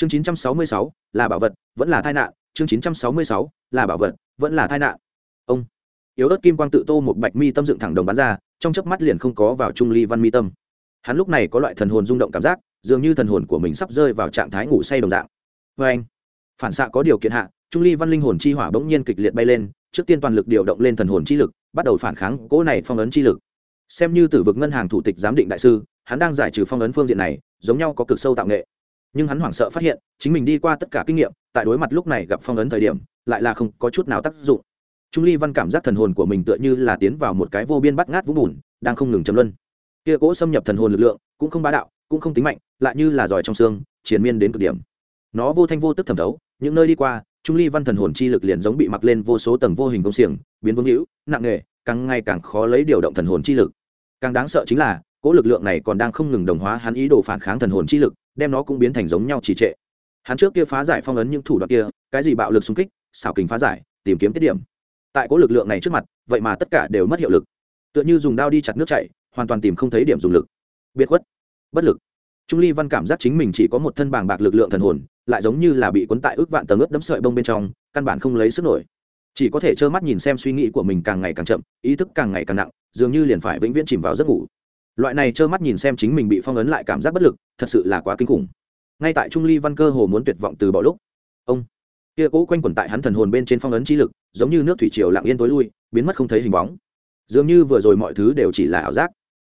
chương 966, là bảo vật vẫn là tai nạn. Chương 966, là bảo vật vẫn là tai nạn. Ông. Yếu ớt kim quang tự tô một bạch mi tâm dựng thẳng đồng bắn ra trong chớp mắt liền không có vào trung ly văn mi tâm. Hắn lúc này có loại thần hồn rung động cảm giác dường như thần hồn của mình sắp rơi vào trạng thái ngủ say đồng dạng. Vê anh. Phản xạ có điều kiện hạ trung ly văn linh hồn chi hỏa bỗng nhiên kịch liệt bay lên trước tiên toàn lực điều động lên thần hồn chi lực bắt đầu phản kháng cỗ này phong ấn chi lực. Xem như tử vực ngân hàng thủ tịch giám định đại sư hắn đang giải trừ phong ấn phương diện này giống nhau có cực sâu tạo nghệ nhưng hắn hoảng sợ phát hiện, chính mình đi qua tất cả kinh nghiệm, tại đối mặt lúc này gặp phong ấn thời điểm, lại là không có chút nào tác dụng. Trung ly văn cảm giác thần hồn của mình tựa như là tiến vào một cái vô biên bắt ngát vũng bùn, đang không ngừng chấm luân. Kia cỗ xâm nhập thần hồn lực lượng, cũng không bá đạo, cũng không tính mạnh, lại như là giỏi trong xương chiến miên đến cực điểm. Nó vô thanh vô tức thẩm thấu, những nơi đi qua, trung ly văn thần hồn chi lực liền giống bị mặc lên vô số tầng vô hình công xiềng, biến vương hữu, nặng nghề càng ngày càng khó lấy điều động thần hồn chi lực. Càng đáng sợ chính là, cỗ lực lượng này còn đang không ngừng đồng hóa hắn ý đồ phản kháng thần hồn chi lực đem nó cũng biến thành giống nhau trì trệ. Hắn trước kia phá giải phong ấn những thủ đoạn kia, cái gì bạo lực xung kích, xảo kình phá giải, tìm kiếm tiết điểm. Tại có lực lượng này trước mặt, vậy mà tất cả đều mất hiệu lực. Tựa như dùng đao đi chặt nước chảy, hoàn toàn tìm không thấy điểm dùng lực. Biệt khuất. Bất lực. Trung ly văn cảm giác chính mình chỉ có một thân bàng bạc lực lượng thần hồn, lại giống như là bị cuốn tại ước vạn tầng ướt đấm sợi bông bên trong, căn bản không lấy sức nổi. Chỉ có thể trơ mắt nhìn xem suy nghĩ của mình càng ngày càng chậm, ý thức càng ngày càng nặng, dường như liền phải vĩnh viễn chìm vào giấc ngủ loại này trơ mắt nhìn xem chính mình bị phong ấn lại cảm giác bất lực, thật sự là quá kinh khủng. Ngay tại trung ly văn cơ hồ muốn tuyệt vọng từ bỏ lúc, ông kia cố quanh quẩn tại hắn thần hồn bên trên phong ấn trí lực, giống như nước thủy triều lặng yên tối lui, biến mất không thấy hình bóng. Dường như vừa rồi mọi thứ đều chỉ là ảo giác.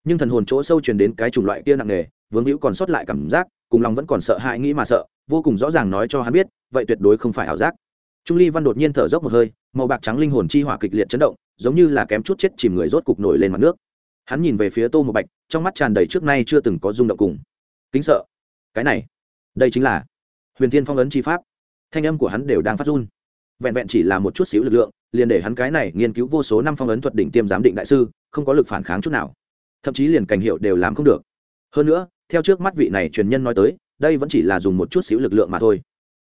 Nhưng thần hồn chỗ sâu truyền đến cái chủng loại kia nặng nề vướng hữu còn sót lại cảm giác, cùng lòng vẫn còn sợ hãi nghĩ mà sợ, vô cùng rõ ràng nói cho hắn biết, vậy tuyệt đối không phải ảo giác. Trung ly văn đột nhiên thở dốc một hơi, màu bạc trắng linh hồn chi hỏa kịch liệt chấn động, giống như là kém chút chết chìm người rốt cục nổi lên mặt nước hắn nhìn về phía tô một bạch, trong mắt tràn đầy trước nay chưa từng có rung động cùng. Kính sợ. Cái này, đây chính là huyền thiên phong ấn chi pháp. Thanh âm của hắn đều đang phát run. Vẹn vẹn chỉ là một chút xíu lực lượng, liền để hắn cái này nghiên cứu vô số năm phong ấn thuật đỉnh tiêm giám định đại sư, không có lực phản kháng chút nào. Thậm chí liền cảnh hiệu đều làm không được. Hơn nữa, theo trước mắt vị này truyền nhân nói tới, đây vẫn chỉ là dùng một chút xíu lực lượng mà thôi.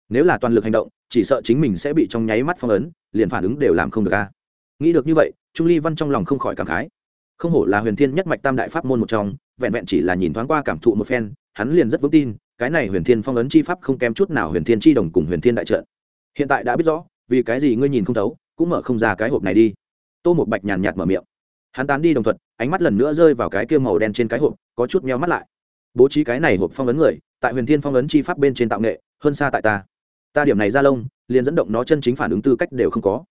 Nếu là toàn lực hành động, chỉ sợ chính mình sẽ bị trong nháy mắt phong ấn, liền phản ứng đều làm không được a. Nghĩ được như vậy, trung ly văn trong lòng không khỏi cảm khái không hổ là huyền thiên nhất mạch tam đại pháp môn một trong vẹn vẹn chỉ là nhìn thoáng qua cảm thụ một phen hắn liền rất vững tin cái này huyền thiên phong ấn chi pháp không kém chút nào huyền thiên chi đồng cùng huyền thiên đại trợ hiện tại đã biết rõ vì cái gì ngươi nhìn không thấu cũng mở không ra cái hộp này đi. Tô một bạch nhàn nhạt mở miệng. Hắn tán đi đồng thuận, ánh mắt lần nữa rơi vào cái kia màu đen trên cái hộp có chút meo mắt lại. Bố trí cái này hộp phong ấn người tại huyền thiên phong ấn chi pháp bên trên tạo nghệ hơn xa tại ta. Ta điểm này ra lông liền dẫn động nó chân chính phản ứng tư cách đều không có.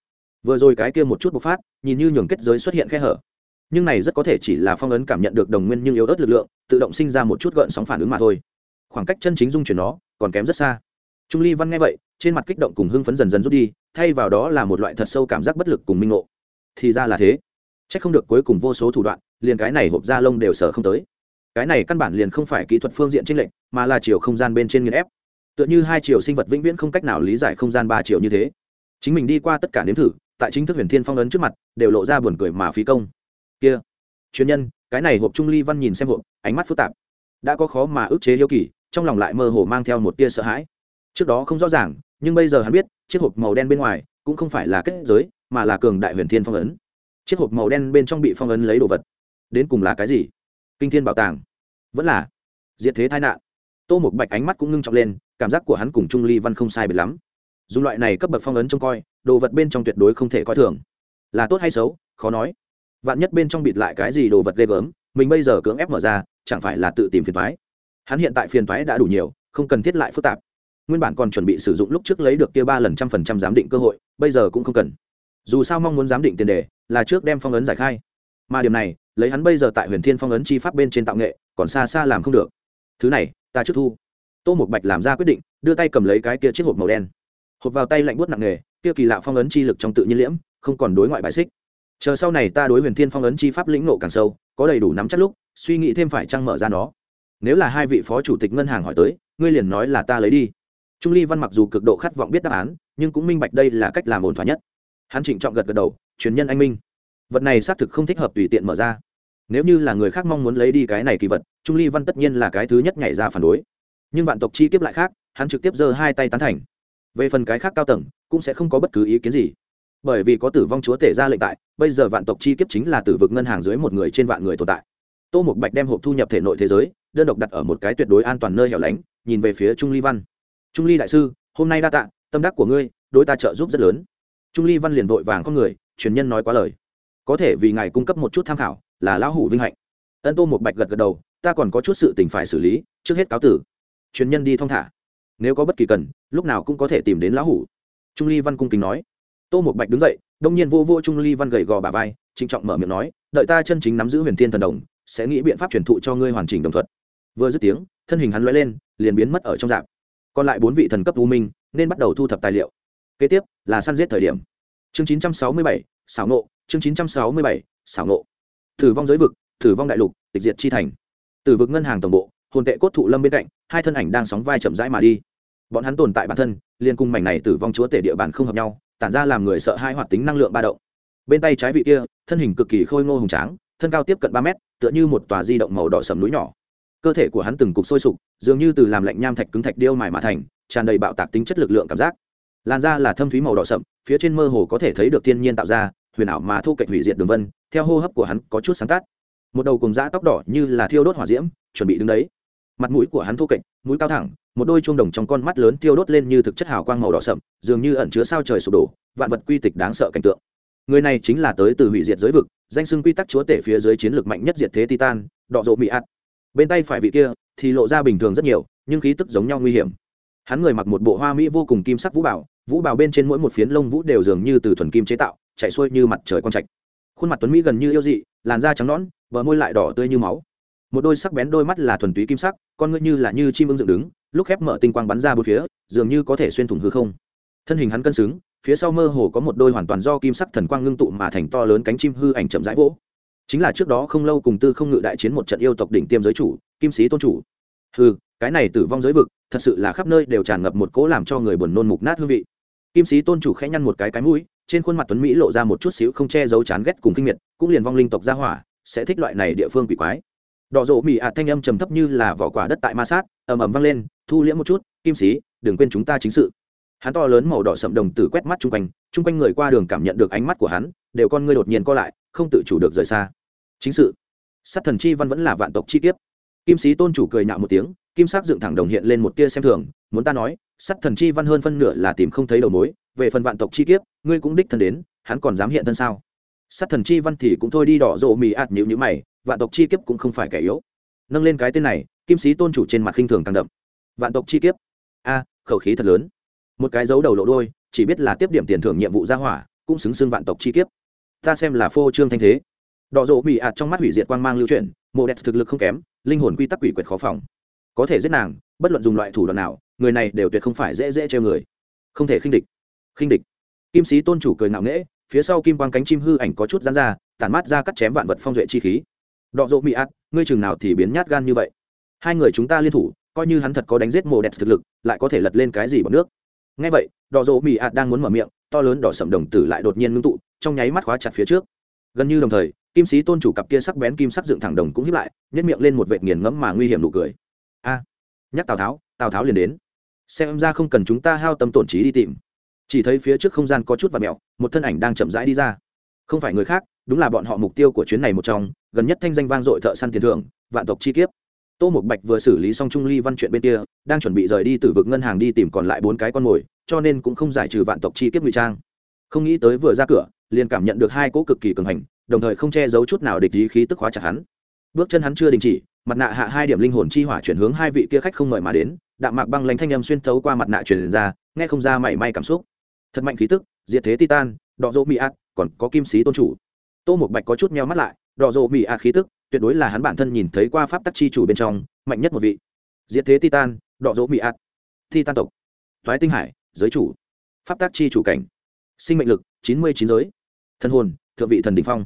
Vừa rồi cái kia một chút bộc phát nhìn như nhường kết giới xuất hiện khe hở nhưng này rất có thể chỉ là phong ấn cảm nhận được đồng nguyên nhưng yếu ớt lực lượng, tự động sinh ra một chút gợn sóng phản ứng mà thôi. Khoảng cách chân chính dung chuyển nó còn kém rất xa. Trung ly văn nghe vậy, trên mặt kích động cùng hưng phấn dần dần rút đi, thay vào đó là một loại thật sâu cảm giác bất lực cùng minh ngộ. Thì ra là thế. C h ắ c không được cuối cùng vô số thủ đoạn, liền cái này hộp da lông đều sở không tới. Cái này căn bản liền không phải kỹ thuật phương diện tranh lệch, mà là chiều không gian bên trên nghiên ép. Tựa như hai chiều sinh vật vĩnh viễn không cách nào lý giải không gian ba chiều như thế. Chính mình đi qua tất cả nếm thử, tại chính thức huyền thiên phong ấn trước mặt, đều lộ ra buồn cười mà phí công kia, chuyên nhân, cái này hộp trung ly văn nhìn xem hộp, ánh mắt phức tạp. Đã có khó mà ức chế hiếu kỳ, trong lòng lại mơ hồ mang theo một tia sợ hãi. Trước đó không rõ ràng, nhưng bây giờ hắn biết, chiếc hộp màu đen bên ngoài cũng không phải là kết giới, mà là cường đại huyền thiên phong ấn. Chiếc hộp màu đen bên trong bị phong ấn lấy đồ vật. Đến cùng là cái gì? Kinh thiên bảo tàng. Vẫn là diệt thế tai nạn. Tô một bạch ánh mắt cũng ngưng trọng lên, cảm giác của hắn cùng trung ly văn không sai biệt lắm. Dùng loại này cấp bậc phong ấn trông coi, đồ vật bên trong tuyệt đối không thể coi thường. Là tốt hay xấu? Khó nói vạn nhất bên trong bịt lại cái gì đồ vật ghê gớm, mình bây giờ cưỡng ép mở ra, chẳng phải là tự tìm phiền thoái hắn hiện tại phiền thoái đã đủ nhiều, không cần thiết lại phức tạp. Nguyên bản còn chuẩn bị sử dụng lúc trước lấy được kia ba lần trăm phần trăm giám định cơ hội, bây giờ cũng không cần. Dù sao mong muốn giám định tiền đề, là trước đem phong ấn giải khai. Mà điểm này, lấy hắn bây giờ tại huyền thiên phong ấn chi pháp bên trên tạo nghệ, còn xa xa làm không được. Thứ này, ta trước thu. Tô một bạch làm ra quyết định, đưa tay cầm lấy cái kia chiếc hộp màu đen. Hộp vào tay lạnh buốt nặng nghề kia kỳ lạ phong ấn chi lực trong tự nhiên liễm, không còn đối ngoại bài xích chờ sau này ta đối huyền thiên phong ấn chi pháp lĩnh nộ càng sâu, có đầy đủ nắm chắc lúc, suy nghĩ thêm phải trăng mở ra nó. Nếu là hai vị phó chủ tịch ngân hàng hỏi tới, ngươi liền nói là ta lấy đi. Trung ly văn mặc dù cực độ khát vọng biết đáp án, nhưng cũng minh bạch đây là cách làm ổn thỏa nhất. Hắn trịnh trọng gật gật đầu, truyền nhân anh minh. Vật này xác thực không thích hợp tùy tiện mở ra. Nếu như là người khác mong muốn lấy đi cái này kỳ vật, trung ly văn tất nhiên là cái thứ nhất nhảy ra phản đối. Nhưng vạn tộc chi kiếp lại khác, hắn trực tiếp giơ hai tay tán thành. Về phần cái khác cao tầng, cũng sẽ không có bất cứ ý kiến gì bởi vì có tử vong chúa tể ra lệnh tại, bây giờ vạn tộc chi kiếp chính là tử vực ngân hàng dưới một người trên vạn người tồn tại. Tô một bạch đem hộp thu nhập thể nội thế giới, đơn độc đặt ở một cái tuyệt đối an toàn nơi hẻo lánh, nhìn về phía trung ly văn. Trung ly đại sư, hôm nay đa tạ, tâm đắc của ngươi, đối ta trợ giúp rất lớn. Trung ly văn liền vội vàng con người, truyền nhân nói quá lời. Có thể vì ngài cung cấp một chút tham khảo, là lão hủ vinh hạnh. Ân tô một bạch gật gật đầu, ta còn có chút sự tình phải xử lý, trước hết cáo tử. Truyền nhân đi thong thả. Nếu có bất kỳ cần, lúc nào cũng có thể tìm đến lão hủ. Trung ly văn cung kính nói tô một bạch đứng dậy đông nhiên vô vô trung ly văn gầy gò bà vai trịnh trọng mở miệng nói đợi ta chân chính nắm giữ huyền thiên thần đồng sẽ nghĩ biện pháp truyền thụ cho ngươi hoàn chỉnh đồng thuật. Vừa dứt tiếng thân hình hắn l lên liền biến mất ở trong dạp còn lại bốn vị thần cấp u minh nên bắt đầu thu thập tài liệu. Kế tiếp là săn giết thời điểm. Chương 967, xảo nộ chương 967, xảo nộ thử vong giới vực thử vong đại lục tịch diệt chi thành. Từ vực ngân hàng tổng bộ hồn tệ cốt thụ lâm bên cạnh hai thân ảnh đang sóng vai chậm rãi mà đi. Bọn hắn tồn tại bản thân liên cung mảnh này tử vong chúa tể địa bàn không hợp nhau tản ra làm người sợ hai hoạt tính năng lượng ba động. Bên tay trái vị kia, thân hình cực kỳ khôi ngô hùng tráng, thân cao tiếp cận ba mét, tựa như một tòa di động màu đỏ sầm núi nhỏ. Cơ thể của hắn từng cục sôi sục, dường như từ làm lạnh nham thạch cứng thạch điêu mài mà thành, tràn đầy bạo tạc tính chất lực lượng cảm giác. Làn da là thâm thúy màu đỏ sậm, phía trên mơ hồ có thể thấy được thiên nhiên tạo ra, huyền ảo mà thu cạnh hủy diệt đường vân, theo hô hấp của hắn có chút sáng tác một đầu cùng da tóc đỏ như là thiêu đốt hỏa diễm, chuẩn bị đứng đấy. Mặt mũi của hắn thu kệch, mũi cao thẳng một đôi chuông đồng trong con mắt lớn tiêu đốt lên như thực chất hào quang màu đỏ sậm, dường như ẩn chứa sao trời sụp đổ, vạn vật quy tịch đáng sợ cảnh tượng. Người này chính là tới từ hủy diệt giới vực, danh xưng quy tắc chúa tể phía dưới chiến lược mạnh nhất diệt thế titan, đọ rộ mỹ ạt. Bên tay phải vị kia thì lộ ra bình thường rất nhiều, nhưng khí tức giống nhau nguy hiểm. Hắn người mặc một bộ hoa mỹ vô cùng kim sắc vũ bảo vũ bảo bên trên mỗi một phiến lông vũ đều dường như từ thuần kim chế tạo chạy xuôi như mặt trời quang trạch. Khuôn mặt tuấn mỹ gần như yêu dị, làn da trắng nõn, bờ môi lại đỏ tươi như máu. Một đôi sắc bén đôi mắt là thuần túy kim sắc, con ngươi như là như chim ưng dựng đứng lúc khép mở tinh quang bắn ra bốn phía, dường như có thể xuyên thủng hư không. Thân hình hắn cân xứng, phía sau mơ hồ có một đôi hoàn toàn do kim sắc thần quang ngưng tụ mà thành to lớn cánh chim hư ảnh chậm rãi vỗ. Chính là trước đó không lâu cùng tư không ngự đại chiến một trận yêu tộc đỉnh tiêm giới chủ, kim sĩ tôn chủ. Hư cái này tử vong giới vực, thật sự là khắp nơi đều tràn ngập một cỗ làm cho người buồn nôn mục nát hương vị. Kim sĩ tôn chủ khẽ nhăn một cái cái mũi, trên khuôn mặt tuấn mỹ lộ ra một chút xíu không che giấu chán ghét cùng kinh miệt, cũng liền vong linh tộc ra hỏa, sẽ thích loại này địa phương quỷ quái. Đỏ rộ mỉ ạt thanh âm trầm thấp như là vỏ quả đất tại ma sát, ầm ầm vang lên thu liễm một chút, kim sĩ, đừng quên chúng ta chính sự. Hắn to lớn màu đỏ sậm đồng tử quét mắt chung quanh chung quanh người qua đường cảm nhận được ánh mắt của hắn, đều con ngươi đột nhiên co lại, không tự chủ được rời xa. Chính sự. Sát thần chi văn vẫn là vạn tộc chi kiếp. Kim sĩ tôn chủ cười nhạo một tiếng, kim sắc dựng thẳng đồng hiện lên một tia xem thường, muốn ta nói, sát thần chi văn hơn phân nửa là tìm không thấy đầu mối, về phần vạn tộc chi kiếp, ngươi cũng đích thân đến, hắn còn dám hiện thân sao? Sát thần chi văn thì cũng thôi đi đỏ rộ mì ạt nhịu nhữ mày, vạn tộc chi kiếp cũng không phải kẻ yếu. Nâng lên cái tên này, kim sĩ tôn chủ trên mặt khinh thường càng đậm vạn tộc chi kiếp. A, khẩu khí thật lớn. Một cái dấu đầu lộ đôi chỉ biết là tiếp điểm tiền thưởng nhiệm vụ ra hỏa, cũng xứng xưng vạn tộc chi kiếp. Ta xem là phô trương thanh thế. Đỏ rộ bị ạt trong mắt hủy diệt quang mang lưu chuyển, mộ đẹp thực lực không kém, linh hồn quy tắc quỷ quyệt khó phòng. Có thể giết nàng, bất luận dùng loại thủ đoạn nào, người này đều tuyệt không phải dễ dễ treo người. Không thể khinh địch. Khinh địch. Kim sĩ tôn chủ cười ngạo nghễ, phía sau kim quang cánh chim hư ảnh có chút rán ra, tản mát ra cắt chém vạn vật phong duệ chi khí. Đọ dỗ bị ạt, ngươi chừng nào thì biến nhát gan như vậy? Hai người chúng ta liên thủ coi như hắn thật có đánh giết mồ đẹp thực lực, lại có thể lật lên cái gì bằng nước. Ngay vậy, đỏ rộ mỹ ạt đang muốn mở miệng, to lớn đỏ sầm đồng tử lại đột nhiên ngưng tụ, trong nháy mắt khóa chặt phía trước. Gần như đồng thời, kim sĩ tôn chủ cặp kia sắc bén kim sắc dựng thẳng đồng cũng hiếp lại nhét miệng lên một vệt nghiền ngẫm mà nguy hiểm nụ cười. A! Nhắc tào tháo tào tháo liền đến. Xem ra không cần chúng ta hao tâm tổn trí đi tìm. Chỉ thấy phía trước không gian có chút và mẹo một thân ảnh đang chậm rãi đi ra. Không phải người khác, đúng là bọn họ mục tiêu của chuyến này một trong, gần nhất thanh danh vang dội thợ săn tiền thưởng, vạn tộc chi kiếp tô một bạch vừa xử lý xong trung ly văn chuyện bên kia, đang chuẩn bị rời đi từ vực ngân hàng đi tìm còn lại bốn cái con mồi, cho nên cũng không giải trừ vạn tộc chi kiếp ngụy trang. Không nghĩ tới vừa ra cửa, liền cảm nhận được hai cỗ cực kỳ cường hành, đồng thời không che giấu chút nào địch ý khí tức hóa chặt hắn. Bước chân hắn chưa đình chỉ, mặt nạ hạ hai điểm linh hồn chi hỏa chuyển hướng hai vị kia khách không mời mà đến, đạm mạc băng lanh thanh âm xuyên thấu qua mặt nạ truyền ra, nghe không ra mảy may cảm xúc. Thật mạnh khí tức, diệt thế titan đọ dỗ mỹ ạt, còn có kim sĩ tôn chủ. Tô một bạch có chút meo mắt lại đọ dỗ mỹ ạt khí tức tuyệt đối là hắn bản thân nhìn thấy qua pháp tắc chi chủ bên trong, mạnh nhất một vị. Diệt thế titan, đọ dỗ mỹ ạt titan tộc. Thoái tinh hải, giới chủ. Pháp tắc chi chủ cảnh. Sinh mệnh lực, chín mươi chín giới. Thân hồn, thượng vị thần đình phong.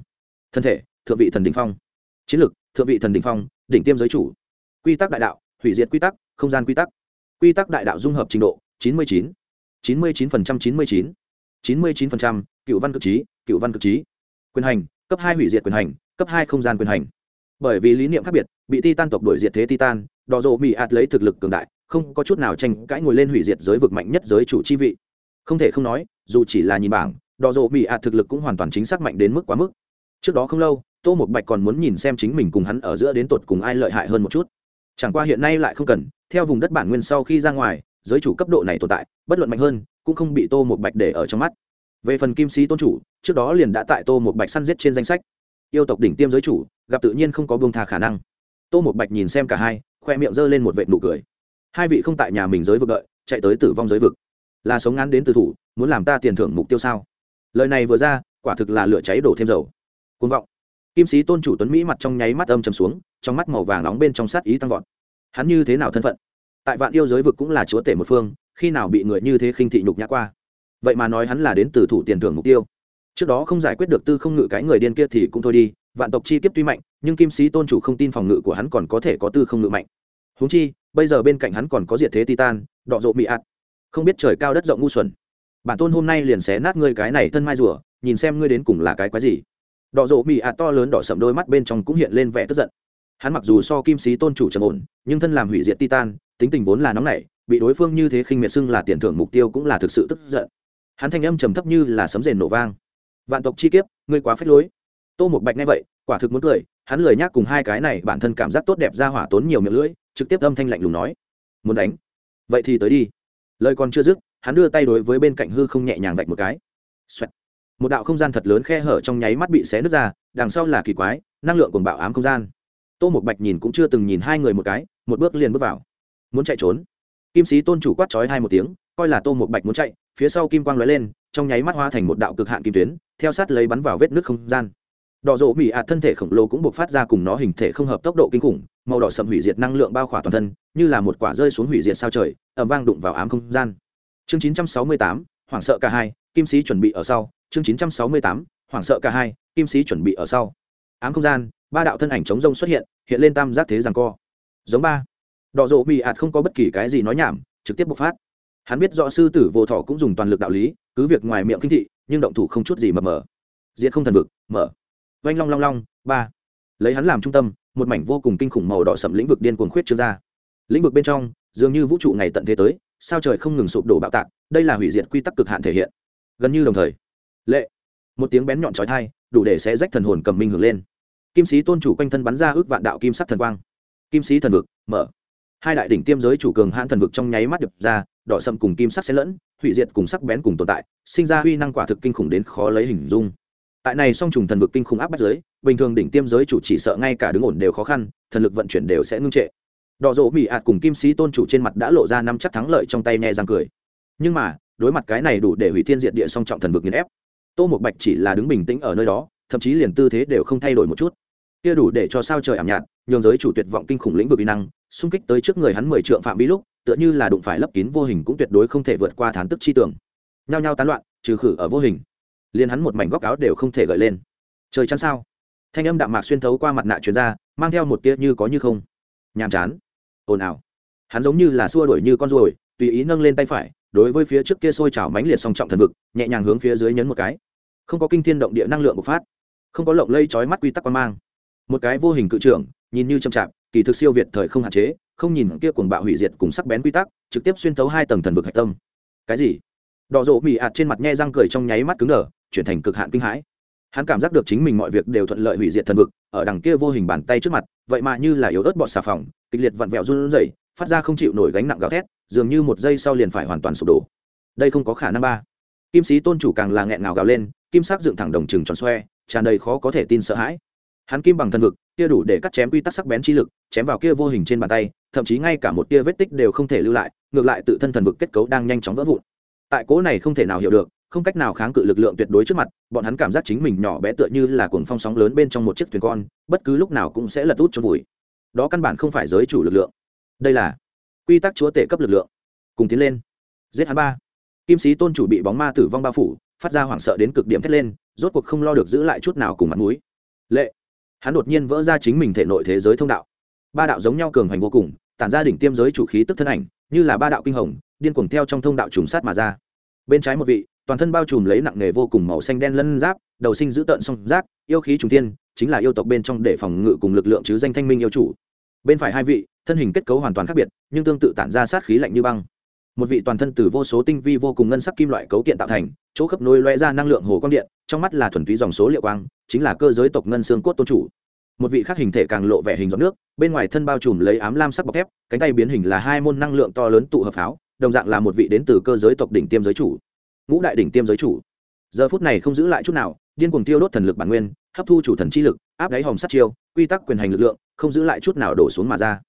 Thân thể, thượng vị thần đình phong. Chiến lực, thượng vị thần đình phong, đỉnh tiêm giới chủ. Quy tắc đại đạo, hủy diệt quy tắc, không gian quy tắc. Quy tắc đại đạo dung hợp trình độ, chín mươi chín. chín mươi chín phần trăm chín mươi chín. chín mươi chín phần trăm, cựu văn cực trí, cựu văn cực trí. Quyền hành, cấp hai hủy diệt quyền hành, cấp hai không gian quyền hành bởi vì lý niệm khác biệt, bị titan tộc đổi diệt thế titan đò dộ mỹ ạt lấy thực lực cường đại, không có chút nào tranh cãi ngồi lên hủy diệt giới vực mạnh nhất giới chủ chi vị. Không thể không nói, dù chỉ là nhìn bảng đò dộ mỹ ạt thực lực cũng hoàn toàn chính xác mạnh đến mức quá mức. Trước đó không lâu, tô một bạch còn muốn nhìn xem chính mình cùng hắn ở giữa đến tột cùng ai lợi hại hơn một chút. Chẳng qua hiện nay lại không cần, theo vùng đất bản nguyên sau khi ra ngoài, giới chủ cấp độ này tồn tại, bất luận mạnh hơn, cũng không bị tô một bạch để ở trong mắt. Về phần kim sĩ tôn chủ, trước đó liền đã tại tô một bạch săn giết trên danh sách yêu tộc đỉnh tiêm giới chủ, gặp tự nhiên không có buông tha khả năng. Tô một bạch nhìn xem cả hai, khoe miệng giơ lên một vệ nụ cười. Hai vị không tại nhà mình giới vực đợi, chạy tới tử vong giới vực. Là sống ngắn đến từ thủ, muốn làm ta tiền thưởng mục tiêu sao? Lời này vừa ra, quả thực là lửa cháy đổ thêm dầu. Côn vọng. Kim sĩ tôn chủ tuấn mỹ mặt trong nháy mắt âm trầm xuống, trong mắt màu vàng nóng bên trong sát ý tăng vọt. Hắn như thế nào thân phận? Tại vạn yêu giới vực cũng là chúa tể một phương, khi nào bị người như thế khinh thị nhục nhã qua? Vậy mà nói hắn là đến từ thủ tiền thưởng mục tiêu trước đó không giải quyết được tư không ngự cái người điên kia thì cũng thôi đi, vạn tộc chi kiếp tuy mạnh, nhưng kim sĩ tôn chủ không tin phòng ngự của hắn còn có thể có tư không ngự mạnh. Húng chi, bây giờ bên cạnh hắn còn có diệt thế titan, đọ rộ mị ạt. Không biết trời cao đất rộng ngu xuẩn. Bản tôn hôm nay liền xé nát ngươi cái này thân mai rùa, nhìn xem ngươi đến cùng là cái quái gì. Đọ rộ mị ạt to lớn đỏ sậm đôi mắt bên trong cũng hiện lên vẻ tức giận. Hắn mặc dù so kim sĩ tôn chủ trầm ổn, nhưng thân làm hủy diệt titan, tính tình vốn là nóng nảy, bị đối phương như thế khinh miệt xưng là tiền thưởng mục tiêu cũng là thực sự tức giận. Hắn thanh âm trầm thấp như là sấm rền nổ vang vạn tộc chi kiếp, ngươi quá phết lối. Tô một bạch nghe vậy, quả thực muốn cười, hắn lười nhác cùng hai cái này bản thân cảm giác tốt đẹp ra hỏa tốn nhiều miệng lưỡi, trực tiếp âm thanh lạnh lùng nói. Muốn đánh? Vậy thì tới đi. Lời còn chưa dứt, hắn đưa tay đối với bên cạnh hư không nhẹ nhàng vạch một cái、Xoẹt. Một đạo không gian thật lớn khe hở trong nháy mắt bị xé nứt ra, đằng sau là kỳ quái, năng lượng cùng bạo ám không gian. Tô một bạch nhìn cũng chưa từng nhìn hai người một cái, một bước liền bước vào. Muốn chạy trốn. Kim sĩ tôn chủ quát trói hai một tiếng, coi là tô một bạch muốn chạy, phía sau kim quang lóe lên trong nháy mắt hóa thành một đạo cực hạn kim tuyến theo sát lấy bắn vào vết nước không gian. Đỏ rộ mỹ ạt thân thể khổng lồ cũng buộc phát ra cùng nó hình thể không hợp tốc độ kinh khủng màu đỏ sậm hủy diệt năng lượng bao khỏa toàn thân như là một quả rơi xuống hủy diệt sao trời ẩm vang đụng vào ám không gian. Chương 968, hoảng sợ cả hai kim sĩ chuẩn bị ở sau. Chương 968, hoảng sợ cả hai kim sĩ chuẩn bị ở sau. Ám không gian ba đạo thân ảnh chống rông xuất hiện hiện lên tam giác thế rằng co. Giống ba. Đỏ rộ mỹ ạt không có bất kỳ cái gì nói nhảm trực tiếp bộc phát hắn biết rõ sư tử vô thọ cũng dùng toàn lực đạo lý, cứ việc ngoài miệng kinh thị, nhưng động thủ không chút gì mập mờ diệt không thần vực, mở. Vanh long long long, ba. Lấy hắn làm trung tâm, một mảnh vô cùng kinh khủng màu đỏ sậm lĩnh vực điên cuồng khuyết trương ra. Lĩnh vực bên trong, dường như vũ trụ ngày tận thế tới, sao trời không ngừng sụp đổ bạo tạc, đây là hủy diệt quy tắc cực hạn thể hiện. Gần như đồng thời. Lệ. Một tiếng bén nhọn trói thai đủ để sẽ rách thần hồn cầm minh hưởng lên. Kim sĩ tôn chủ quanh thân bắn ra ước vạn đạo kim sắc thần quang. Kim sĩ thần vực, mở hai đại đỉnh tiêm giới chủ cường hãn thần vực trong nháy mắt đập ra, đỏ sậm cùng kim sắc xen lẫn, hủy diệt cùng sắc bén cùng tồn tại, sinh ra huy năng quả thực kinh khủng đến khó lấy hình dung. Tại này song trùng thần vực kinh khủng áp bách giới, bình thường đỉnh tiêm giới chủ chỉ sợ ngay cả đứng ổn đều khó khăn, thần lực vận chuyển đều sẽ ngưng trệ. Đỏ rỗ mỹ ạt cùng kim sĩ tôn chủ trên mặt đã lộ ra năm chắc thắng lợi trong tay nghe răng cười. Nhưng mà, đối mặt cái này đủ để hủy thiên diệt địa song trọng thần vực nghiền ép, tô một bạch chỉ là đứng bình tĩnh ở nơi đó, thậm chí liền tư thế đều không thay đổi một chút kia đủ để cho sao trời ảm nhạt, nhường giới chủ tuyệt vọng kinh khủng lĩnh vực uy năng, xung kích tới trước người hắn mười trượng phạm vi lúc, tựa như là đụng phải lấp kín vô hình cũng tuyệt đối không thể vượt qua thán tức chi tưởng. Nhao nhao tán loạn, trừ khử ở vô hình. Liền hắn một mảnh góc áo đều không thể gợi lên. Trời chắn sao? Thanh âm đạm mạc xuyên thấu qua mặt nạ truyền ra, mang theo một tia như có như không. Nhàm chán. Ồn ào. Hắn giống như là xua đuổi như con ruồi, tùy ý nâng lên tay phải, đối với phía trước kia sôi trào mánh liệt song trọng thần vực, nhẹ nhàng hướng phía dưới nhấn một cái. Không có kinh thiên động địa năng lượng bộc phát. Không có lộng lây trói mắt quy tắc quan mang một cái vô hình cự trưởng, nhìn như chậm chạp, kỳ thực siêu việt thời không hạn chế, không nhìn kia cuồng bạo hủy diệt cùng sắc bén quy tắc, trực tiếp xuyên thấu hai tầng thần vực hạch tâm. Cái gì? Đỏ rộ mị ạt trên mặt nhe răng cười trong nháy mắt cứng đờ, chuyển thành cực hạn kinh hãi. Hắn cảm giác được chính mình mọi việc đều thuận lợi hủy diệt thần vực, ở đằng kia vô hình bàn tay trước mặt, vậy mà như là yếu ớt bọt xà phòng, kịch liệt vặn vẹo run rẩy, phát ra không chịu nổi gánh nặng gào thét, dường như một giây sau liền phải hoàn toàn sụp đổ. Đây không có khả năng ba. Kim sĩ tôn chủ càng là nghẹn ngào gào lên, kim sắc dựng thẳng đồng trừng tròn xoe, tràn đầy khó có thể tin sợ hãi hắn kim bằng thần vực, kia đủ để cắt chém quy tắc sắc bén chi lực, chém vào kia vô hình trên bàn tay, thậm chí ngay cả một tia vết tích đều không thể lưu lại, ngược lại tự thân thần vực kết cấu đang nhanh chóng vỡ vụn. Tại cố này không thể nào hiểu được, không cách nào kháng cự lực lượng tuyệt đối trước mặt, bọn hắn cảm giác chính mình nhỏ bé tựa như là cuồng phong sóng lớn bên trong một chiếc thuyền con, bất cứ lúc nào cũng sẽ lật út cho vùi. Đó căn bản không phải giới chủ lực lượng. Đây là quy tắc chúa tể cấp lực lượng. Cùng tiến lên. Giết hắn ba. Kim sĩ tôn chủ bị bóng ma tử vong bao phủ, phát ra hoảng sợ đến cực điểm thét lên, rốt cuộc không lo được giữ lại chút nào cùng mặt mũi. Lệ hắn đột nhiên vỡ ra chính mình thể nội thế giới thông đạo. Ba đạo giống nhau cường hành vô cùng, tản ra đỉnh tiêm giới chủ khí tức thân ảnh, như là ba đạo kinh hồng, điên cuồng theo trong thông đạo trùng sát mà ra. Bên trái một vị, toàn thân bao trùm lấy nặng nghề vô cùng màu xanh đen lân giáp, đầu sinh giữ tợn song giác, yêu khí trùng tiên chính là yêu tộc bên trong để phòng ngự cùng lực lượng chứ danh thanh minh yêu chủ. Bên phải hai vị, thân hình kết cấu hoàn toàn khác biệt, nhưng tương tự tản ra sát khí lạnh như băng một vị toàn thân từ vô số tinh vi vô cùng ngân sắc kim loại cấu kiện tạo thành, chỗ khớp nối loe ra năng lượng hồ quang điện, trong mắt là thuần túy dòng số liệu quang, chính là cơ giới tộc ngân xương cốt tôn chủ. Một vị khác hình thể càng lộ vẻ hình giọt nước, bên ngoài thân bao trùm lấy ám lam sắc bọc thép, cánh tay biến hình là hai môn năng lượng to lớn tụ hợp pháo, đồng dạng là một vị đến từ cơ giới tộc đỉnh tiêm giới chủ. Ngũ đại đỉnh tiêm giới chủ. Giờ phút này không giữ lại chút nào, điên cuồng tiêu đốt thần lực bản nguyên, hấp thu chủ thần chi lực, áp đáy hòm sát chiêu, quy tắc quyền hành lực lượng, không giữ lại chút nào đổ xuống mà ra.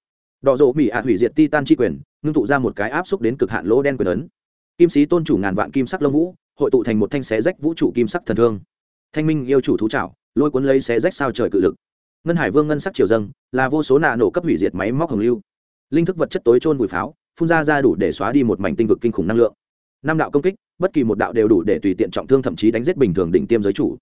Đỏ rộ mỹ ạt hủy diệt titan chi quyền ngưng tụ ra một cái áp xúc đến cực hạn lỗ đen quyền ấn. Kim sĩ tôn chủ ngàn vạn kim sắc lông vũ, hội tụ thành một thanh xé rách vũ trụ kim sắc thần thương. Thanh minh yêu chủ thú trảo, lôi cuốn lấy xé rách sao trời cự lực. Ngân hải vương ngân sắc triều dâng, là vô số nạ nổ cấp hủy diệt máy móc hồng lưu. Linh thức vật chất tối trôn vùi pháo, phun ra ra đủ để xóa đi một mảnh tinh vực kinh khủng năng lượng. Năm đạo công kích, bất kỳ một đạo đều đủ để tùy tiện trọng thương thậm chí đánh giết bình thường đỉnh tiêm giới chủ.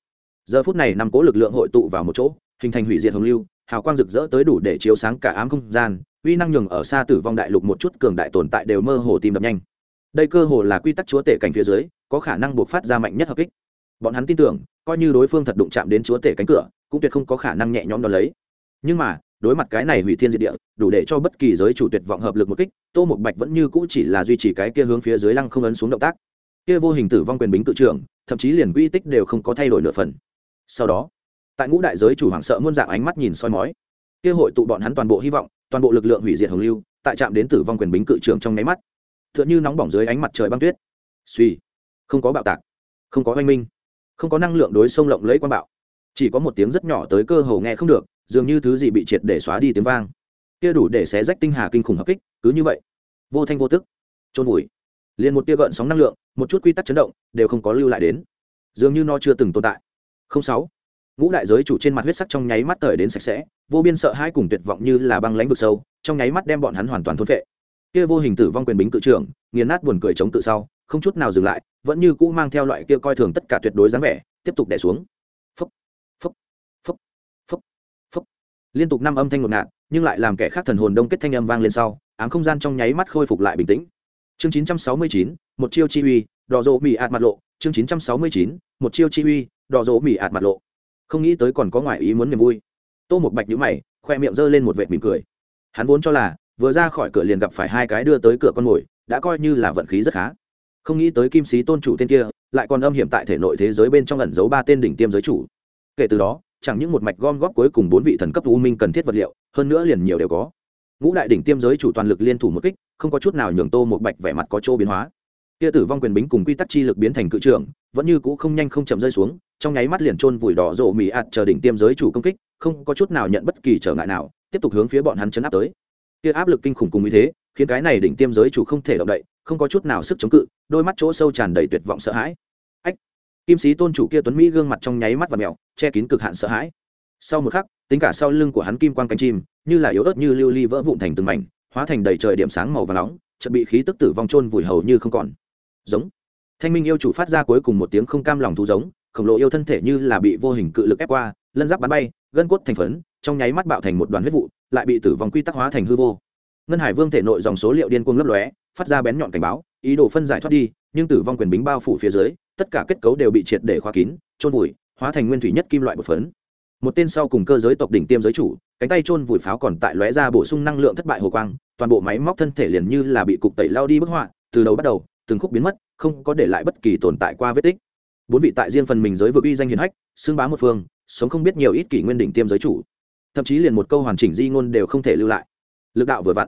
Giờ phút này năm cố lực lượng hội tụ vào một chỗ, hình thành hủy diệt hồng lưu, hào quang rực rỡ tới đủ để chiếu sáng cả ám không gian uy năng nhường ở xa tử vong đại lục một chút cường đại tồn tại đều mơ hồ tìm đập nhanh. Đây cơ hồ là quy tắc chúa tể cảnh phía dưới, có khả năng buộc phát ra mạnh nhất hợp kích. Bọn hắn tin tưởng, coi như đối phương thật đụng chạm đến chúa tể cánh cửa, cũng tuyệt không có khả năng nhẹ nhõm đón lấy. Nhưng mà, đối mặt cái này hủy thiên diệt địa, đủ để cho bất kỳ giới chủ tuyệt vọng hợp lực một kích, tô một bạch vẫn như cũ chỉ là duy trì cái kia hướng phía dưới lăng không ấn xuống động tác. Kia vô hình tử vong quyền bính tự trưởng, thậm chí liền quy tích đều không có thay đổi nửa phần. Sau đó, tại ngũ đại giới chủ hoảng sợ muôn dạng ánh mắt nhìn soi mói. Kia hội tụ bọn hắn toàn bộ hy vọng toàn bộ lực lượng hủy diệt hồng lưu, tại trạm đến tử vong quyền bính cự trưởng trong nháy mắt. Tựa như nóng bỏng dưới ánh mặt trời băng tuyết. Suy, không có bạo tạc, không có oanh minh, không có năng lượng đối sông lộng lấy quan bạo. Chỉ có một tiếng rất nhỏ tới cơ hồ nghe không được, dường như thứ gì bị triệt để xóa đi tiếng vang. Kia đủ để xé rách tinh hà kinh khủng hợp kích, cứ như vậy. Vô thanh vô tức trôn vùi. Liền một tia gợn sóng năng lượng, một chút quy tắc chấn động, đều không có lưu lại đến. Dường như nó chưa từng tồn tại. Không sáu ngũ đại giới chủ trên mặt huyết sắc trong nháy mắt tời đến sạch sẽ vô biên sợ hai cùng tuyệt vọng như là băng lãnh vực sâu trong nháy mắt đem bọn hắn hoàn toàn thôn phệ. Kia vô hình tử vong quyền bính tự trưởng nghiền nát buồn cười chống tự sau không chút nào dừng lại vẫn như cũ mang theo loại kia coi thường tất cả tuyệt đối dáng vẻ tiếp tục đè xuống. Phấp phấp phấp phấp phấp liên tục năm âm thanh ngột ngạt nhưng lại làm kẻ khác thần hồn đông kết thanh âm vang lên sau ám không gian trong nháy mắt khôi phục lại bình tĩnh. Chương 969, một chiêu chi uy đỏ rộ mỉ ạt mặt lộ. Chương 969, một chiêu chi uy đỏ rộ mỉ ạt mặt lộ không nghĩ tới còn có ngoại ý muốn niềm vui. Tô một bạch nhíu mày, khoe miệng giơ lên một vệt mỉm cười. Hắn vốn cho là, vừa ra khỏi cửa liền gặp phải hai cái đưa tới cửa con mồi, đã coi như là vận khí rất khá. Không nghĩ tới kim sĩ tôn chủ tên kia, lại còn âm hiểm tại thể nội thế giới bên trong ẩn giấu ba tên đỉnh tiêm giới chủ. Kể từ đó, chẳng những một mạch gom góp cuối cùng bốn vị thần cấp u minh cần thiết vật liệu, hơn nữa liền nhiều đều có. Ngũ đại đỉnh tiêm giới chủ toàn lực liên thủ một kích, không có chút nào nhường tô một bạch vẻ mặt có chỗ biến hóa kia tử vong quyền bính cùng quy tắc chi lực biến thành cự trưởng, vẫn như cũ không nhanh không chậm rơi xuống, trong nháy mắt liền trôn vùi đỏ rộ mỹ ạt chờ đỉnh tiêm giới chủ công kích, không có chút nào nhận bất kỳ trở ngại nào, tiếp tục hướng phía bọn hắn chấn áp tới. Kia áp lực kinh khủng cùng như thế, khiến cái này đỉnh tiêm giới chủ không thể động đậy, không có chút nào sức chống cự, đôi mắt chỗ sâu tràn đầy tuyệt vọng sợ hãi. Ách! Kim sĩ tôn chủ kia tuấn mỹ gương mặt trong nháy mắt và mèo, che kín cực hạn sợ hãi. Sau một khắc, tính cả sau lưng của hắn kim quang cánh chim, như là yếu ớt như lưu ly vỡ vụn thành từng mảnh, hóa thành đầy trời điểm sáng màu và nóng chuẩn bị khí tức tử vong trôn vùi hầu như không còn giống. Thanh minh yêu chủ phát ra cuối cùng một tiếng không cam lòng thú giống, khổng lồ yêu thân thể như là bị vô hình cự lực ép qua, lân giáp bắn bay, gân cốt thành phấn, trong nháy mắt bạo thành một đoàn huyết vụ, lại bị tử vong quy tắc hóa thành hư vô. Ngân hải vương thể nội dòng số liệu điên cuồng lấp lóe, phát ra bén nhọn cảnh báo, ý đồ phân giải thoát đi, nhưng tử vong quyền bính bao phủ phía dưới, tất cả kết cấu đều bị triệt để khóa kín trôn vùi, hóa thành nguyên thủy nhất kim loại bột phấn. Một tên sau cùng cơ giới tộc đỉnh tiêm giới chủ, cánh tay trôn vùi pháo còn tại lóe ra bổ sung năng lượng thất bại hồ quang, toàn bộ máy móc thân thể liền như là bị cục tẩy lao đi bức họa, từ đầu bắt đầu từng khúc biến mất, không có để lại bất kỳ tồn tại qua vết tích. Bốn vị tại riêng phần mình giới vực uy danh hiền hách, xưng bá một phương, sống không biết nhiều ít kỷ nguyên đỉnh tiêm giới chủ. Thậm chí liền một câu hoàn chỉnh di ngôn đều không thể lưu lại. Lực đạo vừa vặn.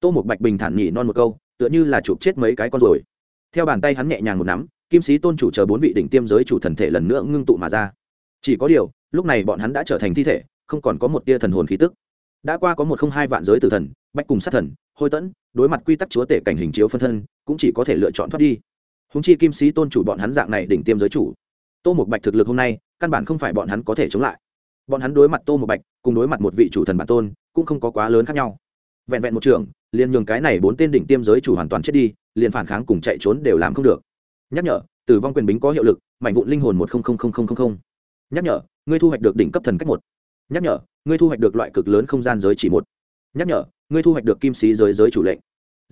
Tô một bạch bình thản nhỉ non một câu, tựa như là chụp chết mấy cái con rồi theo bàn tay hắn nhẹ nhàng một nắm, kim sĩ tôn chủ chờ bốn vị đỉnh tiêm giới chủ thần thể lần nữa ngưng tụ mà ra. Chỉ có điều, lúc này bọn hắn đã trở thành thi thể, không còn có một tia thần hồn khí tức. Đã qua có một không hai vạn giới tử thần, bách cùng sát thần, hôi tẫn, đối mặt quy tắc chúa tể cảnh hình chiếu phân thân cũng chỉ có thể lựa chọn thoát đi. Húng chi kim sĩ tôn chủ bọn hắn dạng này đỉnh tiêm giới chủ. Tô một bạch thực lực hôm nay, căn bản không phải bọn hắn có thể chống lại. Bọn hắn đối mặt tô một bạch, cùng đối mặt một vị chủ thần bản tôn, cũng không có quá lớn khác nhau. Vẹn vẹn một trường, liền nhường cái này bốn tên đỉnh tiêm giới chủ hoàn toàn chết đi, liền phản kháng cùng chạy trốn đều làm không được. Nhắc nhở, tử vong quyền bính có hiệu lực, mảnh vụn linh hồn một nhắc nhở, ngươi thu hoạch được đỉnh cấp thần cách một. Nhắc nhở, ngươi thu hoạch được loại cực lớn không gian giới chỉ một. Nhắc nhở, ngươi thu hoạch được kim sĩ giới giới chủ lệnh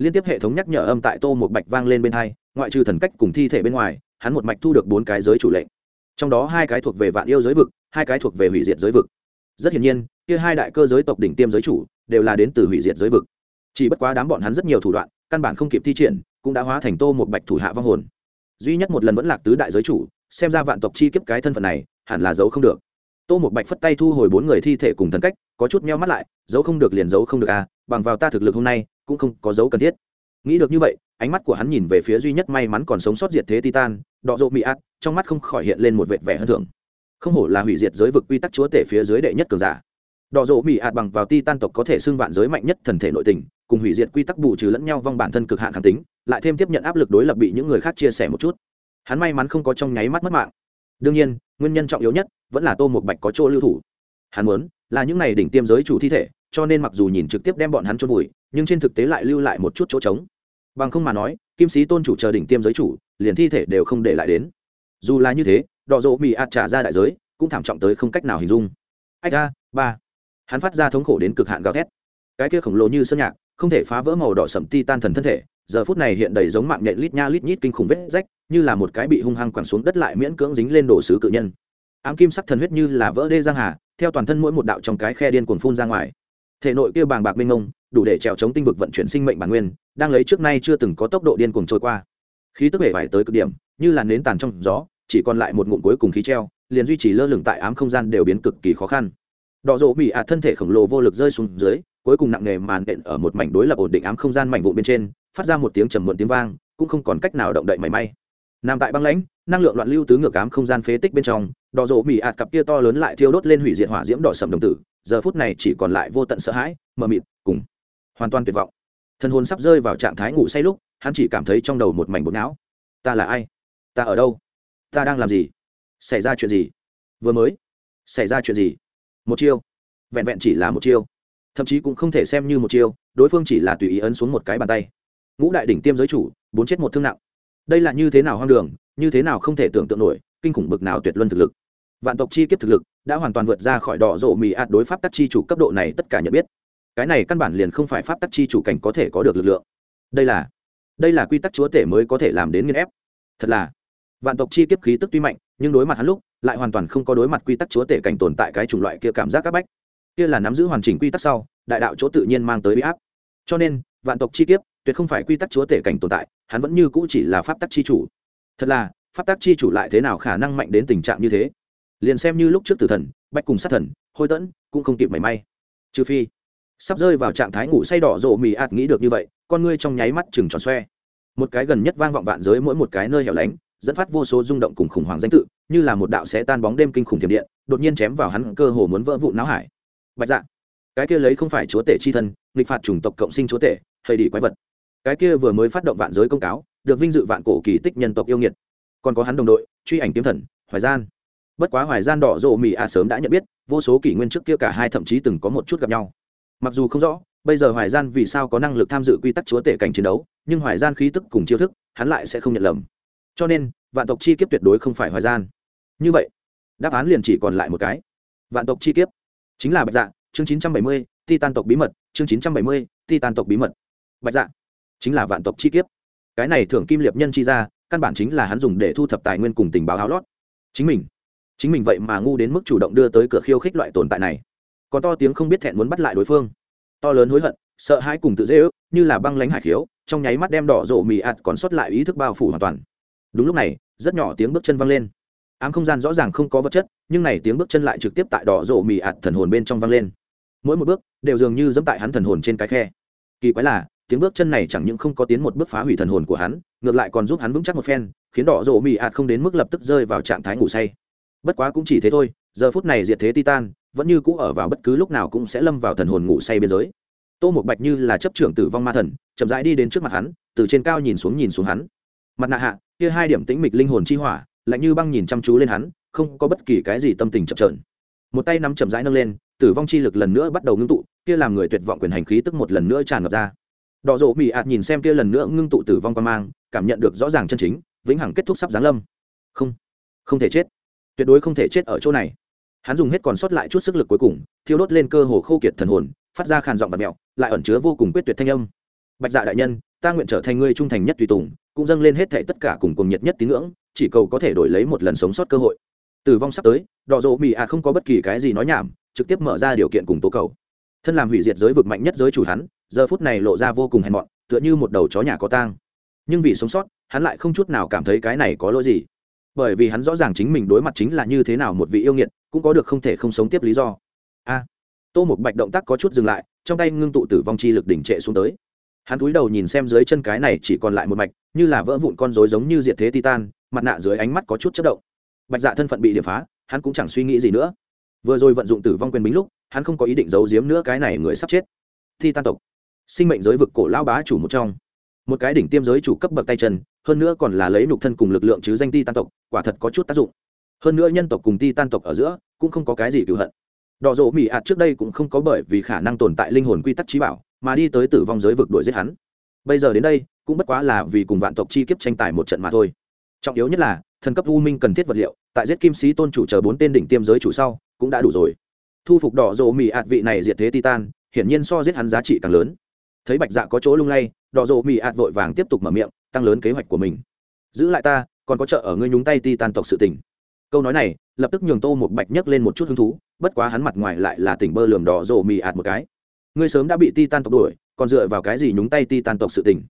liên tiếp hệ thống nhắc nhở âm tại tô một bạch vang lên bên hai, ngoại trừ thần cách cùng thi thể bên ngoài, hắn một mạch thu được bốn cái giới chủ lệnh. Trong đó hai cái thuộc về vạn yêu giới vực, hai cái thuộc về hủy diệt giới vực. Rất hiển nhiên, kia hai đại cơ giới tộc đỉnh tiêm giới chủ đều là đến từ hủy diệt giới vực. Chỉ bất quá đám bọn hắn rất nhiều thủ đoạn, căn bản không kịp thi triển, cũng đã hóa thành tô một bạch thủ hạ vong hồn. Duy nhất một lần vẫn lạc tứ đại giới chủ, xem ra vạn tộc chi kiếp cái thân phận này, hẳn là giấu không được. Tô một bạch phất tay thu hồi bốn người thi thể cùng thần cách, có chút meo mắt lại, giấu không được liền giấu không được à bằng vào ta thực lực hôm nay cũng không có dấu cần thiết. Nghĩ được như vậy, ánh mắt của hắn nhìn về phía duy nhất may mắn còn sống sót diệt thế titan, đọ rộ mỹ ạt trong mắt không khỏi hiện lên một vệt vẻ hơn thường không hổ là hủy diệt giới vực quy tắc chúa tể phía dưới đệ nhất cường giả. Đọ rộ mỹ ạt bằng vào titan tộc có thể xưng vạn giới mạnh nhất thần thể nội tình, cùng hủy diệt quy tắc bù trừ lẫn nhau vong bản thân cực hạn kháng tính, lại thêm tiếp nhận áp lực đối lập bị những người khác chia sẻ một chút. Hắn may mắn không có trong nháy mắt mất mạng. Đương nhiên, nguyên nhân trọng yếu nhất vẫn là tô một bạch có chỗ lưu thủ. Hắn muốn là những này đỉnh tiêm giới chủ thi thể cho nên mặc dù nhìn trực tiếp đem bọn hắn chôn vùi, nhưng trên thực tế lại lưu lại một chút chỗ trống. Bằng không mà nói, kim sĩ tôn chủ chờ đỉnh tiêm giới chủ, liền thi thể đều không để lại đến. Dù là như thế, đỏ rộ bị ạt trả ra đại giới, cũng thảm trọng tới không cách nào hình dung. Ách a, ba. Hắn phát ra thống khổ đến cực hạn gào thét. Cái kia khổng lồ như sơn nhạc, không thể phá vỡ màu đỏ sậm ti tan thần thân thể, giờ phút này hiện đầy giống mạng nhện lít nha lít nhít kinh khủng vết rách, như là một cái bị hung hăng quẳng xuống đất lại miễn cưỡng dính lên đồ sứ cự nhân. Ám kim sắc thần huyết như là vỡ đê giang hà, theo toàn thân mỗi một đạo trong cái khe điên cuồng phun ra ngoài thể nội kia bàng bạc minh ngông đủ để trèo chống tinh vực vận chuyển sinh mệnh bản nguyên, đang lấy trước nay chưa từng có tốc độ điên cuồng trôi qua. Khí tức bể vải tới cực điểm, như là nến tàn trong gió, chỉ còn lại một ngụm cuối cùng khí treo, liền duy trì lơ lửng tại ám không gian đều biến cực kỳ khó khăn. Đỏ rộ bị ạt thân thể khổng lồ vô lực rơi xuống dưới, cuối cùng nặng nề màn đện ở một mảnh đối lập ổn định ám không gian mảnh vụ bên trên, phát ra một tiếng trầm muộn tiếng vang, cũng không còn cách nào động đậy mảy may. Nằm tại băng lãnh, năng lượng loạn lưu tứ ngược ám không gian phế tích bên trong, đỏ rộ bị ạt cặp kia to lớn lại thiêu đốt lên hủy diệt hỏa diễm đỏ sầm đồng tử giờ phút này chỉ còn lại vô tận sợ hãi, mờ mịt, cùng hoàn toàn tuyệt vọng. Thân hồn sắp rơi vào trạng thái ngủ say lúc, hắn chỉ cảm thấy trong đầu một mảnh bột não. Ta là ai? Ta ở đâu? Ta đang làm gì? Xảy ra chuyện gì? Vừa mới, xảy ra chuyện gì? Một chiêu. Vẹn vẹn chỉ là một chiêu. Thậm chí cũng không thể xem như một chiêu, đối phương chỉ là tùy ý ấn xuống một cái bàn tay. Ngũ đại đỉnh tiêm giới chủ, bốn chết một thương nặng. Đây là như thế nào hoang đường, như thế nào không thể tưởng tượng nổi, kinh khủng bực nào tuyệt luân thực lực vạn tộc chi kiếp thực lực đã hoàn toàn vượt ra khỏi đỏ rộ mì ạt đối pháp tắc chi chủ cấp độ này tất cả nhận biết. Cái này căn bản liền không phải pháp tắc chi chủ cảnh có thể có được lực lượng. Đây là đây là quy tắc chúa tể mới có thể làm đến nghiên ép. Thật là, vạn tộc chi kiếp khí tức tuy mạnh, nhưng đối mặt hắn lúc, lại hoàn toàn không có đối mặt quy tắc chúa tể cảnh tồn tại cái chủng loại kia cảm giác áp bách. Kia là nắm giữ hoàn chỉnh quy tắc sau, đại đạo chỗ tự nhiên mang tới bị áp. Cho nên, vạn tộc chi kiếp tuyệt không phải quy tắc chúa tể cảnh tồn tại, hắn vẫn như cũ chỉ là pháp tắc chi chủ. Thật là, pháp tắc chi chủ lại thế nào khả năng mạnh đến tình trạng như thế? Liền xem như lúc trước tử thần, bách cùng sát thần, hôi tẫn, cũng không kịp mảy may. Trừ phi, sắp rơi vào trạng thái ngủ say đỏ rộ mì ạt nghĩ được như vậy, con ngươi trong nháy mắt chừng tròn xoe. Một cái gần nhất vang vọng vạn giới mỗi một cái nơi hẻo lánh, dẫn phát vô số rung động cùng khủng hoảng danh tự, như là một đạo sẽ tan bóng đêm kinh khủng thiểm điện, đột nhiên chém vào hắn cơ hồ muốn vỡ vụn não hải. Bạch dạ cái kia lấy không phải chúa tể chi thân, nghịch phạt chủng tộc cộng sinh chúa tể hay đi quái vật. Cái kia vừa mới phát động vạn giới công cáo, được vinh dự vạn cổ kỳ tích nhân tộc yêu nghiệt. Còn có hắn đồng đội, truy ảnh kiếm thần, hoài gian bất quá hoài gian đỏ rộ mỹ ạ sớm đã nhận biết, vô số kỷ nguyên trước kia cả hai thậm chí từng có một chút gặp nhau. Mặc dù không rõ, bây giờ hoài gian vì sao có năng lực tham dự quy tắc chúa tể cảnh chiến đấu, nhưng hoài gian khí tức cùng chiêu thức, hắn lại sẽ không nhận lầm. Cho nên, vạn tộc chi kiếp tuyệt đối không phải hoài gian. Như vậy, đáp án liền chỉ còn lại một cái. Vạn tộc chi kiếp. Chính là bạch dạ chương chín trăm bảy mươi ti tan tộc bí mật, chương chín trăm bảy mươi ti tan tộc bí mật. Bạch dạ chính là vạn tộc chi kiếp. Cái này thưởng kim liệp nhân chi ra, căn bản chính là hắn dùng để thu thập tài nguyên cùng tình báo áo lót. Chính mình chính mình vậy mà ngu đến mức chủ động đưa tới cửa khiêu khích loại tồn tại này. Còn to tiếng không biết thẹn muốn bắt lại đối phương. To lớn hối hận, sợ hãi cùng tự dễ ước, như là băng lánh hải khiếu, trong nháy mắt đem đỏ rộ mì ạt còn sót lại ý thức bao phủ hoàn toàn. Đúng lúc này, rất nhỏ tiếng bước chân văng lên. Ám không gian rõ ràng không có vật chất, nhưng này tiếng bước chân lại trực tiếp tại đỏ rộ mì ạt thần hồn bên trong văng lên. Mỗi một bước, đều dường như dẫm tại hắn thần hồn trên cái khe. Kỳ quái là, tiếng bước chân này chẳng những không có tiến một bước phá hủy thần hồn của hắn, ngược lại còn giúp hắn vững chắc một phen, khiến đỏ rộ mì ạt không đến mức lập tức rơi vào trạng thái ngủ say bất quá cũng chỉ thế thôi, giờ phút này diệt thế titan, vẫn như cũ ở vào bất cứ lúc nào cũng sẽ lâm vào thần hồn ngủ say biên giới. Tô một bạch như là chấp trưởng tử vong ma thần, chậm rãi đi đến trước mặt hắn, từ trên cao nhìn xuống nhìn xuống hắn. Mặt nạ hạ, kia hai điểm tĩnh mịch linh hồn chi hỏa, lạnh như băng nhìn chăm chú lên hắn, không có bất kỳ cái gì tâm tình chậm trợn. Một tay nắm chậm rãi nâng lên, tử vong chi lực lần nữa bắt đầu ngưng tụ, kia làm người tuyệt vọng quyền hành khí tức một lần nữa tràn ngập ra. Đỏ rộ mị ạt nhìn xem kia lần nữa ngưng tụ tử vong quan mang, cảm nhận được rõ ràng chân chính, vĩnh hằng kết thúc sắp giáng lâm. Không không thể chết tuyệt đối không thể chết ở chỗ này. Hắn dùng hết còn sót lại chút sức lực cuối cùng, thiêu đốt lên cơ hồ khô kiệt thần hồn, phát ra khàn giọng và mẹo, lại ẩn chứa vô cùng quyết tuyệt thanh âm. Bạch dạ đại nhân, ta nguyện trở thành người trung thành nhất tùy tùng, cũng dâng lên hết thệ tất cả cùng cùng nhiệt nhất tín ngưỡng, chỉ cầu có thể đổi lấy một lần sống sót cơ hội. Tử vong sắp tới, đỏ rộ mỹ ạ không có bất kỳ cái gì nói nhảm, trực tiếp mở ra điều kiện cùng tố cầu. Thân làm hủy diệt giới vực mạnh nhất giới chủ hắn, giờ phút này lộ ra vô cùng hèn mọn, tựa như một đầu chó nhà có tang. Nhưng vì sống sót, hắn lại không chút nào cảm thấy cái này có lỗi gì bởi vì hắn rõ ràng chính mình đối mặt chính là như thế nào một vị yêu nghiệt, cũng có được không thể không sống tiếp lý do. A, tô một bạch động tác có chút dừng lại, trong tay ngưng tụ tử vong chi lực đỉnh trệ xuống tới. Hắn cúi đầu nhìn xem dưới chân cái này chỉ còn lại một mạch, như là vỡ vụn con rối giống như diệt thế titan, mặt nạ dưới ánh mắt có chút chất động. Bạch dạ thân phận bị điểm phá, hắn cũng chẳng suy nghĩ gì nữa. Vừa rồi vận dụng tử vong quyền bính lúc, hắn không có ý định giấu giếm nữa cái này người sắp chết. Titan tộc. Sinh mệnh giới vực cổ lao bá chủ một trong. Một cái đỉnh tiêm giới chủ cấp bậc tay chân hơn nữa còn là lấy nục thân cùng lực lượng chứ danh ti tan tộc, quả thật có chút tác dụng. Hơn nữa nhân tộc cùng ti tan tộc ở giữa cũng không có cái gì cựu hận. Đỏ rộ mỹ ạt trước đây cũng không có bởi vì khả năng tồn tại linh hồn quy tắc trí bảo, mà đi tới tử vong giới vực đuổi giết hắn. Bây giờ đến đây, cũng bất quá là vì cùng vạn tộc chi kiếp tranh tài một trận mà thôi. Trọng yếu nhất là, thần cấp u minh cần thiết vật liệu, tại giết kim sĩ tôn chủ chờ bốn tên đỉnh tiêm giới chủ sau, cũng đã đủ rồi. Thu phục đỏ rộ mỹ ạt vị này diệt thế titan, hiển nhiên so giết hắn giá trị càng lớn. Thấy bạch dạ có chỗ lung lay, đỏ rộ mỹ ạt vội vàng tiếp tục mở miệng tăng lớn kế hoạch của mình. Giữ lại ta, còn có trợ ở ngươi nhúng tay ti tan tộc sự tình. Câu nói này, lập tức nhường tô một bạch nhấc lên một chút hứng thú, bất quá hắn mặt ngoài lại là tỉnh bơ lường đỏ rộ mì ạt một cái. Ngươi sớm đã bị ti tan tộc đuổi, còn dựa vào cái gì nhúng tay ti tan tộc sự tình?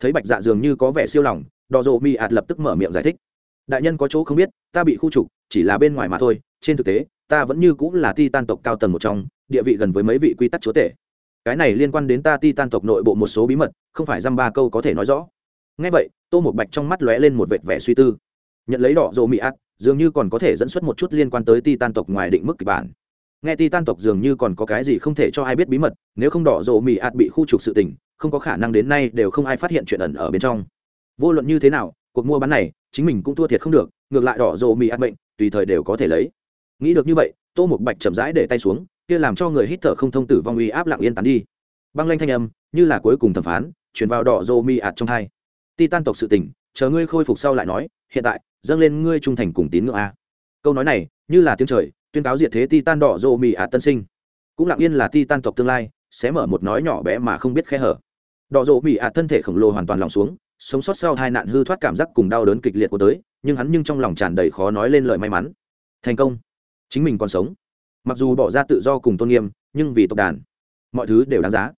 Thấy bạch dạ dường như có vẻ siêu lòng, đỏ rộ mì ạt lập tức mở miệng giải thích. Đại nhân có chỗ không biết, ta bị khu trục, chỉ là bên ngoài mà thôi, trên thực tế, ta vẫn như cũng là ti tan tộc cao tầng một trong, địa vị gần với mấy vị quy tắc chúa tể. Cái này liên quan đến ta ti tan tộc nội bộ một số bí mật, không phải dăm ba câu có thể nói rõ ngay vậy, tô một bạch trong mắt lóe lên một vệt vẻ suy tư. Nhận lấy đỏ rộ mỹ ạt dường như còn có thể dẫn xuất một chút liên quan tới ti tan tộc ngoài định mức kịch bản. Nghe ti tan tộc dường như còn có cái gì không thể cho ai biết bí mật, nếu không đỏ rộ mỹ ạt bị khu trục sự tình, không có khả năng đến nay đều không ai phát hiện chuyện ẩn ở bên trong. Vô luận như thế nào, cuộc mua bán này, chính mình cũng thua thiệt không được, ngược lại đỏ rộ mỹ ạt bệnh tùy thời đều có thể lấy. Nghĩ được như vậy, tô một bạch chậm rãi để tay xuống, kia làm cho người hít thở không thông tử vong uy áp lặng yên tán đi. Băng lanh thanh âm, như là cuối cùng thẩm phán chuyển vào đỏ rộ mi ạt trong hai titan tộc sự tình, chờ ngươi khôi phục sau lại nói, hiện tại, dâng lên ngươi trung thành cùng tín ngưỡng a. Câu nói này, như là tiếng trời, tuyên cáo diệt thế titan đỏ rô mi ạt tân sinh. Cũng lặng yên là titan tộc tương lai, sẽ mở một nói nhỏ bé mà không biết khe hở. Đỏ rô mi ạt thân thể khổng lồ hoàn toàn lòng xuống, sống sót sau hai nạn hư thoát cảm giác cùng đau đớn kịch liệt của tới, nhưng hắn nhưng trong lòng tràn đầy khó nói lên lời may mắn. Thành công. Chính mình còn sống. Mặc dù bỏ ra tự do cùng tôn nghiêm, nhưng vì tộc đàn, mọi thứ đều đáng giá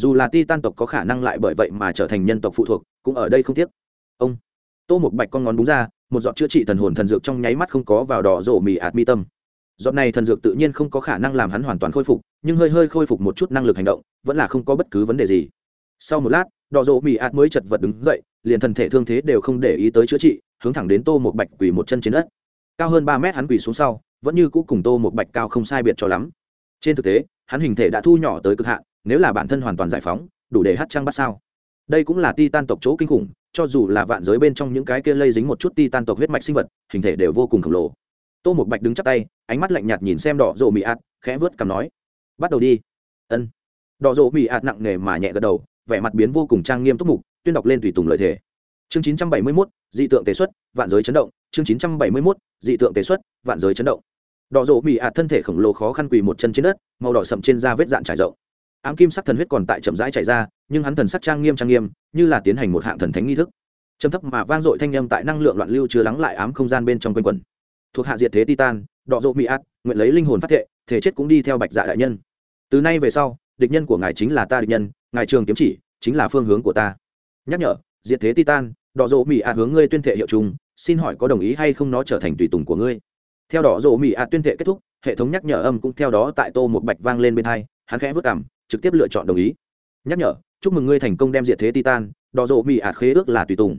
dù là ti tan tộc có khả năng lại bởi vậy mà trở thành nhân tộc phụ thuộc, cũng ở đây không tiếc. Ông tô một bạch con ngón búng ra, một giọt chữa trị thần hồn thần dược trong nháy mắt không có vào đỏ rổ mì ạt mi tâm. Giọt này thần dược tự nhiên không có khả năng làm hắn hoàn toàn khôi phục, nhưng hơi hơi khôi phục một chút năng lực hành động, vẫn là không có bất cứ vấn đề gì. Sau một lát, đỏ rổ mì ạt mới chật vật đứng dậy, liền thần thể thương thế đều không để ý tới chữa trị, hướng thẳng đến tô một bạch quỳ một chân trên đất. Cao hơn ba mét hắn quỳ xuống sau, vẫn như cũ cùng tô một bạch cao không sai biệt cho lắm. Trên thực tế, hắn hình thể đã thu nhỏ tới cực hạn nếu là bản thân hoàn toàn giải phóng đủ để hát trăng bắt sao. Đây cũng là ti tan tộc chỗ kinh khủng cho dù là vạn giới bên trong những cái kia lây dính một chút ti tan tộc huyết mạch sinh vật hình thể đều vô cùng khổng lồ. Tô một bạch đứng chắp tay ánh mắt lạnh nhạt nhìn xem đỏ rộ mị ạt khẽ vớt cằm nói bắt đầu đi. Ân. Đỏ rộ mị ạt nặng nề mà nhẹ gật đầu vẻ mặt biến vô cùng trang nghiêm túc mục tuyên đọc lên tùy tùng lợi thể chương chín trăm bảy mươi 971, dị tượng tế xuất vạn giới chấn động. Chương chín trăm bảy mươi 971, dị tượng tế xuất vạn giới chấn động. Đỏ rộ mị ạt thân thể khổng lồ khó khăn quỳ một chân trên đất màu đỏ sậm trên da vết dạn trải rộng ám kim sắc thần huyết còn tại chậm rãi chảy ra, nhưng hắn thần sắc trang nghiêm trang nghiêm, như là tiến hành một hạng thần thánh nghi thức. Trầm thấp mà vang dội thanh â m tại năng lượng loạn lưu chưa lắng lại ám không gian bên trong quanh quần thuộc hạ diệt thế titan, đọ rộ mỹ át nguyện lấy linh hồn phát thệ, thể chết cũng đi theo bạch dạ đại nhân. Từ nay về sau, địch nhân của ngài chính là ta địch nhân, ngài trường kiếm chỉ chính là phương hướng của ta. Nhắc nhở, diệt thế titan, đọ rộ mỹ át hướng ngươi tuyên thệ hiệu chung xin hỏi có đồng ý hay không nó trở thành tùy tùng của ngươi? Theo đỏ rộ mỹ ạt tuyên thệ kết thúc, hệ thống nhắc nhở âm cũng theo đó tại tô một bạch vang lên bên hai, hắn khẽ vất cảm trực tiếp lựa chọn đồng ý. Nhắc nhở, chúc mừng ngươi thành công đem diệt thế titan đỏ rộ mỹ ạt khế ước là tùy tùng.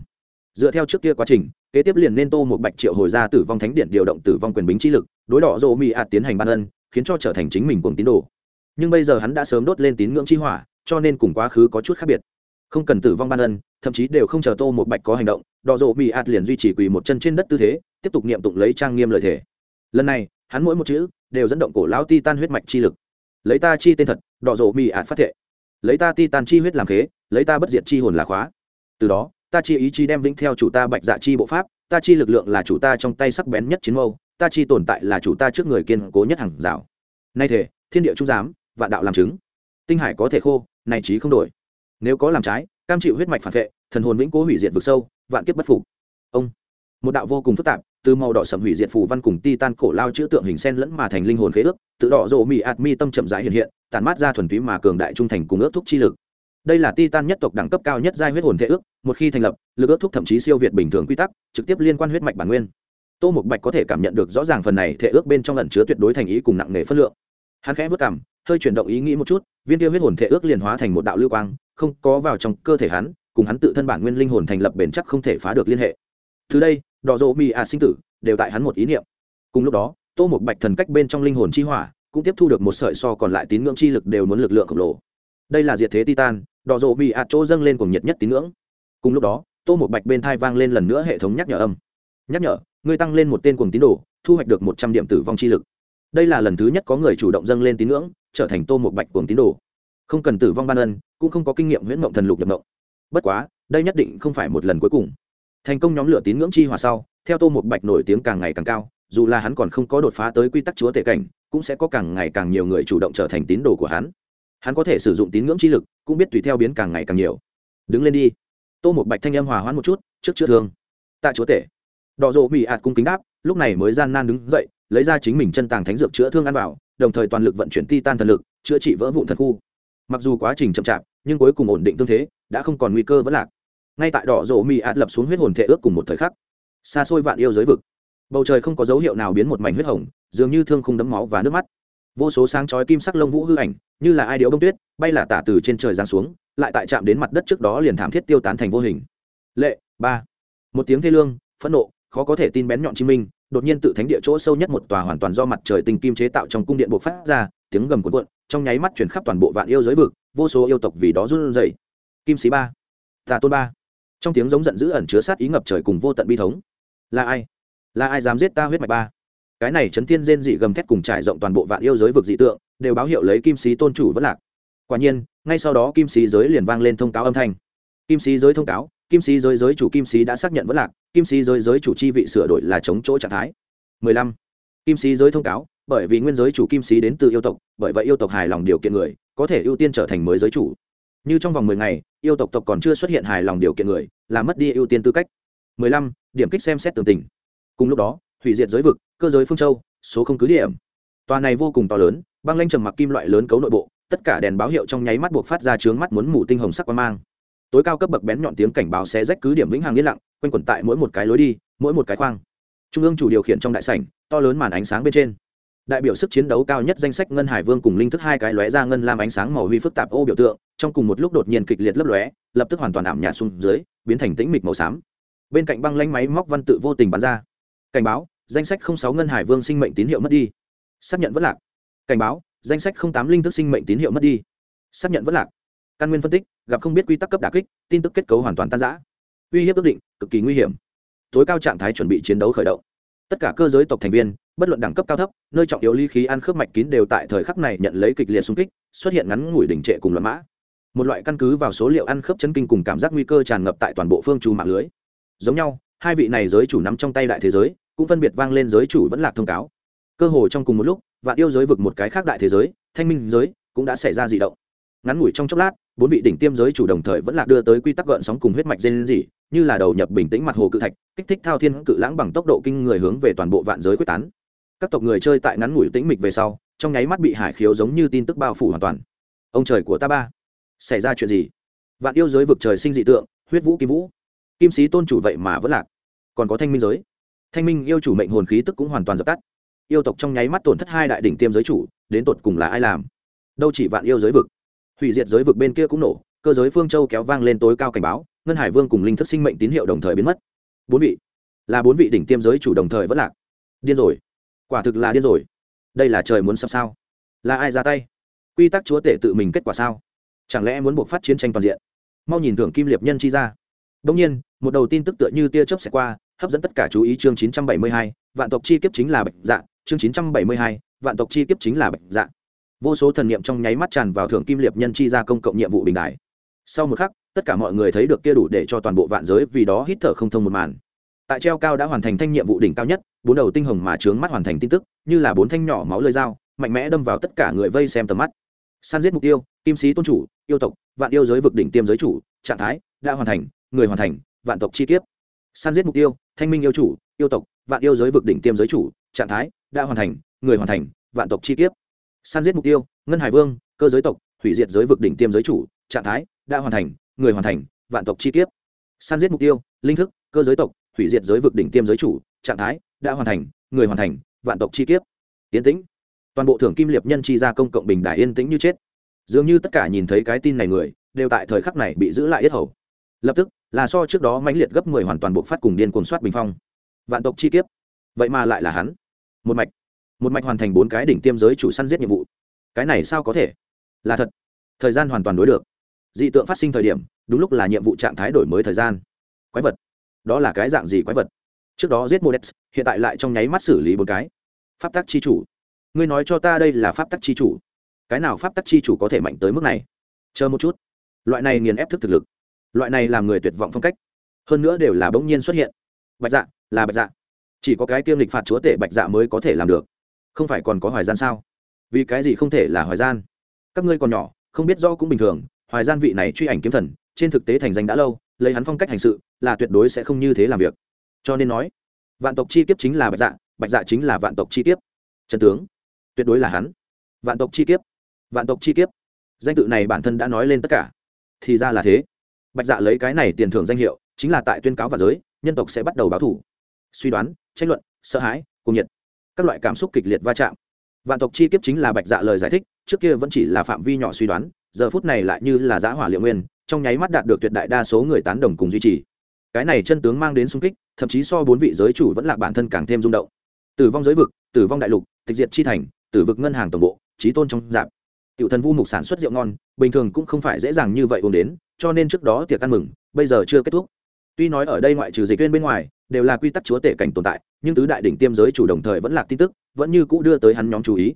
Dựa theo trước kia quá trình, kế tiếp liền nên tô một bạch triệu hồi ra tử vong thánh điện điều động tử vong quyền bính trí lực, đối đỏ rộ mỹ ạt tiến hành ban ân, khiến cho trở thành chính mình cùng tín đồ. Nhưng bây giờ hắn đã sớm đốt lên tín ngưỡng chi hỏa, cho nên cùng quá khứ có chút khác biệt. Không cần tử vong ban ân, thậm chí đều không chờ tô một bạch có hành động đỏ rộ mỹ ạt liền duy trì quỳ một chân trên đất tư thế, tiếp tục niệm tụng lấy trang nghiêm lời thể lần này, hắn mỗi một chữ đều dẫn động cổ lão ti tan huyết mạch chi lực lấy ta chi tên thật, đọ rộ mị ạt phát thệ. Lấy ta ti tan chi huyết làm khế, lấy ta bất diệt chi hồn là khóa. Từ đó, ta chi ý chi đem vĩnh theo chủ ta bạch dạ chi bộ pháp, ta chi lực lượng là chủ ta trong tay sắc bén nhất chiến mâu, ta chi tồn tại là chủ ta trước người kiên cố nhất hàng rào. Nay thể thiên địa trung giám, vạn đạo làm chứng. Tinh hải có thể khô này trí không đổi. Nếu có làm trái, cam chịu huyết mạch phản vệ, thần hồn vĩnh cố hủy diệt vực sâu, vạn kiếp bất phục. Ông. Một đạo vô cùng phức tạp, từ màu đỏ sầm hủy diệt phù văn cùng titan cổ lao chữ tượng hình sen lẫn mà thành linh hồn khế ước tự đỏ rộ mị ạt mi tâm chậm rãi hiện hiện tàn mát ra thuần túy mà cường đại trung thành cùng ước thúc chi lực. Đây là titan nhất tộc đẳng cấp cao nhất giai huyết hồn thể ước, một khi thành lập, lực ước thúc thậm chí siêu việt bình thường quy tắc, trực tiếp liên quan huyết mạch bản nguyên. Tô mục bạch có thể cảm nhận được rõ ràng phần này thể ước bên trong lần chứa tuyệt đối thành ý cùng nặng nề phân lượng. Hắn khẽ vất cảm hơi chuyển động ý nghĩ một chút, viên tiêu huyết hồn thể ước liền hóa thành một đạo lưu quang, không có vào trong cơ thể hắn, cùng hắn tự thân bản nguyên linh hồn thành lập bền chắc không thể phá được liên hệ. Từ đây, đỏ rộ mì ạt sinh tử đều tại hắn một ý niệm. Cùng lúc đó tô một bạch thần cách bên trong linh hồn chi hỏa, cũng tiếp thu được một sợi so còn lại tín ngưỡng chi lực đều muốn lực lượng khổng lồ. Đây là diệt thế titan, đỏ rộ bị ạt chỗ dâng lên cùng nhiệt nhất tín ngưỡng. Cùng lúc đó, tô một bạch bên thai vang lên lần nữa hệ thống nhắc nhở âm. Nhắc nhở, ngươi tăng lên một tên cùng tín đồ, thu hoạch được một trăm điểm tử vong chi lực. Đây là lần thứ nhất có người chủ động dâng lên tín ngưỡng, trở thành tô một bạch cuồng tín đồ. Không cần tử vong ban ân, cũng không có kinh nghiệm huyễn mộng thần lục nhập mộng. Bất quá, đây nhất định không phải một lần cuối cùng. Thành công nhóm lửa tín ngưỡng chi hòa sau, theo tô một bạch nổi tiếng càng ngày càng cao dù là hắn còn không có đột phá tới quy tắc chúa tể cảnh, cũng sẽ có càng ngày càng nhiều người chủ động trở thành tín đồ của hắn. Hắn có thể sử dụng tín ngưỡng chi lực, cũng biết tùy theo biến càng ngày càng nhiều. Đứng lên đi. Tô một bạch thanh âm hòa hoãn một chút, trước chữa thương. Tạ chúa tể. Đỏ rộ bị ạt cung kính đáp, lúc này mới gian nan đứng dậy, lấy ra chính mình chân tàng thánh dược chữa thương ăn vào, đồng thời toàn lực vận chuyển ti tan thần lực, chữa trị vỡ vụn thần khu. Mặc dù quá trình chậm chạp, nhưng cuối cùng ổn định tương thế, đã không còn nguy cơ vẫn lạc. Ngay tại đỏ rộ mỹ ạt lập xuống huyết hồn thể ước cùng một thời khắc. Xa xôi vạn yêu giới vực bầu trời không có dấu hiệu nào biến một mảnh huyết hồng, dường như thương không đấm máu và nước mắt. Vô số sáng chói kim sắc lông vũ hư ảnh, như là ai điếu bông tuyết, bay là tả từ trên trời giáng xuống, lại tại chạm đến mặt đất trước đó liền thảm thiết tiêu tán thành vô hình. Lệ, ba. Một tiếng thê lương, phẫn nộ, khó có thể tin bén nhọn chi minh, đột nhiên tự thánh địa chỗ sâu nhất một tòa hoàn toàn do mặt trời tinh kim chế tạo trong cung điện buộc phát ra, tiếng gầm cuộn cuộn, trong nháy mắt chuyển khắp toàn bộ vạn yêu giới vực, vô số yêu tộc vì đó run rẩy. Kim sĩ ba, tà tôn ba. Trong tiếng giống giận dữ ẩn chứa sát ý ngập trời cùng vô tận bi thống. Là ai? Là ai dám giết ta huyết mạch ba? Cái này chấn thiên rên dị gầm thét cùng trải rộng toàn bộ vạn yêu giới vực dị tượng, đều báo hiệu lấy kim sĩ tôn chủ vẫn lạc. Quả nhiên, ngay sau đó kim sĩ giới liền vang lên thông cáo âm thanh. Kim sĩ giới thông cáo, kim sĩ giới giới chủ kim sĩ đã xác nhận vẫn lạc, kim sĩ giới giới chủ chi vị sửa đổi là chống chỗ trạng thái. 15. kim sĩ giới thông cáo, bởi vì nguyên giới chủ kim sĩ đến từ yêu tộc, bởi vậy yêu tộc hài lòng điều kiện người, có thể ưu tiên trở thành mới giới chủ. Như trong vòng 10 ngày, yêu tộc tộc còn chưa xuất hiện hài lòng điều kiện người, là mất đi ưu tiên tư cách. 15. điểm kích xem xét tường tình cùng lúc đó, hủy diệt giới vực, cơ giới phương châu, số không cứ điểm. Tòa này vô cùng to lớn, băng lanh trầm mặc kim loại lớn cấu nội bộ, tất cả đèn báo hiệu trong nháy mắt buộc phát ra chướng mắt muốn mù tinh hồng sắc quang mang. Tối cao cấp bậc bén nhọn tiếng cảnh báo sẽ rách cứ điểm vĩnh hằng yên lặng, quanh quẩn tại mỗi một cái lối đi, mỗi một cái khoang. Trung ương chủ điều khiển trong đại sảnh, to lớn màn ánh sáng bên trên. Đại biểu sức chiến đấu cao nhất danh sách ngân hải vương cùng linh thức hai cái lóe ra ngân lam ánh sáng màu huy phức tạp ô biểu tượng, trong cùng một lúc đột nhiên kịch liệt lấp lóe, lập tức hoàn toàn ảm nhạt xuống dưới, biến thành tĩnh mịch màu xám. Bên cạnh băng lanh máy móc văn tự vô tình bắn ra cảnh báo, danh sách sáu ngân hải vương sinh mệnh tín hiệu mất đi. Xác nhận vất lạc. Cảnh báo, danh sách tám linh thức sinh mệnh tín hiệu mất đi. Xác nhận vất lạc. Căn nguyên phân tích, gặp không biết quy tắc cấp đà kích, tin tức kết cấu hoàn toàn tan giã uy hiếp ước định, cực kỳ nguy hiểm. Tối cao trạng thái chuẩn bị chiến đấu khởi động. Tất cả cơ giới tộc thành viên, bất luận đẳng cấp cao thấp, nơi trọng yếu ly khí ăn khớp mạch kín đều tại thời khắc này nhận lấy kịch liệt xung kích, xuất hiện ngắn ngủi đỉnh trệ cùng loạn mã. Một loại căn cứ vào số liệu ăn khớp chấn kinh cùng cảm giác nguy cơ tràn ngập tại toàn bộ phương trù mạng lưới. Giống nhau hai vị này giới chủ nắm trong tay đại thế giới, cũng phân biệt vang lên giới chủ vẫn lạc thông cáo. Cơ hồ trong cùng một lúc, vạn yêu giới vực một cái khác đại thế giới, thanh minh giới, cũng đã xảy ra dị động. Ngắn ngủi trong chốc lát, bốn vị đỉnh tiêm giới chủ đồng thời vẫn là đưa tới quy tắc gợn sóng cùng huyết mạch dây gì như là đầu nhập bình tĩnh mặt hồ cự thạch, kích thích thao thiên cự lãng bằng tốc độ kinh người hướng về toàn bộ vạn giới quyết tán. Các tộc người chơi tại ngắn ngủi tĩnh mịch về sau, trong nháy mắt bị hải khiếu giống như tin tức bao phủ hoàn toàn. Ông trời của ta ba, xảy ra chuyện gì? Vạn yêu giới vực trời sinh dị tượng, huyết vũ kim vũ kim sĩ tôn chủ vậy mà vẫn lạc. Còn có thanh minh giới. Thanh minh yêu chủ mệnh hồn khí tức cũng hoàn toàn dập tắt. Yêu tộc trong nháy mắt tổn thất hai đại đỉnh tiêm giới chủ, đến tột cùng là ai làm? Đâu chỉ vạn yêu giới vực. Hủy diệt giới vực bên kia cũng nổ, cơ giới phương châu kéo vang lên tối cao cảnh báo, ngân hải vương cùng linh thức sinh mệnh tín hiệu đồng thời biến mất. Bốn vị. Là bốn vị đỉnh tiêm giới chủ đồng thời vẫn lạc. Điên rồi. Quả thực là điên rồi. Đây là trời muốn sắp sao? Là ai ra tay? Quy tắc chúa tể tự mình kết quả sao? Chẳng lẽ muốn buộc phát chiến tranh toàn diện? Mau nhìn thưởng kim Liệp nhân chi ra. Đông nhiên một đầu tin tức tựa như tia chớp sẽ qua hấp dẫn tất cả chú ý chương 972, vạn tộc chi kiếp chính là bạch dạ chương 972, vạn tộc chi kiếp chính là bạch dạ. Vô số thần niệm trong nháy mắt tràn vào thượng kim liệp nhân chi ra công cộng nhiệm vụ bình đại. Sau một khắc tất cả mọi người thấy được kia đủ để cho toàn bộ vạn giới vì đó hít thở không thông một màn. Tại treo cao đã hoàn thành thanh nhiệm vụ đỉnh cao nhất bốn đầu tinh hồng mà trướng mắt hoàn thành tin tức như là bốn thanh nhỏ máu lơi dao mạnh mẽ đâm vào tất cả người vây xem tầm mắt. Săn giết mục tiêu kim sĩ tôn chủ yêu tộc vạn yêu giới vực đỉnh tiêm giới chủ trạng thái đã hoàn thành người hoàn thành vạn tộc chi kiếp. Săn giết mục tiêu, thanh minh yêu chủ, yêu tộc, vạn yêu giới vực đỉnh tiêm giới chủ, trạng thái, đã hoàn thành, người hoàn thành, vạn tộc chi kiếp. Săn giết mục tiêu, ngân hải vương, cơ giới tộc, hủy diệt giới vực đỉnh tiêm giới chủ, trạng thái, đã hoàn thành, người hoàn thành, vạn tộc chi kiếp. Săn giết mục tiêu, linh thức, cơ giới tộc, hủy diệt giới vực đỉnh tiêm giới chủ, trạng thái, đã hoàn thành, người hoàn thành, vạn tộc chi kiếp. Yến tĩnh. Toàn bộ thưởng kim liệp nhân chi ra công cộng bình đại yên tĩnh như chết. Dường như tất cả nhìn thấy cái tin này người, đều tại thời khắc này bị giữ lại yết hầu. Lập tức là so trước đó mãnh liệt gấp mười hoàn toàn buộc phát cùng điên cuồng soát bình phong. Vạn tộc chi kiếp. Vậy mà lại là hắn. Một mạch. Một mạch hoàn thành bốn cái đỉnh tiêm giới chủ săn giết nhiệm vụ. Cái này sao có thể? Là thật. Thời gian hoàn toàn đối được. Dị tượng phát sinh thời điểm, đúng lúc là nhiệm vụ trạng thái đổi mới thời gian. Quái vật. Đó là cái dạng gì quái vật? Trước đó giết modex, hiện tại lại trong nháy mắt xử lý bốn cái. Pháp tắc chi chủ. Ngươi nói cho ta đây là pháp tắc chi chủ. Cái nào pháp tắc chi chủ có thể mạnh tới mức này? Chờ một chút. Loại này nghiền ép thức thực lực loại này làm người tuyệt vọng phong cách. Hơn nữa đều là bỗng nhiên xuất hiện. Bạch dạ là bạch dạ. Chỉ có cái tiêm lịch phạt chúa tể bạch dạ mới có thể làm được. Không phải còn có hoài gian sao? Vì cái gì không thể là hoài gian? Các ngươi còn nhỏ, không biết do cũng bình thường, hoài gian vị này truy ảnh kiếm thần, trên thực tế thành danh đã lâu, lấy hắn phong cách hành sự, là tuyệt đối sẽ không như thế làm việc. Cho nên nói, vạn tộc chi kiếp chính là bạch dạ bạch dạ chính là vạn tộc chi kiếp. Trần tướng, tuyệt đối là hắn. Vạn tộc chi kiếp, vạn tộc chi kiếp. Danh tự này bản thân đã nói lên tất cả. Thì ra là thế bạch dạ lấy cái này tiền thưởng danh hiệu, chính là tại tuyên cáo và giới, nhân tộc sẽ bắt đầu báo thủ. Suy đoán, tranh luận, sợ hãi cùng nhiệt. Các loại cảm xúc kịch liệt va chạm. Vạn tộc chi kiếp chính là bạch dạ lời giải thích, trước kia vẫn chỉ là phạm vi nhỏ suy đoán, giờ phút này lại như là giã hỏa liệu nguyên, trong nháy mắt đạt được tuyệt đại đa số người tán đồng cùng duy trì. Cái này chân tướng mang đến sung kích, thậm chí so bốn vị giới chủ vẫn là bản thân càng thêm rung động. Tử vong giới vực, tử vong đại lục, tịch diệt chi thành, tử vực ngân hàng tổng bộ trí tôn trong dạp tiểu thần vu mục sản xuất rượu ngon, bình thường cũng không phải dễ dàng như vậy uống đến, cho nên trước đó tiệc ăn mừng, bây giờ chưa kết thúc. Tuy nói ở đây ngoại trừ dịch viên bên ngoài, đều là quy tắc chúa tể cảnh tồn tại, nhưng tứ đại đỉnh tiêm giới chủ đồng thời vẫn là tin tức, vẫn như cũ đưa tới hắn nhóm chú ý.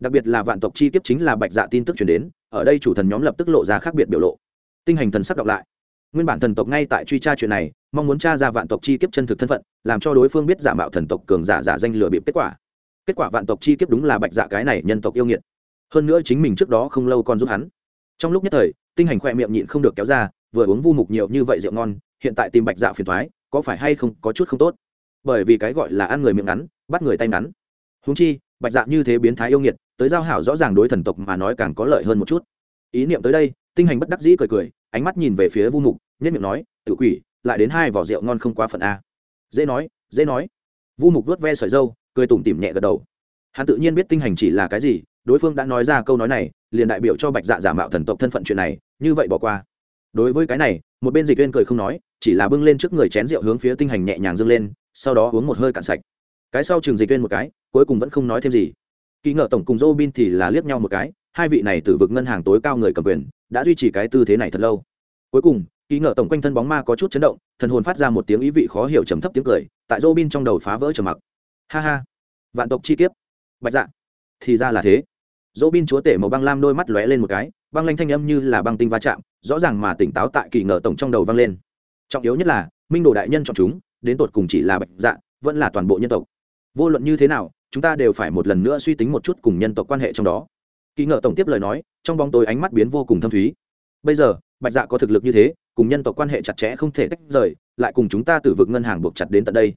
Đặc biệt là vạn tộc chi kiếp chính là bạch dạ tin tức chuyển đến, ở đây chủ thần nhóm lập tức lộ ra khác biệt biểu lộ. Tinh hành thần sắp đọc lại. Nguyên bản thần tộc ngay tại truy tra chuyện này, mong muốn tra ra vạn tộc chi kiếp chân thực thân phận, làm cho đối phương biết giả mạo thần tộc cường giả giả danh lừa bịp kết quả. Kết quả vạn tộc chi kiếp đúng là bạch dạ cái này nhân tộc yêu nghiệt hơn nữa chính mình trước đó không lâu còn giúp hắn. Trong lúc nhất thời, tinh hành khoe miệng nhịn không được kéo ra, vừa uống vu mục nhiều như vậy rượu ngon, hiện tại tìm bạch dạ phiền thoái có phải hay không có chút không tốt? Bởi vì cái gọi là ăn người miệng ngắn, bắt người tay ngắn. Húng chi, bạch dạ như thế biến thái yêu nghiệt, tới giao hảo rõ ràng đối thần tộc mà nói càng có lợi hơn một chút. Ý niệm tới đây, tinh hành bất đắc dĩ cười cười, ánh mắt nhìn về phía vu mục nhất miệng nói, tự quỷ, lại đến hai vỏ rượu ngon không quá phần a. Dễ nói dễ nói. Vu mục vớt ve sợi dâu cười tủm tỉm nhẹ gật đầu. Hắn tự nhiên biết tinh hành chỉ là cái gì đối phương đã nói ra câu nói này, liền đại biểu cho bạch dạ giả mạo thần tộc thân phận chuyện này, như vậy bỏ qua. Đối với cái này, một bên dịch viên cười không nói, chỉ là bưng lên trước người chén rượu hướng phía tinh hành nhẹ nhàng dâng lên, sau đó uống một hơi cạn sạch. Cái sau trường dịch viên một cái, cuối cùng vẫn không nói thêm gì. Kỳ ngờ tổng cùng dô bin thì là liếc nhau một cái, hai vị này từ vực ngân hàng tối cao người cầm quyền, đã duy trì cái tư thế này thật lâu. Cuối cùng kỳ ngờ tổng quanh thân bóng ma có chút chấn động, thần hồn phát ra một tiếng ý vị khó hiểu trầm thấp tiếng cười, tại dô bin trong đầu phá vỡ trầm mặc. Ha ha. Vạn tộc chi kiếp. Bạch dạ. Thì ra là thế dỗ bin chúa tể màu băng lam đôi mắt lóe lên một cái, băng lanh thanh âm như là băng tinh va chạm, rõ ràng mà tỉnh táo tại kỳ ngờ tổng trong đầu vang lên. Trọng yếu nhất là, minh đồ đại nhân chọn chúng, đến tột cùng chỉ là bạch dạ vẫn là toàn bộ nhân tộc. Vô luận như thế nào, chúng ta đều phải một lần nữa suy tính một chút cùng nhân tộc quan hệ trong đó. Kỳ ngờ tổng tiếp lời nói, trong bóng tối ánh mắt biến vô cùng thâm thúy. Bây giờ, bạch dạ có thực lực như thế, cùng nhân tộc quan hệ chặt chẽ không thể tách rời, lại cùng chúng ta từ vực ngân hàng buộc chặt đến tận đây.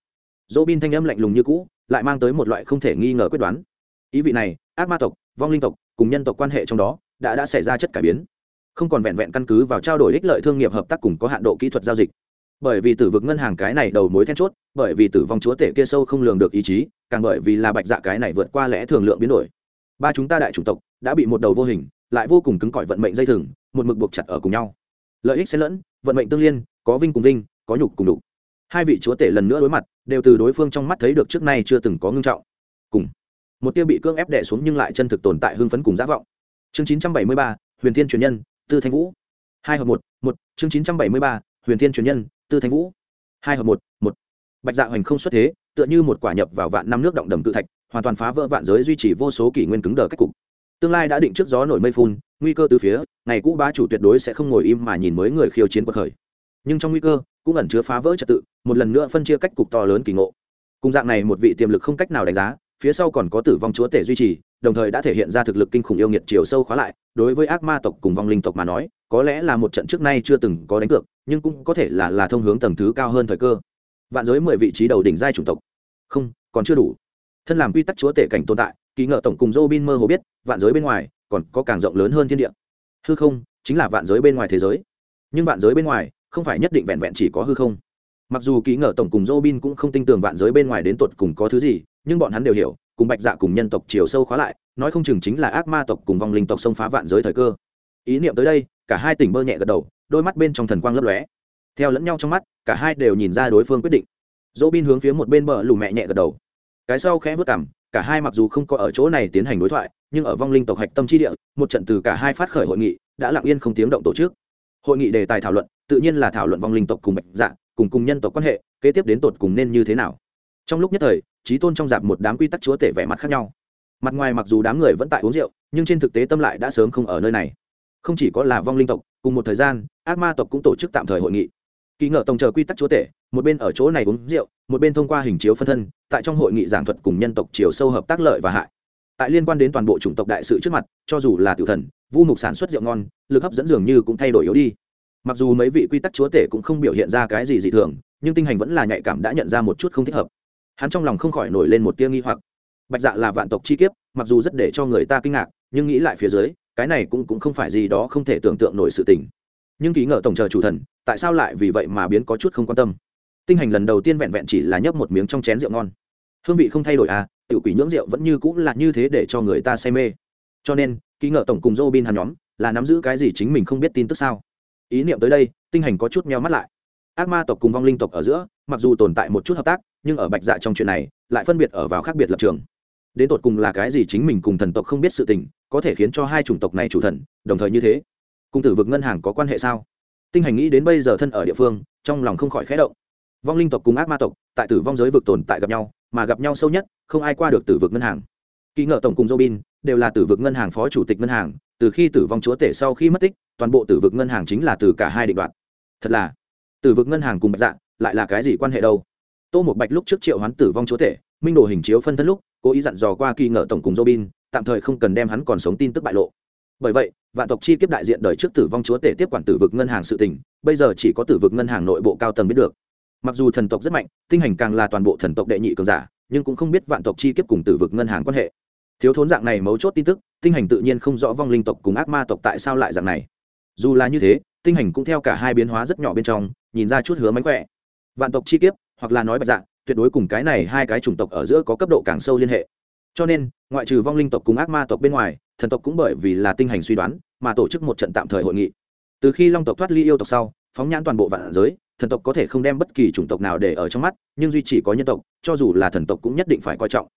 Dỗ bin thanh âm lạnh lùng như cũ, lại mang tới một loại không thể nghi ngờ quyết đoán. Ý vị này, ác ma tộc vong linh tộc cùng nhân tộc quan hệ trong đó đã đã xảy ra chất cải biến. Không còn vẹn vẹn căn cứ vào trao đổi ích lợi thương nghiệp hợp tác cùng có hạn độ kỹ thuật giao dịch. Bởi vì tử vực ngân hàng cái này đầu mối then chốt, bởi vì tử vong chúa tể kia sâu không lường được ý chí, càng bởi vì là bạch dạ cái này vượt qua lẽ thường lượng biến đổi. Ba chúng ta đại chủng tộc đã bị một đầu vô hình, lại vô cùng cứng cỏi vận mệnh dây thừng, một mực buộc chặt ở cùng nhau. Lợi ích xen lẫn, vận mệnh tương liên, có vinh cùng vinh, có nhục cùng đục hai vị chúa tể lần nữa đối mặt, đều từ đối phương trong mắt thấy được trước nay chưa từng có ngưng trọng. Cùng một tia bị cưỡng ép đẻ xuống nhưng lại chân thực tồn tại hưng phấn cùng giả vọng. Chương chín trăm bảy mươi ba, huyền thiên truyền nhân, tư thanh vũ. Hai hợp một một, chương chín trăm bảy mươi ba, huyền thiên truyền nhân, tư thanh vũ. Hai hợp một một. Bạch dạ hoành không xuất thế, tựa như một quả nhập vào vạn năm nước động đầm cự thạch, hoàn toàn phá vỡ vạn giới duy trì vô số kỷ nguyên cứng đờ cách cục. Tương lai đã định trước gió nổi mây phun, nguy cơ từ phía, ngày cũ bá chủ tuyệt đối sẽ không ngồi im mà nhìn mới người khiêu chiến cuộc khởi. Nhưng trong nguy cơ, cũng ẩn chứa phá vỡ trật tự, một lần nữa phân chia cách cục to lớn kỳ ngộ. Cùng dạng này một vị tiềm lực không cách nào đánh giá phía sau còn có tử vong chúa tể duy trì, đồng thời đã thể hiện ra thực lực kinh khủng yêu nghiệt chiều sâu khóa lại, đối với ác ma tộc cùng vong linh tộc mà nói, có lẽ là một trận trước nay chưa từng có đánh cược, nhưng cũng có thể là là thông hướng tầng thứ cao hơn thời cơ. Vạn giới mười vị trí đầu đỉnh giai chủng tộc. Không, còn chưa đủ. Thân làm quy tắc chúa tể cảnh tồn tại, kỳ ngợ tổng cùng Robin mơ hồ biết, vạn giới bên ngoài, còn có càng rộng lớn hơn thiên địa. Hư không, chính là vạn giới bên ngoài thế giới. Nhưng vạn giới bên ngoài, không phải nhất định vẹn vẹn chỉ có hư không. Mặc dù kỹ ngờ tổng cùng Robin cũng không tin tưởng vạn giới bên ngoài đến tột cùng có thứ gì nhưng bọn hắn đều hiểu, cùng bạch dạ cùng nhân tộc chiều sâu khóa lại, nói không chừng chính là ác ma tộc cùng vong linh tộc xông phá vạn giới thời cơ. Ý niệm tới đây, cả hai tỉnh bơ nhẹ gật đầu, đôi mắt bên trong thần quang lấp lóe. Theo lẫn nhau trong mắt, cả hai đều nhìn ra đối phương quyết định. Dỗ bin hướng phía một bên bờ lù mẹ nhẹ gật đầu. Cái sau khẽ vất cảm cả hai mặc dù không có ở chỗ này tiến hành đối thoại, nhưng ở vong linh tộc hạch tâm trí địa, một trận từ cả hai phát khởi hội nghị, đã lặng yên không tiếng động tổ chức. Hội nghị đề tài thảo luận, tự nhiên là thảo luận vong linh tộc cùng bạch dạ cùng cùng nhân tộc quan hệ, kế tiếp đến tột cùng nên như thế nào? Trong lúc nhất thời, trí tôn trong dạp một đám quy tắc chúa tể vẻ mặt khác nhau. Mặt ngoài mặc dù đám người vẫn tại uống rượu, nhưng trên thực tế tâm lại đã sớm không ở nơi này. Không chỉ có là vong linh tộc, cùng một thời gian, ác ma tộc cũng tổ chức tạm thời hội nghị. Kỳ ngờ tổng chờ quy tắc chúa tể, một bên ở chỗ này uống rượu, một bên thông qua hình chiếu phân thân, tại trong hội nghị giảng thuật cùng nhân tộc chiều sâu hợp tác lợi và hại. Tại liên quan đến toàn bộ chủng tộc đại sự trước mặt, cho dù là tiểu thần, vu mục sản xuất rượu ngon, lực hấp dẫn dường như cũng thay đổi yếu đi. Mặc dù mấy vị quy tắc chúa tể cũng không biểu hiện ra cái gì dị thường, nhưng tinh hành vẫn là nhạy cảm đã nhận ra một chút không thích hợp hắn trong lòng không khỏi nổi lên một tia nghi hoặc. Bạch dạ là vạn tộc chi kiếp, mặc dù rất để cho người ta kinh ngạc, nhưng nghĩ lại phía dưới, cái này cũng cũng không phải gì đó không thể tưởng tượng nổi sự tình. Nhưng ký ngờ tổng chờ chủ thần, tại sao lại vì vậy mà biến có chút không quan tâm? Tinh hành lần đầu tiên vẹn vẹn chỉ là nhấp một miếng trong chén rượu ngon. Hương vị không thay đổi à tiểu quỷ nhưỡng rượu vẫn như cũng là như thế để cho người ta say mê. Cho nên, ký ngờ tổng cùng Robin hắn nhóm, là nắm giữ cái gì chính mình không biết tin tức sao? Ý niệm tới đây, tinh hành có chút meo mắt lại. Ác ma tộc cùng vong linh tộc ở giữa, mặc dù tồn tại một chút hợp tác nhưng ở bạch dạ trong chuyện này, lại phân biệt ở vào khác biệt lập trường. Đến tột cùng là cái gì chính mình cùng thần tộc không biết sự tình, có thể khiến cho hai chủng tộc này chủ thần, đồng thời như thế. Cùng tử vực ngân hàng có quan hệ sao? Tinh hành nghĩ đến bây giờ thân ở địa phương, trong lòng không khỏi khẽ động. Vong linh tộc cùng ác ma tộc, tại tử vong giới vực tồn tại gặp nhau, mà gặp nhau sâu nhất, không ai qua được tử vực ngân hàng. Kỳ ngờ tổng cùng robin, đều là tử vực ngân hàng phó chủ tịch ngân hàng, từ khi tử vong chúa tể sau khi mất tích, toàn bộ tử vực ngân hàng chính là từ cả hai định đoạn thật là, tử vực ngân hàng cùng bạch dạ lại là cái gì quan hệ đâu? Tô một bạch lúc trước triệu hoán tử vong chúa tể, minh đồ hình chiếu phân thân lúc, cố ý dặn dò qua kỳ ngờ tổng cùng robin, tạm thời không cần đem hắn còn sống tin tức bại lộ. Bởi vậy, vạn tộc chi kiếp đại diện đời trước tử vong chúa tể tiếp quản tử vực ngân hàng sự tình, bây giờ chỉ có tử vực ngân hàng nội bộ cao tầng biết được. Mặc dù thần tộc rất mạnh, tinh hành càng là toàn bộ thần tộc đệ nhị cường giả, nhưng cũng không biết vạn tộc chi kiếp cùng tử vực ngân hàng quan hệ. Thiếu thốn dạng này mấu chốt tin tức, tinh hành tự nhiên không rõ vong linh tộc cùng ác ma tộc tại sao lại dạng này. Dù là như thế, tinh hành cũng theo cả hai biến hóa rất nhỏ bên trong, nhìn ra chút hứa mánh khỏe. Vạn tộc chi kiếp hoặc là nói bạch dạ, tuyệt đối cùng cái này hai cái chủng tộc ở giữa có cấp độ càng sâu liên hệ. Cho nên ngoại trừ vong linh tộc cùng ác ma tộc bên ngoài thần tộc cũng bởi vì là tinh hành suy đoán mà tổ chức một trận tạm thời hội nghị. Từ khi long tộc thoát ly yêu tộc sau phóng nhãn toàn bộ vạn giới thần tộc có thể không đem bất kỳ chủng tộc nào để ở trong mắt nhưng duy chỉ có nhân tộc cho dù là thần tộc cũng nhất định phải coi trọng.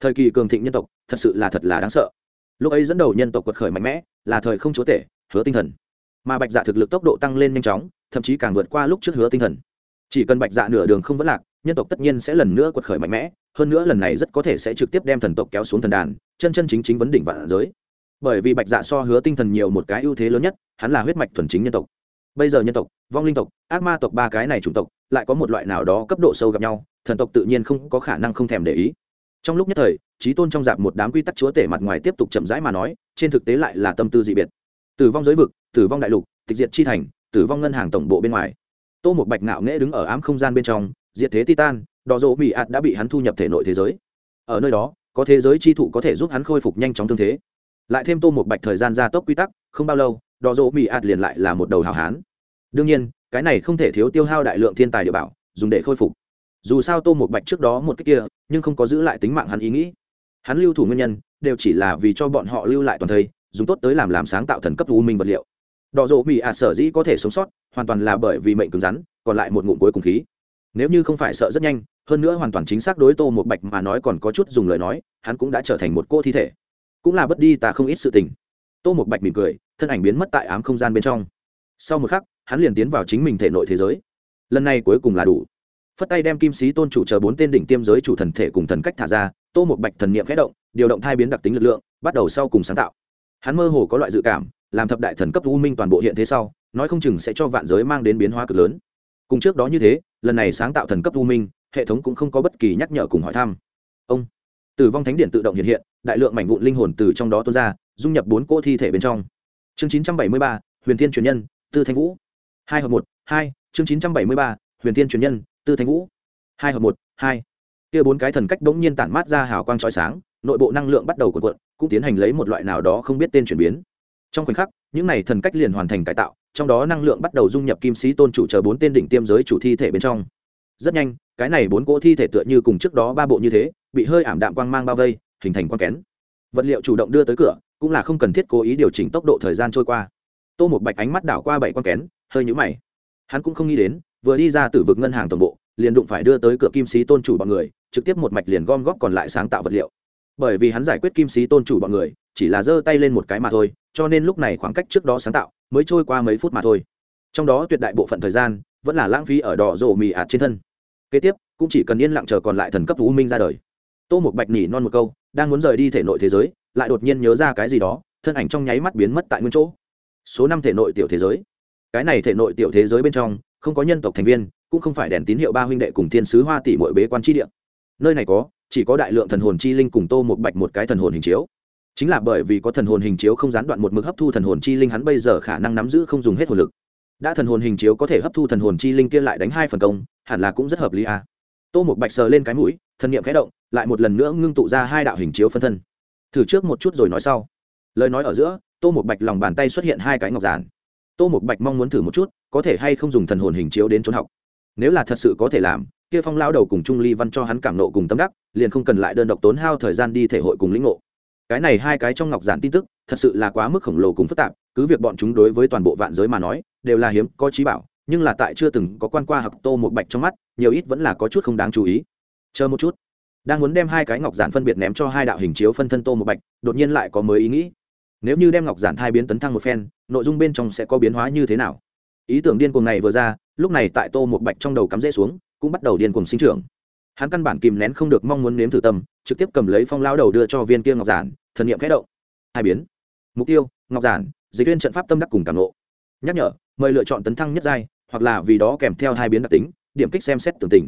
Thời kỳ cường thịnh nhân tộc thật sự là thật là đáng sợ. Lúc ấy dẫn đầu nhân tộc quật khởi mạnh mẽ là thời không chúa tể hứa tinh thần. Mà bạch dạ thực lực tốc độ tăng lên nhanh chóng thậm chí càng vượt qua lúc trước hứa tinh thần chỉ cần bạch dạ nửa đường không vẫn lạc, nhân tộc tất nhiên sẽ lần nữa quật khởi mạnh mẽ, hơn nữa lần này rất có thể sẽ trực tiếp đem thần tộc kéo xuống thần đàn, chân chân chính chính vấn đỉnh vạn giới. Bởi vì bạch dạ so hứa tinh thần nhiều một cái ưu thế lớn nhất, hắn là huyết mạch thuần chính nhân tộc. Bây giờ nhân tộc, vong linh tộc, ác ma tộc ba cái này chủng tộc, lại có một loại nào đó cấp độ sâu gặp nhau, thần tộc tự nhiên không có khả năng không thèm để ý. Trong lúc nhất thời, trí tôn trong dạp một đám quy tắc chúa tể mặt ngoài tiếp tục chậm rãi mà nói, trên thực tế lại là tâm tư dị biệt. Tử vong giới vực, tử vong đại lục, tịch diệt chi thành, tử vong ngân hàng tổng bộ bên ngoài tô một bạch ngạo nghễ đứng ở ám không gian bên trong, diệt thế titan, đỏ rỗ bị ạt đã bị hắn thu nhập thể nội thế giới. Ở nơi đó, có thế giới chi thụ có thể giúp hắn khôi phục nhanh chóng thương thế. Lại thêm tô một bạch thời gian gia tốc quy tắc, không bao lâu, đỏ rỗ bị ạt liền lại là một đầu hào hán. Đương nhiên, cái này không thể thiếu tiêu hao đại lượng thiên tài địa bảo, dùng để khôi phục. Dù sao tô một bạch trước đó một cách kia, nhưng không có giữ lại tính mạng hắn ý nghĩ. Hắn lưu thủ nguyên nhân, đều chỉ là vì cho bọn họ lưu lại toàn thây, dùng tốt tới làm làm sáng tạo thần cấp u minh vật liệu đỏ rộ bị ạt sở dĩ có thể sống sót, hoàn toàn là bởi vì mệnh cứng rắn, còn lại một ngụm cuối cùng khí. Nếu như không phải sợ rất nhanh, hơn nữa hoàn toàn chính xác đối tô một bạch mà nói còn có chút dùng lời nói, hắn cũng đã trở thành một cô thi thể. Cũng là bất đi ta không ít sự tình. Tô một bạch mỉm cười, thân ảnh biến mất tại ám không gian bên trong. Sau một khắc, hắn liền tiến vào chính mình thể nội thế giới. Lần này cuối cùng là đủ. Phất tay đem kim sĩ tôn chủ chờ bốn tên đỉnh tiêm giới chủ thần thể cùng thần cách thả ra, tô một bạch thần niệm khẽ động, điều động thai biến đặc tính lực lượng, bắt đầu sau cùng sáng tạo. Hắn mơ hồ có loại dự cảm làm thập đại thần cấp u minh toàn bộ hiện thế sau, nói không chừng sẽ cho vạn giới mang đến biến hóa cực lớn. Cùng trước đó như thế, lần này sáng tạo thần cấp u minh, hệ thống cũng không có bất kỳ nhắc nhở cùng hỏi thăm. Ông, tử vong thánh điện tự động hiện hiện, đại lượng mảnh vụn linh hồn từ trong đó tuôn ra, dung nhập bốn cỗ thi thể bên trong. Chương chín trăm bảy mươi ba, huyền thiên truyền nhân, tư thanh vũ. Hai hợp một, hai, chương chín trăm bảy mươi ba, huyền thiên truyền nhân, tư thanh vũ. Hai hợp một, hai. Kia bốn cái thần cách bỗng nhiên tản mát ra hào quang trói sáng, nội bộ năng lượng bắt đầu cuộn cuộn, cũng tiến hành lấy một loại nào đó không biết tên chuyển biến trong khoảnh khắc, những này thần cách liền hoàn thành cải tạo, trong đó năng lượng bắt đầu dung nhập kim sĩ tôn chủ chờ bốn tên đỉnh tiêm giới chủ thi thể bên trong. Rất nhanh, cái này bốn cỗ thi thể tựa như cùng trước đó ba bộ như thế, bị hơi ảm đạm quang mang bao vây, hình thành quang kén. Vật liệu chủ động đưa tới cửa, cũng là không cần thiết cố ý điều chỉnh tốc độ thời gian trôi qua. Tô một bạch ánh mắt đảo qua bảy quang kén, hơi nhũ mày. Hắn cũng không nghĩ đến, vừa đi ra từ vực ngân hàng toàn bộ, liền đụng phải đưa tới cửa kim sĩ tôn chủ bọn người, trực tiếp một mạch liền gom góp còn lại sáng tạo vật liệu bởi vì hắn giải quyết kim sĩ tôn chủ bọn người, chỉ là giơ tay lên một cái mà thôi, cho nên lúc này khoảng cách trước đó sáng tạo mới trôi qua mấy phút mà thôi. Trong đó tuyệt đại bộ phận thời gian vẫn là lãng phí ở đỏ rổ mì ạt trên thân. Kế tiếp, cũng chỉ cần yên lặng chờ còn lại thần cấp u minh ra đời. Tô một bạch nhỉ non một câu, đang muốn rời đi thể nội thế giới, lại đột nhiên nhớ ra cái gì đó, thân ảnh trong nháy mắt biến mất tại nguyên chỗ. Số năm thể nội tiểu thế giới. Cái này thể nội tiểu thế giới bên trong, không có nhân tộc thành viên, cũng không phải đèn tín hiệu ba huynh đệ cùng thiên sứ hoa tỷ mọi bế quan tri địa. Nơi này có chỉ có đại lượng thần hồn chi linh cùng tô một bạch một cái thần hồn hình chiếu. Chính là bởi vì có thần hồn hình chiếu không gián đoạn một mực hấp thu thần hồn chi linh, hắn bây giờ khả năng nắm giữ không dùng hết hồn lực. Đã thần hồn hình chiếu có thể hấp thu thần hồn chi linh kia lại đánh hai phần công, hẳn là cũng rất hợp lý à. tô một bạch sờ lên cái mũi thần niệm khẽ động, lại một lần nữa ngưng tụ ra hai đạo hình chiếu phân thân. Thử trước một chút rồi nói sau. Lời nói ở giữa, tô một bạch lòng bàn tay xuất hiện hai cái ngọc giản. Tô một bạch mong muốn thử một chút, có thể hay không dùng thần hồn hình chiếu đến trốn học. Nếu là thật sự có thể làm, kia phong lao đầu cùng trung ly văn cho hắn cảm nộ cùng tâm đắc liền không cần lại đơn độc tốn hao thời gian đi thể hội cùng lĩnh ngộ. Cái này hai cái trong ngọc giản tin tức, thật sự là quá mức khổng lồ cùng phức tạp, cứ việc bọn chúng đối với toàn bộ vạn giới mà nói, đều là hiếm, có trí bảo, nhưng là tại chưa từng có quan qua học tô một bạch trong mắt, nhiều ít vẫn là có chút không đáng chú ý. Chờ một chút. Đang muốn đem hai cái ngọc giản phân biệt ném cho hai đạo hình chiếu phân thân tô một bạch, đột nhiên lại có mới ý nghĩ. Nếu như đem ngọc giản thai biến tấn thăng một phen, nội dung bên trong sẽ có biến hóa như thế nào? Ý tưởng điên cuồng này vừa ra, lúc này tại tô một bạch trong đầu cắm rễ xuống, cũng bắt đầu điên cuồng sinh trưởng hắn căn bản kìm nén không được mong muốn nếm thử tâm, trực tiếp cầm lấy phong lao đầu đưa cho viên kia ngọc giản, thần n i ệ m khẽ động. Hai biến. Mục tiêu, ngọc giản, dịch viên trận pháp tâm đắc cùng cảm lộ nhắc nhở, mời lựa chọn tấn thăng nhất giai, hoặc là vì đó kèm theo hai biến đặc tính, điểm kích xem xét tường tình.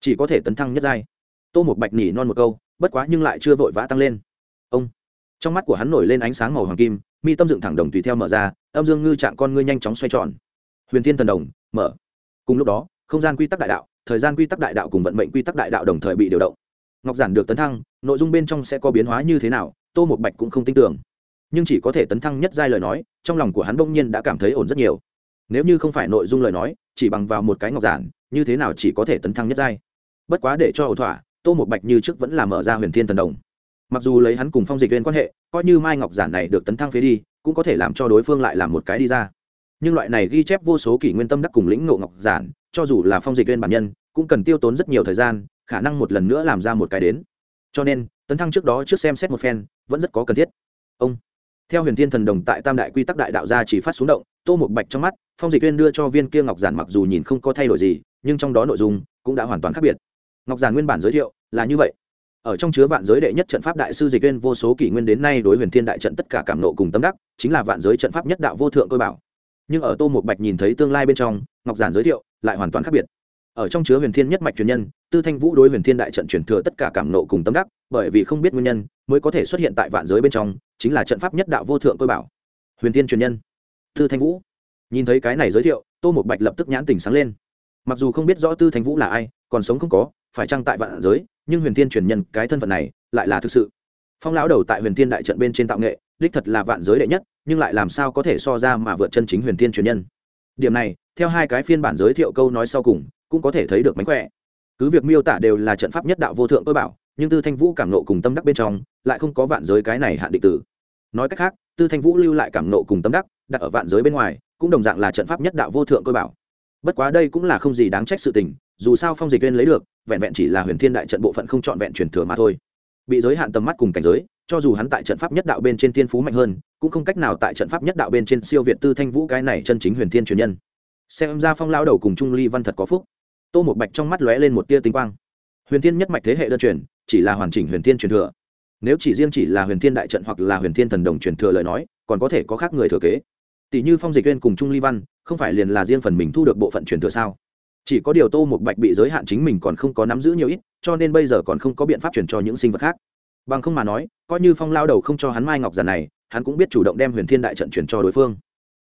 Chỉ có thể tấn thăng nhất giai. Tô một bạch nỉ non một câu, bất quá nhưng lại chưa vội vã tăng lên. Ông. Trong mắt của hắn nổi lên ánh sáng màu hoàng kim, mi tâm dựng thẳng đồng tùy theo mở ra, âm dương ngư trạng con ngươi nhanh chóng xoay tròn. Huyền thiên thần đồng, mở. Cùng lúc đó không gian quy tắc đại đạo, thời gian quy tắc đại đạo cùng vận mệnh quy tắc đại đạo đồng thời bị điều động. Ngọc giản được tấn thăng, nội dung bên trong sẽ có biến hóa như thế nào, tô một bạch cũng không tin tưởng. Nhưng chỉ có thể tấn thăng nhất giai lời nói, trong lòng của hắn bỗng nhiên đã cảm thấy ổn rất nhiều. Nếu như không phải nội dung lời nói, chỉ bằng vào một cái ngọc giản, như thế nào chỉ có thể tấn thăng nhất giai? Bất quá để cho ổn thỏa, tô một bạch như trước vẫn là mở ra huyền thiên thần đồng. Mặc dù lấy hắn cùng phong dịch viên quan hệ, coi như mai ngọc giản này được tấn thăng phế đi, cũng có thể làm cho đối phương lại làm một cái đi ra nhưng loại này ghi chép vô số kỷ nguyên tâm đắc cùng lĩnh ngộ ngọc giản, cho dù là phong dịch viên bản nhân, cũng cần tiêu tốn rất nhiều thời gian, khả năng một lần nữa làm ra một cái đến. Cho nên, tấn thăng trước đó trước xem xét một phen, vẫn rất có cần thiết. Ông, theo huyền thiên thần đồng tại tam đại quy tắc đại đạo gia chỉ phát xuống động, tô một bạch trong mắt, phong dịch viên đưa cho viên kia ngọc giản mặc dù nhìn không có thay đổi gì, nhưng trong đó nội dung cũng đã hoàn toàn khác biệt. Ngọc giản nguyên bản giới thiệu là như vậy. Ở trong chứa vạn giới đệ nhất trận pháp đại sư dịch viên vô số kỷ nguyên đến nay đối huyền thiên đại trận tất cả cảm nộ cùng tâm đắc, chính là vạn giới trận pháp nhất đạo vô thượng cơ bảo nhưng ở tô một bạch nhìn thấy tương lai bên trong, ngọc giản giới thiệu lại hoàn toàn khác biệt. Ở trong chứa huyền thiên nhất mạch truyền nhân, tư thanh vũ đối huyền thiên đại trận truyền thừa tất cả cảm nộ cùng tâm đắc, bởi vì không biết nguyên nhân, mới có thể xuất hiện tại vạn giới bên trong, chính là trận pháp nhất đạo vô thượng tôi bảo. Huyền thiên truyền nhân, tư thanh vũ. Nhìn thấy cái này giới thiệu, tô một bạch lập tức nhãn tình sáng lên. Mặc dù không biết rõ tư thanh vũ là ai, còn sống không có, phải chăng tại vạn giới, nhưng huyền thiên truyền nhân cái thân phận này lại là thực sự. Phong lão đầu tại huyền thiên đại trận bên trên tạo nghệ, đích thật là vạn giới đệ nhất nhưng lại làm sao có thể so ra mà vượt chân chính huyền thiên truyền nhân. Điểm này, theo hai cái phiên bản giới thiệu câu nói sau cùng, cũng có thể thấy được mánh khỏe. Cứ việc miêu tả đều là trận pháp nhất đạo vô thượng tôi bảo, nhưng tư thanh vũ cảm nộ cùng tâm đắc bên trong, lại không có vạn giới cái này hạn định tử. Nói cách khác, tư thanh vũ lưu lại cảm nộ cùng tâm đắc, đặt ở vạn giới bên ngoài, cũng đồng dạng là trận pháp nhất đạo vô thượng tôi bảo. Bất quá đây cũng là không gì đáng trách sự tình, dù sao phong dịch viên lấy được, vẹn vẹn chỉ là huyền thiên đại trận bộ phận không trọn vẹn truyền thừa mà thôi. Bị giới hạn tầm mắt cùng cảnh giới cho dù hắn tại trận pháp nhất đạo bên trên thiên phú mạnh hơn, cũng không cách nào tại trận pháp nhất đạo bên trên siêu việt tư thanh vũ cái này chân chính huyền thiên truyền nhân. Xem ra phong lao đầu cùng trung ly văn thật có phúc. Tô một bạch trong mắt lóe lên một tia tinh quang. Huyền thiên nhất mạch thế hệ đơn truyền, chỉ là hoàn chỉnh huyền thiên truyền thừa. Nếu chỉ riêng chỉ là huyền thiên đại trận hoặc là huyền thiên thần đồng truyền thừa lời nói, còn có thể có khác người thừa kế. Tỷ như phong dịch viên cùng trung ly văn, không phải liền là riêng phần mình thu được bộ phận truyền thừa sao? Chỉ có điều tô một bạch bị giới hạn chính mình còn không có nắm giữ nhiều ít, cho nên bây giờ còn không có biện pháp truyền cho những sinh vật khác bằng không mà nói coi như phong lao đầu không cho hắn mai ngọc giản này hắn cũng biết chủ động đem huyền thiên đại trận chuyển cho đối phương.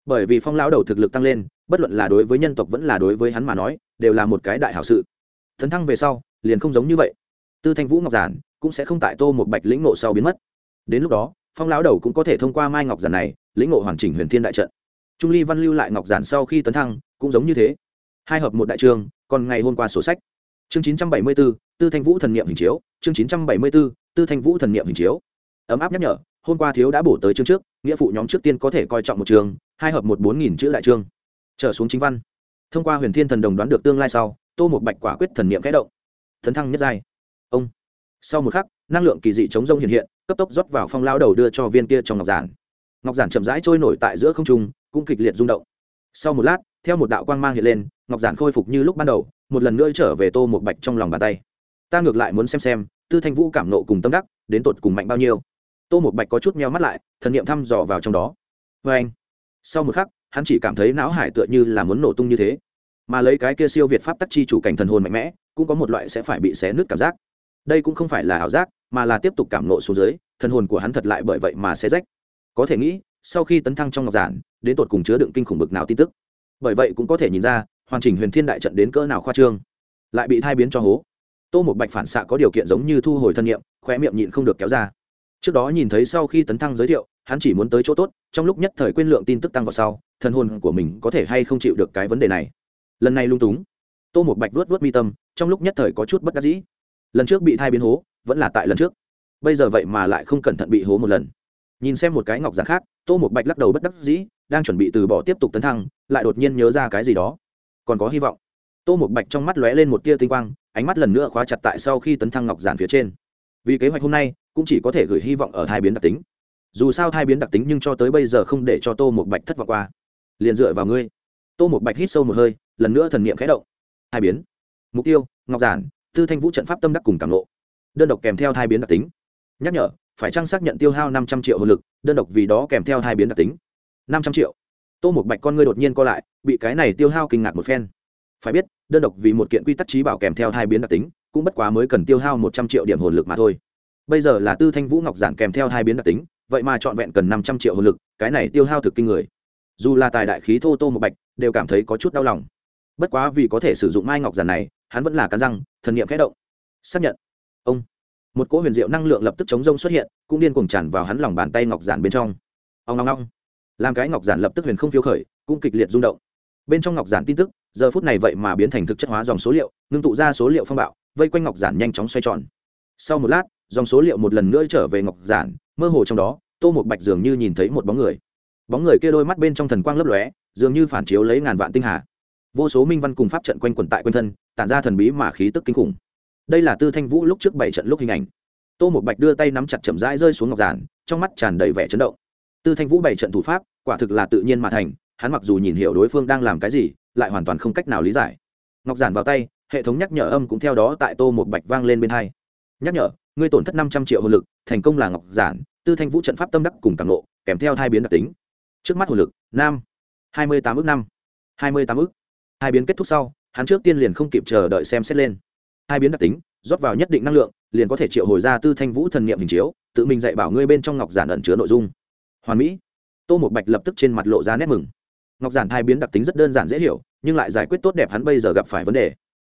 Bởi vì phong lao đầu thực lực tăng lên bất luận là đối với nhân tộc vẫn là đối với hắn mà nói đều là một cái đại hảo sự. Thấn thăng về sau liền không giống như vậy. Tư thanh vũ ngọc giản cũng sẽ không tại tô một bạch lĩnh ngộ sau biến mất. Đến lúc đó phong lão đầu cũng có thể thông qua mai ngọc giản này lĩnh ngộ hoàn chỉnh huyền thiên đại trận. Trung ly văn lưu lại ngọc giản sau khi tấn thăng cũng giống như thế. Hai hợp một đại trường còn ngày hôm qua sổ sách. Chương chín trăm bảy mươi 974, tư thanh vũ thần niệm hình chiếu chương chín trăm bảy mươi 974, tư thanh vũ thần niệm hình chiếu. Ấm áp nhắc nhở, hôm qua thiếu đã bổ tới chương trước, nghĩa phụ nhóm trước tiên có thể coi trọng một trường, hai hợp một bốn nghìn chữ đại chương trở xuống chính văn. Thông qua huyền thiên thần đồng đoán được tương lai sau, tô một bạch quả quyết thần niệm kẽ động. Thần thăng nhất giai. Ông. Sau một khắc, năng lượng kỳ dị chống rông hiện hiện, cấp tốc rót vào phong lao đầu đưa cho viên kia trong ngọc giản. Ngọc giản chậm rãi trôi nổi tại giữa không trung, cũng kịch liệt rung động. Sau một lát, theo một đạo quang mang hiện lên, ngọc giản khôi phục như lúc ban đầu, một lần nữa trở về tô một bạch trong lòng bàn tay. Ta ngược lại muốn xem xem tư thanh vũ cảm nộ cùng tâm đắc, đến tột cùng mạnh bao nhiêu? Tô một bạch có chút meo mắt lại, thần niệm thăm dò vào trong đó. Vê anh, sau một khắc, hắn chỉ cảm thấy não hải tựa như là muốn nổ tung như thế. Mà lấy cái kia siêu việt pháp tắc chi chủ cảnh thần hồn mạnh mẽ, cũng có một loại sẽ phải bị xé nứt cảm giác. Đây cũng không phải là ảo giác, mà là tiếp tục cảm nộ xuống dưới, thần hồn của hắn thật lại bởi vậy mà xé rách. Có thể nghĩ, sau khi tấn thăng trong ngọc giản, đến tột cùng chứa đựng kinh khủng bực nào tin tức. Bởi vậy cũng có thể nhìn ra, hoàn chỉnh huyền thiên đại trận đến cỡ nào khoa trương, lại bị thai biến cho hố tô một bạch phản xạ có điều kiện giống như thu hồi thân nhiệm, khóe miệng nhịn không được kéo ra. Trước đó nhìn thấy sau khi tấn thăng giới thiệu, hắn chỉ muốn tới chỗ tốt, trong lúc nhất thời quên lượng tin tức tăng vào sau thân hồn của mình có thể hay không chịu được cái vấn đề này. Lần này lung túng, tô một bạch vuốt vuốt mi tâm, trong lúc nhất thời có chút bất đắc dĩ. Lần trước bị thai biến hố, vẫn là tại lần trước. Bây giờ vậy mà lại không cẩn thận bị hố một lần. Nhìn xem một cái ngọc giản khác, tô một bạch lắc đầu bất đắc dĩ, đang chuẩn bị từ bỏ tiếp tục tấn thăng, lại đột nhiên nhớ ra cái gì đó. Còn có hy vọng tô một bạch trong mắt lóe lên một tia tinh quang, ánh mắt lần nữa khóa chặt tại sau khi tấn thăng ngọc giản phía trên. Vì kế hoạch hôm nay, cũng chỉ có thể gửi hy vọng ở thai biến đặc tính. Dù sao thai biến đặc tính nhưng cho tới bây giờ không để cho tô một bạch thất vọng qua. Liền dựa vào ngươi. Tô một bạch hít sâu một hơi, lần nữa thần niệm khẽ động. Thai biến. Mục tiêu, ngọc giản, tư thanh vũ trận pháp tâm đắc cùng cảm lộ đơn độc kèm theo thai biến đặc tính. Nhắc nhở, phải trang xác nhận tiêu hao năm trăm triệu hồn lực, đơn độc vì đó kèm theo thai biến đặc tính. Năm trăm triệu. Tô một bạch con ngươi đột nhiên co lại, bị cái này tiêu hao kinh ngạc một phen. Phải biết đơn độc vì một kiện quy tắc trí bảo kèm theo hai biến đặc tính, cũng bất quá mới cần tiêu hao một trăm triệu điểm hồn lực mà thôi. Bây giờ là tư thanh vũ ngọc giản kèm theo hai biến đặc tính, vậy mà trọn vẹn cần năm trăm triệu hồn lực, cái này tiêu hao thực kinh người. Dù là tài đại khí thô tô một bạch, đều cảm thấy có chút đau lòng. Bất quá vì có thể sử dụng mai ngọc giản này, hắn vẫn là cắn răng, thần nghiệm khẽ động. Xác nhận. Ông. Một cỗ huyền diệu năng lượng lập tức chống rông xuất hiện, cũng điên cuồng tràn vào hắn lòng bàn tay ngọc giản bên trong. Ông ngong ngong. Làm cái ngọc giản lập tức huyền không phiêu khởi, cũng kịch liệt rung động bên trong ngọc giản tin tức, giờ phút này vậy mà biến thành thực chất hóa dòng số liệu, ngưng tụ ra số liệu phong bạo, vây quanh ngọc giản nhanh chóng xoay tròn. Sau một lát, dòng số liệu một lần nữa trở về ngọc giản, mơ hồ trong đó, tô một bạch dường như nhìn thấy một bóng người. Bóng người kia đôi mắt bên trong thần quang lấp lóe, dường như phản chiếu lấy ngàn vạn tinh hà. Vô số minh văn cùng pháp trận quanh quẩn tại quanh thân, tản ra thần bí mà khí tức kinh khủng. Đây là tư thanh vũ lúc trước bảy trận lúc hình ảnh. Tô một bạch đưa tay nắm chặt chậm rãi rơi xuống ngọc giản, trong mắt tràn đầy vẻ chấn động. Tư thanh vũ bảy trận thủ pháp, quả thực là tự nhiên mà thành hắn mặc dù nhìn hiểu đối phương đang làm cái gì, lại hoàn toàn không cách nào lý giải. Ngọc giản vào tay, hệ thống nhắc nhở âm cũng theo đó tại tô một bạch vang lên bên hai. Nhắc nhở, ngươi tổn thất năm trăm triệu hồn lực, thành công là ngọc giản, tư thanh vũ trận pháp tâm đắc cùng càng lộ kèm theo hai biến đặc tính. Trước mắt hồn lực nam hai mươi tám ước năm, hai mươi tám ước. Hai biến kết thúc sau, hắn trước tiên liền không kịp chờ đợi xem xét lên. Hai biến đặc tính, rót vào nhất định năng lượng, liền có thể triệu hồi ra tư thanh vũ thần niệm hình chiếu, tự mình dạy bảo ngươi bên trong ngọc giản ẩn chứa nội dung. Hoàn mỹ. Tô một bạch lập tức trên mặt lộ ra nét mừng ngọc giản hai biến đặc tính rất đơn giản dễ hiểu, nhưng lại giải quyết tốt đẹp hắn bây giờ gặp phải vấn đề.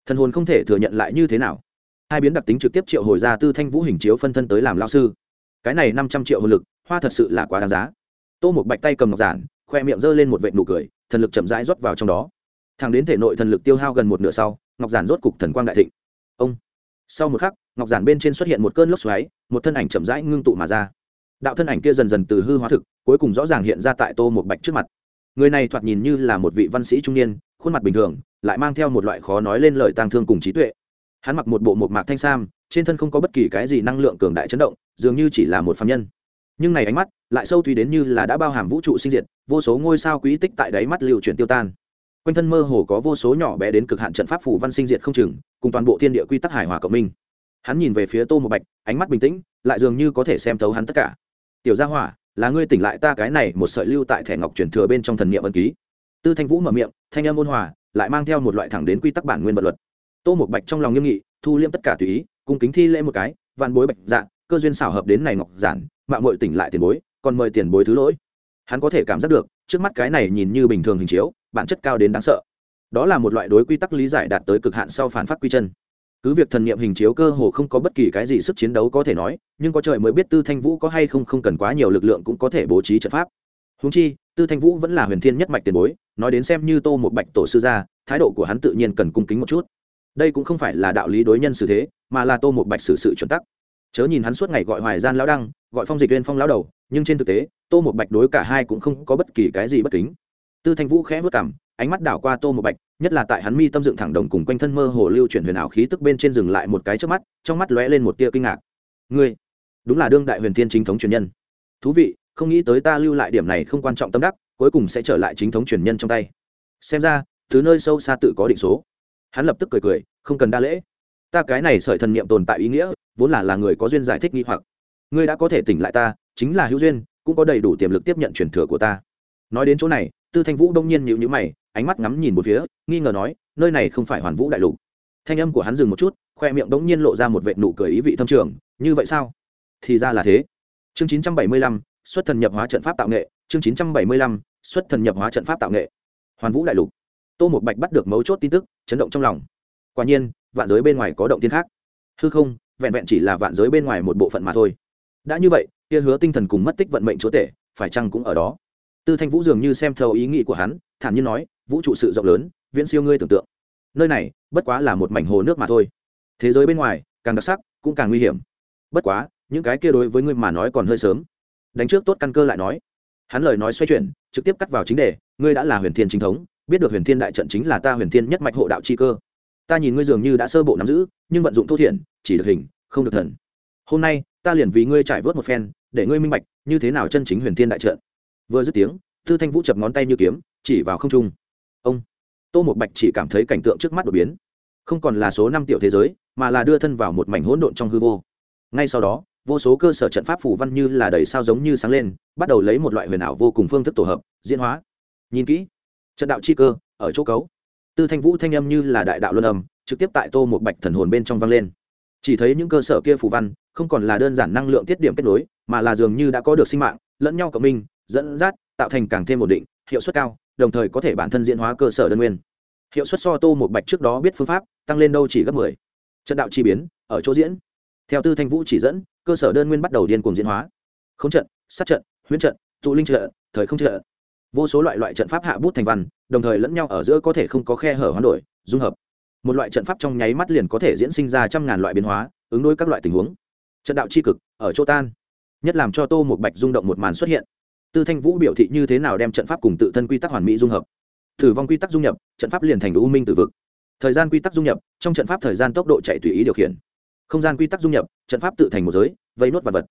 Thần hồn không thể thừa nhận lại như thế nào. Hai biến đặc tính trực tiếp triệu hồi ra tư thanh vũ hình chiếu phân thân tới làm lao sư. Cái này năm trăm triệu hồn lực, hoa thật sự là quá đáng giá. Tô một bạch tay cầm ngọc giản, khoe miệng g ơ lên một vệ nụ cười, thần lực chậm rãi rót vào trong đó. Thẳng đến thể nội thần lực tiêu hao gần một nửa sau, ngọc giản rốt cục thần quang đại thịnh. Ông! Sau một khắc, ngọc giản bên trên xuất hiện một cơn lốc xoáy, một thân ảnh chậm rãi ngưng tụ mà ra. Đạo thân ảnh kia dần dần từ hư hóa thực, cuối cùng rõ ràng hiện ra tại tô một bạch trước mặt người này thoạt nhìn như là một vị văn sĩ trung niên, khuôn mặt bình thường, lại mang theo một loại khó nói lên lời tang thương cùng trí tuệ. Hắn mặc một bộ một mạc thanh sam, trên thân không có bất kỳ cái gì năng lượng cường đại chấn động, dường như chỉ là một phạm nhân. Nhưng này ánh mắt lại sâu tùy đến như là đã bao hàm vũ trụ sinh diệt, vô số ngôi sao quý tích tại đáy mắt lưu chuyển tiêu tan. Quanh thân mơ hồ có vô số nhỏ bé đến cực hạn trận pháp phủ văn sinh diệt không chừng, cùng toàn bộ thiên địa quy tắc hải hòa cộng minh. Hắn nhìn về phía tô một bạch, ánh mắt bình tĩnh, lại dường như có thể xem thấu hắn tất cả. Tiểu gia hỏa là ngươi tỉnh lại ta cái này một sợi lưu tại thẻ ngọc truyền thừa bên trong thần niệm ân ký. Tư thanh vũ mở miệng, thanh âm ôn hòa, lại mang theo một loại thẳng đến quy tắc bản nguyên vật luật. Tô một bạch trong lòng nghiêm nghị, thu liêm tất cả tùy ý, cung kính thi lễ một cái, vạn bối bạch dạ cơ duyên xảo hợp đến này ngọc giản, mạng muội tỉnh lại tiền bối, còn mời tiền bối thứ lỗi. Hắn có thể cảm giác được, trước mắt cái này nhìn như bình thường hình chiếu, bản chất cao đến đáng sợ. Đó là một loại đối quy tắc lý giải đạt tới cực hạn sau phản phát quy chân cứ việc thần niệm hình chiếu cơ hồ không có bất kỳ cái gì sức chiến đấu có thể nói, nhưng có trời mới biết tư thanh vũ có hay không không cần quá nhiều lực lượng cũng có thể bố trí trận pháp. Húng chi, tư thanh vũ vẫn là huyền thiên nhất mạch tiền bối, nói đến xem như tô một bạch tổ sư gia, thái độ của hắn tự nhiên cần cung kính một chút. Đây cũng không phải là đạo lý đối nhân xử thế, mà là tô một bạch xử sự chuẩn tắc. Chớ nhìn hắn suốt ngày gọi hoài gian lão đăng, gọi phong dịch viên phong lão đầu, nhưng trên thực tế, tô một bạch đối cả hai cũng không có bất kỳ cái gì bất kính. Tư thanh vũ khẽ vất cảm ánh mắt đảo qua tô một bạch nhất là tại hắn mi tâm dựng thẳng đồng cùng quanh thân mơ hồ lưu chuyển huyền ảo khí tức bên trên dừng lại một cái trước mắt, trong mắt lóe lên một tia kinh ngạc. Ngươi, đúng là đương đại huyền thiên chính thống truyền nhân. Thú vị, không nghĩ tới ta lưu lại điểm này không quan trọng tâm đắc, cuối cùng sẽ trở lại chính thống truyền nhân trong tay. Xem ra, thứ nơi sâu xa tự có định số. Hắn lập tức cười cười, không cần đa lễ. Ta cái này sợi thần niệm tồn tại ý nghĩa, vốn là là người có duyên giải thích nghi hoặc. Ngươi đã có thể tỉnh lại ta, chính là hữu duyên, cũng có đầy đủ tiềm lực tiếp nhận truyền thừa của ta. Nói đến chỗ này tư thanh vũ đông nhiên nhịu nhữ mày, ánh mắt ngắm nhìn một phía, nghi ngờ nói, nơi này không phải hoàn vũ đại lục. Thanh âm của hắn dừng một chút, khoe miệng đống nhiên lộ ra một vệ nụ cười ý vị thâm trường, như vậy sao? Thì ra là thế. Chương chín trăm bảy mươi lăm, xuất thần nhập hóa trận pháp tạo nghệ, chương chín trăm bảy mươi lăm, xuất thần nhập hóa trận pháp tạo nghệ. Hoàn vũ đại lục. Tô một bạch bắt được mấu chốt tin tức, chấn động trong lòng. Quả nhiên, vạn giới bên ngoài có động tiên khác. Hư không, vẹn vẹn chỉ là vạn giới bên ngoài một bộ phận mà thôi. Đã như vậy, kia hứa tinh thần cùng mất tích vận mệnh chúa tể, phải chăng cũng ở đó? Tư thanh vũ dường như xem thấu ý nghĩ của hắn, thản nhiên nói, vũ trụ sự rộng lớn, viễn siêu ngươi tưởng tượng. Nơi này, bất quá là một mảnh hồ nước mà thôi. Thế giới bên ngoài, càng đặc sắc, cũng càng nguy hiểm. Bất quá, những cái kia đối với ngươi mà nói còn hơi sớm. Đánh trước tốt căn cơ lại nói. Hắn lời nói xoay chuyển, trực tiếp cắt vào chính đề, ngươi đã là huyền thiên chính thống, biết được huyền thiên đại trận chính là ta huyền thiên nhất mạch hộ đạo chi cơ. Ta nhìn ngươi dường như đã sơ bộ nắm giữ, nhưng vận dụng thô thiển, chỉ được hình, không được thần. Hôm nay, ta liền vì ngươi trải vớt một phen, để ngươi minh bạch, như thế nào chân chính huyền thiên đại trận vừa dứt tiếng, tư thanh vũ chập ngón tay như kiếm, chỉ vào không trung. Ông! Tô một bạch chỉ cảm thấy cảnh tượng trước mắt đột biến. Không còn là số năm tiểu thế giới, mà là đưa thân vào một mảnh hỗn độn trong hư vô. Ngay sau đó, vô số cơ sở trận pháp phủ văn như là đầy sao giống như sáng lên, bắt đầu lấy một loại huyền ảo vô cùng phương thức tổ hợp, diễn hóa. Nhìn kỹ, trận đạo chi cơ, ở chỗ cấu. Tư thanh vũ thanh âm như là đại đạo luân âm, trực tiếp tại tô một bạch thần hồn bên trong vang lên. Chỉ thấy những cơ sở kia phủ văn, không còn là đơn giản năng lượng tiết điểm kết nối, mà là dường như đã có được sinh mạng, lẫn nhau cộng minh dẫn dắt, tạo thành càng thêm ổn định, hiệu suất cao, đồng thời có thể bản thân diễn hóa cơ sở đơn nguyên. Hiệu suất so tô một bạch trước đó biết phương pháp, tăng lên đâu chỉ gấp mười. Trận đạo chi biến, ở chỗ diễn. Theo tư thanh vũ chỉ dẫn, cơ sở đơn nguyên bắt đầu điên cuồng diễn hóa. Không trận, sát trận, huyễn trận, tụ linh trận, thời không trận. Vô số loại loại trận pháp hạ bút thành văn, đồng thời lẫn nhau ở giữa có thể không có khe hở hoán đổi, dung hợp. Một loại trận pháp trong nháy mắt liền có thể diễn sinh ra trăm ngàn loại biến hóa, ứng đối các loại tình huống. Trận đạo c h i cực, ở chỗ tan. Nhất làm cho tô một bạch rung động một màn xuất hiện tư thanh vũ biểu thị như thế nào đem trận pháp cùng tự thân quy tắc hoàn mỹ dung hợp? Thử vong quy tắc dung nhập, trận pháp liền thành u minh từ vực. Thời gian quy tắc dung nhập, trong trận pháp thời gian tốc độ chạy tùy ý điều khiển. Không gian quy tắc dung nhập, trận pháp tự thành một giới, vây nốt vật vật.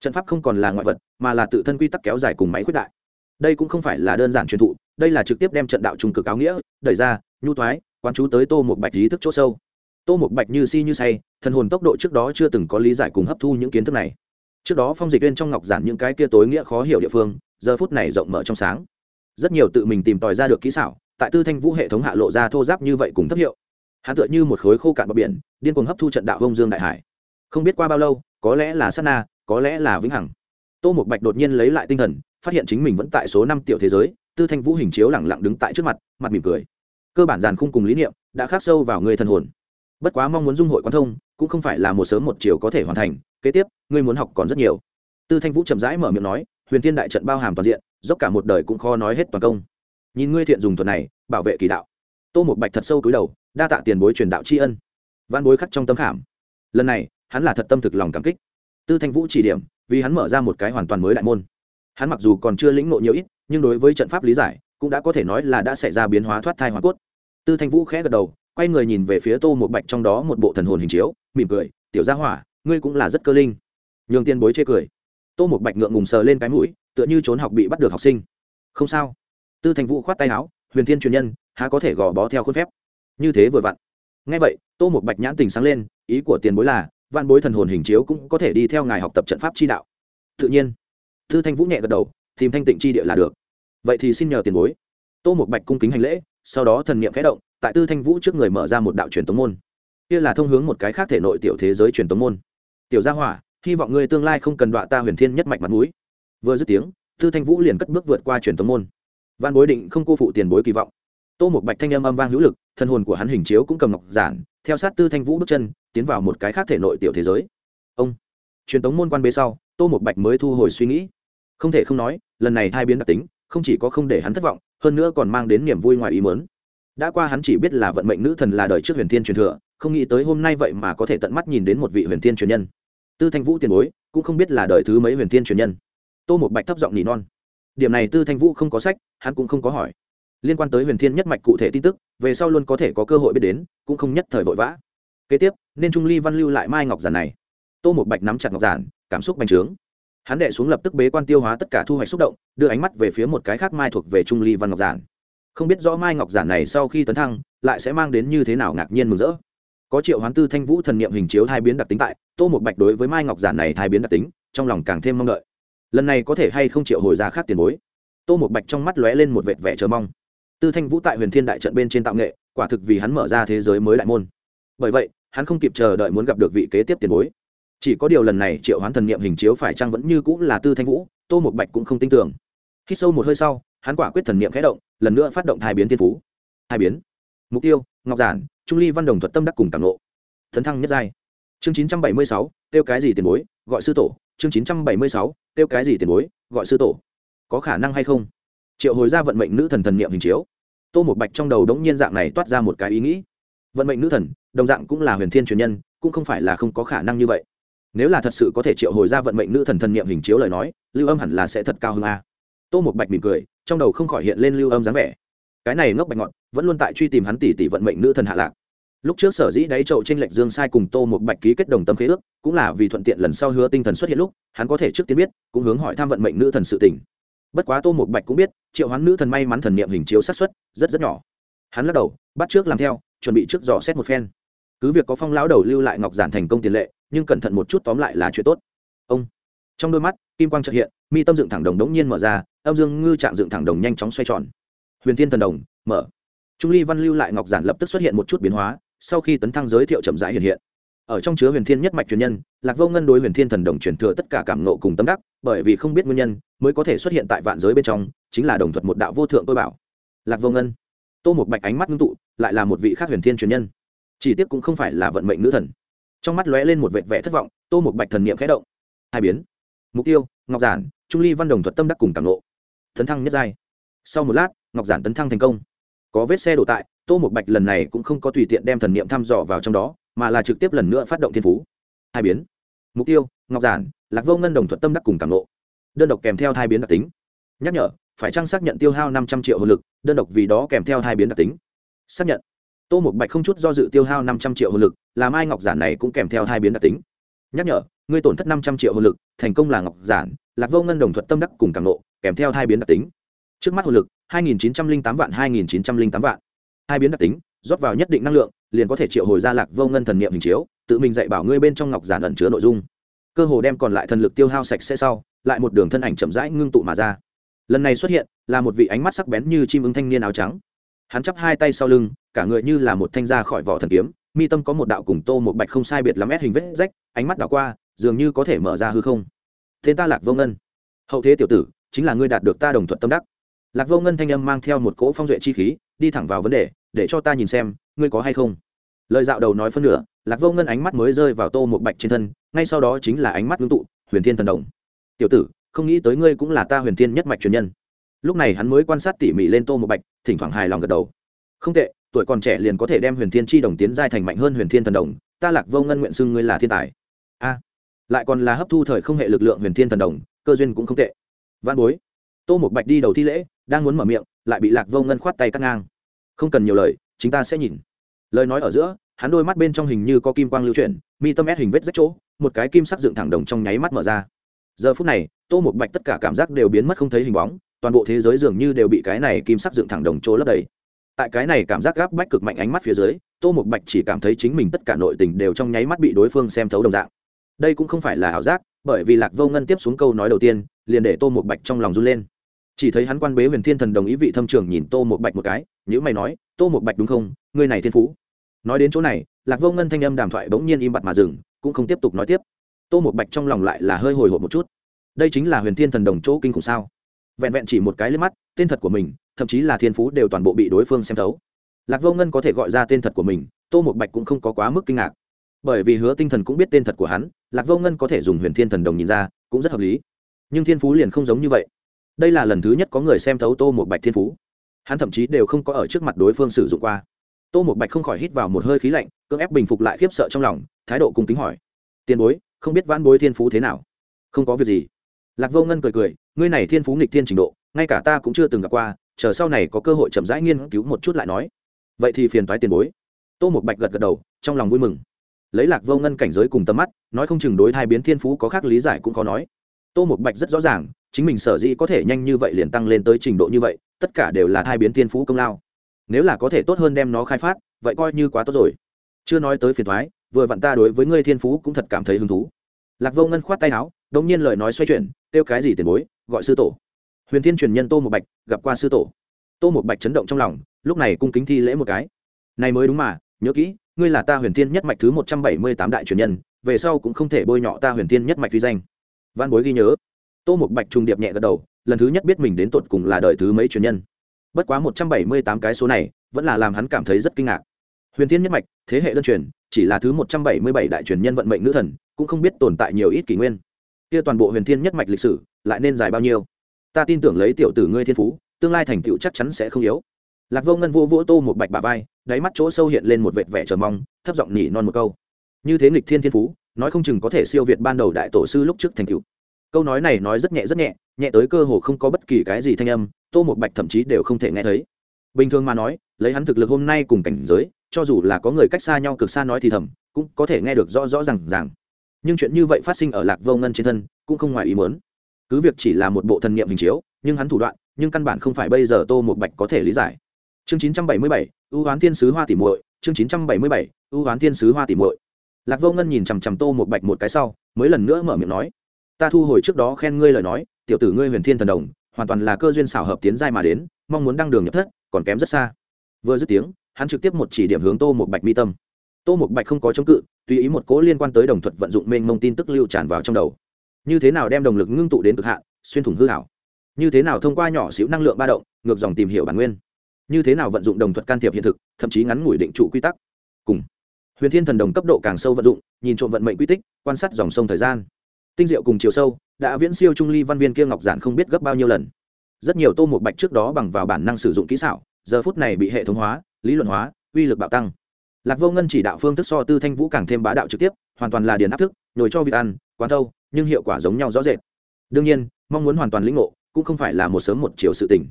Trận pháp không còn là ngoại vật, mà là tự thân quy tắc kéo dài cùng máy quyết đại. Đây cũng không phải là đơn giản truyền thụ, đây là trực tiếp đem trận đạo trung cực áo nghĩa, đẩy ra, nhu thoái, quán chú tới tô một bạch lý thức chỗ sâu. Tô một bạch như si như say, thần hồn tốc độ trước đó chưa từng có lý giải cùng hấp thu những kiến thức này. Trước đó phong dịch viên trong ngọc giản những cái kia tối nghĩa khó hiểu địa phương giờ phút này rộng mở trong sáng. Rất nhiều tự mình tìm tòi ra được kỹ xảo, tại tư thanh vũ hệ thống hạ lộ ra thô giáp như vậy cùng thấp hiệu. Hắn tựa như một khối khô cạn bờ biển, điên cuồng hấp thu trận đạo vông dương đại hải. Không biết qua bao lâu, có lẽ là sát na, có lẽ là vĩnh hằng. Tô một bạch đột nhiên lấy lại tinh thần, phát hiện chính mình vẫn tại số năm tiểu thế giới, tư thanh vũ hình chiếu lẳng lặng đứng tại trước mặt mặt mỉm cười. Cơ bản giàn khung cùng lý niệm, đã khắc sâu vào người thần hồn. Bất quá mong muốn dung hội quan thông, cũng không phải là một sớm một chiều có thể hoàn thành, kế tiếp, ngươi muốn học còn rất nhiều. Tư thanh vũ chậm rãi mở miệng nói huyền thiên đại trận bao hàm toàn diện, dốc cả một đời cũng khó nói hết toàn công. Nhìn ngươi thiện dùng thuật này, bảo vệ kỳ đạo. Tô một bạch thật sâu cúi đầu, đa tạ tiền bối truyền đạo tri ân. Văn bối khắc trong tâm khảm. Lần này, hắn là thật tâm thực lòng cảm kích. Tư thanh vũ chỉ điểm, vì hắn mở ra một cái hoàn toàn mới đại môn. Hắn mặc dù còn chưa lĩnh ngộ nhiều ít, nhưng đối với trận pháp lý giải, cũng đã có thể nói là đã xảy ra biến hóa thoát thai hóa cốt. Tư thanh vũ khẽ gật đầu, quay người nhìn về phía tô một bạch trong đó một bộ thần hồn hình chiếu, mỉm cười, tiểu gia hỏa, ngươi cũng là rất cơ linh. Nhường tiên bối chê cười tô một bạch ngượng ngùng sờ lên cái mũi, tựa như trốn học bị bắt được học sinh. Không sao. Tư thanh vũ khoát tay áo, huyền thiên truyền nhân, há có thể gò bó theo khuôn phép? Như thế vừa vặn. Ngay vậy, tô một bạch nhãn tình sáng lên, ý của tiền bối là, vạn bối thần hồn hình chiếu cũng có thể đi theo ngài học tập trận pháp chi đạo. Tự nhiên. Tư thanh vũ nhẹ gật đầu, tìm thanh tịnh chi địa là được. Vậy thì xin nhờ tiền bối. Tô một bạch cung kính hành lễ, sau đó thần niệm khẽ động, tại tư thanh vũ trước người mở ra một đạo truyền tống môn. Kia là thông hướng một cái khác thể nội tiểu thế giới truyền tống môn. Tiểu gia hỏa hy vọng ngươi tương lai không cần đọa ta huyền thiên nhất mạch mặt mũi. Vừa dứt tiếng, tư thanh vũ liền cất bước vượt qua truyền tống môn. Văn bối định không cô phụ tiền bối kỳ vọng. Tô một bạch thanh âm âm vang hữu lực thân hồn của hắn hình chiếu cũng cầm ngọc giản, theo sát tư thanh vũ bước chân, tiến vào một cái khác thể nội tiểu thế giới. Ông. Truyền tống môn quan bế sau, tô một bạch mới thu hồi suy nghĩ. Không thể không nói, lần này hai biến đặc tính, không chỉ có không để hắn thất vọng, hơn nữa còn mang đến niềm vui ngoài ý mớn đã qua hắn chỉ biết là vận mệnh nữ thần là đời trước huyền thiên truyền thừa, không nghĩ tới hôm nay vậy mà có thể tận mắt nhìn đến một vị huyền thiên truyền nhân tư thanh vũ tiền bối cũng không biết là đời thứ mấy huyền thiên truyền nhân tô một bạch thấp giọng nỉ non điểm này tư thanh vũ không có sách hắn cũng không có hỏi liên quan tới huyền thiên nhất mạch cụ thể tin tức về sau luôn có thể có cơ hội biết đến cũng không nhất thời vội vã kế tiếp nên trung ly văn lưu lại mai ngọc giản này tô một bạch nắm chặt ngọc giản cảm xúc bành trướng hắn đệ xuống lập tức bế quan tiêu hóa tất cả thu hoạch xúc động đưa ánh mắt về phía một cái khác mai thuộc về trung ly văn ngọc giản không biết rõ mai ngọc giản này sau khi tấn thăng lại sẽ mang đến như thế nào ngạc nhiên mừng rỡ có triệu hoán tư thanh vũ thần niệm hình chiếu thai biến đặc tính tại, tô một bạch đối với mai ngọc giản này thai biến đặc tính, trong lòng càng thêm mong đợi. Lần này có thể hay không triệu hồi ra khác tiền bối? Tô một bạch trong mắt lóe lên một vệt vẻ chờ mong. Tư thanh vũ tại huyền thiên đại trận bên trên tạo nghệ, quả thực vì hắn mở ra thế giới mới đại môn. Bởi vậy, hắn không kịp chờ đợi muốn gặp được vị kế tiếp tiền bối. Chỉ có điều lần này triệu hoán thần niệm hình chiếu phải chăng vẫn như cũng là tư thanh vũ, tô một bạch cũng không tin tưởng. Khi sâu một hơi sau, hắn quả quyết thần niệm khẽ động, lần nữa phát động thai biến thiên phú. Hai biến. Mục tiêu, ngọc giản trung ly văn đồng thuật tâm đắc cùng tàng lộ Thấn thăng nhất giai. Chương chín trăm bảy mươi sáu, tiêu cái gì tiền bối, gọi sư tổ. Chương chín trăm bảy mươi sáu, tiêu cái gì tiền bối, gọi sư tổ. Có khả năng hay không? Triệu hồi ra vận mệnh nữ thần thần niệm hình chiếu. Tô một bạch trong đầu đống nhiên dạng này toát ra một cái ý nghĩ. Vận mệnh nữ thần, đồng dạng cũng là huyền thiên truyền nhân, cũng không phải là không có khả năng như vậy. Nếu là thật sự có thể triệu hồi ra vận mệnh nữ thần thần niệm hình chiếu lời nói, lưu âm hẳn là sẽ thật cao hơn a. Tô một bạch mỉm cười, trong đầu không khỏi hiện lên lưu âm dáng vẻ. Cái này ngốc bạch ngọn, vẫn luôn tại truy tìm hắn tỷ tỷ vận mệnh nữ thần hạ lạc lúc trước sở dĩ đáy trậu trên lệch dương sai cùng tô một bạch ký kết đồng tâm khế ước, cũng là vì thuận tiện lần sau hứa tinh thần xuất hiện lúc, hắn có thể trước tiên biết, cũng hướng hỏi tham vận mệnh nữ thần sự tỉnh. bất quá tô một bạch cũng biết, triệu hoán nữ thần may mắn thần niệm hình chiếu sát xuất rất rất nhỏ. Hắn lắc đầu, bắt trước làm theo, chuẩn bị trước dò xét một phen. Cứ việc có phong lão đầu lưu lại ngọc giản thành công tiền lệ, nhưng cẩn thận một chút tóm lại là chuyện tốt. Ông. Trong đôi mắt, kim quang trợ hiện, mi tâm dựng thẳng đồng đống nhiên mở ra, âm dương ngư trạng dựng thẳng đồng nhanh chóng xoay tròn. Huyền thiên thần đồng, mở. Trung ly văn lưu lại ngọc giản lập tức xuất hiện một chút biến hóa sau khi tấn thăng giới thiệu chậm rãi hiện hiện. Ở trong chứa huyền thiên nhất mạch truyền nhân, lạc vô ngân đối huyền thiên thần đồng truyền thừa tất cả cảm nộ cùng tâm đắc, bởi vì không biết nguyên nhân, mới có thể xuất hiện tại vạn giới bên trong, chính là đồng thuật một đạo vô thượng tôi bảo. Lạc vô ngân. Tô một bạch ánh mắt ngưng tụ, lại là một vị khác huyền thiên truyền nhân. Chỉ tiếc cũng không phải là vận mệnh nữ thần. Trong mắt lóe lên một vệt vẻ thất vọng, tô một bạch thần niệm khẽ động. Hai biến. Mục tiêu, ngọc giản, trung ly văn đồng thuật tâm đắc cùng cảm nộ tấn thăng nhất giai. Sau một lát, ngọc giản tấn thăng thành công. Có vết xe đổ tại tô một bạch lần này cũng không có tùy tiện đem thần niệm thăm dò vào trong đó, mà là trực tiếp lần nữa phát động thiên phú. Hai biến. Mục tiêu, ngọc giản, lạc vô ngân đồng thuận tâm đắc cùng cảm nộ đơn độc kèm theo hai biến đặc tính. Nhắc nhở, phải trang xác nhận tiêu hao năm trăm triệu hồn lực, đơn độc vì đó kèm theo hai biến đặc tính. Xác nhận. Tô một bạch không chút do dự tiêu hao năm trăm triệu hồn lực là mai ngọc giản này cũng kèm theo hai biến đặc tính. Nhắc nhở, ngươi tổn thất năm trăm triệu hồn lực, thành công là ngọc giản, lạc vô ngân đồng thuận tâm đắc cùng cảm nộ kèm theo hai biến đặc tính. Trước mắt hồn lực, hai nghìn chín trăm linh tám vạn hai nghìn chín trăm linh tám vạn hai biến đặc tính, rót vào nhất định năng lượng, liền có thể triệu hồi ra lạc vô ngân thần niệm hình chiếu, tự mình dạy bảo ngươi bên trong ngọc giản ẩn chứa nội dung. Cơ hồ đem còn lại thần lực tiêu hao sạch sẽ sau, lại một đường thân ảnh chậm rãi ngưng tụ mà ra. Lần này xuất hiện, là một vị ánh mắt sắc bén như chim ưng thanh niên áo trắng. Hắn chắp hai tay sau lưng, cả người như là một thanh ra khỏi vỏ thần kiếm, mi tâm có một đạo cùng tô một bạch không sai biệt lắm ép hình vết rách, ánh mắt đảo qua, dường như có thể mở ra hư không. Thế ta lạc vô ngân. Hậu thế tiểu tử, chính là ngươi đạt được ta đồng thuận tâm đắc. Lạc vô ngân thanh âm mang theo một cỗ phong duệ chi khí, đi thẳng vào vấn đề để cho ta nhìn xem, ngươi có hay không? Lời dạo đầu nói phân nửa, lạc vô ngân ánh mắt mới rơi vào tô một bạch trên thân, ngay sau đó chính là ánh mắt ngưng tụ, huyền thiên thần đồng. Tiểu tử, không nghĩ tới ngươi cũng là ta huyền thiên nhất mạch truyền nhân. Lúc này hắn mới quan sát tỉ mỉ lên tô một bạch, thỉnh thoảng hài lòng gật đầu. Không tệ, tuổi còn trẻ liền có thể đem huyền thiên chi đồng tiến giai thành mạnh hơn huyền thiên thần đồng, ta lạc vô ngân nguyện xưng ngươi là thiên tài. A, lại còn là hấp thu thời không hệ lực lượng huyền thiên thần đồng, cơ duyên cũng không tệ. Văn bối. Tô một bạch đi đầu thi lễ, đang muốn mở miệng, lại bị lạc vô ngân khoát tay cắt ngang không cần nhiều lời, chúng ta sẽ nhìn. Lời nói ở giữa, hắn đôi mắt bên trong hình như có kim quang lưu chuyển, mi tâm ép hình vết rách chỗ, một cái kim sắc dựng thẳng đồng trong nháy mắt mở ra. Giờ phút này, tô một bạch tất cả cảm giác đều biến mất không thấy hình bóng, toàn bộ thế giới dường như đều bị cái này kim sắc dựng thẳng đồng chỗ lấp đầy. Tại cái này cảm giác gáp bách cực mạnh ánh mắt phía dưới, tô một bạch chỉ cảm thấy chính mình tất cả nội tình đều trong nháy mắt bị đối phương xem thấu đồng dạng. Đây cũng không phải là ảo giác, bởi vì lạc vô ngân tiếp xuống câu nói đầu tiên, liền để tô một bạch trong lòng run lên chỉ thấy hắn quan bế huyền thiên thần đồng ý vị thâm trường nhìn tô một bạch một cái, nhữ mày nói, tô một bạch đúng không? Ngươi này thiên phú. Nói đến chỗ này, lạc vô ngân thanh âm đàm thoại bỗng nhiên im bặt mà dừng, cũng không tiếp tục nói tiếp. Tô một bạch trong lòng lại là hơi hồi hộp một chút. Đây chính là huyền thiên thần đồng chỗ kinh khủng sao? Vẹn vẹn chỉ một cái lên mắt, tên thật của mình, thậm chí là thiên phú đều toàn bộ bị đối phương xem thấu. Lạc vô ngân có thể gọi ra tên thật của mình, tô một bạch cũng không có quá mức kinh ngạc. Bởi vì hứa tinh thần cũng biết tên thật của hắn, lạc vô ngân có thể dùng huyền thiên thần đồng nhìn ra, cũng rất hợp lý. Nhưng thiên phú liền không giống như vậy đây là lần thứ nhất có người xem thấu tô một bạch thiên phú. Hắn thậm chí đều không có ở trước mặt đối phương sử dụng qua. Tô một bạch không khỏi hít vào một hơi khí lạnh, cưỡng ép bình phục lại khiếp sợ trong lòng, thái độ cung kính hỏi. Tiền bối, không biết vãn bối thiên phú thế nào? Không có việc gì. Lạc vô ngân cười cười, ngươi này thiên phú nghịch thiên trình độ, ngay cả ta cũng chưa từng gặp qua, chờ sau này có cơ hội chậm rãi nghiên cứu một chút lại nói. Vậy thì phiền toái tiền bối. Tô một bạch gật gật đầu, trong lòng vui mừng. Lấy lạc vô ngân cảnh giới cùng tầm mắt, nói không chừng đối thai biến thiên phú có khác lý giải cũng khó nói. Tô một bạch rất rõ ràng chính mình sở dĩ có thể nhanh như vậy liền tăng lên tới trình độ như vậy, tất cả đều là thai biến thiên phú công lao. Nếu là có thể tốt hơn đem nó khai phát, vậy coi như quá tốt rồi. Chưa nói tới phiền thoái vừa vặn ta đối với ngươi thiên phú cũng thật cảm thấy hứng thú. Lạc vô ngân khoát tay áo đông nhiên lời nói xoay chuyển, kêu cái gì tiền bối, gọi sư tổ. Huyền thiên truyền nhân tô một bạch gặp qua sư tổ. Tô một bạch chấn động trong lòng, lúc này cung kính thi lễ một cái. Này mới đúng mà, nhớ kỹ, ngươi là ta huyền thiên nhất mạch thứ một trăm bảy mươi tám đại truyền nhân, về sau cũng không thể bôi nhọ ta huyền thiên nhất mạch vi danh. Văn bối ghi nhớ tô một bạch trung điệp nhẹ gật đầu, lần thứ nhất biết mình đến tột cùng là đời thứ mấy truyền nhân. Bất quá một trăm bảy mươi tám cái số này, vẫn là làm hắn cảm thấy rất kinh ngạc. Huyền thiên nhất mạch, thế hệ đơn truyền, chỉ là thứ một trăm bảy mươi bảy đại truyền nhân vận mệnh nữ thần, cũng không biết tồn tại nhiều ít kỷ nguyên. Kia toàn bộ huyền thiên nhất mạch lịch sử, lại nên dài bao nhiêu? Ta tin tưởng lấy tiểu tử ngươi thiên phú, tương lai thành tựu chắc chắn sẽ không yếu. Lạc vô ngân vô vỗ tô một bạch bà vai, đáy mắt chỗ sâu hiện lên một vệt vẻ trờ mong, thấp giọng nhỉ non một câu. Như thế nghịch thiên thiên phú, nói không chừng có thể siêu việt ban đầu đại tổ sư lúc trước thành tựu câu nói này nói rất nhẹ rất nhẹ nhẹ tới cơ hồ không có bất kỳ cái gì thanh âm, tô một bạch thậm chí đều không thể nghe thấy. Bình thường mà nói, lấy hắn thực lực hôm nay cùng cảnh giới, cho dù là có người cách xa nhau cực xa nói thì thầm, cũng có thể nghe được rõ rõ r à n g r à n g nhưng chuyện như vậy phát sinh ở lạc vô ngân trên thân, cũng không ngoài ý muốn. Cứ việc chỉ là một bộ thần niệm hình chiếu, nhưng hắn thủ đoạn, nhưng căn bản không phải bây giờ tô một bạch có thể lý giải. Chương chín trăm bảy mươi bảy, ưu hoán thiên sứ hoa tỉ muội, chương chín trăm bảy mươi bảy, ưu hoán thiên sứ hoa tỉ muội. Lạc vô ngân nhìn chằm chằm tô một bạch một cái sau, mới lần nữa mở miệng nói ta thu hồi trước đó khen ngươi lời nói, tiểu tử ngươi huyền thiên thần đồng, hoàn toàn là cơ duyên xảo hợp tiến giai mà đến, mong muốn đăng đường nhập thất, còn kém rất xa. Vừa dứt tiếng, hắn trực tiếp một chỉ điểm hướng tô một bạch mi tâm. Tô một bạch không có chống cự, tùy ý một cố liên quan tới đồng thuật vận dụng mênh mông tin tức lưu tràn vào trong đầu. Như thế nào đem đồng lực ngưng tụ đến cực hạn, xuyên thủng hư hảo như thế nào thông qua nhỏ xíu năng lượng ba động, ngược dòng tìm hiểu bản nguyên? Như thế nào vận dụng đồng thuật can thiệp hiện thực, thậm chí ngắn ngủi định trụ quy tắc? Cùng, huyền thiên thần đồng cấp độ càng sâu vận dụng, nhìn trộm vận mệnh quy tích, quan sát dòng sông thời gian tinh diệu cùng chiều sâu, đã viễn siêu trung ly văn viên kia ngọc giản không biết gấp bao nhiêu lần. Rất nhiều tô một bạch trước đó bằng vào bản năng sử dụng kỹ xảo, giờ phút này bị hệ thống hóa, lý luận hóa, uy lực bạo tăng. Lạc vô ngân chỉ đạo phương thức so tư thanh vũ càng thêm bá đạo trực tiếp, hoàn toàn là điền áp thức, nhồi cho vị ăn, quán thâu, nhưng hiệu quả giống nhau rõ rệt. Đương nhiên, mong muốn hoàn toàn lĩnh ngộ, cũng không phải là một sớm một chiều sự tình.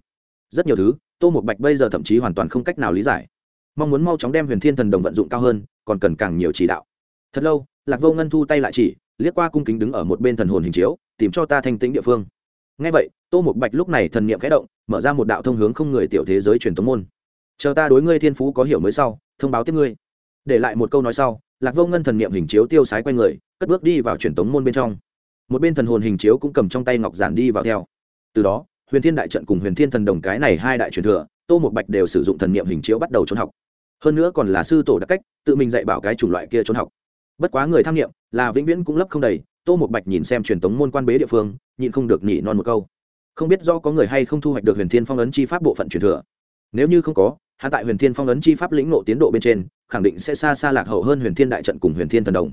Rất nhiều thứ, tô một bạch bây giờ thậm chí hoàn toàn không cách nào lý giải. Mong muốn mau chóng đem huyền thiên thần đồng vận dụng cao hơn, còn cần càng nhiều chỉ đạo. Thật lâu, lạc vô ngân thu tay lại chỉ liếc qua cung kính đứng ở một bên thần hồn hình chiếu, tìm cho ta thanh tĩnh địa phương. Ngay vậy, tô một bạch lúc này thần niệm khẽ động, mở ra một đạo thông hướng không người tiểu thế giới truyền tống môn. Chờ ta đối ngươi thiên phú có hiểu mới sau, thông báo tiếp ngươi. Để lại một câu nói sau, lạc vô ngân thần niệm hình chiếu tiêu sái q u a y người, cất bước đi vào truyền tống môn bên trong. Một bên thần hồn hình chiếu cũng cầm trong tay ngọc giản đi vào theo. Từ đó, huyền thiên đại trận cùng huyền thiên thần đồng cái này hai đại truyền thừa, tô một bạch đều sử dụng thần niệm hình chiếu bắt đầu trốn học. Hơn nữa còn là sư tổ đặc cách, tự mình dạy bảo cái chủng loại kia trốn học bất quá người tham nghiệm là vĩnh viễn cũng lấp không đầy, tô một bạch nhìn xem truyền thống môn quan bế địa phương, nhịn không được nhị non một câu. Không biết do có người hay không thu hoạch được huyền thiên phong ấn chi pháp bộ phận truyền thừa. Nếu như không có hạ tại huyền thiên phong ấn chi pháp lĩnh nộ tiến độ bên trên, khẳng định sẽ xa xa lạc hậu hơn huyền thiên đại trận cùng huyền thiên thần đồng.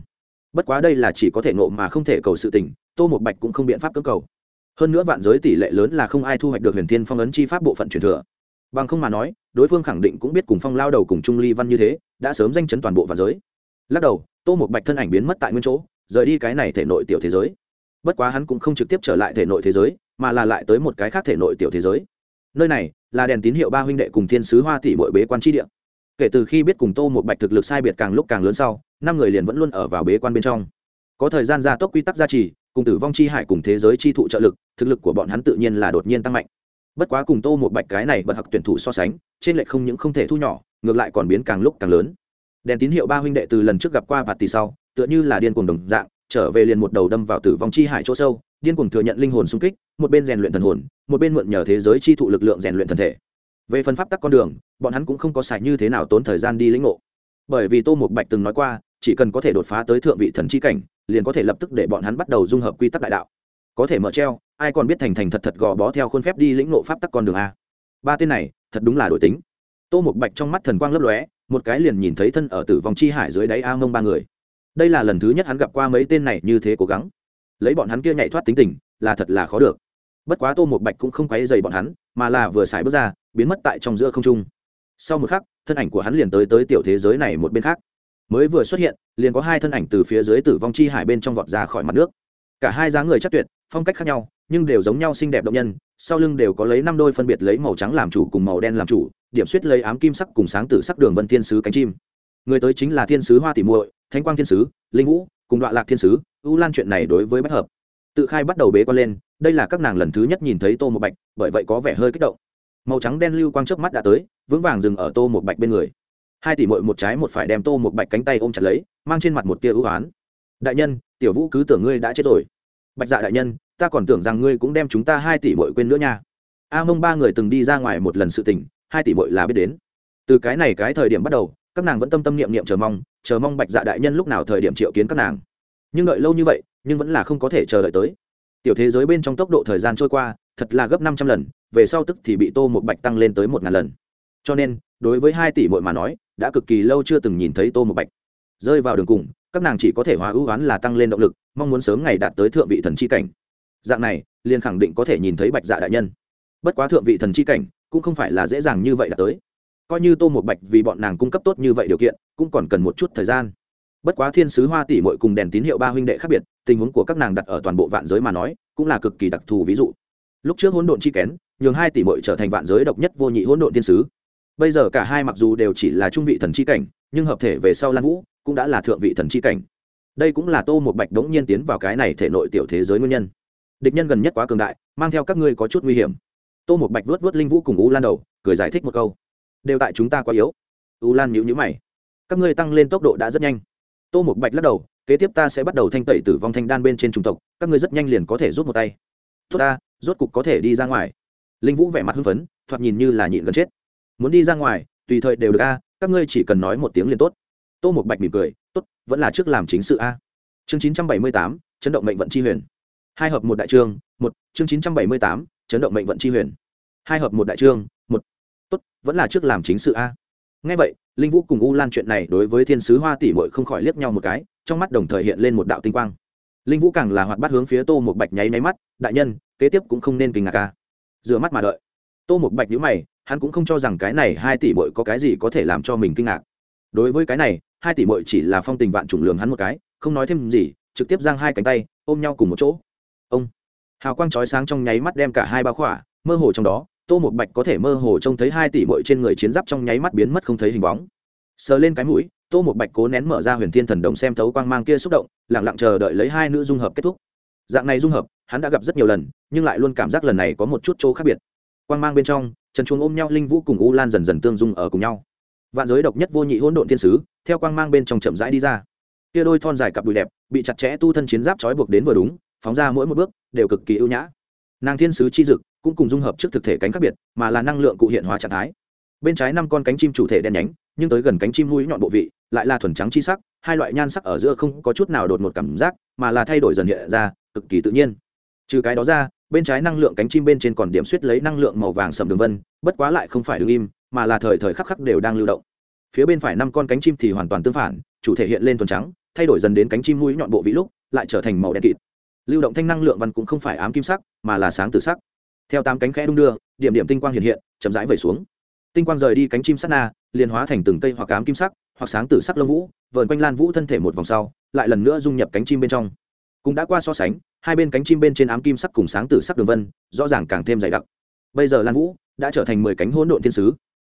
Bất quá đây là chỉ có thể nộ mà không thể cầu sự tình, tô một bạch cũng không biện pháp cơ cầu. Hơn nữa vạn giới tỷ lệ lớn là không ai thu hoạch được huyền thiên phong ấn chi pháp bộ phận truyền thừa. Bằng không mà nói, đối phương khẳng định cũng biết cùng phong lao đầu cùng trung ly văn như thế, đã sớm danh chấn toàn bộ vạn giới. Lắc đầu tô một bạch thân ảnh biến mất tại nguyên chỗ, rời đi cái này thể nội tiểu thế giới. Bất quá hắn cũng không trực tiếp trở lại thể nội thế giới, mà là lại tới một cái khác thể nội tiểu thế giới. Nơi này là đèn tín hiệu ba huynh đệ cùng thiên sứ hoa tỷ bội bế quan tri địa. Kể từ khi biết cùng tô một bạch thực lực sai biệt càng lúc càng lớn sau, năm người liền vẫn luôn ở vào bế quan bên trong. Có thời gian gia tốc quy tắc gia trì, cùng tử vong chi hải cùng thế giới chi thụ trợ lực, thực lực của bọn hắn tự nhiên là đột nhiên tăng mạnh. Bất quá cùng tô một bạch cái này bật học tuyển thủ so sánh, trên lệch không những không thể thu nhỏ, ngược lại còn biến càng lúc càng lớn đèn tín hiệu ba huynh đệ từ lần trước gặp qua bạt tỷ sau, tựa như là điên cuồng đồng dạng, trở về liền một đầu đâm vào tử vong chi hải chỗ sâu, điên cuồng thừa nhận linh hồn xung kích, một bên rèn luyện thần hồn, một bên mượn nhờ thế giới chi thụ lực lượng rèn luyện thần thể. Về phần pháp tắc con đường, bọn hắn cũng không có xài như thế nào tốn thời gian đi lĩnh ngộ. Bởi vì tô mục bạch từng nói qua, chỉ cần có thể đột phá tới thượng vị thần chi cảnh, liền có thể lập tức để bọn hắn bắt đầu dung hợp quy tắc đại đạo. Có thể mở treo, ai còn biết thành thành thật thật gò bó theo khuôn phép đi lĩnh ngộ pháp tắc con đường a. Ba tên này, thật đúng là đổi tính. Tô mục bạch trong mắt thần quang lấp lóe một cái liền nhìn thấy thân ở tử vong chi hải dưới đáy a mông ba người. Đây là lần thứ nhất hắn gặp qua mấy tên này như thế cố gắng. Lấy bọn hắn kia nhảy thoát tính tình, là thật là khó được. Bất quá tô một bạch cũng không quấy dày bọn hắn, mà là vừa xài bước ra, biến mất tại trong giữa không trung. Sau một khắc, thân ảnh của hắn liền tới tới tiểu thế giới này một bên khác. Mới vừa xuất hiện, liền có hai thân ảnh từ phía dưới tử vong chi hải bên trong vọt ra khỏi mặt nước. Cả hai dáng người chắc tuyệt, phong cách khác nhau, nhưng đều giống nhau xinh đẹp động nhân, sau lưng đều có lấy năm đôi phân biệt lấy màu trắng làm chủ cùng màu đen làm chủ điểm suýt lấy ám kim sắc cùng sáng tử sắc đường vân thiên sứ cánh chim. Người tới chính là thiên sứ hoa tỉ muội, thánh quang thiên sứ, linh vũ, cùng đoạn lạc thiên sứ, u lan chuyện này đối với bách hợp. Tự khai bắt đầu bế quan lên, đây là các nàng lần thứ nhất nhìn thấy tô một bạch, bởi vậy có vẻ hơi kích động. Màu trắng đen lưu quang trước mắt đã tới, vững vàng dừng ở tô một bạch bên người. Hai tỷ mội một trái một phải đem tô một bạch cánh tay ôm chặt lấy, mang trên mặt một tia ưu oán đại nhân, tiểu vũ cứ tưởng ngươi đã chết rồi. Bạch dạ đại nhân, ta còn tưởng rằng ngươi cũng đem chúng ta hai tỷ mội quên nữa nha. A mông ba người từng đi ra ngoài một lần sự tình hai tỷ bội là biết đến. Từ cái này cái thời điểm bắt đầu, các nàng vẫn tâm tâm niệm niệm chờ mong chờ mong bạch dạ đại nhân lúc nào thời điểm triệu kiến các nàng. Nhưng đợi lâu như vậy, nhưng vẫn là không có thể chờ đợi tới. Tiểu thế giới bên trong tốc độ thời gian trôi qua, thật là gấp năm trăm lần, về sau tức thì bị tô một bạch tăng lên tới một ngàn lần. Cho nên, đối với hai tỷ mội mà nói, đã cực kỳ lâu chưa từng nhìn thấy tô một bạch. Rơi vào đường cùng, các nàng chỉ có thể hóa ưu oán là tăng lên động lực, mong muốn sớm ngày đạt tới thượng vị thần c h i cảnh. Dạng này, liền khẳng định có thể nhìn thấy bạch dạ đại nhân. Bất quá thượng vị thần c h i cảnh cũng không phải là dễ dàng như vậy đạt tới. Coi như tô một bạch vì bọn nàng cung cấp tốt như vậy điều kiện, cũng còn cần một chút thời gian. Bất quá thiên sứ hoa tỷ mội cùng đèn tín hiệu ba huynh đệ khác biệt, tình huống của các nàng đặt ở toàn bộ vạn giới mà nói, cũng là cực kỳ đặc thù ví dụ. Lúc trước hỗn độn chi kén, nhường hai tỷ mội trở thành vạn giới độc nhất vô nhị hỗn độn thiên sứ. Bây giờ cả hai mặc dù đều chỉ là trung vị thần chi cảnh, nhưng hợp thể về sau lan vũ cũng đã là thượng vị thần chi cảnh. Đây cũng là tô một bạch đống nhiên tiến vào cái này thể nội tiểu thế giới nguyên nhân. Địch nhân gần nhất quá cường đại, mang theo các ngươi có chút nguy hiểm tô một bạch vớt vớt linh vũ cùng u lan đầu, cười giải thích một câu. Đều tại chúng ta quá yếu. U lan nhíu nhíu mày. Các ngươi tăng lên tốc độ đã rất nhanh. Tô một bạch lắc đầu, kế tiếp ta sẽ bắt đầu thanh tẩy tử vong thanh đan bên trên chủng tộc, các ngươi rất nhanh liền có thể rút một tay. Tốt ta, rốt cục có thể đi ra ngoài. Linh vũ vẻ mặt hưng phấn, thoạt nhìn như là nhịn gần chết. Muốn đi ra ngoài, tùy thời đều được a, các ngươi chỉ cần nói một tiếng liền tốt. Tô một bạch mỉm cười, tốt, vẫn là trước làm chính sự a. Chương chín trăm bảy mươi tám, chấn động mệnh vận chi huyền. Hai hợp một đại trương một, chương chín trăm bảy mươi tám chấn động mệnh vận chi huyền. Hai hợp một đại trương, một. Tốt, vẫn là trước làm chính sự a. Ngay vậy, linh vũ cùng u lan chuyện này đối với thiên sứ hoa tỷ mội không khỏi liếc nhau một cái, trong mắt đồng thời hiện lên một đạo tinh quang. Linh vũ càng là hoạt bát hướng phía tô một bạch nháy máy mắt, đại nhân, kế tiếp cũng không nên kinh ngạc ca rửa mắt mà đợi. Tô một bạch nhữ mày, hắn cũng không cho rằng cái này hai tỷ mội có cái gì có thể làm cho mình kinh ngạc. Đối với cái này, hai tỷ mội chỉ là phong tình vạn trùng lường hắn một cái, không nói thêm gì, trực tiếp giang hai cánh tay, ôm nhau cùng một chỗ. Ông hào quang chói sáng trong nháy mắt đem cả hai ba khỏa, mơ hồ trong đó, tô một bạch có thể mơ hồ trông thấy hai tỷ bội trên người chiến giáp trong nháy mắt biến mất không thấy hình bóng. Sờ lên cái mũi, tô một bạch cố nén mở ra huyền thiên thần đồng xem thấu quang mang kia xúc động lẳng lặng chờ đợi lấy hai nữ dung hợp kết thúc. Dạng này dung hợp, hắn đã gặp rất nhiều lần, nhưng lại luôn cảm giác lần này có một chút chỗ khác biệt. Quang mang bên trong, trần chuông ôm nhau, linh vũ cùng u lan dần dần tương dung ở cùng nhau. Vạn giới độc nhất vô nhị hỗn độn thiên sứ, theo quang mang bên trong chậm rãi đi ra. Kia đôi thon dài cặp đùi đẹp, bị chặt chẽ tu thân chiến giáp trói buộc đến vừa đúng phóng ra mỗi một bước, đều cực kỳ ưu nhã. Nàng thiên sứ chi dực cũng cùng dung hợp trước thực thể cánh khác biệt, mà là năng lượng cụ hiện hóa trạng thái. Bên trái năm con cánh chim chủ thể đen nhánh, nhưng tới gần cánh chim mũi nhọn bộ vị, lại là thuần trắng chi sắc, hai loại nhan sắc ở giữa không có chút nào đột ngột cảm giác, mà là thay đổi dần hiện ra, cực kỳ tự nhiên. Trừ cái đó ra, bên trái năng lượng cánh chim bên trên còn điểm suýt lấy năng lượng màu vàng sầm đường vân, bất quá lại không phải đứng im, mà là thời thời khắc khắc đều đang lưu động. Phía bên phải năm con cánh chim thì hoàn toàn tương phản, chủ thể hiện lên thuần trắng, thay đổi dần đến cánh chim mũi nhọn bộ vĩ lúc, lại trở thành màu đen kịt lưu động thanh năng lượng văn cũng không phải ám kim sắc, mà là sáng từ sắc. Theo tám cánh khẽ đung đưa, điểm điểm tinh quang hiện hiện, chậm rãi vẩy xuống. Tinh quang rời đi cánh chim sắt na, liền hóa thành từng cây hoặc ám kim sắc, hoặc sáng tử sắc lông vũ, vờn quanh lan vũ thân thể một vòng sau, lại lần nữa dung nhập cánh chim bên trong. Cũng đã qua so sánh, hai bên cánh chim bên trên ám kim sắc cùng sáng tử sắc đường vân, rõ ràng càng thêm dày đặc. Bây giờ lan vũ đã trở thành mười cánh hỗn độn thiên sứ.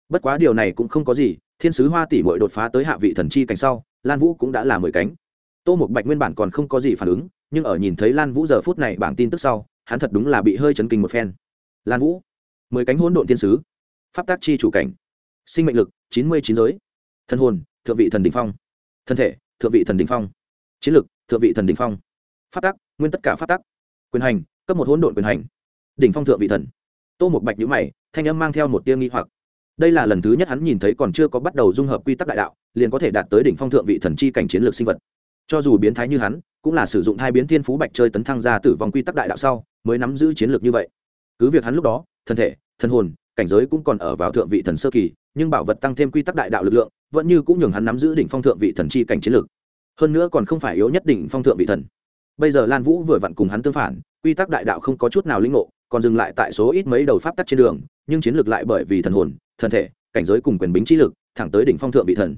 Bất quá điều này cũng không có gì, thiên sứ hoa tỷ mội đột phá tới hạ vị thần chi cánh sau, lan vũ cũng đã là mười cánh. Tô một bạch nguyên bản còn không có gì phản ứng nhưng ở nhìn thấy lan vũ giờ phút này bảng tin tức sau, hắn thật đúng là bị hơi chấn kinh một phen. Lan vũ, mười cánh hỗn độn thiên sứ, pháp tác chi chủ cảnh, sinh mệnh lực, chín mươi chín giới, thân hồn, thượng vị thần đình phong, thân thể, thượng vị thần đình phong, chiến lực, thượng vị thần đình phong, pháp tắc nguyên tất cả pháp tắc quyền hành, cấp một hỗn độn quyền hành, đỉnh phong thượng vị thần. Tô một bạch nhữ mày, thanh âm mang theo một tia nghi hoặc. Đây là lần thứ nhất hắn nhìn thấy còn chưa có bắt đầu dung hợp quy tắc đại đạo, liền có thể đạt tới đỉnh phong thượng vị thần chi cảnh chiến lược sinh vật cho dù biến thái như hắn, cũng là sử dụng hai biến thiên phú bạch chơi tấn thăng ra tử vong quy tắc đại đạo sau, mới nắm giữ chiến lược như vậy. Cứ việc hắn lúc đó thân thể thân hồn, cảnh giới cũng còn ở vào thượng vị thần sơ kỳ, nhưng bảo vật tăng thêm quy tắc đại đạo lực lượng, vẫn như cũng nhường hắn nắm giữ đỉnh phong thượng vị thần chi cảnh chiến lược. Hơn nữa còn không phải yếu nhất đỉnh phong thượng vị thần. Bây giờ lan vũ vừa vặn cùng hắn tương phản, quy tắc đại đạo không có chút nào linh ngộ, còn dừng lại tại số ít mấy đầu pháp tắc trên đường, nhưng chiến lược lại bởi vì thần hồn thân thể, cảnh giới cùng quyền bính trí lực, thẳng tới đỉnh phong thượng vị thần.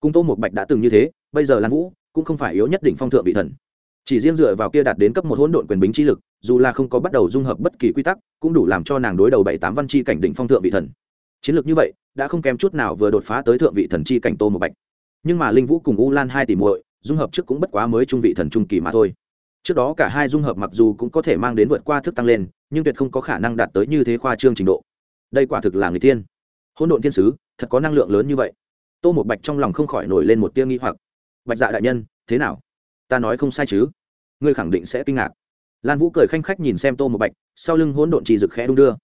Cung tô một bạch đã từng như thế, bây giờ lan vũ cũng không phải yếu nhất định phong thượng vị thần. Chỉ riêng dựa vào kia đạt đến cấp một hỗn độn quyền bính chi lực, dù là không có bắt đầu dung hợp bất kỳ quy tắc, cũng đủ làm cho nàng đối đầu bảy tám văn chi cảnh đỉnh phong thượng vị thần. Chiến lược như vậy, đã không kém chút nào vừa đột phá tới thượng vị thần chi cảnh tô một bạch. Nhưng mà linh vũ cùng u lan hai tỷ muội, dung hợp trước cũng bất quá mới trung vị thần trung kỳ mà thôi. Trước đó cả hai dung hợp mặc dù cũng có thể mang đến vượt qua thức tăng lên, nhưng tuyệt không có khả năng đạt tới như thế khoa trương trình độ. Đây quả thực là người tiên hỗn độn thiên sứ, thật có năng lượng lớn như vậy. Tô một bạch trong lòng không khỏi nổi lên một tia nghi hoặc bạch dạ đại nhân, thế nào? Ta nói không sai chứ? Ngươi khẳng định sẽ kinh ngạc. Lan vũ cười khanh khách nhìn xem tô một bạch, sau lưng hỗn độn trì rực khẽ đung đưa.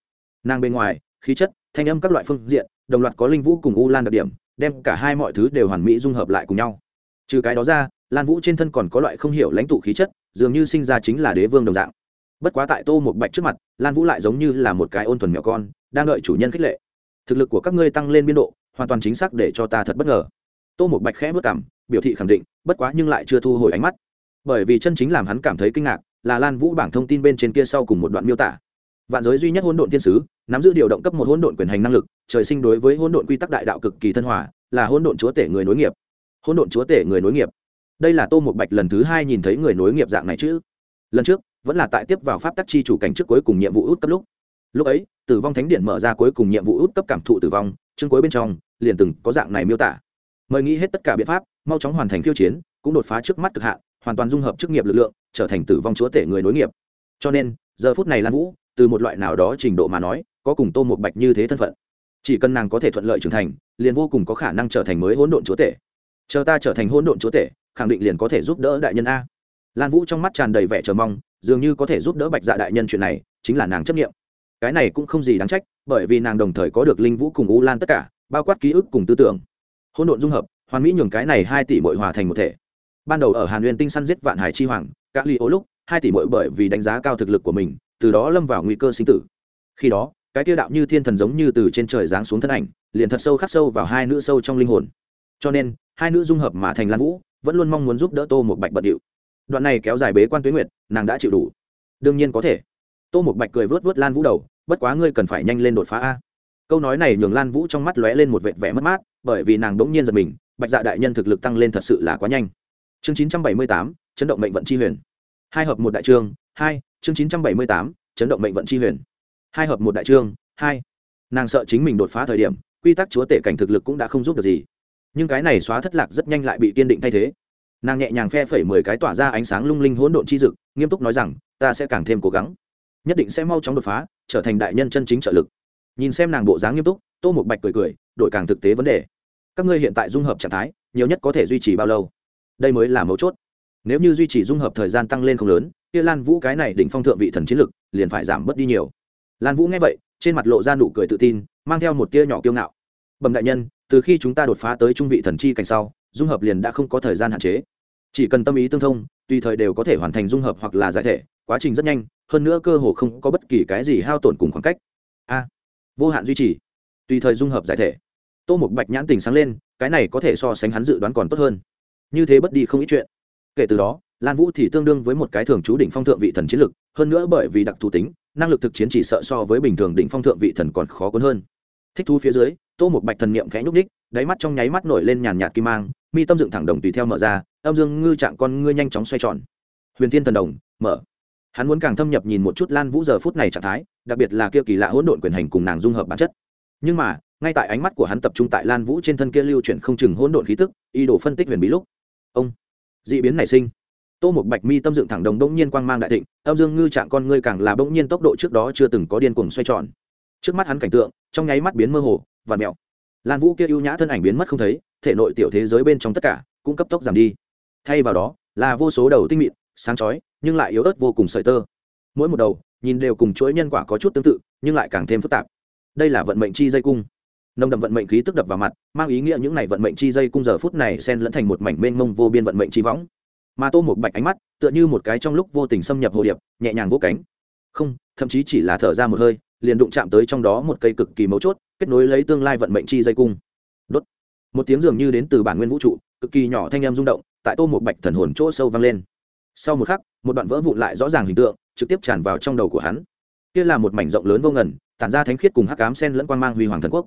Nàng bên ngoài, khí chất, thanh âm các loại phương diện, đồng loạt có linh vũ cùng u lan đặc điểm, đem cả hai mọi thứ đều hoàn mỹ dung hợp lại cùng nhau. Trừ cái đó ra, lan vũ trên thân còn có loại không hiểu lãnh tụ khí chất, dường như sinh ra chính là đế vương đồng dạng. Bất quá tại tô một bạch trước mặt, lan vũ lại giống như là một cái ôn thuần nhỏ con, đang đợi chủ nhân khích lệ. Thực lực của các ngươi tăng lên biên độ, hoàn toàn chính xác để cho ta thật bất ngờ tô một bạch khẽ vất cảm, biểu thị khẳng định, bất quá nhưng lại chưa thu hồi ánh mắt. Bởi vì chân chính làm hắn cảm thấy kinh ngạc, là lan vũ bảng thông tin bên trên kia sau cùng một đoạn miêu tả. Vạn giới duy nhất hỗn độn thiên sứ, nắm giữ điều động cấp một hỗn độn quyền hành năng lực, trời sinh đối với hỗn độn quy tắc đại đạo cực kỳ thân hòa, là hỗn độn chúa tể người nối nghiệp. Hỗn độn chúa tể người nối nghiệp. Đây là tô một bạch lần thứ hai nhìn thấy người nối nghiệp dạng này chứ. Lần trước, vẫn là tại tiếp vào pháp tắc chi chủ cảnh trước cuối cùng nhiệm vụ út cấp lúc. Lúc ấy, tử vong thánh điện mở ra cuối cùng nhiệm vụ út cấp cảm thụ tử vong, chương cuối bên trong, liền từng có dạng này miêu tả mời nghĩ hết tất cả biện pháp, mau chóng hoàn thành khiêu chiến, cũng đột phá trước mắt cực hạn, hoàn toàn dung hợp chức nghiệp lực lượng, trở thành tử vong chúa tể người nối nghiệp. Cho nên, giờ phút này lan vũ, từ một loại nào đó trình độ mà nói, có cùng tô một bạch như thế thân phận. Chỉ cần nàng có thể thuận lợi trưởng thành, liền vô cùng có khả năng trở thành mới hỗn độn chúa tể. Chờ ta trở thành hỗn độn chúa tể, khẳng định liền có thể giúp đỡ đại nhân a. Lan vũ trong mắt tràn đầy vẻ chờ mong, dường như có thể giúp đỡ bạch dạ đại nhân chuyện này, chính là nàng chấp nghiệm cái này cũng không gì đáng trách, bởi vì nàng đồng thời có được linh vũ cùng u lan tất cả, bao quát ký ức cùng tư tưởng hỗn độn dung hợp, hoàn mỹ nhường cái này hai tỷ bội hòa thành một thể. Ban đầu ở hàn huyền tinh săn giết vạn hải chi hoàng các ly ô lúc, hai tỷ bội bởi vì đánh giá cao thực lực của mình, từ đó lâm vào nguy cơ sinh tử. Khi đó, cái tiêu đạo như thiên thần giống như từ trên trời giáng xuống thân ảnh, liền thật sâu khắc sâu vào hai nữ sâu trong linh hồn. Cho nên, hai nữ dung hợp mà thành lan vũ, vẫn luôn mong muốn giúp đỡ tô một bạch bận điệu. Đoạn này kéo dài bế quan tuyến nguyệt, nàng đã chịu đủ. Đương nhiên có thể. Tô một bạch cười vớt vớt lan vũ đầu, bất quá ngươi cần phải nhanh lên đột phá a. Câu nói này nhường lan vũ trong mắt lóe lên một vệt vẻ mất mát bởi vì nàng đống nhiên giật mình, bạch dạ đại nhân thực lực tăng lên thật sự là quá nhanh. Chương chín trăm bảy mươi tám, chấn động mệnh vận chi huyền. Hai hợp một đại trương, hai, chương chín trăm bảy mươi tám, chấn động mệnh vận chi huyền. Hai hợp một đại trương, hai. Nàng sợ chính mình đột phá thời điểm, quy tắc chúa tể cảnh thực lực cũng đã không giúp được gì. Nhưng cái này xóa thất lạc rất nhanh lại bị kiên định thay thế. Nàng nhẹ nhàng phe phẩy mười cái tỏa ra ánh sáng lung linh hỗn độn chi dực, nghiêm túc nói rằng, ta sẽ càng thêm cố gắng. Nhất định sẽ mau chóng đột phá, trở thành đại nhân chân chính trợ lực. Nhìn xem nàng bộ dáng nghiêm túc, tô một bạch cười cười đổi càng thực tế vấn đề. Các ngươi hiện tại dung hợp trạng thái, nhiều nhất có thể duy trì bao lâu? Đây mới là mấu chốt. Nếu như duy trì dung hợp thời gian tăng lên không lớn, kia lan vũ cái này đỉnh phong thượng vị thần chiến lực, liền phải giảm bớt đi nhiều. Lan vũ nghe vậy, trên mặt lộ ra nụ cười tự tin, mang theo một tia nhỏ kiêu ngạo. Bẩm đại nhân, từ khi chúng ta đột phá tới trung vị thần chi cảnh sau, dung hợp liền đã không có thời gian hạn chế. Chỉ cần tâm ý tương thông, tùy thời đều có thể hoàn thành dung hợp hoặc là giải thể, quá trình rất nhanh, hơn nữa cơ hồ không có bất kỳ cái gì hao tổn cùng khoảng cách. A, vô hạn duy trì. Tùy thời dung hợp giải thể tô một bạch nhãn tình sáng lên, cái này có thể so sánh hắn dự đoán còn tốt hơn. Như thế bất đi không ít chuyện. Kể từ đó, lan vũ thì tương đương với một cái thường trú đỉnh phong thượng vị thần chiến lực, hơn nữa bởi vì đặc thù tính, năng lực thực chiến chỉ sợ so với bình thường đỉnh phong thượng vị thần còn khó cuốn hơn. Thích thú phía dưới, tô một bạch thần niệm khẽ nhúc ních đáy mắt trong nháy mắt nổi lên nhàn nhạt kim mang, mi tâm dựng thẳng đồng tùy theo mở ra, âm dương ngư trạng con ngươi nhanh chóng xoay tròn. Huyền thiên thần đồng, mở. Hắn muốn càng thâm nhập nhìn một chút lan vũ giờ phút này trạng thái, đặc biệt là kia kỳ lạ hỗn độn quyền hành cùng nàng dung hợp bản chất. Nhưng mà ngay tại ánh mắt của hắn tập trung tại lan vũ trên thân kia lưu chuyển không chừng hỗn độn khí tức, ý đồ phân tích huyền bí lúc. Ông d ị biến nảy sinh. Tô một bạch mi tâm dựng thẳng đồng đông nhiên quang mang đại thịnh, âm dương ngư trạng con ngươi càng là bỗng nhiên tốc độ trước đó chưa từng có điên cuồng xoay tròn. Trước mắt hắn cảnh tượng, trong nháy mắt biến mơ hồ và mẹo. Lan vũ kia ưu nhã thân ảnh biến mất không thấy, thể nội tiểu thế giới bên trong tất cả cũng cấp tốc giảm đi. Thay vào đó, là vô số đầu tinh mịn, sáng chói, nhưng lại yếu ớt vô cùng sợi tơ. Mỗi một đầu, nhìn đều cùng chuỗi nhân quả có chút tương tự, nhưng lại càng thêm phức tạp. Đây là vận mệnh chi dây cung nồng đậm vận mệnh khí tức đập vào mặt, mang ý nghĩa những này vận mệnh chi dây cung giờ phút này xen lẫn thành một mảnh mênh mông vô biên vận mệnh chi võng. Mà tô một bạch ánh mắt, tựa như một cái trong lúc vô tình xâm nhập hồ điệp, nhẹ nhàng vỗ cánh. Không, thậm chí chỉ là thở ra một hơi, liền đụng chạm tới trong đó một cây cực kỳ mấu chốt, kết nối lấy tương lai vận mệnh chi dây cung. Đốt. Một tiếng dường như đến từ bản nguyên vũ trụ, cực kỳ nhỏ thanh âm rung động, tại tô một bạch thần hồn chỗ sâu vang lên. Sau một khắc, một đoạn vỡ vụn lại rõ ràng hình tượng, trực tiếp tràn vào trong đầu của hắn. Kia là một mảnh rộng lớn vô ngần, tản ra thánh khiết cùng hắc ám sen lẫn quan mang huy hoàng thần quốc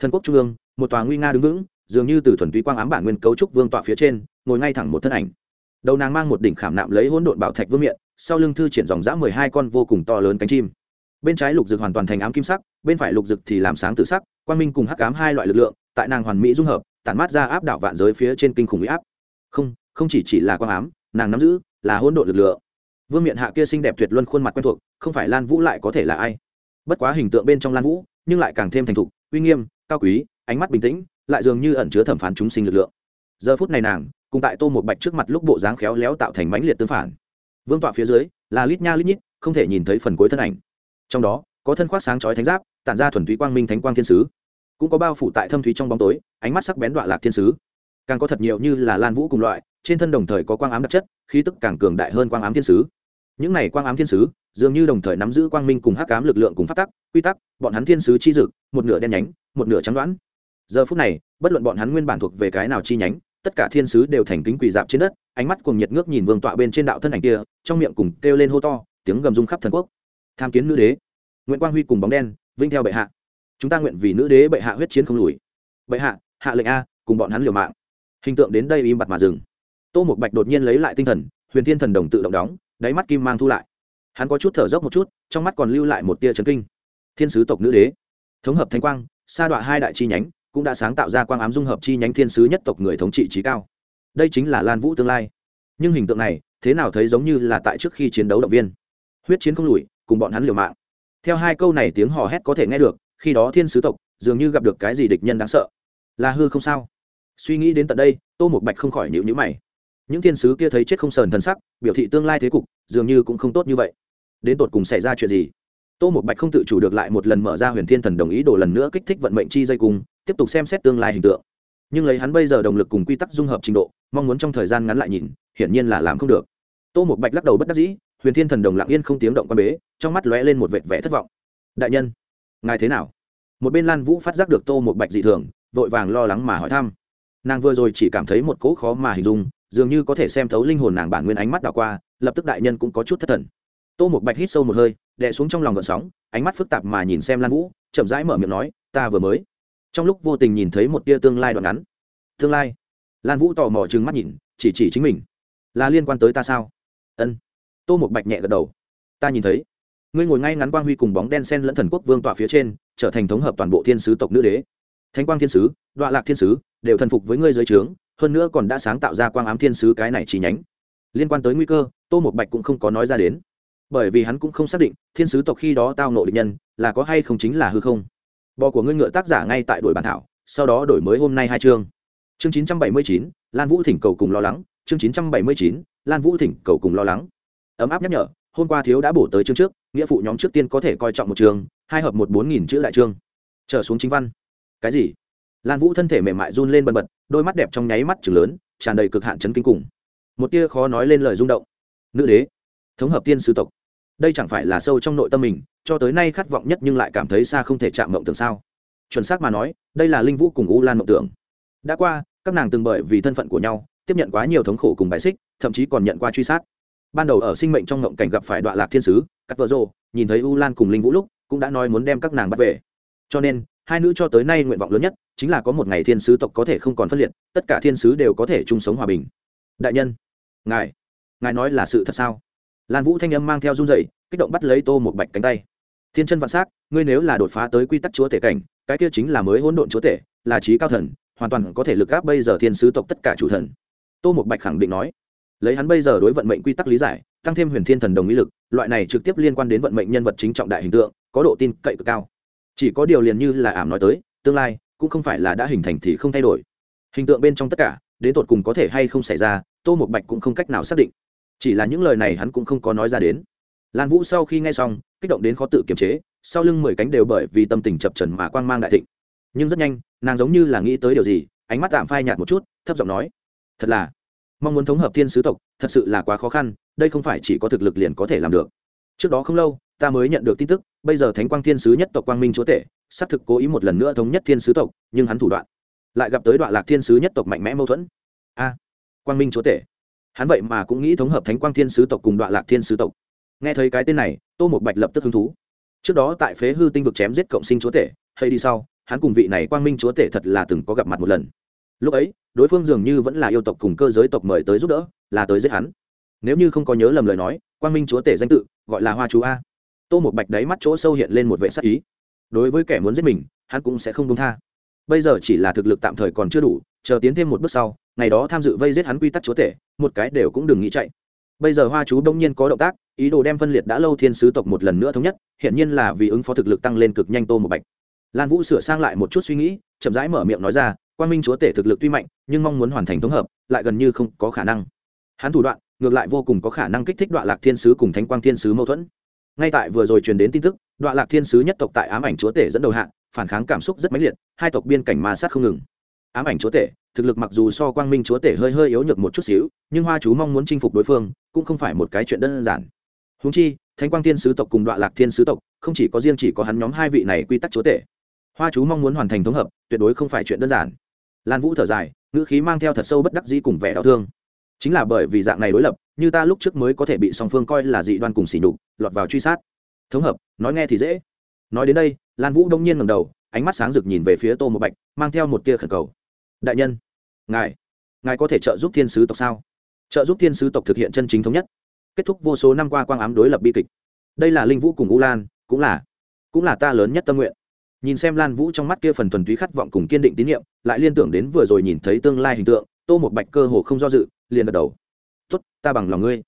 thần quốc trung ương, một tòa nguy nga đứng vững, dường như từ thuần túy quang ám bản nguyên cấu trúc vương tọa phía trên, ngồi ngay thẳng một thân ảnh. Đầu nàng mang một đỉnh khảm nạm lấy hỗn độn bảo thạch vương miện, sau lưng thư triển dòng dã mười hai con vô cùng to lớn cánh chim. Bên trái lục dực hoàn toàn thành ám kim sắc, bên phải lục dực thì làm sáng tự sắc, quang minh cùng hắc ám hai loại lực lượng, tại nàng hoàn mỹ dung hợp, tản mát ra áp đảo vạn giới phía trên kinh khủng huy áp. Không không chỉ chỉ là quang ám, nàng nắm giữ là hỗn độn lực lượng. Vương miện hạ kia xinh đẹp tuyệt luân khuôn mặt quen thuộc, không phải lan vũ lại có thể là ai? Bất quá hình tượng bên trong lan vũ, nhưng lại càng thêm thành thục uy nghiêm, cao quý, ánh mắt bình tĩnh, lại dường như ẩn chứa thẩm phán chúng sinh lực lượng. Giờ phút này nàng, cùng tại tô một bạch trước mặt lúc bộ dáng khéo léo tạo thành mãnh liệt tương phản. Vương tọa phía dưới, là lít nha lít nhít, không thể nhìn thấy phần cuối thân ảnh. Trong đó, có thân khoác sáng chói thánh giáp, tản ra thuần túy quang minh thánh quang thiên sứ. Cũng có bao phủ tại thâm thúy trong bóng tối, ánh mắt sắc bén đoạn lạc thiên sứ. Càng có thật nhiều như là lan vũ cùng loại, trên thân đồng thời có quang ám đặc chất, khí tức càng cường đại hơn quang ám thiên sứ những này quang ám thiên sứ, dường như đồng thời nắm giữ quang minh cùng hắc ám lực lượng cùng phát tắc, quy tắc, bọn hắn thiên sứ chi dực, một nửa đen nhánh, một nửa trắng đoán. Giờ phút này, bất luận bọn hắn nguyên bản thuộc về cái nào chi nhánh, tất cả thiên sứ đều thành kính quỳ dạp trên đất, ánh mắt cùng nhiệt ngước nhìn vương tọa bên trên đạo thân ảnh kia, trong miệng cùng kêu lên hô to, tiếng gầm rung khắp thần quốc. Tham kiến nữ đế. Nguyễn quang huy cùng bóng đen vinh theo bệ hạ. Chúng ta nguyện vì nữ đế bệ hạ huyết chiến không lùi. Bệ hạ hạ lệnh a, cùng bọn hắn liều mạng. Hình tượng đến đây im bặt mà dừng. Tô một bạch đột nhiên lấy lại tinh thần, huyền thiên thần đồng tự động đóng đáy mắt kim mang thu lại. Hắn có chút thở dốc một chút, trong mắt còn lưu lại một tia trấn kinh. Thiên sứ tộc nữ đế. Thống hợp thanh quang, sa đọa hai đại chi nhánh, cũng đã sáng tạo ra quang ám dung hợp chi nhánh thiên sứ nhất tộc người thống trị trí cao. Đây chính là lan vũ tương lai. Nhưng hình tượng này, thế nào thấy giống như là tại trước khi chiến đấu động viên. Huyết chiến không lùi, cùng bọn hắn liều mạng. Theo hai câu này tiếng hò hét có thể nghe được, khi đó thiên sứ tộc dường như gặp được cái gì địch nhân đáng sợ. Là hư không sao? Suy nghĩ đến tận đây, tô một bạch không khỏi nhịu nhữ mày những thiên sứ kia thấy chết không sờn thân sắc, biểu thị tương lai thế cục, dường như cũng không tốt như vậy. Đến tột cùng xảy ra chuyện gì? Tô một bạch không tự chủ được lại một lần mở ra huyền thiên thần đồng ý đồ lần nữa kích thích vận mệnh chi dây cung, tiếp tục xem xét tương lai hình tượng. Nhưng lấy hắn bây giờ động lực cùng quy tắc dung hợp trình độ, mong muốn trong thời gian ngắn lại nhìn, hiển nhiên là làm không được. Tô một bạch lắc đầu bất đắc dĩ, huyền thiên thần đồng lặng yên không tiếng động quan bế, trong mắt lóe lên một vệt vẻ thất vọng. Đại nhân, ngài thế nào? Một bên lan vũ phát giác được tô một bạch dị thường, vội vàng lo lắng mà hỏi thăm. Nàng vừa rồi chỉ cảm thấy một cỗ khó mà hình dung dường như có thể xem thấu linh hồn nàng bản nguyên ánh mắt đảo qua, lập tức đại nhân cũng có chút thất thần. Tô một bạch hít sâu một hơi, đè xuống trong lòng gợn sóng, ánh mắt phức tạp mà nhìn xem lan vũ, chậm rãi mở miệng nói, ta vừa mới. Trong lúc vô tình nhìn thấy một tia tương lai đoạn ngắn. Tương lai? Lan vũ tò mò trừng mắt nhìn, chỉ chỉ chính mình. Là liên quan tới ta sao? Ân. Tô một bạch nhẹ gật đầu. Ta nhìn thấy. Ngươi ngồi ngay ngắn quang huy cùng bóng đen sen lẫn thần quốc vương tọa phía trên, trở thành thống hợp toàn bộ thiên sứ tộc nữ đế. Thánh quang thiên sứ đoạn lạc thiên sứ, đều thần phục với ngươi dưới trướng hơn nữa còn đã sáng tạo ra quang ám thiên sứ cái này chỉ nhánh. Liên quan tới nguy cơ, tô một bạch cũng không có nói ra đến. Bởi vì hắn cũng không xác định, thiên sứ tộc khi đó tao nộ địch nhân, là có hay không chính là hư không. Bò của ngươi ngựa tác giả ngay tại đổi bản thảo, sau đó đổi mới hôm nay hai chương. Chương chín trăm bảy mươi chín, lan vũ thỉnh cầu cùng lo lắng. Chương chín trăm bảy mươi chín, lan vũ thỉnh cầu cùng lo lắng. Ấm áp nhắc nhở, hôm qua thiếu đã bổ tới chương trước, nghĩa phụ nhóm trước tiên có thể coi trọng một trường hai hợp một bốn nghìn chữ đại chương. Trở xuống chính văn. Cái gì? Lan vũ thân thể mềm mại run lên bần bật, đôi mắt đẹp trong nháy mắt chừng lớn, tràn đầy cực hạn chấn kinh cùng. Một tia khó nói lên lời rung động. Nữ đế, thống hợp tiên sứ tộc. Đây chẳng phải là sâu trong nội tâm mình, cho tới nay khát vọng nhất nhưng lại cảm thấy xa không thể chạm mộng tưởng sao? Chuẩn xác mà nói, đây là linh vũ cùng u lan mộng tưởng. Đã qua, các nàng từng bởi vì thân phận của nhau, tiếp nhận quá nhiều thống khổ cùng bài xích, thậm chí còn nhận qua truy sát. Ban đầu ở sinh mệnh trong mộng cảnh gặp phải đoạn lạc thiên sứ, cắt vợ rồ, nhìn thấy u lan cùng linh vũ lúc, cũng đã nói muốn đem các nàng bắt về. Cho nên hai nữ cho tới nay nguyện vọng lớn nhất chính là có một ngày thiên sứ tộc có thể không còn phân liệt, tất cả thiên sứ đều có thể chung sống hòa bình. Đại nhân, ngài ngài nói là sự thật sao? Lan vũ thanh âm mang theo run dậy kích động bắt lấy tô một bạch cánh tay. Thiên chân vạn s á c ngươi nếu là đột phá tới quy tắc chúa tể cảnh, cái kia chính là mới hỗn độn chúa tể, là trí cao thần, hoàn toàn có thể lực gáp bây giờ thiên sứ tộc tất cả chủ thần. Tô một bạch khẳng định nói. Lấy hắn bây giờ đối vận mệnh quy tắc lý giải, tăng thêm huyền thiên thần đồng ý lực, loại này trực tiếp liên quan đến vận mệnh nhân vật chính trọng đại hình tượng, có độ tin cậy cực cao chỉ có điều liền như là ảm nói tới, tương lai cũng không phải là đã hình thành thì không thay đổi. Hình tượng bên trong tất cả, đến tột cùng có thể hay không xảy ra, tô một bạch cũng không cách nào xác định. Chỉ là những lời này hắn cũng không có nói ra đến. Lan vũ sau khi nghe xong, kích động đến khó tự kiềm chế, sau lưng mười cánh đều bởi vì tâm tình chập trần mà quang mang đại thịnh. Nhưng rất nhanh, nàng giống như là nghĩ tới điều gì, ánh mắt tạm phai nhạt một chút, thấp giọng nói, thật là, mong muốn thống hợp thiên sứ tộc, thật sự là quá khó khăn, đây không phải chỉ có thực lực liền có thể làm được. Trước đó không lâu ta mới nhận được tin tức, bây giờ thánh quang thiên sứ nhất tộc quang minh chúa tể, xác thực cố ý một lần nữa thống nhất thiên sứ tộc, nhưng hắn thủ đoạn lại gặp tới đoạn lạc thiên sứ nhất tộc mạnh mẽ mâu thuẫn. A, quang minh chúa tể. Hắn vậy mà cũng nghĩ thống hợp thánh quang thiên sứ tộc cùng đoạn lạc thiên sứ tộc. Nghe thấy cái tên này, tô một bạch lập tức hứng thú. Trước đó tại phế hư tinh vực chém giết cộng sinh chúa tể, hay đi sau, hắn cùng vị này quang minh chúa tể thật là từng có gặp mặt một lần. Lúc ấy, đối phương dường như vẫn là yêu tộc cùng cơ giới tộc mời tới giúp đỡ, là tới giết hắn. Nếu như không có nhớ lầm lời nói, quang minh chúa tể danh tự gọi là hoa chú a tô một bạch đáy mắt chỗ sâu hiện lên một vệ sắc ý. Đối với kẻ muốn giết mình, hắn cũng sẽ không đúng tha. Bây giờ chỉ là thực lực tạm thời còn chưa đủ, chờ tiến thêm một bước sau, ngày đó tham dự vây giết hắn quy tắc chúa tể, một cái đều cũng đừng nghĩ chạy. Bây giờ hoa chú đông nhiên có động tác, ý đồ đem phân liệt đã lâu thiên sứ tộc một lần nữa thống nhất hiện nhiên là vì ứng phó thực lực tăng lên cực nhanh tô một bạch. Lan vũ sửa sang lại một chút suy nghĩ, chậm rãi mở miệng nói ra quan minh chúa tể thực lực tuy mạnh, nhưng mong muốn hoàn thành thống hợp, lại gần như không có khả năng. Hắn thủ đoạn, ngược lại vô cùng có khả năng kích thích đoạn lạc thiên sứ cùng thánh quang thiên sứ mâu thuẫn ngay tại vừa rồi truyền đến tin tức đoạn lạc thiên sứ nhất tộc tại ám ảnh chúa tể dẫn đầu hạng phản kháng cảm xúc rất mãnh liệt, hai tộc biên cảnh ma sát không ngừng. Ám ảnh chúa tể, thực lực mặc dù so quang minh chúa tể hơi hơi yếu nhược một chút xíu, nhưng hoa chú mong muốn chinh phục đối phương, cũng không phải một cái chuyện đơn giản. Húng chi, thánh quang thiên sứ tộc cùng đoạn lạc thiên sứ tộc, không chỉ có riêng chỉ có hắn nhóm hai vị này quy tắc chúa tể. Hoa chú mong muốn hoàn thành thống hợp, tuyệt đối không phải chuyện đơn giản. Lan vũ thở dài, ngữ khí mang theo thật sâu bất đắc dĩ cùng vẻ đau thương chính là bởi vì dạng này đối lập, như ta lúc trước mới có thể bị song phương coi là dị đoan cùng xỉ nhục, lọt vào truy sát. Thống hợp, nói nghe thì dễ. Nói đến đây, lan vũ đông nhiên ngầm đầu, ánh mắt sáng rực nhìn về phía tô một bạch, mang theo một tia khẩn cầu. Đại nhân, ngài ngài có thể trợ giúp thiên sứ tộc sao? Trợ giúp thiên sứ tộc thực hiện chân chính thống nhất. Kết thúc vô số năm qua quang ám đối lập bi kịch. Đây là linh vũ cùng u lan, cũng là cũng là ta lớn nhất tâm nguyện. Nhìn xem lan vũ trong mắt kia phần thuần túy khát vọng cùng kiên định tín nhiệm, lại liên tưởng đến vừa rồi nhìn thấy tương lai hình tượng tô một bạch cơ hồ không do dự, liền gật đầu. Tốt, ta bằng lòng ngươi.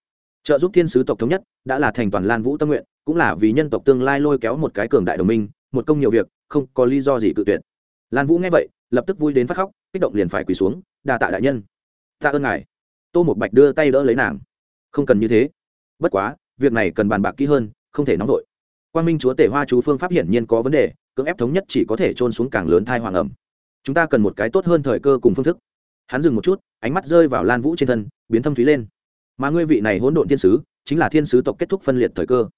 Trợ giúp thiên sứ tộc thống nhất, đã là thành toàn lan vũ tâm nguyện, cũng là vì nhân tộc tương lai lôi kéo một cái cường đại đồng minh, một công nhiều việc, không có lý do gì cự tuyệt. Lan vũ nghe vậy, lập tức vui đến phát khóc, kích động liền phải quỳ xuống, đa tạ đại nhân. Tạ ơn ngài. Tô một bạch đưa tay đỡ lấy nàng. Không cần như thế. Bất quá, việc này cần bàn bạc kỹ hơn, không thể nóng vội. Quan minh chúa tể hoa chú phương pháp hiển nhiên có vấn đề, cưỡng ép thống nhất chỉ có thể trôn xuống càng lớn thai hoàng ẩm. Chúng ta cần một cái tốt hơn thời cơ cùng phương thức hắn dừng một chút, ánh mắt rơi vào lan vũ trên thân, biến thâm thúy lên. Mà ngươi vị này hỗn độn thiên sứ, chính là thiên sứ tộc kết thúc phân liệt thời cơ.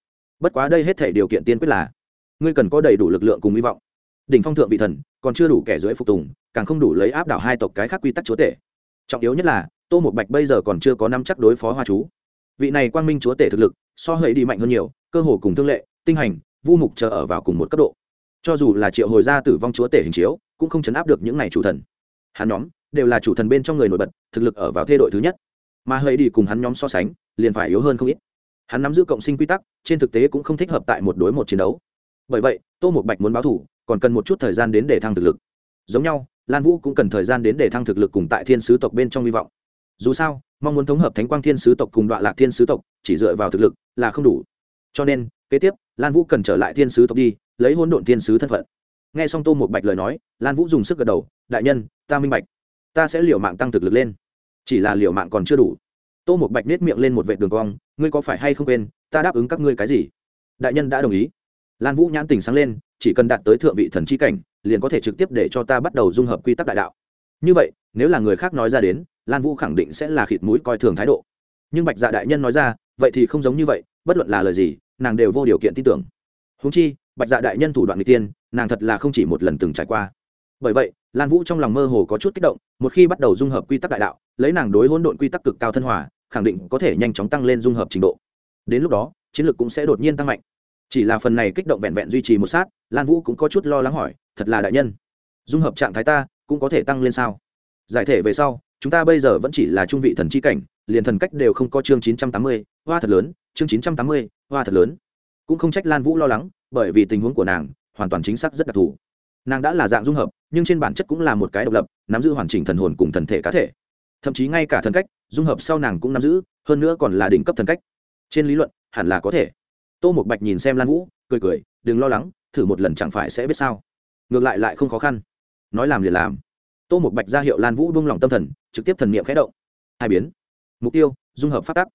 Bất quá đây hết thể điều kiện tiên quyết là, ngươi cần có đầy đủ lực lượng cùng hy vọng. Đỉnh phong thượng vị thần, còn chưa đủ kẻ dưới phục tùng, càng không đủ lấy áp đảo hai tộc cái khác quy tắc chúa tể. Trọng yếu nhất là, tô một bạch bây giờ còn chưa có năm chắc đối phó hoa chú. Vị này quang minh chúa tể thực lực, so hầy đi mạnh hơn nhiều, cơ hồ cùng thương lệ, tinh hành, vu mục chờ ở vào cùng một cấp độ. Cho dù là triệu hồi gia tử vong chúa tể hình chiếu, cũng không chấn áp được những này chủ thần. Hắn nhóm đều là chủ thần bên trong người nổi bật, thực lực ở vào thê đội thứ nhất. Mà hơi đi cùng hắn nhóm so sánh, liền phải yếu hơn không ít. Hắn nắm giữ cộng sinh quy tắc, trên thực tế cũng không thích hợp tại một đối một chiến đấu. Bởi vậy, tô một bạch muốn báo thủ, còn cần một chút thời gian đến để thăng thực lực. Giống nhau, lan vũ cũng cần thời gian đến để thăng thực lực cùng tại thiên sứ tộc bên trong hy vọng. Dù sao, mong muốn thống hợp thánh quang thiên sứ tộc cùng đoạn lạc thiên sứ tộc, chỉ dựa vào thực lực là không đủ. Cho nên, kế tiếp, lan vũ cần trở lại thiên sứ tộc đi, lấy hôn độn thiên sứ thân phận. Nghe xong tô một bạch lời nói, lan vũ dùng sức gật đầu, đại nhân, ta minh bạch ta sẽ liều mạng tăng thực lực lên. Chỉ là liều mạng còn chưa đủ. Tô một bạch nết miệng lên một vệ đường cong, ngươi có phải hay không quên, ta đáp ứng các ngươi cái gì? Đại nhân đã đồng ý. Lan vũ nhãn tình sáng lên, chỉ cần đạt tới thượng vị thần chi cảnh, liền có thể trực tiếp để cho ta bắt đầu dung hợp quy tắc đại đạo. Như vậy, nếu là người khác nói ra đến, lan vũ khẳng định sẽ là khịt mũi coi thường thái độ. Nhưng bạch dạ đại nhân nói ra, vậy thì không giống như vậy, bất luận là lời gì, nàng đều vô điều kiện tin tưởng. Húng chi, bạch dạ đại nhân thủ đoạn n g tiên, nàng thật là không chỉ một lần từng trải qua. Bởi vậy lan vũ trong lòng mơ hồ có chút kích động, một khi bắt đầu dung hợp quy tắc đại đạo, lấy nàng đối hỗn độn quy tắc cực cao thân hòa, khẳng định có thể nhanh chóng tăng lên dung hợp trình độ. Đến lúc đó, chiến lược cũng sẽ đột nhiên tăng mạnh. Chỉ là phần này kích động vẹn vẹn duy trì một sát, lan vũ cũng có chút lo lắng hỏi, thật là đại nhân, dung hợp trạng thái ta cũng có thể tăng lên sao? Giải thể về sau, chúng ta bây giờ vẫn chỉ là trung vị thần chi cảnh, liền thần cách đều không có chương chín trăm tám mươi, hoa thật lớn, chương chín trăm tám mươi, hoa thật lớn. Cũng không trách lan vũ lo lắng, bởi vì tình huống của nàng hoàn toàn chính xác rất đặc thù. Nàng đã là dạng dung hợp nhưng trên bản chất cũng là một cái độc lập, nắm giữ hoàn chỉnh thần hồn cùng thần thể cá thể. Thậm chí ngay cả thần cách, dung hợp sau nàng cũng nắm giữ, hơn nữa còn là đỉnh cấp thần cách. Trên lý luận, hẳn là có thể. Tô một bạch nhìn xem lan vũ, cười cười, đừng lo lắng, thử một lần chẳng phải sẽ biết sao. Ngược lại lại không khó khăn. Nói làm liền làm. Tô một bạch ra hiệu lan vũ buông lỏng tâm thần, trực tiếp thần niệm khẽ động. Hai biến. Mục tiêu, dung hợp pháp tắc.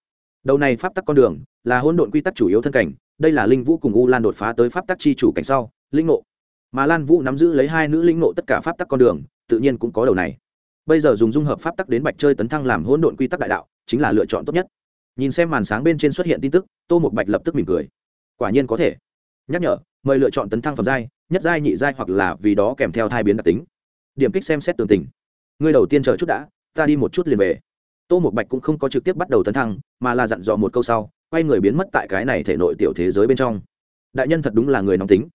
Đầu này pháp tắc con đường là hỗn độn quy tắc chủ yếu thân cảnh, đây là linh vũ cùng u lan đột phá tới pháp tắc chi chủ cảnh sau, linh ngộ mà lan vũ nắm giữ lấy hai nữ linh nộ tất cả pháp tắc con đường, tự nhiên cũng có đầu này. Bây giờ dùng dung hợp pháp tắc đến bạch chơi tấn thăng làm hỗn độn quy tắc đại đạo, chính là lựa chọn tốt nhất. Nhìn xem màn sáng bên trên xuất hiện tin tức, tô một bạch lập tức mỉm cười. Quả nhiên có thể. Nhắc nhở, mời lựa chọn tấn thăng phẩm giai, nhất giai, nhị giai hoặc là vì đó kèm theo thai biến đặc tính. Điểm kích xem xét tường tình. Ngươi đầu tiên chờ chút đã, ta đi một chút liền về. Tô một bạch cũng không có trực tiếp bắt đầu tấn thăng, mà là dặn dò một câu sau, quay người biến mất tại cái này thể nội tiểu thế giới bên trong. Đại nhân thật đúng là người nóng tính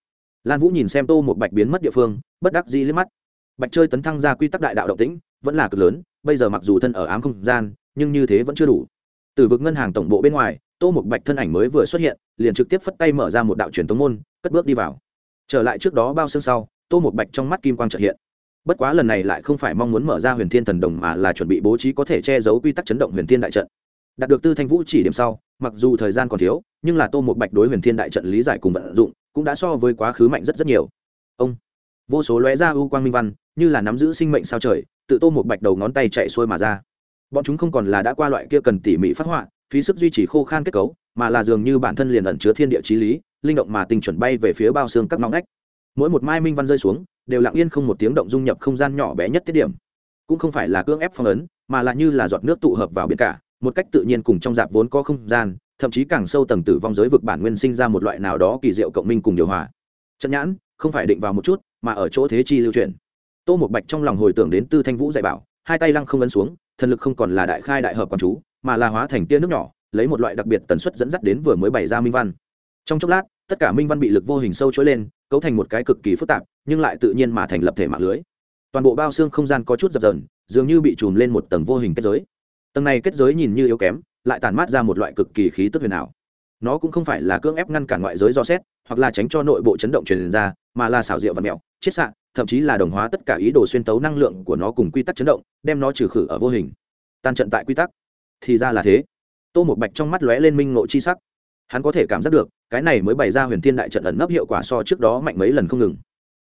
lan vũ nhìn xem tô một bạch biến mất địa phương, bất đắc dĩ liếc mắt. Bạch chơi tấn thăng ra quy tắc đại đạo động tĩnh, vẫn là cực lớn, bây giờ mặc dù thân ở ám không gian, nhưng như thế vẫn chưa đủ. Từ vực ngân hàng tổng bộ bên ngoài, tô một bạch thân ảnh mới vừa xuất hiện, liền trực tiếp phất tay mở ra một đạo truyền tống môn, cất bước đi vào. Trở lại trước đó bao xương sau, tô một bạch trong mắt kim quang trợ hiện. Bất quá lần này lại không phải mong muốn mở ra huyền thiên thần đồng mà là chuẩn bị bố trí có thể che giấu quy tắc chấn động huyền thiên đại trận. Đạt được tư thanh vũ chỉ điểm sau, mặc dù thời gian còn thiếu, nhưng là tô một bạch đối huyền thiên đại trận lý giải cùng vận dụng cũng đã so với quá khứ mạnh rất rất nhiều. Ông, vô số lóe ra ưu quang minh văn, như là nắm giữ sinh mệnh sao trời, tự tô một bạch đầu ngón tay chạy xuôi mà ra. Bọn chúng không còn là đã qua loại kia cần tỉ mỉ phát họa, phí sức duy trì khô khan kết cấu, mà là dường như bản thân liền ẩn chứa thiên địa trí lý, linh động mà tình chuẩn bay về phía bao xương các ngõ ngách. Mỗi một mai minh văn rơi xuống, đều lặng yên không một tiếng động dung nhập không gian nhỏ bé nhất tiết điểm. Cũng không phải là cưỡng ép phong ấn, mà là như là giọt nước tụ hợp vào biển cả, một cách tự nhiên cùng trong dạp vốn có không gian thậm chí càng sâu tầng tử vong giới vực bản nguyên sinh ra một loại nào đó kỳ diệu cộng minh cùng điều hòa. Trận nhãn, không phải định vào một chút, mà ở chỗ thế chi lưu truyền tô một bạch trong lòng hồi tưởng đến tư thanh vũ dạy bảo, hai tay lăng không ấn xuống, thần lực không còn là đại khai đại hợp quán chú, mà là hóa thành tia nước nhỏ, lấy một loại đặc biệt tần suất dẫn dắt đến vừa mới bày ra minh văn. Trong chốc lát, tất cả minh văn bị lực vô hình sâu trỗi lên, cấu thành một cái cực kỳ phức tạp, nhưng lại tự nhiên mà thành lập thể mạng lưới. Toàn bộ bao xương không gian có chút dập dờn, dường như bị chùm lên một tầng vô hình kết giới. Tầng này kết giới nhìn như yếu kém lại tàn mát ra một loại cực kỳ khí tức huyền ảo. Nó cũng không phải là cưỡng ép ngăn cản ngoại giới do xét, hoặc là tránh cho nội bộ chấn động truyền ra, mà là xảo diệu và mẹo, chiết xạ, thậm chí là đồng hóa tất cả ý đồ xuyên tấu năng lượng của nó cùng quy tắc chấn động, đem nó trừ khử ở vô hình. Tan trận tại quy tắc. Thì ra là thế. Tô một bạch trong mắt lóe lên minh ngộ chi sắc. Hắn có thể cảm giác được, cái này mới bày ra huyền thiên đại trận ẩn nấp hiệu quả so trước đó mạnh mấy lần không ngừng.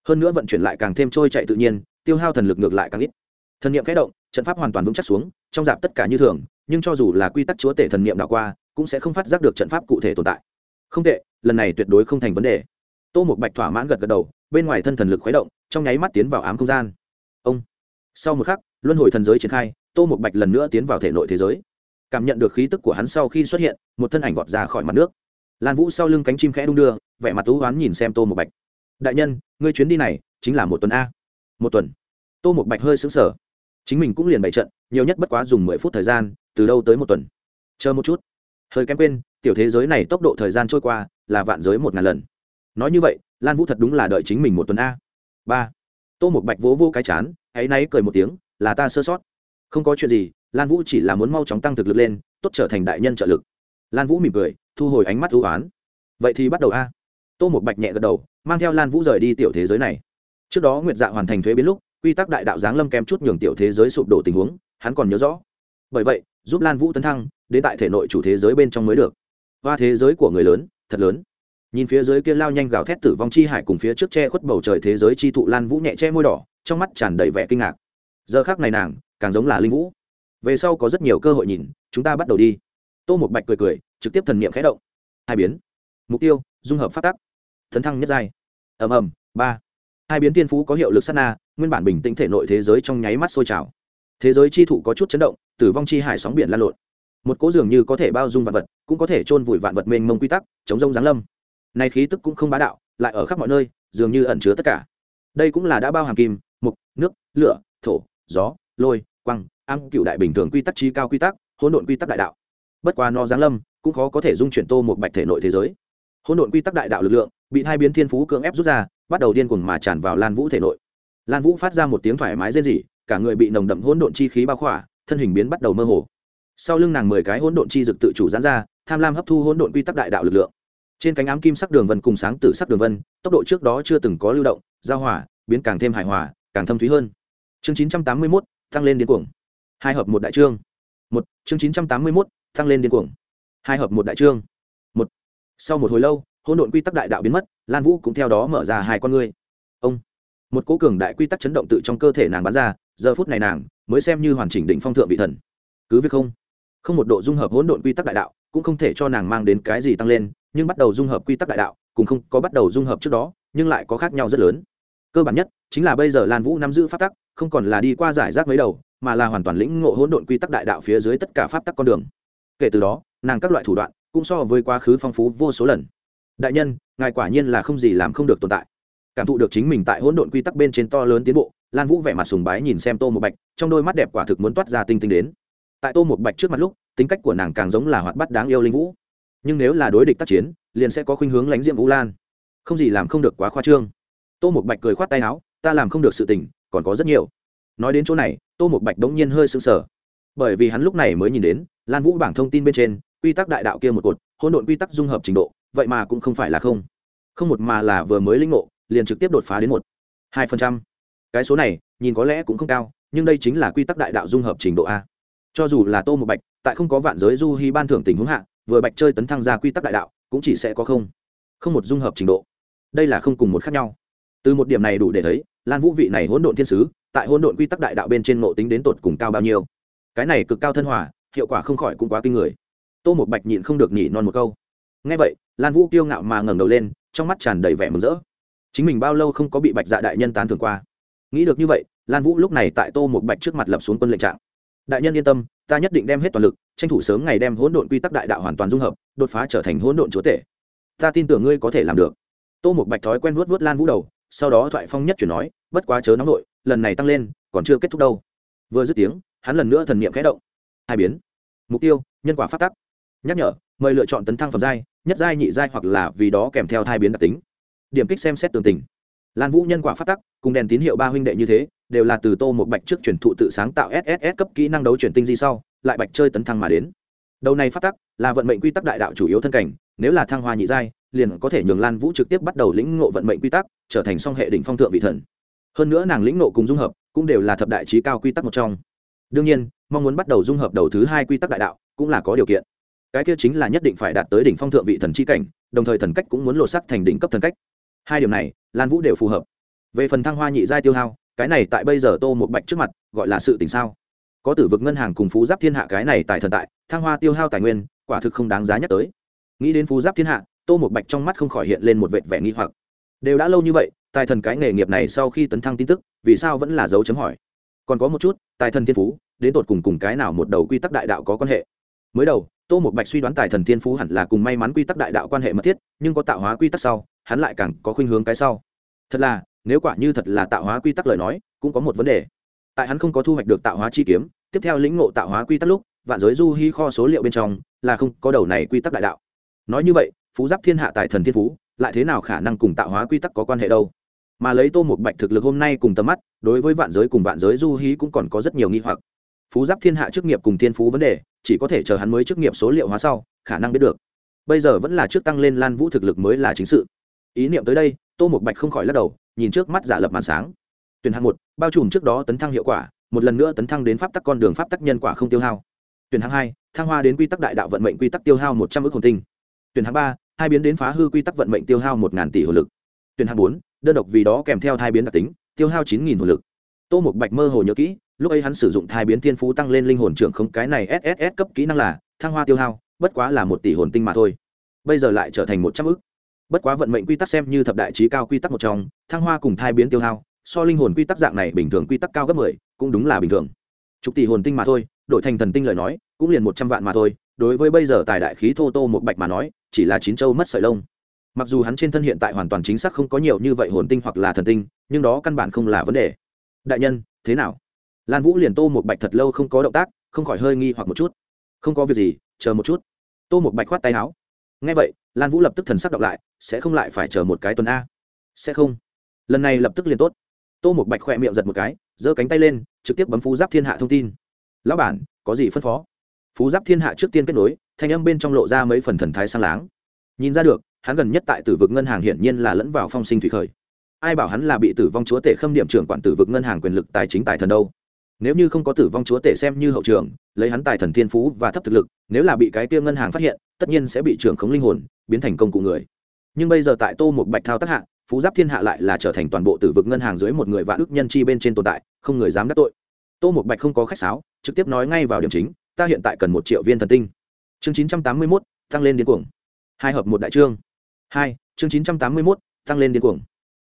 Hơn nữa vận chuyển lại càng thêm trôi chạy tự nhiên, tiêu hao thần lực ngược lại càng ít thần niệm khẽ động, trận pháp hoàn toàn vững chắc xuống, trong dạp tất cả như thường, nhưng cho dù là quy tắc chúa tể thần niệm đảo qua, cũng sẽ không phát giác được trận pháp cụ thể tồn tại. Không tệ, lần này tuyệt đối không thành vấn đề. Tô một bạch thỏa mãn gật gật đầu, bên ngoài thân thần lực khuấy động, trong nháy mắt tiến vào ám không gian. Ông! Sau một khắc, luân hồi thần giới triển khai, tô một bạch lần nữa tiến vào thể nội thế giới. Cảm nhận được khí tức của hắn sau khi xuất hiện, một thân ảnh vọt ra khỏi mặt nước. Lan vũ sau lưng cánh chim khẽ đung đưa, vẻ mặt tú hoán nhìn xem tô một bạch. Đại nhân, ngươi chuyến đi này chính là một tuần a. Một tuần? Tô một bạch hơi xứng sở chính mình cũng liền bày trận, nhiều nhất bất quá dùng mười phút thời gian, từ đâu tới một tuần. Chờ một chút. Hơi kém quên, tiểu thế giới này tốc độ thời gian trôi qua là vạn giới một ngàn lần. Nói như vậy, lan vũ thật đúng là đợi chính mình một tuần a. Ba. Tô một bạch vỗ vô cái chán hãy náy cười một tiếng, là ta sơ sót. Không có chuyện gì, lan vũ chỉ là muốn mau chóng tăng thực lực lên, tốt trở thành đại nhân trợ lực. Lan vũ mỉm cười, thu hồi ánh mắt ưu oán vậy thì bắt đầu a. Tô một bạch nhẹ gật đầu, mang theo lan vũ rời đi tiểu thế giới này. Trước đó nguyệt dạ hoàn thành thuế biến lúc quy tắc đại đạo giáng lâm kém chút nhường tiểu thế giới sụp đổ tình huống, hắn còn nhớ rõ. Bởi vậy, giúp lan vũ tấn thăng, đến tại thể nội chủ thế giới bên trong mới được. Hoa thế giới của người lớn, thật lớn. Nhìn phía dưới kia lao nhanh gào thét tử vong chi hải cùng phía trước che khuất bầu trời thế giới chi thụ, lan vũ nhẹ che môi đỏ, trong mắt tràn đầy vẻ kinh ngạc. Giờ khác này nàng, càng giống là linh vũ. Về sau có rất nhiều cơ hội nhìn, chúng ta bắt đầu đi. Tô một bạch cười cười, trực tiếp thần niệm khẽ động. Hai biến. Mục tiêu, dung hợp phát tắc. Thấn thăng nhất giai. Ầm ầm, ba hai biến tiên phú có hiệu lực sát na, nguyên bản bình tĩnh thể nội thế giới trong nháy mắt sôi trào. Thế giới chi thụ có chút chấn động, tử vong chi hải sóng biển lan lộn. Một cỗ dường như có thể bao dung vạn vật, cũng có thể chôn vùi vạn vật mênh mông quy tắc, chống rông giáng lâm. Nay khí tức cũng không bá đạo, lại ở khắp mọi nơi, dường như ẩn chứa tất cả. Đây cũng là đã bao hàm kim, mục, nước, lửa, thổ, gió, lôi quăng ăn cựu đại bình thường quy tắc chi cao quy tắc, hỗn độn quy tắc đại đạo. Bất qua nó giáng lâm, cũng khó có thể dung chuyển tô một bạch thể nội thế giới. Hỗn độn quy tắc đại đạo lực lượng, bị hai biến thiên phú cưỡng ép rút ra bắt đầu điên cuồng mà tràn vào lan vũ thể nội. Lan vũ phát ra một tiếng thoải mái rên rỉ, cả người bị nồng đậm hỗn độn chi khí bao khỏa, thân hình biến bắt đầu mơ hồ. Sau lưng nàng mười cái hỗn độn chi dực tự chủ giãn ra, tham lam hấp thu hỗn độn quy tắc đại đạo lực lượng. Trên cánh ám kim sắc đường vân cùng sáng tử sắc đường vân, tốc độ trước đó chưa từng có lưu động, giao hỏa biến càng thêm hài hòa, càng thâm thúy hơn. Chương chín trăm tám mươi mốt, tăng lên điên cuồng. Hai hợp một đại trương. Một, chương chín trăm tám mươi mốt, tăng lên điên cuồng. Hai hợp một đại trương. Một. Sau một hồi lâu hỗn độn quy tắc đại đạo biến mất, lan vũ cũng theo đó mở ra hai con ngươi. Ông, một cố cường đại quy tắc chấn động tự trong cơ thể nàng bắn ra, giờ phút này nàng mới xem như hoàn chỉnh định phong thượng vị thần. Cứ việc không không một độ dung hợp hỗn độn quy tắc đại đạo, cũng không thể cho nàng mang đến cái gì tăng lên, nhưng bắt đầu dung hợp quy tắc đại đạo cũng không có bắt đầu dung hợp trước đó, nhưng lại có khác nhau rất lớn. Cơ bản nhất chính là bây giờ lan vũ nắm giữ pháp tắc, không còn là đi qua giải rác mấy đầu, mà là hoàn toàn lĩnh ngộ hỗn độn quy tắc đại đạo phía dưới tất cả pháp tắc con đường. Kể từ đó, nàng các loại thủ đoạn cũng so với quá khứ phong phú vô số lần đại nhân, ngài quả nhiên là không gì làm không được tồn tại. Cảm thụ được chính mình tại hỗn độn quy tắc bên trên to lớn tiến bộ, lan vũ vẻ mặt sùng bái nhìn xem tô một bạch, trong đôi mắt đẹp quả thực muốn toát ra tinh tinh đến. Tại tô một bạch trước mặt lúc, tính cách của nàng càng giống là hoạt bắt đáng yêu linh vũ. Nhưng nếu là đối địch tác chiến, liền sẽ có khuynh hướng lánh diệm vũ lan. Không gì làm không được quá khoa trương. Tô một bạch cười khoát tay áo, ta làm không được sự tình, còn có rất nhiều. Nói đến chỗ này, tô một bạch đống nhiên hơi sững sờ. Bởi vì hắn lúc này mới nhìn đến, lan vũ bảng thông tin bên trên, quy tắc đại đạo kia một cột, hỗn độn quy tắc dung hợp trình độ vậy mà cũng không phải là không. Không một mà là vừa mới linh ngộ, liền trực tiếp đột phá đến một, hai phần trăm. Cái số này, nhìn có lẽ cũng không cao, nhưng đây chính là quy tắc đại đạo dung hợp trình độ a. Cho dù là tô một bạch, tại không có vạn giới du hy ban thưởng tình huống hạ, vừa bạch chơi tấn thăng ra quy tắc đại đạo, cũng chỉ sẽ có không. Không một dung hợp trình độ. Đây là không cùng một khác nhau. Từ một điểm này đủ để thấy, lan vũ vị này hỗn độn thiên sứ, tại hỗn độn quy tắc đại đạo bên trên ngộ tính đến tột cùng cao bao nhiêu. Cái này cực cao thân hòa, hiệu quả không khỏi cũng quá kinh người. Tô một bạch nhịn không được nhỉ non một câu. Ngay vậy lan vũ kiêu ngạo mà ngẩng đầu lên, trong mắt tràn đầy vẻ mừng rỡ. Chính mình bao lâu không có bị bạch dạ đại nhân tán thưởng qua. Nghĩ được như vậy, lan vũ lúc này tại tô một bạch trước mặt lập xuống quân lệnh trạng. Đại nhân yên tâm, ta nhất định đem hết toàn lực, tranh thủ sớm ngày đem hỗn độn quy tắc đại đạo hoàn toàn dung hợp, đột phá trở thành hỗn độn chúa tể. Ta tin tưởng ngươi có thể làm được. Tô một bạch thói quen vuốt vuốt lan vũ đầu, sau đó thoại phong nhất chuyển nói, bất quá chớ nóng nội lần này tăng lên, còn chưa kết thúc đâu. Vừa dứt tiếng, hắn lần nữa thần niệm khẽ động. Hai biến. Mục tiêu, nhân quả phát tắc. Nhắc nhở, mời lựa chọn tấn thăng phẩm giai nhất giai nhị giai hoặc là vì đó kèm theo thai biến đặc tính. Điểm kích xem xét tường tình. Lan vũ nhân quả phát tắc, cùng đèn tín hiệu ba huynh đệ như thế, đều là từ tô một bạch trước chuyển thụ tự sáng tạo sss cấp kỹ năng đấu chuyển tinh di sau, lại bạch chơi tấn thăng mà đến. Đầu này phát tắc là vận mệnh quy tắc đại đạo chủ yếu thân cảnh, nếu là thăng hoa nhị giai, liền có thể nhường lan vũ trực tiếp bắt đầu lĩnh ngộ vận mệnh quy tắc, trở thành song hệ đỉnh phong thượng vị thần. Hơn nữa nàng lĩnh ngộ cùng dung hợp, cũng đều là thập đại trí cao quy tắc một trong. Đương nhiên, mong muốn bắt đầu dung hợp đầu thứ hai quy tắc đại đạo, cũng là có điều kiện cái kia chính là nhất định phải đạt tới đỉnh phong thượng vị thần chi cảnh, đồng thời thần cách cũng muốn lột sắc thành đỉnh cấp thần cách. Hai điểm này, lan vũ đều phù hợp. Về phần thăng hoa nhị giai tiêu hao, cái này tại bây giờ tô một bạch trước mặt, gọi là sự tình sao? Có tử vực ngân hàng cùng phú giáp thiên hạ cái này tại thần tại, thăng hoa tiêu hao tài nguyên, quả thực không đáng giá nhắc tới. Nghĩ đến phú giáp thiên hạ, tô một bạch trong mắt không khỏi hiện lên một vệt vẻ nghi hoặc. Đều đã lâu như vậy, tài thần cái nghề nghiệp này sau khi tấn thăng tin tức, vì sao vẫn là dấu chấm hỏi? Còn có một chút, tài thần thiên phú, đến tột cùng cùng cái nào một đầu quy tắc đại đạo có quan hệ? Mới đầu tô một bạch suy đoán tài thần thiên phú hẳn là cùng may mắn quy tắc đại đạo quan hệ mật thiết, nhưng có tạo hóa quy tắc sau, hắn lại càng có khuynh hướng cái sau. Thật là, nếu quả như thật là tạo hóa quy tắc lời nói, cũng có một vấn đề. Tại hắn không có thu hoạch được tạo hóa chi kiếm, tiếp theo lĩnh ngộ tạo hóa quy tắc lúc, vạn giới du hy kho số liệu bên trong, là không có đầu này quy tắc đại đạo. Nói như vậy, phú giáp thiên hạ tài thần thiên phú, lại thế nào khả năng cùng tạo hóa quy tắc có quan hệ đâu? Mà lấy tô một bạch thực lực hôm nay cùng tầm mắt, đối với vạn giới cùng vạn giới du hí cũng còn có rất nhiều nghi hoặc phú giáp thiên hạ chức nghiệp cùng thiên phú vấn đề, chỉ có thể chờ hắn mới chức nghiệp số liệu hóa sau, khả năng biết được. Bây giờ vẫn là trước tăng lên lan vũ thực lực mới là chính sự. Ý niệm tới đây, tô một bạch không khỏi lắc đầu, nhìn trước mắt giả lập màn sáng. Tuyển hạng một, bao trùm trước đó tấn thăng hiệu quả, một lần nữa tấn thăng đến pháp tắc con đường pháp tắc nhân quả không tiêu hao. Tuyển hạng hai, thăng hoa đến quy tắc đại đạo vận mệnh quy tắc tiêu hao một trăm ước hồn tinh. Tuyển hạng ba, hai biến đến phá hư quy tắc vận mệnh tiêu hao một ngàn tỷ hồn lực. Tuyển hạng bốn, đơn độc vì đó kèm theo hai biến đặc tính, tiêu hao chín nghìn hồn lực. Tô một bạch mơ hồ nhớ kỹ lúc ấy hắn sử dụng thai biến thiên phú tăng lên linh hồn trưởng không, cái này sss cấp kỹ năng là thăng hoa tiêu hao, bất quá là một tỷ hồn tinh mà thôi. Bây giờ lại trở thành một trăm ước bất quá vận mệnh quy tắc xem như thập đại trí cao quy tắc một trong, thăng hoa cùng thai biến tiêu hao, so linh hồn quy tắc dạng này bình thường quy tắc cao gấp mười, cũng đúng là bình thường. Chục tỷ hồn tinh mà thôi, đổi thành thần tinh lời nói, cũng liền một trăm vạn mà thôi, đối với bây giờ tài đại khí thô tô một bạch mà nói, chỉ là chín châu mất sợi lông. Mặc dù hắn trên thân hiện tại hoàn toàn chính xác không có nhiều như vậy hồn tinh hoặc là thần tinh, nhưng đó căn bản không là vấn đề. Đại nhân, thế nào? Lan vũ liền tô một bạch thật lâu không có động tác, không khỏi hơi nghi hoặc một chút. Không có việc gì, chờ một chút. Tô một bạch khoát tay áo. Ngay vậy, lan vũ lập tức thần sắc đọc lại, sẽ không lại phải chờ một cái tuần a. Sẽ không. Lần này lập tức liền tốt. Tô một bạch khỏe miệng giật một cái, giơ cánh tay lên, trực tiếp bấm phú giáp thiên hạ thông tin. Lão bản, có gì phân phó? Phú giáp thiên hạ trước tiên kết nối, thanh âm bên trong lộ ra mấy phần thần thái sang láng. Nhìn ra được, hắn gần nhất tại tử vực ngân hàng hiển nhiên là lẫn vào phong sinh thủy khởi. Ai bảo hắn là bị tử vong chúa tể khâm điểm trưởng quản tử vực ngân hàng quyền lực tài chính tài thần đâu? Nếu như không có tử vong chúa tể xem như hậu trường, lấy hắn tài thần thiên phú và thấp thực lực, nếu là bị cái tiêu ngân hàng phát hiện, tất nhiên sẽ bị trưởng khống linh hồn, biến thành công cụ người. Nhưng bây giờ tại tô một bạch thao tác hạ, phú giáp thiên hạ lại là trở thành toàn bộ tử vực ngân hàng dưới một người vạn ước nhân chi bên trên tồn tại, không người dám đắc tội. Tô một bạch không có khách sáo, trực tiếp nói ngay vào điểm chính, ta hiện tại cần một triệu viên thần tinh. Chương chín trăm tám mươi mốt, tăng lên điên cuồng. Hai hợp một đại trương. Hai, chương chín trăm tám mươi mốt, tăng lên điên cuồng.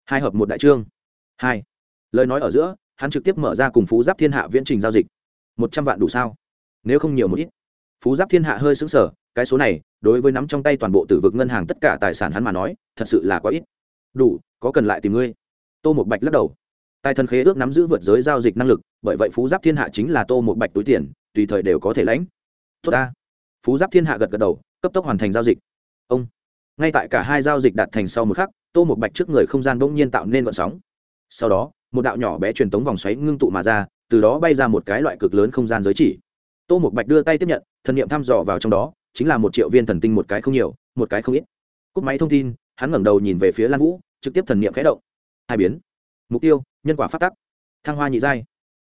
Hai hợp một đại trương. Hai. Lời nói ở giữa hắn trực tiếp mở ra cùng phú giáp thiên hạ viễn trình giao dịch. Một trăm vạn đủ sao? Nếu không nhiều một ít. Phú giáp thiên hạ hơi xứng sở cái số này, đối với nắm trong tay toàn bộ tử vực ngân hàng tất cả tài sản hắn mà nói, thật sự là quá ít. Đủ, có cần lại tìm ngươi? Tô một bạch lắc đầu. Tài thần khế ước nắm giữ vượt giới giao dịch năng lực, bởi vậy phú giáp thiên hạ chính là tô một bạch túi tiền, tùy thời đều có thể lãnh. Tốt ta. Phú giáp thiên hạ gật gật đầu, cấp tốc hoàn thành giao dịch. Ông. Ngay tại cả hai giao dịch đạt thành sau một khắc, tô một bạch trước người không gian bỗng nhiên tạo nên vận sóng. Sau đó một đạo nhỏ bé truyền tống vòng xoáy ngưng tụ mà ra, từ đó bay ra một cái loại cực lớn không gian giới chỉ. Tô một bạch đưa tay tiếp nhận, thần niệm thăm dò vào trong đó, chính là một triệu viên thần tinh một cái không nhiều, một cái không ít. Cúp máy thông tin, hắn ngẩng đầu nhìn về phía lan vũ, trực tiếp thần niệm khẽ động. Hai biến. Mục tiêu, nhân quả phát tắc. Thăng hoa nhị giai.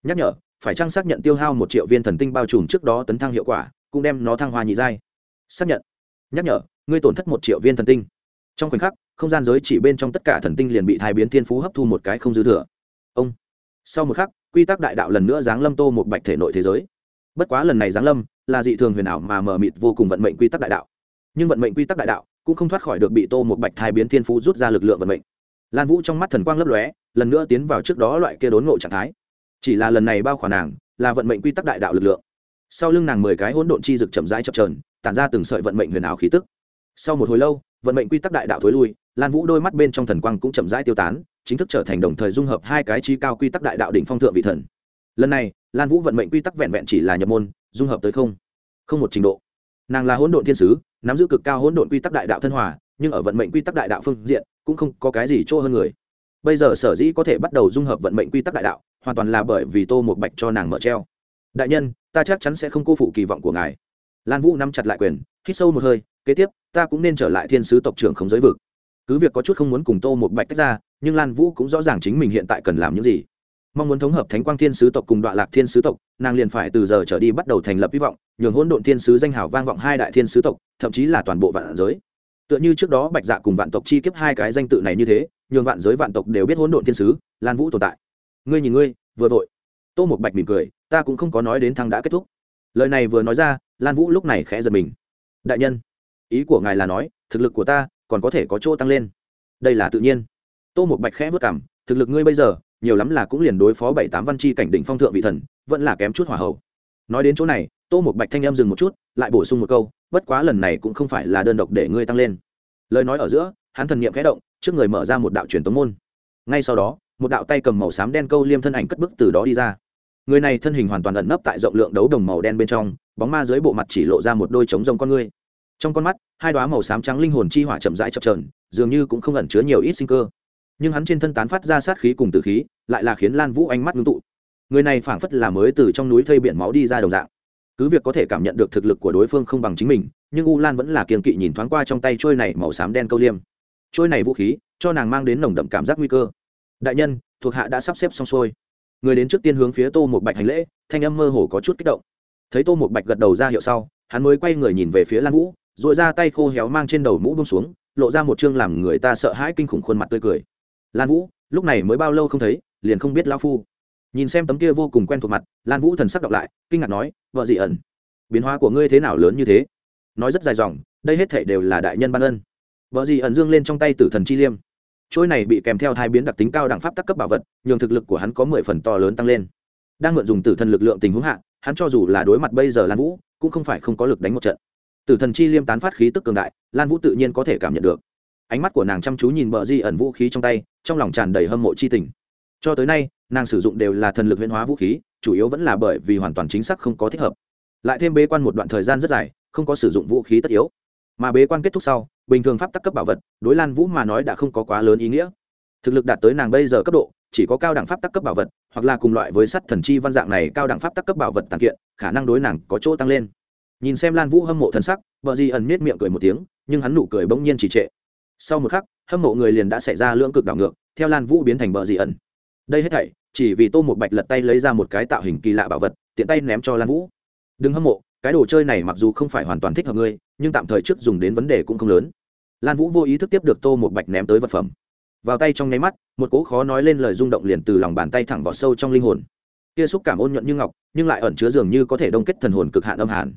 Nhắc nhở, phải trang xác nhận tiêu hao một triệu viên thần tinh bao trùm trước đó tấn thăng hiệu quả, cũng đem nó thăng hoa nhị giai? Xác nhận. Nhắc nhở, ngươi tổn thất một triệu viên thần tinh. Trong khoảnh khắc, không gian giới chỉ bên trong tất cả thần tinh liền bị thai biến thiên phú hấp thu một cái không dư thừa ông. Sau một khắc, quy tắc đại đạo lần nữa giáng lâm tô một bạch thể nội thế giới. Bất quá lần này giáng lâm là dị thường huyền ảo mà mờ mịt vô cùng vận mệnh quy tắc đại đạo. Nhưng vận mệnh quy tắc đại đạo cũng không thoát khỏi được bị tô một bạch thai biến thiên phú rút ra lực lượng vận mệnh. Lan vũ trong mắt thần quang lấp lóe, lần nữa tiến vào trước đó loại kia đốn ngộ trạng thái. Chỉ là lần này bao khoản nàng là vận mệnh quy tắc đại đạo lực lượng. Sau lưng nàng mười cái hỗn độn chi rực chậm rãi chập trờn tản ra từng sợi vận mệnh huyền ảo khí tức. Sau một hồi lâu, vận mệnh quy tắc đại đạo thối lui lan vũ đôi mắt bên trong thần quang cũng chậm rãi tiêu tán, chính thức trở thành đồng thời dung hợp hai cái chi cao quy tắc đại đạo đỉnh phong thượng vị thần. Lần này, lan vũ vận mệnh quy tắc vẹn vẹn chỉ là nhập môn, dung hợp tới không. Không một trình độ. Nàng là hỗn độn thiên sứ, nắm giữ cực cao hỗn độn quy tắc đại đạo thân hòa, nhưng ở vận mệnh quy tắc đại đạo phương diện, cũng không có cái gì chỗ hơn người. Bây giờ sở dĩ có thể bắt đầu dung hợp vận mệnh quy tắc đại đạo, hoàn toàn là bởi vì tô một bạch cho nàng mở treo. Đại nhân, ta chắc chắn sẽ không cô phụ kỳ vọng của ngài. Lan vũ nắm chặt lại quyền, hít sâu một hơi, kế tiếp, ta cũng nên trở lại thiên sứ tộc trưởng không giới vực cứ việc có chút không muốn cùng tô một bạch tách ra, nhưng lan vũ cũng rõ ràng chính mình hiện tại cần làm những gì. Mong muốn thống hợp thánh quang thiên sứ tộc cùng đoạn lạc thiên sứ tộc, nàng liền phải từ giờ trở đi bắt đầu thành lập hy vọng, nhường hỗn độn thiên sứ danh hào vang vọng hai đại thiên sứ tộc, thậm chí là toàn bộ vạn giới. Tựa như trước đó bạch dạ cùng vạn tộc chi kiếp hai cái danh tự này như thế, nhường vạn giới vạn tộc đều biết hỗn độn thiên sứ, lan vũ tồn tại. Ngươi nhìn ngươi, vừa vội. Tô một bạch mỉm cười, ta cũng không có nói đến thăng đã kết thúc. Lời này vừa nói ra, lan vũ lúc này khẽ giật mình. Đại nhân, ý của ngài là nói, thực lực của ta còn có thể có chỗ tăng lên. Đây là tự nhiên. Tô một bạch khẽ vất cảm thực lực ngươi bây giờ, nhiều lắm là cũng liền đối phó bảy tám văn chi cảnh đỉnh phong thượng vị thần, vẫn là kém chút hỏa hậu nói đến chỗ này, tô một bạch thanh em dừng một chút, lại bổ sung một câu, bất quá lần này cũng không phải là đơn độc để ngươi tăng lên. Lời nói ở giữa, hắn thần niệm khẽ động, trước người mở ra một đạo truyền tống môn. Ngay sau đó, một đạo tay cầm màu xám đen câu liêm thân ảnh cất bức từ đó đi ra. Người này thân hình hoàn toàn ẩn nấp tại rộng lượng đấu đồng màu đen bên trong, bóng ma dưới bộ mặt chỉ lộ ra một đôi trống rông con ngươi trong con mắt, hai đoá màu xám trắng linh hồn chi hỏa chậm rãi chập trờn dường như cũng không ẩn chứa nhiều ít sinh cơ. Nhưng hắn trên thân tán phát ra sát khí cùng tử khí, lại là khiến lan vũ ánh mắt ngưng tụ. Người này phảng phất là mới từ trong núi thây biển máu đi ra đồng dạng. Cứ việc có thể cảm nhận được thực lực của đối phương không bằng chính mình, nhưng u lan vẫn là kiềm kỵ nhìn thoáng qua trong tay trôi này màu xám đen câu liêm. Trôi này vũ khí, cho nàng mang đến nồng đậm cảm giác nguy cơ. Đại nhân, thuộc hạ đã sắp xếp xong xuôi. Người đến trước tiên hướng phía tô một bạch hành lễ, thanh âm mơ hồ có chút kích động. Thấy tô một bạch gật đầu ra hiệu sau, hắn mới quay người nhìn về phía lan vũ. Rồi ra tay khô héo mang trên đầu mũ bông xuống, lộ ra một chương làm người ta sợ hãi kinh khủng khuôn mặt tươi cười. Lan vũ, lúc này mới bao lâu không thấy, liền không biết lao phu. Nhìn xem tấm kia vô cùng quen thuộc mặt, lan vũ thần sắc đọc lại, kinh ngạc nói, vợ dị ẩn, biến hóa của ngươi thế nào lớn như thế? Nói rất dài dòng, đây hết thể đều là đại nhân ban ân. Vợ dị ẩn dương lên trong tay tử thần chi liêm. Trôi này bị kèm theo hai biến đặc tính cao đẳng pháp tắc cấp bảo vật, nhường thực lực của hắn có mười phần to lớn tăng lên. Đang mượn dùng tử thần lực lượng tình huống hạ, hắn cho dù là đối mặt bây giờ lan vũ, cũng không phải không có lực đánh một trận tử thần chi liêm tán phát khí tức cường đại, lan vũ tự nhiên có thể cảm nhận được. Ánh mắt của nàng chăm chú nhìn bờ di ẩn vũ khí trong tay, trong lòng tràn đầy hâm mộ c h i tình. Cho tới nay, nàng sử dụng đều là thần lực huyễn hóa vũ khí, chủ yếu vẫn là bởi vì hoàn toàn chính xác không có thích hợp. Lại thêm bế quan một đoạn thời gian rất dài, không có sử dụng vũ khí tất yếu. Mà bế quan kết thúc sau, bình thường pháp tắc cấp bảo vật, đối lan vũ mà nói đã không có quá lớn ý nghĩa. Thực lực đạt tới nàng bây giờ cấp độ, chỉ có cao đẳng pháp tắc cấp bảo vật, hoặc là cùng loại với sắt thần chi văn dạng này, cao đẳng pháp tắc cấp bảo vật tàn kiện, khả năng đối nàng có chỗ tăng lên nhìn xem lan vũ hâm mộ thân sắc vợ di ẩn nết miệng cười một tiếng, nhưng hắn nụ cười bỗng nhiên trì trệ. Sau một khắc, hâm mộ người liền đã xảy ra lưỡng cực đảo ngược, theo lan vũ biến thành bờ Di ẩn. Đây hết thảy, chỉ vì tô một bạch lật tay lấy ra một cái tạo hình kỳ lạ bảo vật, tiện tay ném cho lan vũ. Đừng hâm mộ, cái đồ chơi này mặc dù không phải hoàn toàn thích hợp ngươi, nhưng tạm thời trước dùng đến vấn đề cũng không lớn. Lan vũ vô ý thức tiếp được tô một bạch ném tới vật phẩm. Vào tay trong nháy mắt, một cỗ khó nói lên lời rung động liền từ lòng bàn tay thẳng vào sâu trong linh hồn. Kia xúc cảm ôn nhuận như ngọc, nhưng lại ẩn chứa dường như có thể đông kết thần hồn cực hạn âm hàn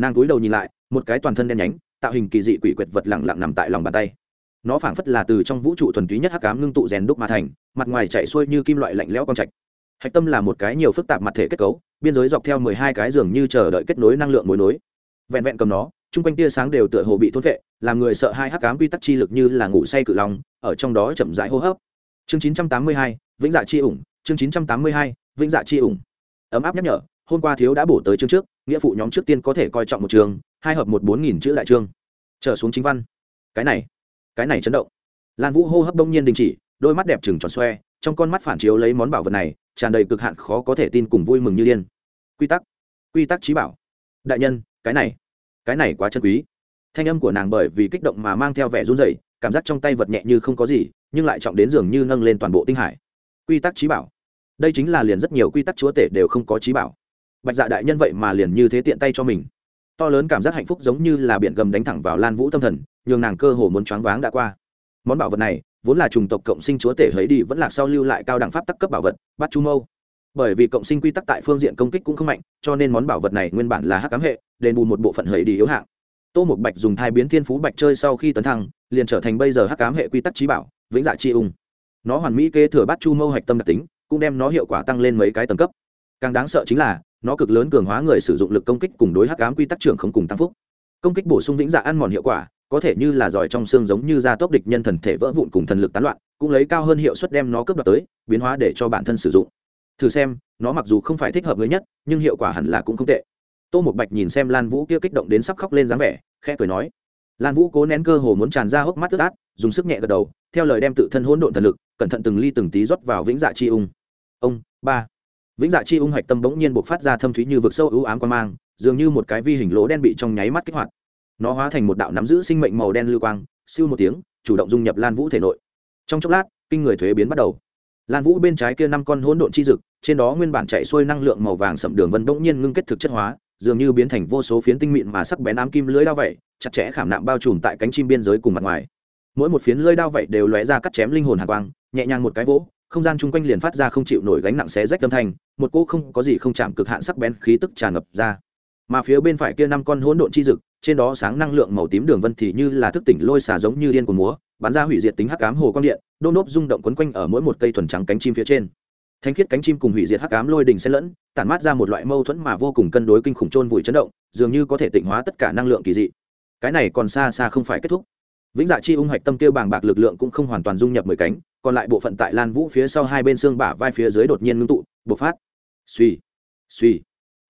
nàng cúi đầu nhìn lại, một cái toàn thân đen nhánh, tạo hình kỳ dị quỷ quyệt vật lặng lặng nằm tại lòng bàn tay. Nó phảng phất là từ trong vũ trụ thuần túy nhất hắc cám ngưng tụ rèn đúc mà thành, mặt ngoài chạy xuôi như kim loại lạnh lẽo con trạch. Hạch tâm là một cái nhiều phức tạp mặt thể kết cấu, biên giới dọc theo mười hai cái giường như chờ đợi kết nối năng lượng mối nối. Vẹn vẹn cầm nó, chung quanh tia sáng đều tựa hồ bị thốt vệ làm người sợ hai hắc cám quy tắc chi lực như là ngủ say cự long, ở trong đó chậm rãi hô hấp. Chương chín trăm tám mươi hai, vĩnh dạ chi ủng. Chương chín trăm tám mươi hai, vĩnh dạ chi ủng. Ấm áp nhắc nhở hôm qua thiếu đã bổ tới chương trước, nghĩa phụ nhóm trước tiên có thể coi trọng một trường, hai hợp một bốn nghìn chữ đại chương trở xuống chính văn. Cái này cái này chấn động. Lan vũ hô hấp đông nhiên đình chỉ, đôi mắt đẹp trừng tròn xoe, trong con mắt phản chiếu lấy món bảo vật này, tràn đầy cực hạn khó có thể tin cùng vui mừng như điên. Quy tắc quy tắc trí bảo. Đại nhân, cái này cái này quá chân quý. Thanh âm của nàng bởi vì kích động mà mang theo vẻ run rẩy, cảm giác trong tay vật nhẹ như không có gì, nhưng lại trọng đến dường như nâng lên toàn bộ tinh hải. Quy tắc trí bảo. Đây chính là liền rất nhiều quy tắc chúa tể đều không có trí bảo bạch dạ đại nhân vậy mà liền như thế tiện tay cho mình. To lớn cảm giác hạnh phúc giống như là biển gầm đánh thẳng vào lan vũ tâm thần, nhường nàng cơ hồ muốn choáng váng đã qua. Món bảo vật này, vốn là chủng tộc cộng sinh chúa tể hấy đi vẫn là sau lưu lại cao đẳng pháp tắc cấp bảo vật, bắt chu mâu. Bởi vì cộng sinh quy tắc tại phương diện công kích cũng không mạnh, cho nên món bảo vật này nguyên bản là hắc cám hệ, đền bù một bộ phận hấy đi yếu hạng. Tô một bạch dùng thai biến thiên phú bạch chơi sau khi tấn thăng, liền trở thành bây giờ hắc cám hệ quy tắc trí bảo, vĩnh dạ chi ung. Nó hoàn mỹ kế thừa bắt chu mâu hạch tâm đặc tính, cũng đem nó hiệu quả tăng lên mấy cái tầng cấp. Càng đáng sợ chính là nó cực lớn cường hóa người sử dụng lực công kích cùng đối hắc ám quy tắc trưởng không cùng tăng phúc. Công kích bổ sung vĩnh dạ ăn mòn hiệu quả, có thể như là giỏi trong xương giống như gia tốc địch nhân thần thể vỡ vụn cùng thần lực tán loạn, cũng lấy cao hơn hiệu suất đem nó cướp đoạt tới, biến hóa để cho bản thân sử dụng. Thử xem, nó mặc dù không phải thích hợp người nhất, nhưng hiệu quả hẳn là cũng không tệ. Tô một bạch nhìn xem lan vũ kia kích động đến sắp khóc lên dáng vẻ, khẽ cười nói. Lan vũ cố nén cơ hồ muốn tràn ra hốc mắt ướt át, dùng sức nhẹ gật đầu, theo lời đem tự thân hỗn độn thần lực, cẩn thận từng ly từng tí rót vào vĩnh dạ chi ung. Ông, ba vĩnh dạ chi ung hạch tâm bỗng nhiên buộc phát ra thâm thúy như vực sâu ưu ám quan mang, dường như một cái vi hình lỗ đen bị trong nháy mắt kích hoạt. Nó hóa thành một đạo nắm giữ sinh mệnh màu đen lưu quang, siêu một tiếng, chủ động dung nhập lan vũ thể nội. Trong chốc lát, kinh người thuế biến bắt đầu. Lan vũ bên trái kia năm con hỗn độn chi dực, trên đó nguyên bản chạy xuôi năng lượng màu vàng sậm đường vân bỗng nhiên ngưng kết thực chất hóa, dường như biến thành vô số phiến tinh mịn mà sắc bén ám kim lưới đao vậy, chặt chẽ khảm nạm bao trùm tại cánh chim biên giới cùng mặt ngoài. Mỗi một phiến lưới đao vậy đều lóe ra cắt chém linh hồn hạ quang, nhẹ nhàng một cái vỗ không gian chung quanh liền phát ra không chịu nổi gánh nặng xé rách âm thanh, một cỗ không có gì không chạm cực hạn sắc bén khí tức tràn ngập ra. Mà phía bên phải kia năm con hỗn độn chi dực, trên đó sáng năng lượng màu tím đường vân thì như là thức tỉnh lôi xả giống như điên của múa, bắn ra hủy diệt tính hắc ám hồ quang điện, đôn nốt rung động quấn quanh ở mỗi một cây thuần trắng cánh chim phía trên. Thanh khiết cánh chim cùng hủy diệt hắc ám lôi đình xen lẫn, tản mát ra một loại mâu thuẫn mà vô cùng cân đối kinh khủng trôn vùi chấn động, dường như có thể tịnh hóa tất cả năng lượng kỳ dị. Cái này còn xa xa không phải kết thúc. Vĩnh dạ chi ung hạch tâm tiêu bàng bạc lực lượng cũng không hoàn toàn dung nhập mười cánh còn lại bộ phận tại lan vũ phía sau hai bên xương bả vai phía dưới đột nhiên ngưng tụ, bộc phát. Suy suy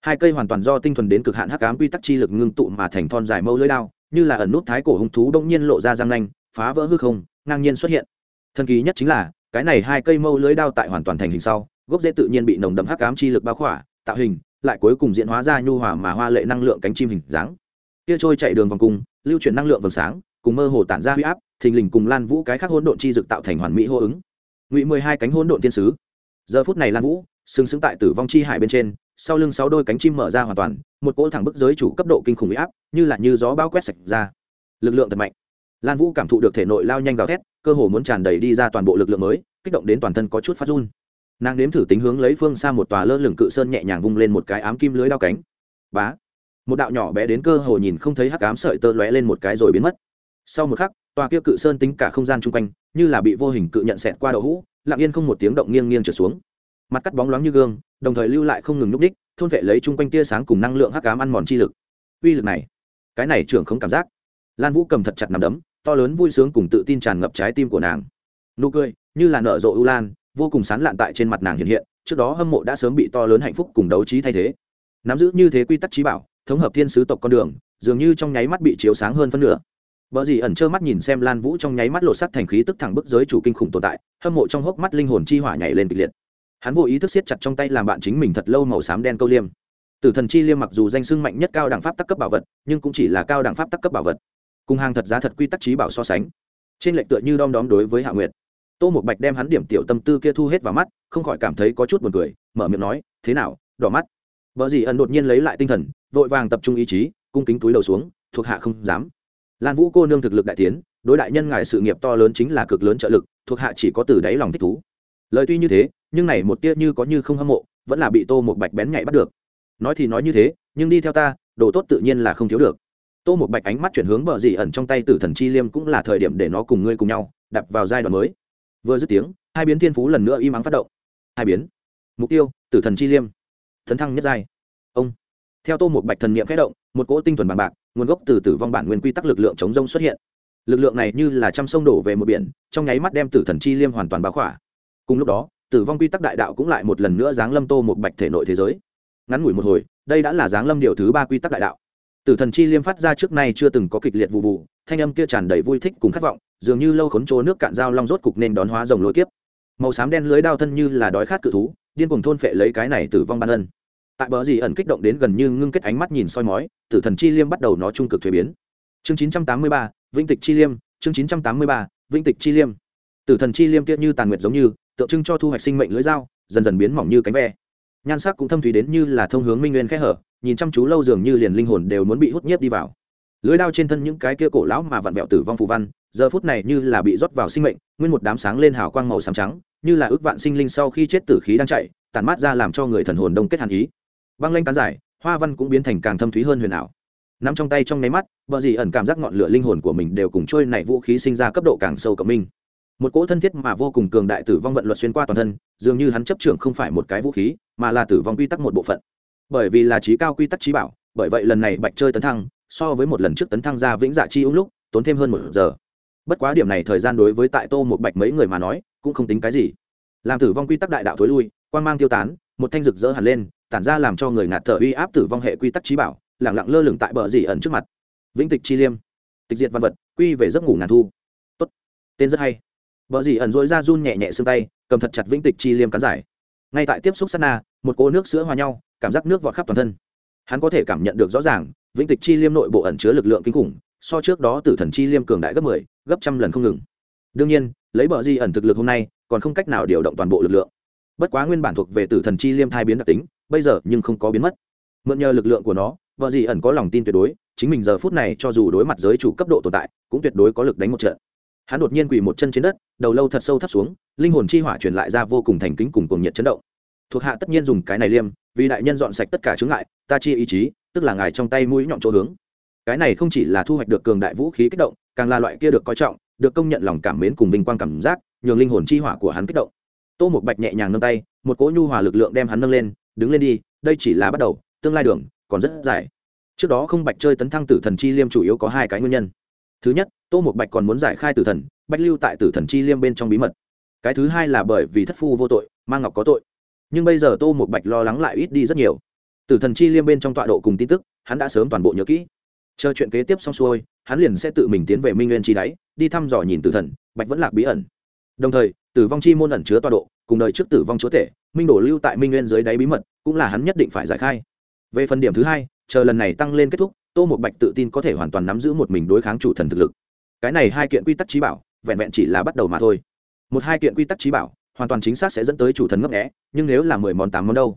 hai cây hoàn toàn do tinh thuần đến cực hạn hắc ám quy tắc chi lực ngưng tụ mà thành thon dài mâu lưỡi đao, như là ẩn nút thái cổ hung thú đông nhiên lộ ra răng nanh, phá vỡ hư không, ngang nhiên xuất hiện. Thần kỳ nhất chính là, cái này hai cây mâu lưỡi đao tại hoàn toàn thành hình sau, gốc rễ tự nhiên bị nồng đậm hắc ám chi lực bao khỏa, tạo hình, lại cuối cùng diễn hóa ra nhu hòa mà hoa lệ năng lượng cánh chim hình dáng. Kia trôi chạy đường vòng cung lưu chuyển năng lượng vầng sáng, cùng mơ hồ tản ra huy áp, thình lình cùng lan vũ cái khác hỗn độn chi dực tạo thành hoàn mỹ hô ứng. Ngụy mười hai cánh hỗn độn tiên sứ. Giờ phút này lan vũ, sừng sững tại tử vong chi hải bên trên, sau lưng sáu đôi cánh chim mở ra hoàn toàn, một cỗ thẳng bức giới chủ cấp độ kinh khủng huy áp, như là như gió bao quét sạch ra. Lực lượng thật mạnh. Lan vũ cảm thụ được thể nội lao nhanh gào thét, cơ hồ muốn tràn đầy đi ra toàn bộ lực lượng mới, kích động đến toàn thân có chút phát run. Nàng nếm thử tính hướng lấy phương xa một tòa lơ lửng cự sơn nhẹ nhàng vung lên một cái ám kim lưới đao cánh. Bá! Một đạo nhỏ bé đến cơ hồ nhìn không thấy hắc ám sợi tơ lóe lên một cái rồi biến mất. Sau một khắc, tòa kia cự sơn tính cả không gian chung quanh, như là bị vô hình cự nhận xẹt qua đậu hũ, lặng yên không một tiếng động nghiêng nghiêng trở xuống. Mặt cắt bóng loáng như gương, đồng thời lưu lại không ngừng núp đích, thôn vệ lấy chung quanh tia sáng cùng năng lượng hắc ám ăn mòn chi lực. Uy lực này, cái này trưởng không cảm giác. Lan vũ cầm thật chặt nằm đấm, to lớn vui sướng cùng tự tin tràn ngập trái tim của nàng. Nụ cười, như là nở rộ ưu lan, vô cùng sán lạn tại trên mặt nàng hiện hiện, trước đó hâm mộ đã sớm bị to lớn hạnh phúc cùng đấu trí thay thế. Nắm giữ như thế quy tắc trí bảo thống hợp thiên sứ tộc con đường dường như trong nháy mắt bị chiếu sáng hơn phân nửa Bở gì ẩn trơ mắt nhìn xem Lan Vũ trong nháy mắt lộ sắt thành khí tức thẳng bức giới chủ kinh khủng tồn tại, hâm mộ trong hốc mắt linh hồn chi hỏa nhảy lên kịch liệt. Hắn vô ý thức siết chặt trong tay làm bạn chính mình thật lâu màu xám đen câu liêm. Tử thần chi liêm mặc dù danh xưng mạnh nhất cao đẳng pháp tắc cấp bảo vật, nhưng cũng chỉ là cao đẳng pháp tắc cấp bảo vật. Cùng hàng thật giá thật quy tắc trí bảo so sánh. Trên lệch tựa như đom đóm đối với Hạ Nguyệt. Tô Mục Bạch đem hắn điểm tiểu tâm tư kia thu hết vào mắt, không khỏi cảm thấy có chút buồn cười, mở miệng nói, "Thế nào, đỏ mắt?" Bở gì ẩn đột nhiên lấy lại tinh thần, vội vàng tập trung ý chí, cung kính túi đầu xuống, thuộc hạ không dám. Lan vũ cô nương thực lực đại tiến đối đại nhân ngài sự nghiệp to lớn chính là cực lớn trợ lực thuộc hạ chỉ có từ đáy lòng thích thú. Lời tuy như thế nhưng này một tia như có như không hâm mộ vẫn là bị tô một bạch bén nhạy bắt được. Nói thì nói như thế nhưng đi theo ta đồ tốt tự nhiên là không thiếu được. Tô một bạch ánh mắt chuyển hướng bờ dị ẩn trong tay tử thần chi liêm cũng là thời điểm để nó cùng ngươi cùng nhau đập vào giai đoạn mới. Vừa dứt tiếng hai biến thiên phú lần nữa im ắng phát động. Hai biến. Mục tiêu tử thần chi liêm. Thần thăng nhất giai theo tô một bạch thần niệm khẽ động, một cỗ tinh thuần bằng bạc, nguồn gốc từ tử vong bản nguyên quy tắc lực lượng chống rông xuất hiện. Lực lượng này như là trăm sông đổ về một biển, trong nháy mắt đem tử thần chi liêm hoàn toàn bao khỏa. Cùng lúc đó, tử vong quy tắc đại đạo cũng lại một lần nữa giáng lâm tô một bạch thể nội thế giới. Ngắn ngủi một hồi, đây đã là giáng lâm điều thứ ba quy tắc đại đạo. Tử thần chi liêm phát ra trước nay chưa từng có kịch liệt vụ vụ, thanh âm kia tràn đầy vui thích cùng khát vọng, dường như lâu khốn trố nước cạn dao long rốt cục nên đón hóa rồng lối kiếp. Màu xám đen lưới đao thân như là đói khát cự thú, điên cuồng thôn phệ lấy cái này tử vong ban ân tại bờ gì ẩn kích động đến gần như ngưng kết ánh mắt nhìn soi mói tử thần chi liêm bắt đầu nó trung cực thuế biến. Chương 983, vĩnh tịch chi liêm chương 983, vĩnh tịch chi liêm. Tử thần chi liêm kia như tàn nguyệt giống như tượng trưng cho thu hoạch sinh mệnh lưỡi dao dần dần biến mỏng như cánh ve. Nhan sắc cũng thâm thúy đến như là thông hướng minh nguyên khẽ hở nhìn chăm chú lâu dường như liền linh hồn đều muốn bị hút nhiếp đi vào. Lưới đao trên thân những cái kia cổ lão mà vặn vẹo tử vong phù văn giờ phút này như là bị rót vào sinh mệnh nguyên một đám sáng lên hào quang màu xám trắng như là ước vạn sinh linh sau khi chết tử khí đang chạy tàn mát ra làm cho người thần hồn đông kết hàn ý băng lanh tán giải hoa văn cũng biến thành càng thâm thúy hơn huyền ảo. Nắm trong tay trong nháy mắt vợ dì ẩn cảm giác ngọn lửa linh hồn của mình đều cùng trôi này vũ khí sinh ra cấp độ càng sâu cộng minh. Một cỗ thân thiết mà vô cùng cường đại tử vong vận luật xuyên qua toàn thân, dường như hắn chấp trưởng không phải một cái vũ khí, mà là tử vong quy tắc một bộ phận. Bởi vì là trí cao quy tắc trí bảo, bởi vậy lần này bạch chơi tấn thăng, so với một lần trước tấn thăng ra vĩnh dạ chi ung lúc, tốn thêm hơn một giờ. Bất quá điểm này thời gian đối với tại tô một bạch mấy người mà nói, cũng không tính cái gì. Làm tử vong quy tắc đại đạo thối lui quan g mang tiêu tán, một thanh rực rỡ hẳn lên tản ra làm cho người ngạt thở uy áp tử vong hệ quy tắc trí bảo lẳng lặng lơ lửng tại bờ dì ẩn trước mặt. Vĩnh tịch chi liêm. Tịch diệt văn vật quy về giấc ngủ ngàn thu. Tốt. Tên rất hay. Bờ dì ẩn dối ra run nhẹ nhẹ xương tay cầm thật chặt vĩnh tịch chi liêm cắn giải. Ngay tại tiếp xúc sát na một cỗ nước sữa hòa nhau cảm giác nước vọt khắp toàn thân. Hắn có thể cảm nhận được rõ ràng vĩnh tịch chi liêm nội bộ ẩn chứa lực lượng kinh khủng so trước đó tử thần chi liêm cường đại gấp mười 10, gấp trăm lần không ngừng. Đương nhiên lấy bờ di ẩn thực lực hôm nay còn không cách nào điều động toàn bộ lực lượng. Bất quá nguyên bản thuộc về tử thần chi liêm thai biến đặc tính bây giờ nhưng không có biến mất. Mượn nhờ lực lượng của nó, vợ dì ẩn có lòng tin tuyệt đối, chính mình giờ phút này cho dù đối mặt giới chủ cấp độ tồn tại, cũng tuyệt đối có lực đánh một trận. Hắn đột nhiên quỳ một chân trên đất, đầu lâu thật sâu thấp xuống, linh hồn chi hỏa truyền lại ra vô cùng thành kính cùng cùng nhiệt chấn động. Thuộc hạ tất nhiên dùng cái này liêm, vì đại nhân dọn sạch tất cả chướng ngại, ta chia ý chí, tức là ngài trong tay mũi nhọn chỗ hướng. Cái này không chỉ là thu hoạch được cường đại vũ khí kích động, càng là loại kia được coi trọng, được công nhận lòng cảm mến cùng vinh quang cảm giác, nhường linh hồn chi hỏa của hắn kích động. Tô một bạch nhẹ nhàng nâng tay, một cỗ nhu hòa lực lượng đem hắn nâng lên đứng lên đi, đây chỉ là bắt đầu, tương lai đường còn rất dài. Trước đó không bạch chơi tấn thăng tử thần chi liêm chủ yếu có hai cái nguyên nhân. Thứ nhất, tô một bạch còn muốn giải khai tử thần, bạch lưu tại tử thần chi liêm bên trong bí mật. Cái thứ hai là bởi vì thất phu vô tội mang ngọc có tội. Nhưng bây giờ tô một bạch lo lắng lại ít đi rất nhiều. Tử thần chi liêm bên trong tọa độ cùng tin tức, hắn đã sớm toàn bộ nhớ kỹ. Chờ chuyện kế tiếp xong xuôi, hắn liền sẽ tự mình tiến về minh nguyên chi đáy, đi thăm dò nhìn tử thần, bạch vẫn lạc bí ẩn. Đồng thời, tử vong chi môn ẩn chứa tọa độ, cùng đời trước tử vong chúa tể minh đổ lưu tại minh nguyên dưới đáy bí mật, cũng là hắn nhất định phải giải khai. Về phần điểm thứ hai, chờ lần này tăng lên kết thúc, tô một bạch tự tin có thể hoàn toàn nắm giữ một mình đối kháng chủ thần thực lực. Cái này hai kiện quy tắc trí bảo, vẹn vẹn chỉ là bắt đầu mà thôi. Một hai kiện quy tắc trí bảo, hoàn toàn chính xác sẽ dẫn tới chủ thần ngấp nghẽ nhưng nếu là mười món tám món đâu?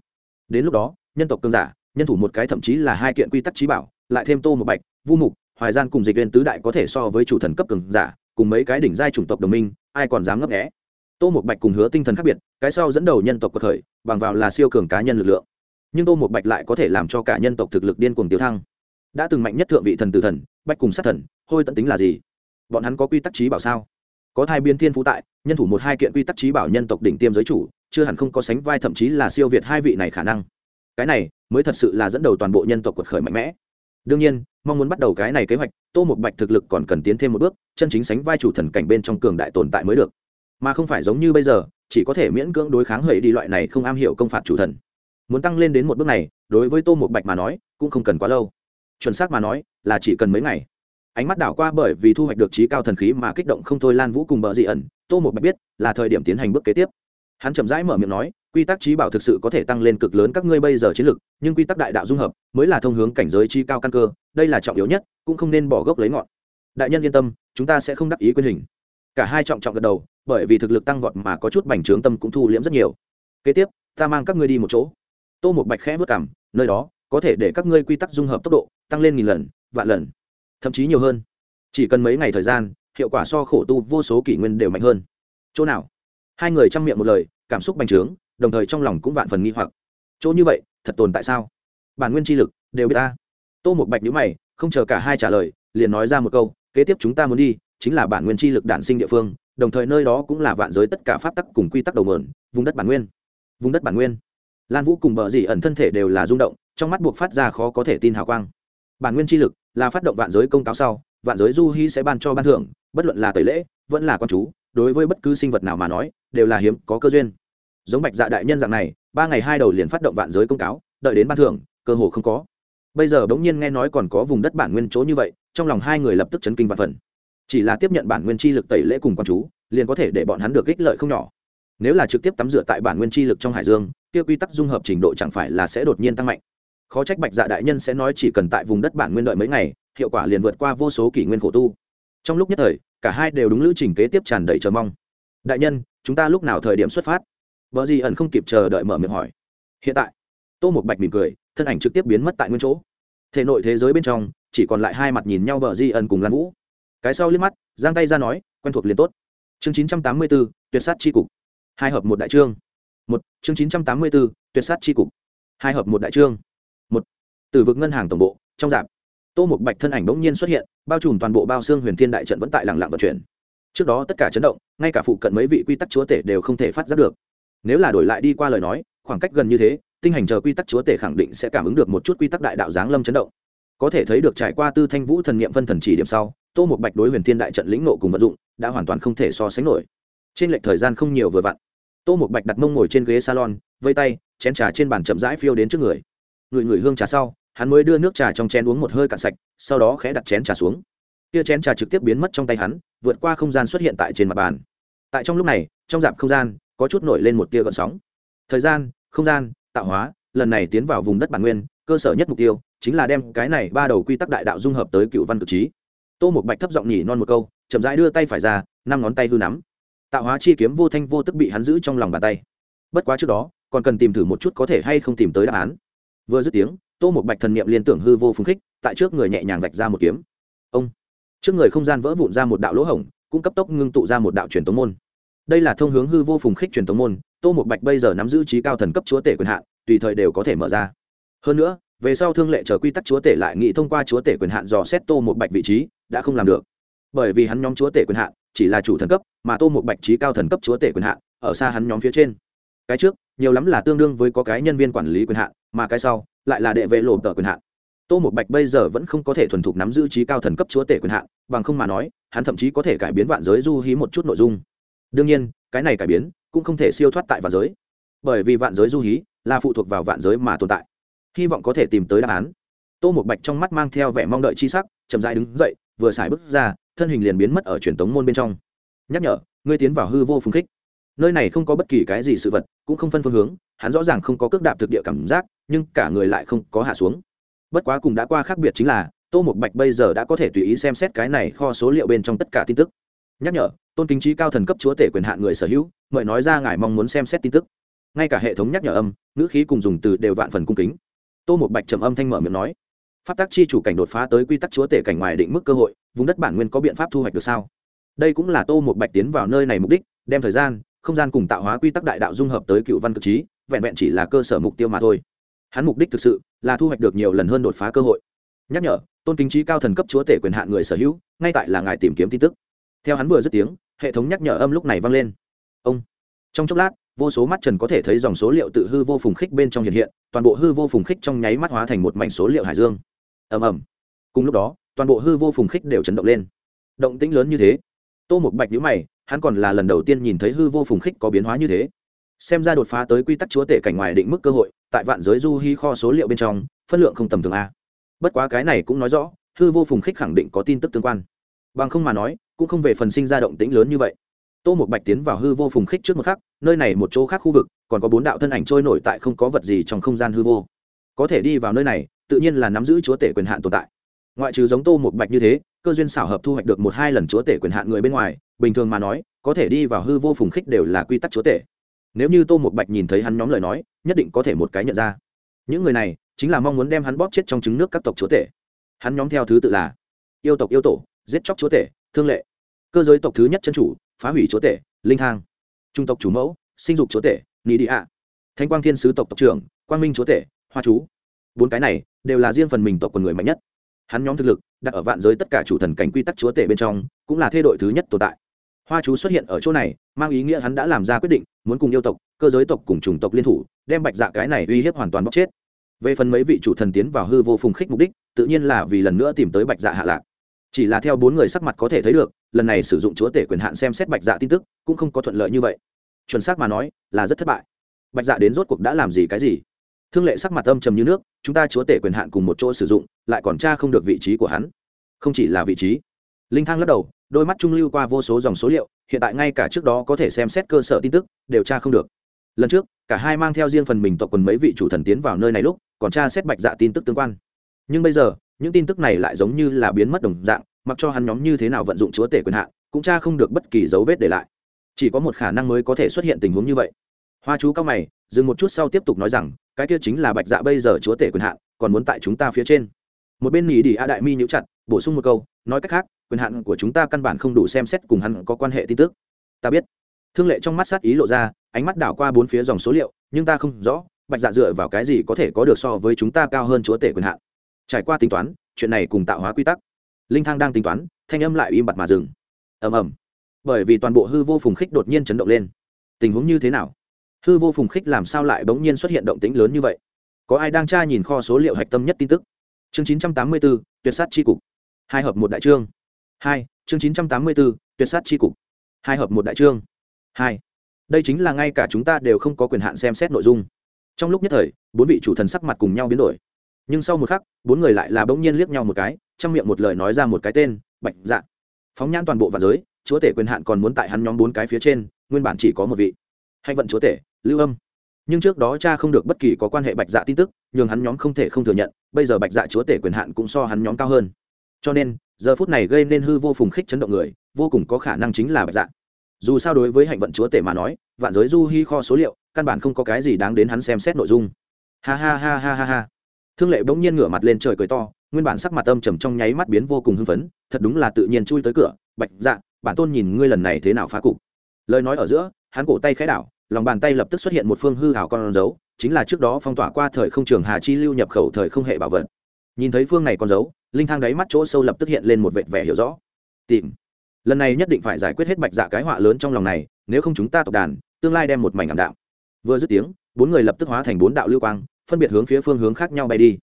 Đến lúc đó, nhân tộc cương giả, nhân thủ một cái thậm chí là hai kiện quy tắc trí bảo, lại thêm tô một bạch, vu mục, hoài gian cùng dịch viên tứ đại có thể so với chủ thần cấp cường giả, cùng mấy cái đỉnh giai chủng tộc đồng minh, ai còn dám ngấp nghẽ tô một bạch cùng hứa tinh thần khác biệt, cái sau dẫn đầu nhân tộc cuộc khởi, bằng vào là siêu cường cá nhân lực lượng. Nhưng tô một bạch lại có thể làm cho cả nhân tộc thực lực điên cuồng tiêu thăng. Đã từng mạnh nhất thượng vị thần tử thần, bạch cùng sát thần, hôi tận tính là gì? Bọn hắn có quy tắc trí bảo sao? Có thai biên thiên phú tại, nhân thủ một hai kiện quy tắc trí bảo nhân tộc đỉnh tiêm giới chủ, chưa hẳn không có sánh vai thậm chí là siêu việt hai vị này khả năng. Cái này, mới thật sự là dẫn đầu toàn bộ nhân tộc quật khởi mạnh mẽ. Đương nhiên, mong muốn bắt đầu cái này kế hoạch, tô một bạch thực lực còn cần tiến thêm một bước, chân chính sánh vai chủ thần cảnh bên trong cường đại tồn tại mới được mà không phải giống như bây giờ, chỉ có thể miễn cưỡng đối kháng hầy đi loại này không am hiểu công phạt chủ thần. Muốn tăng lên đến một bước này, đối với tô một bạch mà nói, cũng không cần quá lâu. Chuẩn xác mà nói, là chỉ cần mấy ngày. Ánh mắt đảo qua bởi vì thu hoạch được trí cao thần khí mà kích động không thôi lan vũ cùng bờ dị ẩn, tô một bạch biết, là thời điểm tiến hành bước kế tiếp. Hắn chậm rãi mở miệng nói, quy tắc trí bảo thực sự có thể tăng lên cực lớn các ngươi bây giờ chiến lực, nhưng quy tắc đại đạo dung hợp, mới là thông hướng cảnh giới chi cao căn cơ, đây là trọng yếu nhất, cũng không nên bỏ gốc lấy ngọn. Đại nhân yên tâm, chúng ta sẽ không đắc ý quyền hình. Cả hai trọng trọng gật đầu bởi vì thực lực tăng vọt mà có chút bành trướng tâm cũng thu liễm rất nhiều. Kế tiếp, ta mang các ngươi đi một chỗ. Tô một bạch khẽ vất cảm, nơi đó có thể để các ngươi quy tắc dung hợp tốc độ tăng lên nghìn lần, vạn lần, thậm chí nhiều hơn. Chỉ cần mấy ngày thời gian, hiệu quả so khổ tu vô số kỷ nguyên đều mạnh hơn. Chỗ nào? Hai người chăm miệng một lời, cảm xúc bành trướng, đồng thời trong lòng cũng vạn phần nghi hoặc. Chỗ như vậy, thật tồn tại sao? Bản nguyên chi lực, đều biết ta. Tô một bạch nhữ mày, không chờ cả hai trả lời, liền nói ra một câu, kế tiếp chúng ta muốn đi, chính là bản nguyên chi lực đản sinh địa phương đồng thời nơi đó cũng là vạn giới tất cả pháp tắc cùng quy tắc đầu mượn, vùng đất bản nguyên. Vùng đất bản nguyên. Lan vũ cùng bờ dì ẩn thân thể đều là rung động, trong mắt buộc phát ra khó có thể tin hào quang. Bản nguyên chi lực là phát động vạn giới công cáo sau, vạn giới du hy sẽ ban cho ban thưởng, bất luận là tẩy lễ, vẫn là con chú, đối với bất cứ sinh vật nào mà nói, đều là hiếm có cơ duyên. Giống bạch dạ đại nhân dạng này, ba ngày hai đầu liền phát động vạn giới công cáo, đợi đến ban thưởng, cơ hồ không có. Bây giờ bỗng nhiên nghe nói còn có vùng đất bản nguyên chỗ như vậy, trong lòng hai người lập tức chấn kinh và phần chỉ là tiếp nhận bản nguyên chi lực tẩy lễ cùng con chú, liền có thể để bọn hắn được ích lợi không nhỏ. Nếu là trực tiếp tắm rửa tại bản nguyên chi lực trong hải dương, kia quy tắc dung hợp trình độ chẳng phải là sẽ đột nhiên tăng mạnh. Khó trách bạch dạ đại nhân sẽ nói chỉ cần tại vùng đất bản nguyên đợi mấy ngày, hiệu quả liền vượt qua vô số kỷ nguyên khổ tu. Trong lúc nhất thời, cả hai đều đúng lữ trình kế tiếp tràn đầy chờ mong. Đại nhân, chúng ta lúc nào thời điểm xuất phát? Vợ gì ẩn không kịp chờ đợi mở miệng hỏi. Hiện tại, tô một bạch mỉm cười, thân ảnh trực tiếp biến mất tại nguyên chỗ. Thể nội thế giới bên trong, chỉ còn lại hai mặt nhìn nhau bờ di ẩn cùng lan vũ cái sau liếc mắt, giang tay ra nói, quen thuộc liền tốt. Chương chín trăm tám mươi b ố tuyệt sát chi cục. Hai hợp một đại trương. Một, chương chín trăm tám mươi b ố tuyệt sát chi cục. Hai hợp một đại trương. Một, từ vực ngân hàng tổng bộ, trong dạp, tô một bạch thân ảnh bỗng nhiên xuất hiện, bao trùm toàn bộ bao xương huyền thiên đại trận vẫn tại làng lặng vận chuyển. Trước đó tất cả chấn động, ngay cả phụ cận mấy vị quy tắc chúa tể đều không thể phát giác được. Nếu là đổi lại đi qua lời nói, khoảng cách gần như thế, tinh hành chờ quy tắc chúa tể khẳng định sẽ cảm ứng được một chút quy tắc đại đạo giáng lâm chấn động. Có thể thấy được trải qua tư thanh vũ thần niệm phân thần chỉ điểm sau tô một bạch đối huyền thiên đại trận lĩnh nộ cùng vận dụng đã hoàn toàn không thể so sánh nổi. Trên lệch thời gian không nhiều vừa vặn, tô một bạch đặt mông ngồi trên ghế salon, vây tay, chén trà trên bàn chậm rãi phiêu đến trước người. Người người hương trà sau, hắn mới đưa nước trà trong chén uống một hơi cạn sạch, sau đó khẽ đặt chén trà xuống. Kia chén trà trực tiếp biến mất trong tay hắn, vượt qua không gian xuất hiện tại trên mặt bàn. Tại trong lúc này, trong dạp không gian, có chút nổi lên một tia gợn sóng. Thời gian, không gian, tạo hóa, lần này tiến vào vùng đất bản nguyên, cơ sở nhất mục tiêu chính là đem cái này ba đầu quy tắc đại đạo dung hợp tới cựu văn cực trí tô một bạch thấp giọng nhỉ non một câu, chậm rãi đưa tay phải ra, năm ngón tay hư nắm. Tạo hóa chi kiếm vô thanh vô tức bị hắn giữ trong lòng bàn tay. Bất quá trước đó, còn cần tìm thử một chút có thể hay không tìm tới đáp án. Vừa dứt tiếng, tô một bạch thần niệm liên tưởng hư vô phùng khích, tại trước người nhẹ nhàng vạch ra một kiếm. Ông! Trước người không gian vỡ vụn ra một đạo lỗ hổng, cũng cấp tốc ngưng tụ ra một đạo truyền tống môn. Đây là thông hướng hư vô phùng khích truyền tống môn, tô một bạch bây giờ nắm giữ trí cao thần cấp chúa tể quyền hạn, tùy thời đều có thể mở ra. Hơn nữa, về sau thương lệ chờ quy tắc chúa tể lại nghĩ thông qua chúa tể quyền hạn dò xét tô một bạch vị trí đã không làm được. Bởi vì hắn nhóm chúa tể quyền hạn chỉ là chủ thần cấp, mà tô một bạch trí cao thần cấp chúa tể quyền hạn ở xa hắn nhóm phía trên. Cái trước, nhiều lắm là tương đương với có cái nhân viên quản lý quyền hạn, mà cái sau lại là đệ vệ lộ tờ quyền hạn. Tô một bạch bây giờ vẫn không có thể thuần thục nắm giữ trí cao thần cấp chúa tể quyền hạn, bằng không mà nói, hắn thậm chí có thể cải biến vạn giới du hí một chút nội dung. Đương nhiên, cái này cải biến cũng không thể siêu thoát tại vạn giới. Bởi vì vạn giới du hí là phụ thuộc vào vạn giới mà tồn tại. Hy vọng có thể tìm tới đáp án. Tô một bạch trong mắt mang theo vẻ mong đợi chi sắc, chậm dãi đứng dậy vừa xài bước ra, thân hình liền biến mất ở truyền tống môn bên trong. Nhắc nhở, ngươi tiến vào hư vô phùng khích. Nơi này không có bất kỳ cái gì sự vật, cũng không phân phương hướng, hắn rõ ràng không có cước đạp thực địa cảm giác, nhưng cả người lại không có hạ xuống. Bất quá cùng đã qua khác biệt chính là, tô một bạch bây giờ đã có thể tùy ý xem xét cái này kho số liệu bên trong tất cả tin tức. Nhắc nhở, tôn kính trí cao thần cấp chúa tể quyền hạn người sở hữu, mời nói ra ngài mong muốn xem xét tin tức. Ngay cả hệ thống nhắc nhở âm, ngữ khí cùng dùng từ đều vạn phần cung kính. Tô một bạch trầm âm thanh mở miệng nói pháp tắc chi chủ cảnh đột phá tới quy tắc chúa tể cảnh ngoài định mức cơ hội, vùng đất bản nguyên có biện pháp thu hoạch được sao? Đây cũng là tô một bạch tiến vào nơi này mục đích, đem thời gian, không gian cùng tạo hóa quy tắc đại đạo dung hợp tới cựu văn cực trí, vẹn vẹn chỉ là cơ sở mục tiêu mà thôi. Hắn mục đích thực sự là thu hoạch được nhiều lần hơn đột phá cơ hội. Nhắc nhở, tôn kính trí cao thần cấp chúa tể quyền hạn người sở hữu, ngay tại là ngài tìm kiếm tin tức. Theo hắn vừa dứt tiếng, hệ thống nhắc nhở âm lúc này vang lên. Ông. Trong chốc lát, vô số mắt trần có thể thấy dòng số liệu tự hư vô phùng khích bên trong hiện hiện, toàn bộ hư vô phùng khích trong nháy mắt hóa thành một mảnh số liệu hải dương ầm ầm. Cùng lúc đó, toàn bộ hư vô phùng khích đều chấn động lên. Động tĩnh lớn như thế. Tô một bạch nhữ mày, hắn còn là lần đầu tiên nhìn thấy hư vô phùng khích có biến hóa như thế. Xem ra đột phá tới quy tắc chúa tể cảnh ngoài định mức cơ hội, tại vạn giới du hi kho số liệu bên trong, phân lượng không tầm thường a. Bất quá cái này cũng nói rõ, hư vô phùng khích khẳng định có tin tức tương quan. Bằng không mà nói, cũng không về phần sinh ra động tĩnh lớn như vậy. Tô một bạch tiến vào hư vô phùng khích trước một khắc, nơi này một chỗ khác khu vực, còn có bốn đạo thân ảnh trôi nổi tại không có vật gì trong không gian hư vô. Có thể đi vào nơi này tự nhiên là nắm giữ chúa tể quyền hạn tồn tại. Ngoại trừ giống tô một bạch như thế, cơ duyên xảo hợp thu hoạch được một hai lần chúa tể quyền hạn người bên ngoài, bình thường mà nói, có thể đi vào hư vô phùng khích đều là quy tắc chúa tể. Nếu như tô một bạch nhìn thấy hắn nhóm lời nói, nhất định có thể một cái nhận ra. Những người này, chính là mong muốn đem hắn bóp chết trong trứng nước các tộc chúa tể. Hắn nhóm theo thứ tự là yêu tộc yêu tổ, giết chóc chúa tể, thương lệ. Cơ giới tộc thứ nhất chân chủ, phá hủy chúa tể, linh thang. Trung tộc chủ mẫu, sinh dục chúa tể, nị đi ạ thanh quang thiên sứ tộc tộc trưởng, quang minh chúa tể, hoa chú. Bốn cái này đều là riêng phần mình tộc quần người mạnh nhất. Hắn nhóm thực lực, đặt ở vạn giới tất cả chủ thần cảnh quy tắc chúa tể bên trong, cũng là thê đội thứ nhất tồn tại. Hoa chú xuất hiện ở chỗ này, mang ý nghĩa hắn đã làm ra quyết định, muốn cùng yêu tộc, cơ giới tộc cùng chủng tộc liên thủ, đem bạch dạ cái này uy hiếp hoàn toàn bóc chết. Về phần mấy vị chủ thần tiến vào hư vô phùng khích mục đích, tự nhiên là vì lần nữa tìm tới bạch dạ hạ lạc. Chỉ là theo bốn người sắc mặt có thể thấy được, lần này sử dụng chúa tể quyền hạn xem xét bạch dạ tin tức, cũng không có thuận lợi như vậy. Chuẩn xác mà nói, là rất thất bại. Bạch dạ đến rốt cuộc đã làm gì cái gì? Thương lệ sắc mặt âm trầm như nước, chúng ta chúa tể quyền hạn cùng một chỗ sử dụng, lại còn tra không được vị trí của hắn. Không chỉ là vị trí. Linh thang lắc đầu, đôi mắt trung lưu qua vô số dòng số liệu, hiện tại ngay cả trước đó có thể xem xét cơ sở tin tức, đều tra không được. Lần trước, cả hai mang theo riêng phần mình tộc quần mấy vị chủ thần tiến vào nơi này lúc, còn tra xét bạch dạ tin tức tương quan. Nhưng bây giờ, những tin tức này lại giống như là biến mất đồng dạng, mặc cho hắn nhóm như thế nào vận dụng chúa tể quyền hạn, cũng tra không được bất kỳ dấu vết để lại. Chỉ có một khả năng mới có thể xuất hiện tình huống như vậy. Hoa chú cao mày dừng một chút sau tiếp tục nói rằng, cái kia chính là bạch dạ bây giờ chúa tể quyền hạn, còn muốn tại chúng ta phía trên. Một bên nỉ đi a đại mi nhũ chặt, bổ sung một câu, nói cách khác, quyền hạn của chúng ta căn bản không đủ xem xét cùng hắn có quan hệ tin tức. Ta biết. Thương lệ trong mắt sát ý lộ ra, ánh mắt đảo qua bốn phía dòng số liệu, nhưng ta không rõ, bạch dạ dựa vào cái gì có thể có được so với chúng ta cao hơn chúa tể quyền hạn. Trải qua tính toán, chuyện này cùng tạo hóa quy tắc. Linh thang đang tính toán, thanh âm lại im bặt mà dừng. Ầm ầm. Bởi vì toàn bộ hư vô phùng khích đột nhiên chấn động lên. Tình huống như thế nào? Hư vô phùng khích làm sao lại bỗng nhiên xuất hiện động tĩnh lớn như vậy? Có ai đang tra nhìn kho số liệu hạch tâm nhất tin tức? Chương 984, tuyệt sát tri cục. Hai hợp một đại trương. Hai chương 984, tuyệt sát tri cục. Hai hợp một đại trương. Hai. Đây chính là ngay cả chúng ta đều không có quyền hạn xem xét nội dung. Trong lúc nhất thời bốn vị chủ thần sắc mặt cùng nhau biến đổi. Nhưng sau một khắc bốn người lại là bỗng nhiên liếc nhau một cái trong miệng một lời nói ra một cái tên bạch dạ. Phóng nhãn toàn bộ và giới chúa tể quyền hạn còn muốn tại hắn nhóm bốn cái phía trên nguyên bản chỉ có một vị hay vận chúa tể, lưu âm. Nhưng trước đó cha không được bất kỳ có quan hệ bạch dạ tin tức, nhường hắn nhóm không thể không thừa nhận, bây giờ bạch dạ chúa tể quyền hạn cũng so hắn nhóm cao hơn. Cho nên, giờ phút này gây nên hư vô phùng khích chấn động người, vô cùng có khả năng chính là bạch dạ. Dù sao đối với hạnh vận chúa tể mà nói, vạn giới du hy kho số liệu, căn bản không có cái gì đáng đến hắn xem xét nội dung. Ha ha ha ha ha ha. Thương lệ bỗng nhiên ngửa mặt lên trời cười to, nguyên bản sắc mặt âm trầm trong nháy mắt biến vô cùng hưng phấn, thật đúng là tự nhiên chui tới cửa, bạch dạ bản tôn nhìn ngươi lần này thế nào phá cục? Lời nói ở giữa hắn cổ tay khẽ đảo, lòng bàn tay lập tức xuất hiện một phương hư hảo con dấu, chính là trước đó phong tỏa qua thời không trường hà chi lưu nhập khẩu thời không hệ bảo vật. Nhìn thấy phương này con dấu, linh thang đáy mắt chỗ sâu lập tức hiện lên một vệt vẻ hiểu rõ. Tìm. Lần này nhất định phải giải quyết hết bạch dạ cái họa lớn trong lòng này, nếu không chúng ta tộc đàn, tương lai đem một mảnh ảm đạm. Vừa dứt tiếng, bốn người lập tức hóa thành bốn đạo lưu quang, phân biệt hướng phía phương hướng khác nhau bay đi.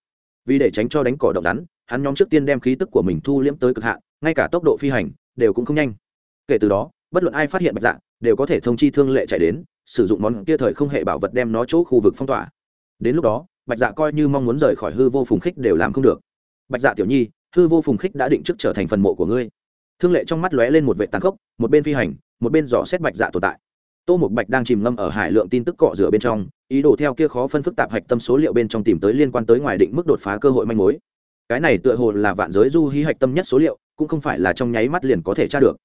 Vì để tránh cho đánh cỏ động rắn, hắn nhóm trước tiên đem khí tức của mình thu liễm tới cực hạn, ngay cả tốc độ phi hành đều cũng không nhanh. Kể từ đó bất luận ai phát hiện bạch dạ đều có thể thông chi thương lệ chạy đến, sử dụng món kia thời không hệ bảo vật đem nó chỗ khu vực phong tỏa. Đến lúc đó, bạch dạ coi như mong muốn rời khỏi hư vô phùng khích đều làm không được. Bạch dạ tiểu nhi, hư vô phùng khích đã định trước trở thành phần mộ của ngươi. Thương lệ trong mắt lóe lên một vệ tàn khốc, một bên phi hành, một bên dò xét bạch dạ tồn tại. Tô một bạch đang chìm ngâm ở hải lượng tin tức cọ rửa bên trong, ý đồ theo kia khó phân phức tạp hạch tâm số liệu bên trong tìm tới liên quan tới ngoài định mức đột phá cơ hội manh mối. Cái này tựa hồ là vạn giới du hí hạch tâm nhất số liệu, cũng không phải là trong nháy mắt liền có thể tra được.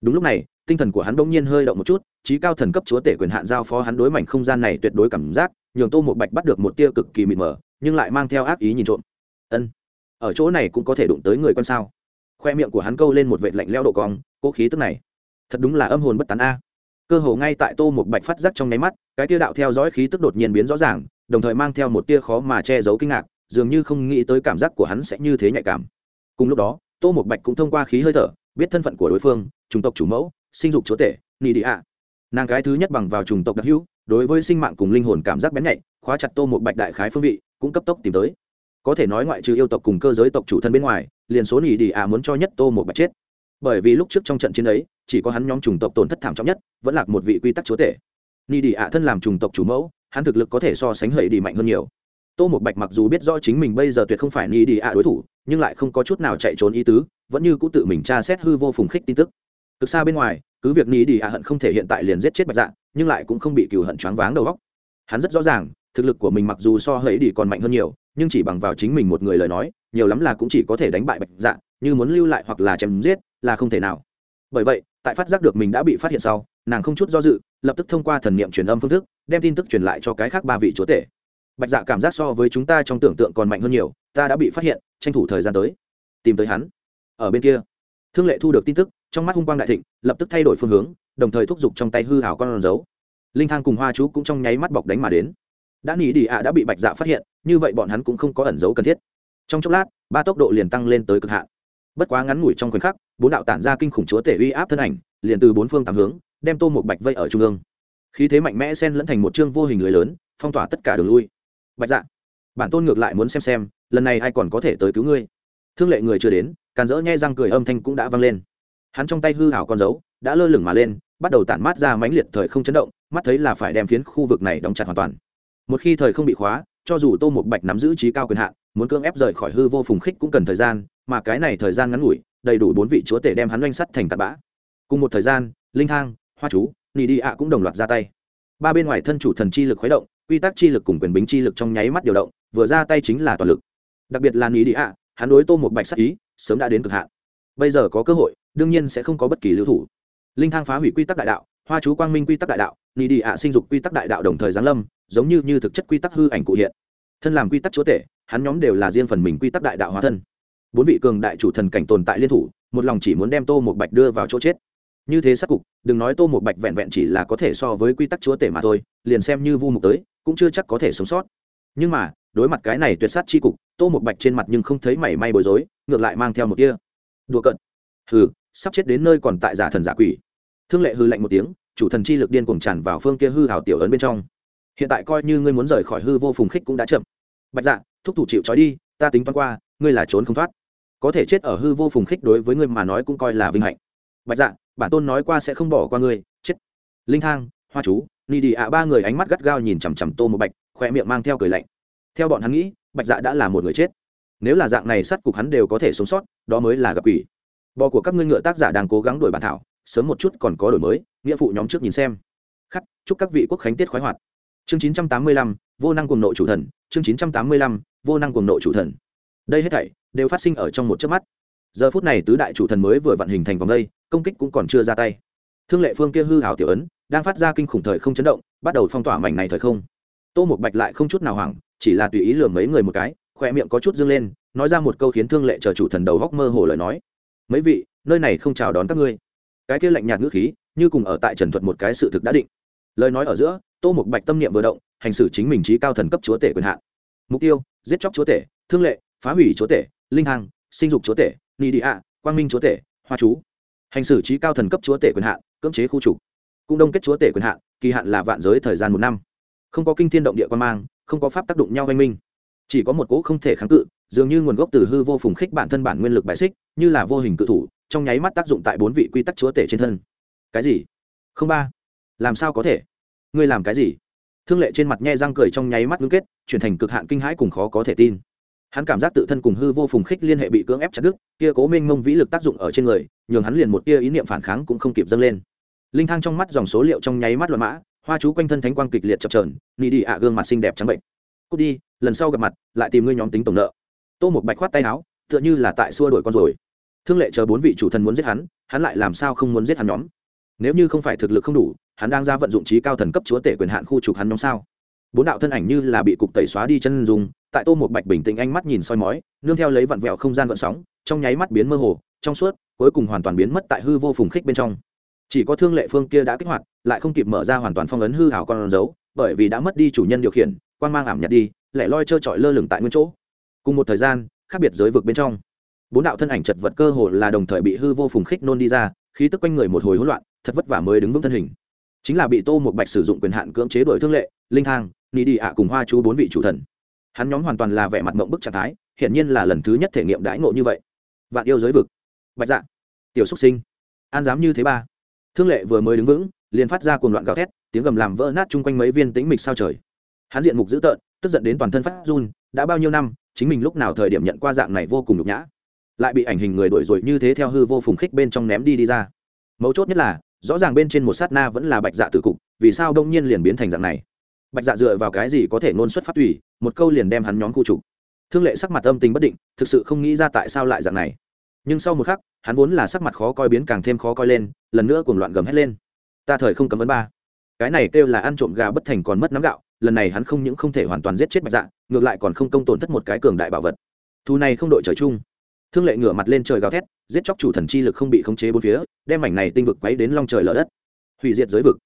Đúng lúc này tinh thần của hắn bỗng nhiên hơi động một chút trí cao thần cấp chúa tể quyền hạn giao phó hắn đối mảnh không gian này tuyệt đối cảm giác, nhường tô một bạch bắt được một tia cực kỳ mịt mờ, nhưng lại mang theo ác ý nhìn trộm. Ân, ở chỗ này cũng có thể đụng tới người con sao? Khoe miệng của hắn câu lên một vệt lạnh leo độ cong, cố khí tức này, thật đúng là âm hồn bất tán a. Cơ hồ ngay tại tô một bạch phát giác trong nháy mắt, cái tia đạo theo dõi khí tức đột nhiên biến rõ ràng, đồng thời mang theo một tia khó mà che giấu kinh ngạc, dường như không nghĩ tới cảm giác của hắn sẽ như thế nhạy cảm. Cùng lúc đó, tô một bạch cũng thông qua khí hơi thở, biết thân phận của đối phương, chủng tộc chủ mẫu sinh dục chúa tể nị đi nàng cái thứ nhất bằng vào chủng tộc đặc hữu, đối với sinh mạng cùng linh hồn cảm giác bén nhạy, khóa chặt tô một bạch đại khái phương vị, cũng cấp tốc tìm tới. Có thể nói ngoại trừ yêu tộc cùng cơ giới tộc chủ thân bên ngoài, liền số nị đi ạ muốn cho nhất tô một bạch chết. Bởi vì lúc trước trong trận chiến ấy, chỉ có hắn nhóm chủng tộc tổn thất thảm trọng nhất, vẫn là một vị quy tắc chúa tể. Nị đi ạ thân làm chủng tộc chủ mẫu, hắn thực lực có thể so sánh hệ đi mạnh hơn nhiều. Tô một bạch mặc dù biết rõ chính mình bây giờ tuyệt không phải nị đi ạ đối thủ, nhưng lại không có chút nào chạy trốn ý tứ, vẫn như cũ tự mình tra xét hư vô phùng khích tin tức thực xa bên ngoài, cứ việc ní đi ạ hận không thể hiện tại liền giết chết bạch dạ nhưng lại cũng không bị cừu hận choáng váng đầu góc hắn rất rõ ràng, thực lực của mình mặc dù so hẫy đi còn mạnh hơn nhiều, nhưng chỉ bằng vào chính mình một người lời nói, nhiều lắm là cũng chỉ có thể đánh bại bạch dạ như muốn lưu lại hoặc là chém giết, là không thể nào. Bởi vậy, tại phát giác được mình đã bị phát hiện sau, nàng không chút do dự, lập tức thông qua thần niệm truyền âm phương thức, đem tin tức truyền lại cho cái khác ba vị chúa tể. Bạch dạ cảm giác so với chúng ta trong tưởng tượng còn mạnh hơn nhiều, ta đã bị phát hiện, tranh thủ thời gian tới, tìm tới hắn. Ở bên kia, thương lệ thu được tin tức trong mắt hung quang đại thịnh, lập tức thay đổi phương hướng, đồng thời thúc giục trong tay hư hảo con dấu. Linh thang cùng hoa chú cũng trong nháy mắt bọc đánh mà đến. Đã nỉ đi ạ, đã bị bạch dạ phát hiện, như vậy bọn hắn cũng không có ẩn dấu cần thiết. Trong chốc lát, ba tốc độ liền tăng lên tới cực hạn. Bất quá ngắn ngủi trong khoảnh khắc, bốn đạo tản ra kinh khủng chúa tể uy áp thân ảnh, liền từ bốn phương tám hướng, đem tô một bạch vây ở trung ương. Khí thế mạnh mẽ xen lẫn thành một chương vô hình lưới lớn, phong tỏa tất cả đường lui. Bạch dạ bản tôn ngược lại muốn xem xem, lần này ai còn có thể tới cứu ngươi? Thương lệ người chưa đến, càn dỡ nhai răng cười âm thanh cũng đã vang lên hắn trong tay hư hảo con dấu đã lơ lửng mà lên, bắt đầu tản mát ra mãnh liệt thời không chấn động, mắt thấy là phải đem phiến khu vực này đóng chặt hoàn toàn. Một khi thời không bị khóa, cho dù tô một bạch nắm giữ trí cao quyền hạn, muốn cưỡng ép rời khỏi hư vô phùng khích cũng cần thời gian, mà cái này thời gian ngắn ngủi, đầy đủ bốn vị chúa tể đem hắn oanh sắt thành tạt bã. Cùng một thời gian, linh thang, hoa chú, nị đi ạ cũng đồng loạt ra tay. Ba bên ngoài thân chủ thần chi lực khuấy động, quy tắc chi lực cùng quyền bính chi lực trong nháy mắt điều động, vừa ra tay chính là toàn lực. Đặc biệt là ní đi ạ, hắn đối tô một bạch sắc ý, sớm đã đến cực hạn bây giờ có cơ hội, đương nhiên sẽ không có bất kỳ lưu thủ. Linh thang phá hủy quy tắc đại đạo, hoa chú quang minh quy tắc đại đạo Nị đi ạ sinh dục quy tắc đại đạo đồng thời giáng lâm, giống như như thực chất quy tắc hư ảnh cụ hiện. Thân làm quy tắc chúa tể, hắn nhóm đều là riêng phần mình quy tắc đại đạo hóa thân. Bốn vị cường đại chủ thần cảnh tồn tại liên thủ, một lòng chỉ muốn đem tô một bạch đưa vào chỗ chết. Như thế sắc cục, đừng nói tô một bạch vẹn vẹn chỉ là có thể so với quy tắc chúa tể mà thôi, liền xem như vu mục tới, cũng chưa chắc có thể sống sót. Nhưng mà, đối mặt cái này tuyệt sát chi cục, tô một bạch trên mặt nhưng không thấy mảy may bối rối, ngược lại mang theo một kia đùa cận hừ, sắp chết đến nơi còn tại giả thần giả quỷ. Thương lệ hư lạnh một tiếng, chủ thần chi lực điên cuồng tràn vào phương kia hư hào tiểu ấn bên trong. Hiện tại coi như ngươi muốn rời khỏi hư vô phùng khích cũng đã chậm. Bạch dạ thúc thủ chịu trói đi, ta tính toán qua, ngươi là trốn không thoát. Có thể chết ở hư vô phùng khích đối với ngươi mà nói cũng coi là vinh hạnh. Bạch dạ bản tôn nói qua sẽ không bỏ qua ngươi, chết. Linh thang, hoa chú, ni đi ạ ba người ánh mắt gắt gao nhìn chằm chằm tô một bạch, khoe miệng mang theo cười lạnh. Theo bọn hắn nghĩ, bạch dạ đã là một người chết nếu là dạng này sát cục hắn đều có thể sống sót, đó mới là gặp quỷ. Bò của các ngươi ngựa tác giả đang cố gắng đổi bản thảo, sớm một chút còn có đổi mới, nghĩa phụ nhóm trước nhìn xem. Khắc, chúc các vị quốc khánh tiết khoái hoạt. Chương chín trăm tám mươi lăm, vô năng cùng nội chủ thần, chương chín trăm tám mươi lăm, vô năng cùng nội chủ thần. Đây hết thảy đều phát sinh ở trong một chớp mắt. Giờ phút này tứ đại chủ thần mới vừa vận hình thành vòng đây, công kích cũng còn chưa ra tay. Thương lệ phương kia hư hảo tiểu ấn, đang phát ra kinh khủng thời không chấn động, bắt đầu phong tỏa mảnh này thời không. Tô một bạch lại không chút nào hoảng, chỉ là tùy ý lường mấy người một cái khỏe miệng có chút dâng lên, nói ra một câu khiến thương lệ chờ chủ thần đầu góc mơ hồ lời nói. Mấy vị, nơi này không chào đón các ngươi. Cái kia lạnh nhạt ngữ khí, như cùng ở tại trần thuật một cái sự thực đã định. Lời nói ở giữa, tô một bạch tâm niệm vừa động, hành xử chính mình trí cao thần cấp chúa tể quyền hạn. Mục tiêu, giết chóc chúa tể, thương lệ, phá hủy chúa tể, linh hằng, sinh dục chúa tể ni đi ạ, quang minh chúa tể, hoa chú. Hành xử trí cao thần cấp chúa tể quyền hạn, cưỡng chế khu trục. Cung đông kết chúa tể quyền hạn, kỳ hạn là vạn giới thời gian một năm. Không có kinh thiên động địa quan mang, không có pháp tác động nhau oanh minh chỉ có một cỗ không thể kháng cự, dường như nguồn gốc từ hư vô phùng khích bản thân bản nguyên lực bài xích, như là vô hình cự thủ, trong nháy mắt tác dụng tại bốn vị quy tắc chúa tể trên thân. Cái gì? Không ba. Làm sao có thể? Ngươi làm cái gì? Thương lệ trên mặt nhe răng cười trong nháy mắt ngưng kết, chuyển thành cực hạn kinh hãi cùng khó có thể tin. Hắn cảm giác tự thân cùng hư vô phùng khích liên hệ bị cưỡng ép chặt đứt, kia cố minh mông vĩ lực tác dụng ở trên người, nhường hắn liền một tia ý niệm phản kháng cũng không kịp dâng lên. Linh thang trong mắt dòng số liệu trong nháy mắt loạn mã, hoa chú quanh thân thánh quang kịch liệt chập trờn nị đi ạ gương mặt xinh đẹp trắng bệnh cút đi, lần sau gặp mặt, lại tìm ngươi nhóm tính tổng nợ. Tô một bạch khoát tay áo, tựa như là tại xua đổi con rồi. Thương lệ chờ bốn vị chủ thần muốn giết hắn hắn lại làm sao không muốn giết hắn nhóm? Nếu như không phải thực lực không đủ, hắn đang ra vận dụng trí cao thần cấp chúa tể quyền hạn khu trục hắn nhóm sao? Bốn đạo thân ảnh như là bị cục tẩy xóa đi chân dùng tại tô một bạch bình tĩnh ánh mắt nhìn soi mói, nương theo lấy vặn vẹo không gian gợn sóng, trong nháy mắt biến mơ hồ, trong suốt, cuối cùng hoàn toàn biến mất tại hư vô phùng khích bên trong. Chỉ có thương lệ phương kia đã kích hoạt, lại không kịp mở ra hoàn toàn phong ấn hư hảo con dấu, bởi vì đã mất đi chủ nhân điều khiển quan mang ảm nhạt đi lẻ loi trơ trọi lơ lửng tại nguyên chỗ. Cùng một thời gian, khác biệt giới vực bên trong. Bốn đạo thân ảnh chật vật cơ hồ là đồng thời bị hư vô phùng khích nôn đi ra, khí tức quanh người một hồi hỗn loạn, thật vất vả mới đứng vững thân hình. Chính là bị tô một bạch sử dụng quyền hạn cưỡng chế đổi thương lệ, linh thang, ni đi ạ cùng hoa chú bốn vị chủ thần. Hắn nhóm hoàn toàn là vẻ mặt mộng bức trạng thái, hiển nhiên là lần thứ nhất thể nghiệm đãi ngộ như vậy. Vạn yêu giới vực. Bạch dạ. Tiểu xúc sinh. An dám như thế ba. Thương lệ vừa mới đứng vững, liền phát ra cuồng loạn gào thét, tiếng gầm làm vỡ nát chung quanh mấy viên tĩnh mịch sao trời hắn diện mục dữ tợn, tức giận đến toàn thân phát run, đã bao nhiêu năm, chính mình lúc nào thời điểm nhận qua dạng này vô cùng nhục nhã. Lại bị ảnh hình người đuổi rồi như thế theo hư vô phùng khích bên trong ném đi đi ra. Mấu chốt nhất là, rõ ràng bên trên một sát na vẫn là bạch dạ tử cục, vì sao đông nhiên liền biến thành dạng này? Bạch dạ dựa vào cái gì có thể ngôn xuất phát thủy? một câu liền đem hắn nhóm khu trục. Thương lệ sắc mặt âm tình bất định, thực sự không nghĩ ra tại sao lại dạng này. Nhưng sau một khắc, hắn vốn là sắc mặt khó coi biến càng thêm khó coi lên, lần nữa cuồng loạn gầm hét lên. Ta thời không cấm vấn ba. Cái này kêu là ăn trộm gà bất thành còn mất nắm gạo lần này hắn không những không thể hoàn toàn giết chết bạch dạ ngược lại còn không công tổn thất một cái cường đại bảo vật. Thu này không đội trời chung. Thương lệ ngửa mặt lên trời gào thét, giết chóc chủ thần chi lực không bị khống chế bốn phía, đem mảnh này tinh vực quấy đến long trời lở đất. Hủy diệt giới vực.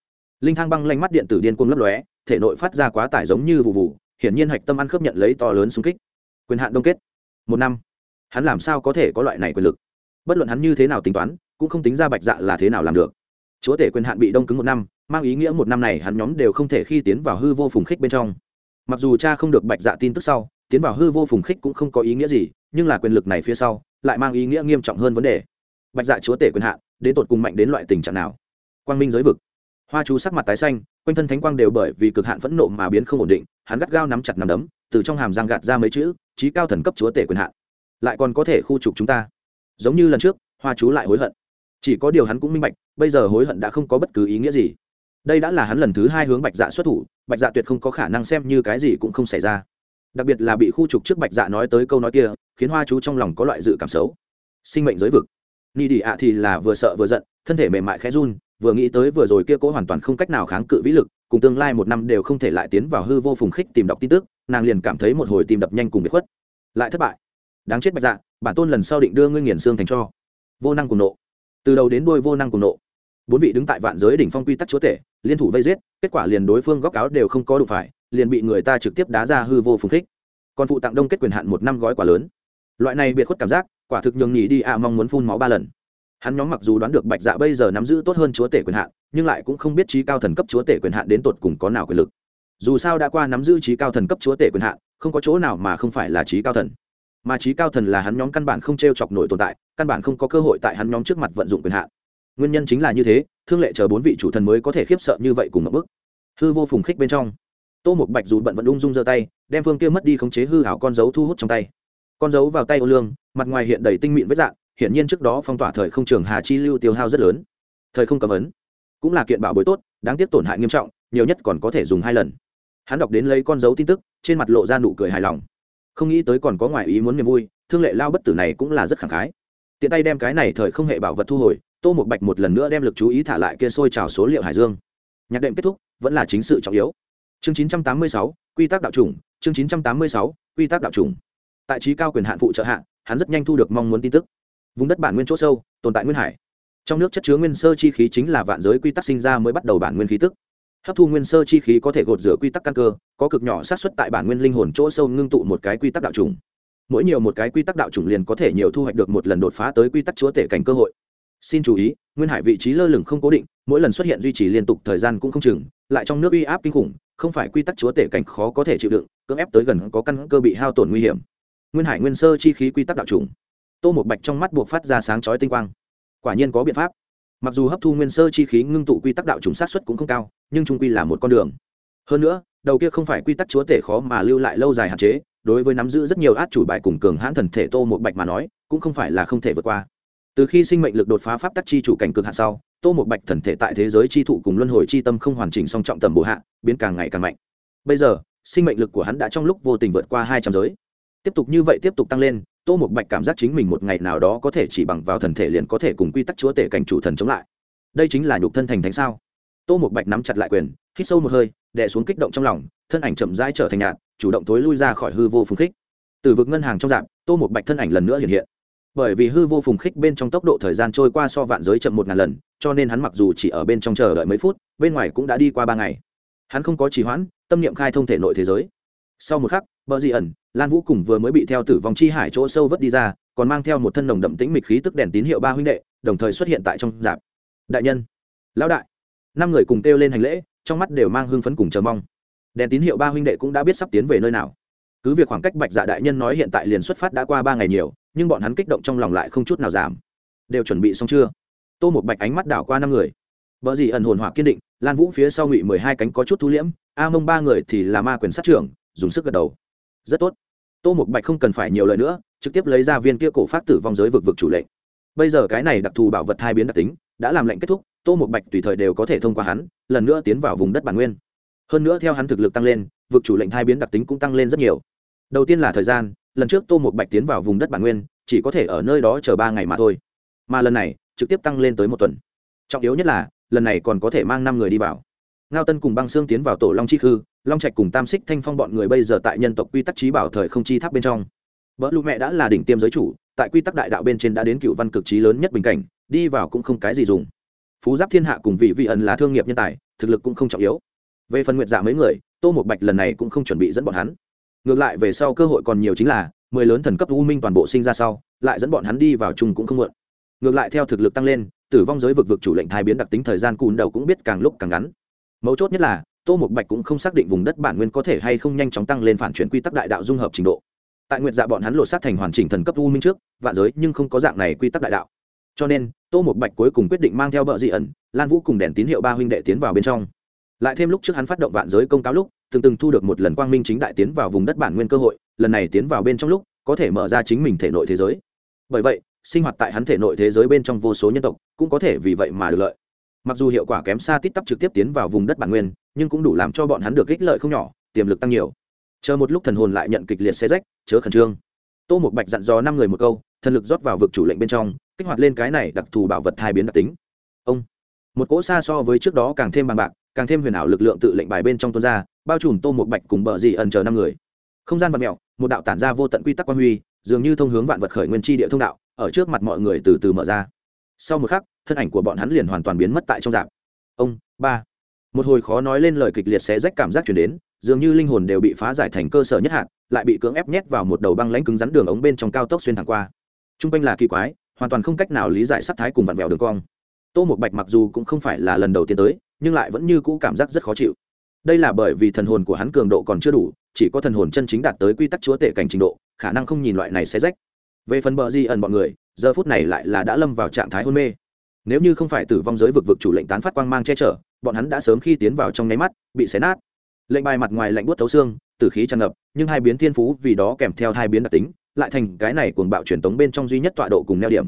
Linh thang băng lanh mắt điện tử điên cuồng lấp lóe, thể nội phát ra quá tải giống như vụ vụ, hiển nhiên hạch tâm ăn khớp nhận lấy to lớn xung kích. Quyền hạn đông kết. Một năm. Hắn làm sao có thể có loại này quyền lực? Bất luận hắn như thế nào tính toán, cũng không tính ra bạch dạ là thế nào làm được. Chúa tể quyền hạn bị đông cứng một năm mang ý nghĩa một năm này hắn nhóm đều không thể khi tiến vào hư vô phùng khích bên trong. Mặc dù cha không được bạch dạ tin tức sau, tiến vào hư vô phùng khích cũng không có ý nghĩa gì, nhưng là quyền lực này phía sau, lại mang ý nghĩa nghiêm trọng hơn vấn đề. Bạch dạ chúa tể quyền hạn, đến tột cùng mạnh đến loại tình trạng nào? Quang minh giới vực. Hoa chú sắc mặt tái xanh, quanh thân thánh quang đều bởi vì cực hạn phẫn nộ mà biến không ổn định, hắn gắt gao nắm chặt nắm đấm, từ trong hàm giang gạt ra mấy chữ trí cao thần cấp chúa tể quyền hạn. Lại còn có thể khu trục chúng ta. Giống như lần trước, hoa chú lại hối hận. Chỉ có điều hắn cũng minh bạch, bây giờ hối hận đã không có bất cứ ý nghĩa gì đây đã là hắn lần thứ hai hướng bạch dạ xuất thủ, bạch dạ tuyệt không có khả năng xem như cái gì cũng không xảy ra. Đặc biệt là bị khu trục trước bạch dạ nói tới câu nói kia, khiến hoa chú trong lòng có loại dự cảm xấu. Sinh mệnh giới vực. Ni đi ạ thì là vừa sợ vừa giận, thân thể mềm mại khẽ run, vừa nghĩ tới vừa rồi kia cố hoàn toàn không cách nào kháng cự vĩ lực, cùng tương lai một năm đều không thể lại tiến vào hư vô phùng khích tìm đọc tin tức, nàng liền cảm thấy một hồi tìm đập nhanh cùng bị khuất. Lại thất bại. Đáng chết bạch dạ bản tôn lần sau định đưa ngươi nghiền xương thành cho. Vô năng cùng nộ. Từ đầu đến đuôi vô năng cùng nộ bốn vị đứng tại vạn giới đỉnh phong quy tắc chúa tể, liên thủ vây giết, kết quả liền đối phương góc áo đều không có đủ phải, liền bị người ta trực tiếp đá ra hư vô phùng khích. Còn phụ tặng đông kết quyền hạn một năm gói quả lớn. Loại này biệt khuất cảm giác, quả thực nhường nhị đi ạ mong muốn phun máu ba lần. Hắn nhóm mặc dù đoán được bạch dạ bây giờ nắm giữ tốt hơn chúa tể quyền hạn, nhưng lại cũng không biết trí cao thần cấp chúa tể quyền hạn đến tột cùng có nào quyền lực. Dù sao đã qua nắm giữ trí cao thần cấp chúa tể quyền hạn, không có chỗ nào mà không phải là trí cao thần. Mà trí cao thần là hắn nhóm căn bản không t r e o chọc nổi tồn tại, căn bản không có cơ hội tại hắn nhóm trước mặt vận dụng quyền hạn nguyên nhân chính là như thế, thương lệ chờ bốn vị chủ thần mới có thể khiếp sợ như vậy cùng một bước. Hư vô phùng khích bên trong, tô một bạch dù bận vẫn ung dung giơ tay, đem phương kia mất đi khống chế hư hảo con dấu thu hút trong tay. Con dấu vào tay ô lương, mặt ngoài hiện đầy tinh mịn vết dạng hiện nhiên trước đó phong tỏa thời không trường hà chi lưu tiêu hao rất lớn. Thời không cấm ấn, cũng là kiện bảo bối tốt, đáng tiếc tổn hại nghiêm trọng, nhiều nhất còn có thể dùng hai lần. Hắn đọc đến lấy con dấu tin tức, trên mặt lộ ra nụ cười hài lòng. Không nghĩ tới còn có ngoài ý muốn niềm vui, thương lệ lao bất tử này cũng là rất khẳng khái. Tiện tay đem cái này thời không hệ bảo vật thu hồi tô một bạch một lần nữa đem lực chú ý thả lại kia sôi trào số liệu hải dương. Nhạc đệm kết thúc vẫn là chính sự trọng yếu. Chương 986, quy tắc đạo chủng chương 986, quy tắc đạo chủng. Tại trí cao quyền hạn phụ trợ hạng, hắn rất nhanh thu được mong muốn tin tức. Vùng đất bản nguyên chỗ sâu tồn tại nguyên hải. Trong nước chất chứa nguyên sơ chi khí chính là vạn giới quy tắc sinh ra mới bắt đầu bản nguyên khí tức. Hấp thu nguyên sơ chi khí có thể gột rửa quy tắc căn cơ có cực nhỏ sát xuất tại bản nguyên linh hồn chỗ sâu ngưng tụ một cái quy tắc đạo chủng. mỗi nhiều một cái quy tắc đạo chủng liền có thể nhiều thu hoạch được một lần đột phá tới quy tắc chúa tể cảnh cơ hội xin chú ý, nguyên hải vị trí lơ lửng không cố định, mỗi lần xuất hiện duy trì liên tục thời gian cũng không chừng, lại trong nước uy áp kinh khủng, không phải quy tắc chúa tể cảnh khó có thể chịu đựng, cưỡng ép tới gần có căn cơ bị hao tổn nguy hiểm. Nguyên hải nguyên sơ chi khí quy tắc đạo trùng. Tô một bạch trong mắt buộc phát ra sáng chói tinh quang. Quả nhiên có biện pháp. Mặc dù hấp thu nguyên sơ chi khí ngưng tụ quy tắc đạo trùng sát xuất cũng không cao, nhưng trung quy là một con đường. Hơn nữa, đầu kia không phải quy tắc chúa tể khó mà lưu lại lâu dài hạn chế, đối với nắm giữ rất nhiều át chủ bài cùng cường hãn thần thể tô một bạch mà nói, cũng không phải là không thể vượt qua từ khi sinh mệnh lực đột phá pháp tắc chi chủ cảnh cực hạ sau, tô một bạch thần thể tại thế giới chi thụ cùng luân hồi chi tâm không hoàn chỉnh song trọng tầm bộ hạ, biến càng ngày càng mạnh. Bây giờ, sinh mệnh lực của hắn đã trong lúc vô tình vượt qua hai trăm giới. Tiếp tục như vậy tiếp tục tăng lên, tô một bạch cảm giác chính mình một ngày nào đó có thể chỉ bằng vào thần thể liền có thể cùng quy tắc chúa tể cảnh chủ thần chống lại. Đây chính là nhục thân thành thánh sao? Tô một bạch nắm chặt lại quyền, hít sâu một hơi, đè xuống kích động trong lòng, thân ảnh chậm rãi trở thành nhạt, chủ động tối lui ra khỏi hư vô phùng khích. Từ vực ngân hàng trong dạng, tô một bạch thân ảnh lần nữa hiện hiện bởi vì hư vô phùng khích bên trong tốc độ thời gian trôi qua so vạn giới chậm một ngàn lần, cho nên hắn mặc dù chỉ ở bên trong chờ đợi mấy phút, bên ngoài cũng đã đi qua ba ngày. Hắn không có trì hoãn, tâm niệm khai thông thể nội thế giới. Sau một khắc, bờ dị ẩn, lan vũ cùng vừa mới bị theo tử vong chi hải chỗ sâu vớt đi ra, còn mang theo một thân nồng đậm tĩnh mịch khí tức đèn tín hiệu ba huynh đệ, đồng thời xuất hiện tại trong dạp đại nhân, lão đại. Năm người cùng kêu lên hành lễ, trong mắt đều mang hưng phấn cùng chờ mong. Đèn tín hiệu ba huynh đệ cũng đã biết sắp tiến về nơi nào. Cứ việc khoảng cách bạch dạ đại nhân nói hiện tại liền xuất phát đã qua ba ngày nhiều nhưng bọn hắn kích động trong lòng lại không chút nào giảm. Đều chuẩn bị xong chưa? Tô một bạch ánh mắt đảo qua năm người. Vợ gì ẩn hồn hỏa kiên định, lan vũ phía sau ngụy mười hai cánh có chút thu liễm, a mông ba người thì là ma quyền sát trưởng, dùng sức gật đầu. Rất tốt. Tô một bạch không cần phải nhiều lời nữa, trực tiếp lấy ra viên kia cổ phát tử vong giới vực vực chủ lệnh. Bây giờ cái này đặc thù bảo vật hai biến đặc tính, đã làm lệnh kết thúc, tô một bạch tùy thời đều có thể thông qua hắn, lần nữa tiến vào vùng đất bản nguyên. Hơn nữa theo hắn thực lực tăng lên, vực chủ lệnh hai biến đặc tính cũng tăng lên rất nhiều. Đầu tiên là thời gian lần trước tô một bạch tiến vào vùng đất bản nguyên, chỉ có thể ở nơi đó chờ ba ngày mà thôi. Mà lần này, trực tiếp tăng lên tới một tuần. Trọng yếu nhất là, lần này còn có thể mang năm người đi vào. Ngao tân cùng băng xương tiến vào tổ long chi khư, long trạch cùng tam xích thanh phong bọn người bây giờ tại nhân tộc quy tắc trí bảo thời không chi tháp bên trong. Vợ lụ mẹ đã là đỉnh tiêm giới chủ, tại quy tắc đại đạo bên trên đã đến cựu văn cực trí lớn nhất bình cảnh, đi vào cũng không cái gì dùng. Phú giáp thiên hạ cùng vị vị ẩn là thương nghiệp nhân tài, thực lực cũng không trọng yếu. Về phần nguyện dạ mấy người, tô một bạch lần này cũng không chuẩn bị dẫn bọn hắn ngược lại về sau cơ hội còn nhiều chính là, mười lớn thần cấp u minh toàn bộ sinh ra sau, lại dẫn bọn hắn đi vào chung cũng không muộn. Ngược lại theo thực lực tăng lên, tử vong giới vực vực chủ lệnh thai biến đặc tính thời gian cùn đầu cũng biết càng lúc càng ngắn. Mấu chốt nhất là, tô một bạch cũng không xác định vùng đất bản nguyên có thể hay không nhanh chóng tăng lên phản chuyển quy tắc đại đạo dung hợp trình độ. Tại nguyện dạ bọn hắn lột sát thành hoàn chỉnh thần cấp u minh trước, vạn giới nhưng không có dạng này quy tắc đại đạo. Cho nên, tô một bạch cuối cùng quyết định mang theo bờ dị ẩn, lan vũ cùng đèn tín hiệu ba huynh đệ tiến vào bên trong lại thêm lúc trước hắn phát động vạn giới công cáo lúc, từng từng thu được một lần quang minh chính đại tiến vào vùng đất bản nguyên cơ hội, lần này tiến vào bên trong lúc, có thể mở ra chính mình thể nội thế giới. Bởi vậy, sinh hoạt tại hắn thể nội thế giới bên trong vô số nhân tộc cũng có thể vì vậy mà được lợi. Mặc dù hiệu quả kém xa tít tắp trực tiếp tiến vào vùng đất bản nguyên, nhưng cũng đủ làm cho bọn hắn được ích lợi không nhỏ, tiềm lực tăng nhiều. Chờ một lúc thần hồn lại nhận kịch liệt xe rách, chớ khẩn trương. Tô một bạch dặn dò năm người một câu, thần lực rót vào vực chủ lệnh bên trong, kích hoạt lên cái này đặc thù bảo vật hai biến đặc tính. Ông, một cỗ xa so với trước đó càng thêm bằng bạc càng thêm huyền ảo lực lượng tự lệnh bài bên trong tuôn ra, bao trùm tô một bạch cùng bờ dị ẩn chờ năm người. Không gian vật mẹo, một đạo tản ra vô tận quy tắc quan huy, dường như thông hướng vạn vật khởi nguyên tri địa thông đạo, ở trước mặt mọi người từ từ mở ra. Sau một khắc, thân ảnh của bọn hắn liền hoàn toàn biến mất tại trong dạp ông, ba. Một hồi khó nói lên lời kịch liệt xé rách cảm giác chuyển đến, dường như linh hồn đều bị phá giải thành cơ sở nhất hạn lại bị cưỡng ép nhét vào một đầu băng lãnh cứng rắn đường ống bên trong cao tốc xuyên thẳng qua. T r u n g quanh là kỳ quái, hoàn toàn không cách nào lý giải sắc thái cùng vặn vẹo đường cong. Tô một bạch mặc dù cũng không phải là lần đầu tiên tới nhưng lại vẫn như cũ cảm giác rất khó chịu. Đây là bởi vì thần hồn của hắn cường độ còn chưa đủ, chỉ có thần hồn chân chính đạt tới quy tắc chúa tể cảnh trình độ, khả năng không nhìn loại này sẽ rách. Về phần bờ di ẩn bọn người, giờ phút này lại là đã lâm vào trạng thái hôn mê. Nếu như không phải tử vong giới vực vực chủ lệnh tán phát quang mang che chở, bọn hắn đã sớm khi tiến vào trong nháy mắt, bị xé nát. Lệnh bài mặt ngoài lạnh buốt thấu xương, tử khí tràn ngập, nhưng hai biến thiên phú vì đó kèm theo hai biến đặc tính, lại thành cái này cuồng bạo truyền tống bên trong duy nhất tọa độ cùng neo điểm.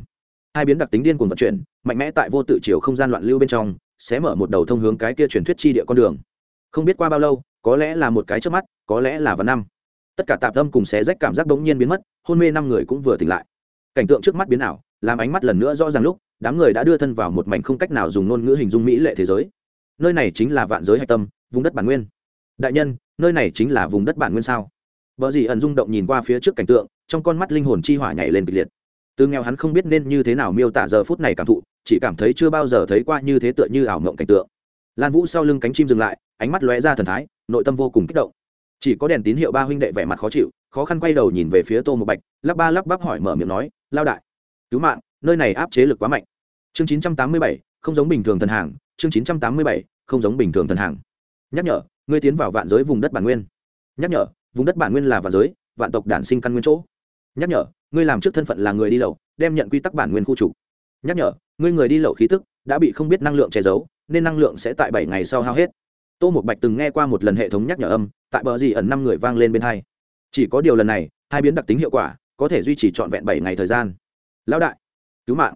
Hai biến đặc tính điên cuồng vận chuyển, mạnh mẽ tại vô tự chiều không gian loạn lưu bên trong sẽ mở một đầu thông hướng cái kia truyền thuyết chi địa con đường. Không biết qua bao lâu, có lẽ là một cái trước mắt, có lẽ là vào năm. Tất cả tạp tâm cùng xé rách cảm giác bỗng nhiên biến mất, hôn mê năm người cũng vừa tỉnh lại. Cảnh tượng trước mắt biến ảo, làm ánh mắt lần nữa rõ ràng lúc, đám người đã đưa thân vào một mảnh không cách nào dùng ngôn ngữ hình dung mỹ lệ thế giới. Nơi này chính là vạn giới hạch tâm, vùng đất bản nguyên. Đại nhân, nơi này chính là vùng đất bản nguyên sao? Vợ dì ẩn rung động nhìn qua phía trước cảnh tượng, trong con mắt linh hồn chi hỏa nhảy lên kịch liệt từ nghèo hắn không biết nên như thế nào miêu tả giờ phút này cảm thụ, chỉ cảm thấy chưa bao giờ thấy qua như thế tựa như ảo mộng cảnh tượng. Lan vũ sau lưng cánh chim dừng lại, ánh mắt lóe ra thần thái, nội tâm vô cùng kích động. Chỉ có đèn tín hiệu ba huynh đệ vẻ mặt khó chịu, khó khăn quay đầu nhìn về phía tô một bạch, lắp ba lắp bắp hỏi mở miệng nói, lao đại, cứu mạng, nơi này áp chế lực quá mạnh. Chương chín trăm tám mươi bảy, không giống bình thường thần hàng, chương chín trăm tám mươi bảy, không giống bình thường thần hàng. Nhắc nhở, ngươi tiến vào vạn giới vùng đất bản nguyên. Nhắc nhở, vùng đất bản nguyên là vạn giới, vạn tộc đản sinh căn nguyên chỗ. Nhắc nhở ngươi làm trước thân phận là người đi lậu, đem nhận quy tắc bản nguyên khu trục. Nhắc nhở, ngươi người đi lậu khí tức, đã bị không biết năng lượng che giấu, nên năng lượng sẽ tại bảy ngày sau hao hết. Tô một bạch từng nghe qua một lần hệ thống nhắc nhở âm, tại bờ gì ẩn năm người vang lên bên hai. Chỉ có điều lần này, hai biến đặc tính hiệu quả, có thể duy trì trọn vẹn bảy ngày thời gian. Lão đại, cứu mạng.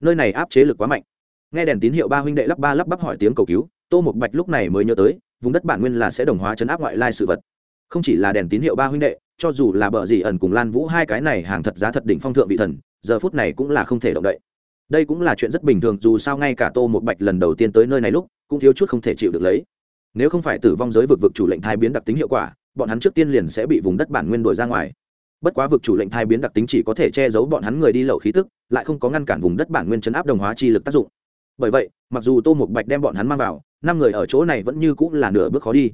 Nơi này áp chế lực quá mạnh. Nghe đèn tín hiệu ba huynh đệ lắp ba lắp bắp hỏi tiếng cầu cứu, tô một bạch lúc này mới nhớ tới, vùng đất bản nguyên là sẽ đồng hóa chấn áp ngoại lai sự vật. Không chỉ là đèn tín hiệu ba huynh đệ cho dù là bờ dì ẩn cùng lan vũ hai cái này hàng thật giá thật đỉnh phong thượng vị thần, giờ phút này cũng là không thể động đậy. Đây cũng là chuyện rất bình thường, dù sao ngay cả tô một bạch lần đầu tiên tới nơi này lúc, cũng thiếu chút không thể chịu được lấy. Nếu không phải tử vong giới vực vực chủ lệnh thai biến đặc tính hiệu quả, bọn hắn trước tiên liền sẽ bị vùng đất bản nguyên đổi ra ngoài. Bất quá vực chủ lệnh thai biến đặc tính chỉ có thể che giấu bọn hắn người đi lậu khí tức, lại không có ngăn cản vùng đất bản nguyên chấn áp đồng hóa chi lực tác dụng. Bởi vậy, mặc dù tô một bạch đem bọn hắn mang vào, năm người ở chỗ này vẫn như cũng là nửa bước khó đi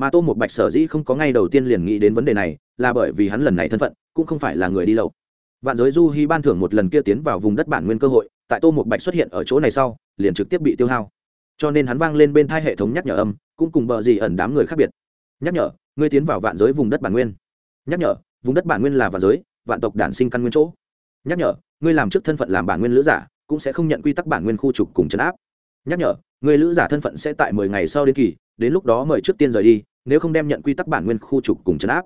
mà tô một bạch sở dĩ không có ngay đầu tiên liền nghĩ đến vấn đề này là bởi vì hắn lần này thân phận cũng không phải là người đi lậu vạn giới du hy ban thưởng một lần kia tiến vào vùng đất bản nguyên cơ hội, tại tô một bạch xuất hiện ở chỗ này sau, liền trực tiếp bị tiêu hao. Cho nên hắn vang lên bên thai hệ thống nhắc nhở âm, cũng cùng bờ gì ẩn đám người khác biệt. Nhắc nhở, ngươi tiến vào vạn giới vùng đất bản nguyên. Nhắc nhở, vùng đất bản nguyên là vạn giới, vạn tộc đản sinh căn nguyên chỗ. Nhắc nhở, ngươi làm trước thân phận làm bản nguyên lữ giả, cũng sẽ không nhận quy tắc bản nguyên khu trục cùng chấn áp. Nhắc nhở người lữ giả thân phận sẽ tại mười ngày sau đến kỳ, đến lúc đó mời trước tiên rời đi nếu không đem nhận quy tắc bản nguyên khu trục cùng chấn áp.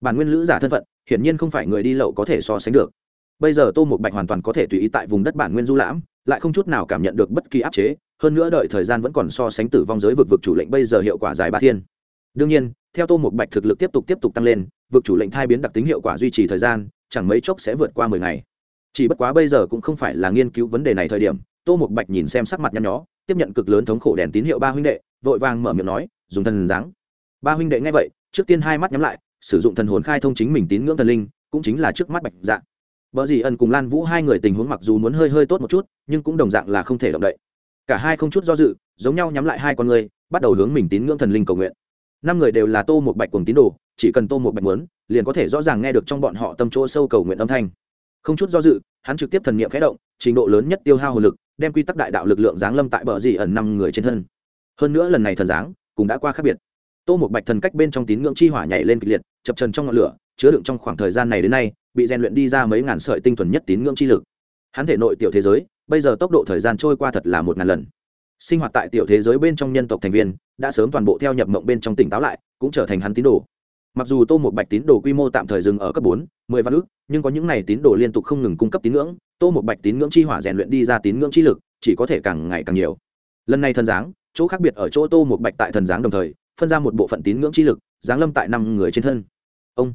Bản nguyên lữ giả thân phận, hiển nhiên không phải người đi lậu có thể so sánh được. Bây giờ tô một bạch hoàn toàn có thể tùy ý tại vùng đất bản nguyên du lãm, lại không chút nào cảm nhận được bất kỳ áp chế, hơn nữa đợi thời gian vẫn còn so sánh tử vong giới vực vực chủ lệnh bây giờ hiệu quả dài ba thiên. Đương nhiên, theo tô một bạch thực lực tiếp tục tiếp tục tăng lên, vực chủ lệnh thai biến đặc tính hiệu quả duy trì thời gian, chẳng mấy chốc sẽ vượt qua mười ngày. Chỉ bất quá bây giờ cũng không phải là nghiên cứu vấn đề này thời điểm, tô một bạch nhìn xem sắc mặt nhăn nhó, tiếp nhận cực lớn thống khổ đèn tín hiệu ba huynh đệ, vội vàng mở miệng nói, dùng thần dáng ba huynh đệ nghe vậy, trước tiên hai mắt nhắm lại, sử dụng thần hồn khai thông chính mình tín ngưỡng thần linh, cũng chính là trước mắt bạch dạng vợ dì ân cùng lan vũ hai người tình huống mặc dù muốn hơi hơi tốt một chút, nhưng cũng đồng dạng là không thể động đậy. Cả hai không chút do dự, giống nhau nhắm lại hai con người, bắt đầu hướng mình tín ngưỡng thần linh cầu nguyện. Năm người đều là tô một bạch cùng tín đồ, chỉ cần tô một bạch muốn, liền có thể rõ ràng nghe được trong bọn họ tâm chỗ sâu cầu nguyện âm thanh. Không chút do dự, hắn trực tiếp thần niệm khẽ động, trình độ lớn nhất tiêu hao hồn lực, đem quy tắc đại đạo lực lượng giáng lâm tại bờ dì ẩn năm người trên thân. Hơn nữa lần này thần giáng, cũng đã qua khác biệt tô một bạch thần cách bên trong tín ngưỡng chi hỏa nhảy lên kịch liệt, chập trần trong ngọn lửa, chứa đựng trong khoảng thời gian này đến nay, bị rèn luyện đi ra mấy ngàn sợi tinh thuần nhất tín ngưỡng chi lực. Hắn thể nội tiểu thế giới, bây giờ tốc độ thời gian trôi qua thật là một ngàn lần. Sinh hoạt tại tiểu thế giới bên trong nhân tộc thành viên, đã sớm toàn bộ theo nhập mộng bên trong tỉnh táo lại, cũng trở thành hắn tín đồ. Mặc dù tô một bạch tín đồ quy mô tạm thời dừng ở cấp bốn, mười vạn ước nhưng có những n à y tín đồ liên tục không ngừng cung cấp tín ngưỡng, tô một bạch tín ngưỡng chi hỏa rèn luyện đi ra tín ngưỡng chi lực, chỉ có thể càng ngày càng nhiều. Lần này thần giáng, chỗ khác biệt ở chỗ tô một bạch tại thần giáng đồng thời phân ra một bộ phận tín ngưỡng chi lực, giáng lâm tại năm người trên thân. Ông.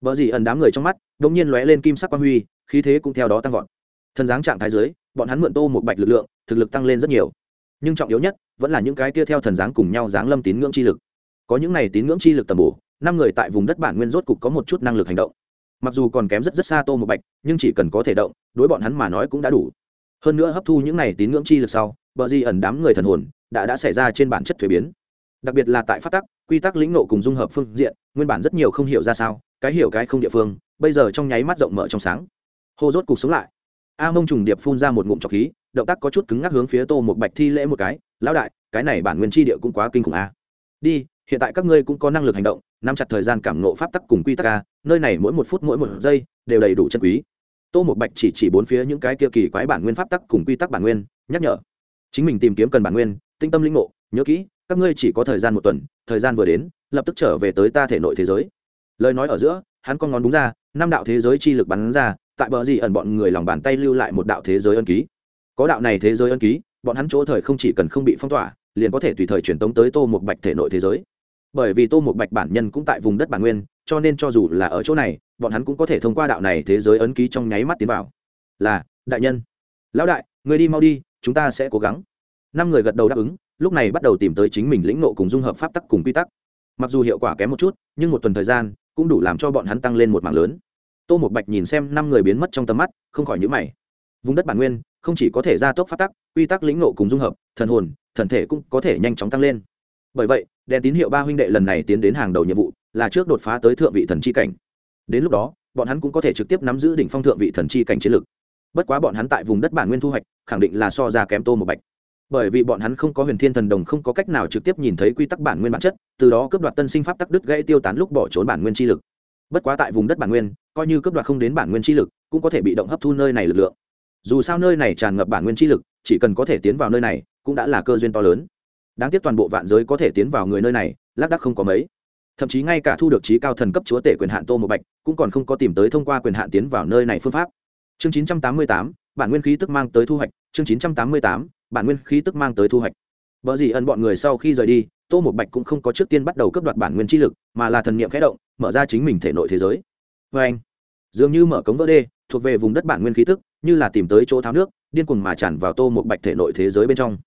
Vợ gì ẩn đám người trong mắt đ ỗ n g nhiên lóe lên kim sắc quang huy, khí thế cũng theo đó tăng vọt. Thần giáng trạng thái dưới, bọn hắn mượn tô một bạch lực lượng, thực lực tăng lên rất nhiều. Nhưng trọng yếu nhất, vẫn là những cái kia theo thần giáng cùng nhau giáng lâm tín ngưỡng chi lực. Có những này tín ngưỡng chi lực tầm bổ, năm người tại vùng đất bản nguyên rốt cục có một chút năng lực hành động. Mặc dù còn kém rất rất xa tô một bạch, nhưng chỉ cần có thể động, đối bọn hắn mà nói cũng đã đủ. Hơn nữa hấp thu những này tín ngưỡng chi lực sau, bờ di ẩn đám người thần hồn, đã đã xảy ra trên bản chất thuế biến đặc biệt là tại phát tắc, quy tắc lĩnh nộ cùng dung hợp phương diện, nguyên bản rất nhiều không hiểu ra sao, cái hiểu cái không địa phương, bây giờ trong nháy mắt rộng mở trong sáng. Hô rốt cục sống lại. A mông trùng điệp phun ra một ngụm trọc khí, động tác có chút cứng ngắc hướng phía tô một bạch thi lễ một cái, lão đại, cái này bản nguyên tri địa cũng quá kinh khủng a. Đi, hiện tại các ngươi cũng có năng lực hành động, nắm chặt thời gian cảm nộ pháp tắc cùng quy tắc a, nơi này mỗi một phút mỗi một giây đều đầy đủ chân quý. Tô một bạch chỉ chỉ bốn phía những cái kia kỳ quái bản nguyên pháp tắc cùng quy tắc bản nguyên, nhắc nhở. Chính mình tìm kiếm cần bản nguyên, tinh tâm linh ngộ, nhớ kỹ các ngươi chỉ có thời gian một tuần, thời gian vừa đến, lập tức trở về tới ta thể nội thế giới. Lời nói ở giữa, hắn con ngón đúng ra, năm đạo thế giới chi lực bắn ra, tại bờ gì ẩn bọn người lòng bàn tay lưu lại một đạo thế giới ân ký. Có đạo này thế giới ân ký, bọn hắn chỗ thời không chỉ cần không bị phong tỏa, liền có thể tùy thời truyền tống tới tô một bạch thể nội thế giới. Bởi vì tô một bạch bản nhân cũng tại vùng đất bản nguyên, cho nên cho dù là ở chỗ này, bọn hắn cũng có thể thông qua đạo này thế giới ấn ký trong nháy mắt tiến vào. Là, đại nhân. Lão đại, người đi mau đi, chúng ta sẽ cố gắng. Năm người gật đầu đáp ứng lúc này bắt đầu tìm tới chính mình lĩnh nộ cùng dung hợp pháp tắc cùng quy tắc. Mặc dù hiệu quả kém một chút, nhưng một tuần thời gian cũng đủ làm cho bọn hắn tăng lên một mảng lớn. Tô một bạch nhìn xem năm người biến mất trong tầm mắt, không khỏi nhữ mày. Vùng đất bản nguyên, không chỉ có thể gia tốc phát tắc, quy tắc lĩnh nộ cùng dung hợp, thần hồn, thần thể cũng có thể nhanh chóng tăng lên. Bởi vậy, đèn tín hiệu ba huynh đệ lần này tiến đến hàng đầu nhiệm vụ, là trước đột phá tới thượng vị thần chi cảnh. Đến lúc đó, bọn hắn cũng có thể trực tiếp nắm giữ đỉnh phong thượng vị thần chi cảnh chiến lực. Bất quá bọn hắn tại vùng đất bản nguyên thu hoạch, khẳng định là so ra kém tô một bạch bởi vì bọn hắn không có huyền thiên thần đồng không có cách nào trực tiếp nhìn thấy quy tắc bản nguyên bản chất từ đó cướp đoạt tân sinh pháp tắc đứt gãy tiêu tán lúc bỏ trốn bản nguyên chi lực. Bất quá tại vùng đất bản nguyên coi như cướp đoạt không đến bản nguyên chi lực cũng có thể bị động hấp thu nơi này lực lượng. Dù sao nơi này tràn ngập bản nguyên chi lực chỉ cần có thể tiến vào nơi này cũng đã là cơ duyên to lớn. Đáng tiếc toàn bộ vạn giới có thể tiến vào người nơi này lác đắc không có mấy. Thậm chí ngay cả thu được trí cao thần cấp chúa tể quyền hạn tô một bạch cũng còn không có tìm tới thông qua quyền hạn tiến vào nơi này phương pháp. Chương 988, bản nguyên khí tức mang tới thu hoạch. Chương 988, bản nguyên khí tức mang tới thu hoạch Bở gì ẩn bọn người sau khi rời đi, Tô Mộc Bạch cũng không có trước tiên bắt đầu cướp đoạt bản nguyên chi lực, mà là thần niệm khẽ động, mở ra chính mình thể nội thế giới. Và anh, dường như mở cống vỡ đê, thuộc về vùng đất bản nguyên khí tức, như là tìm tới chỗ tháo nước, điên cuồng mà tràn vào Tô Mộc Bạch thể nội thế giới bên trong.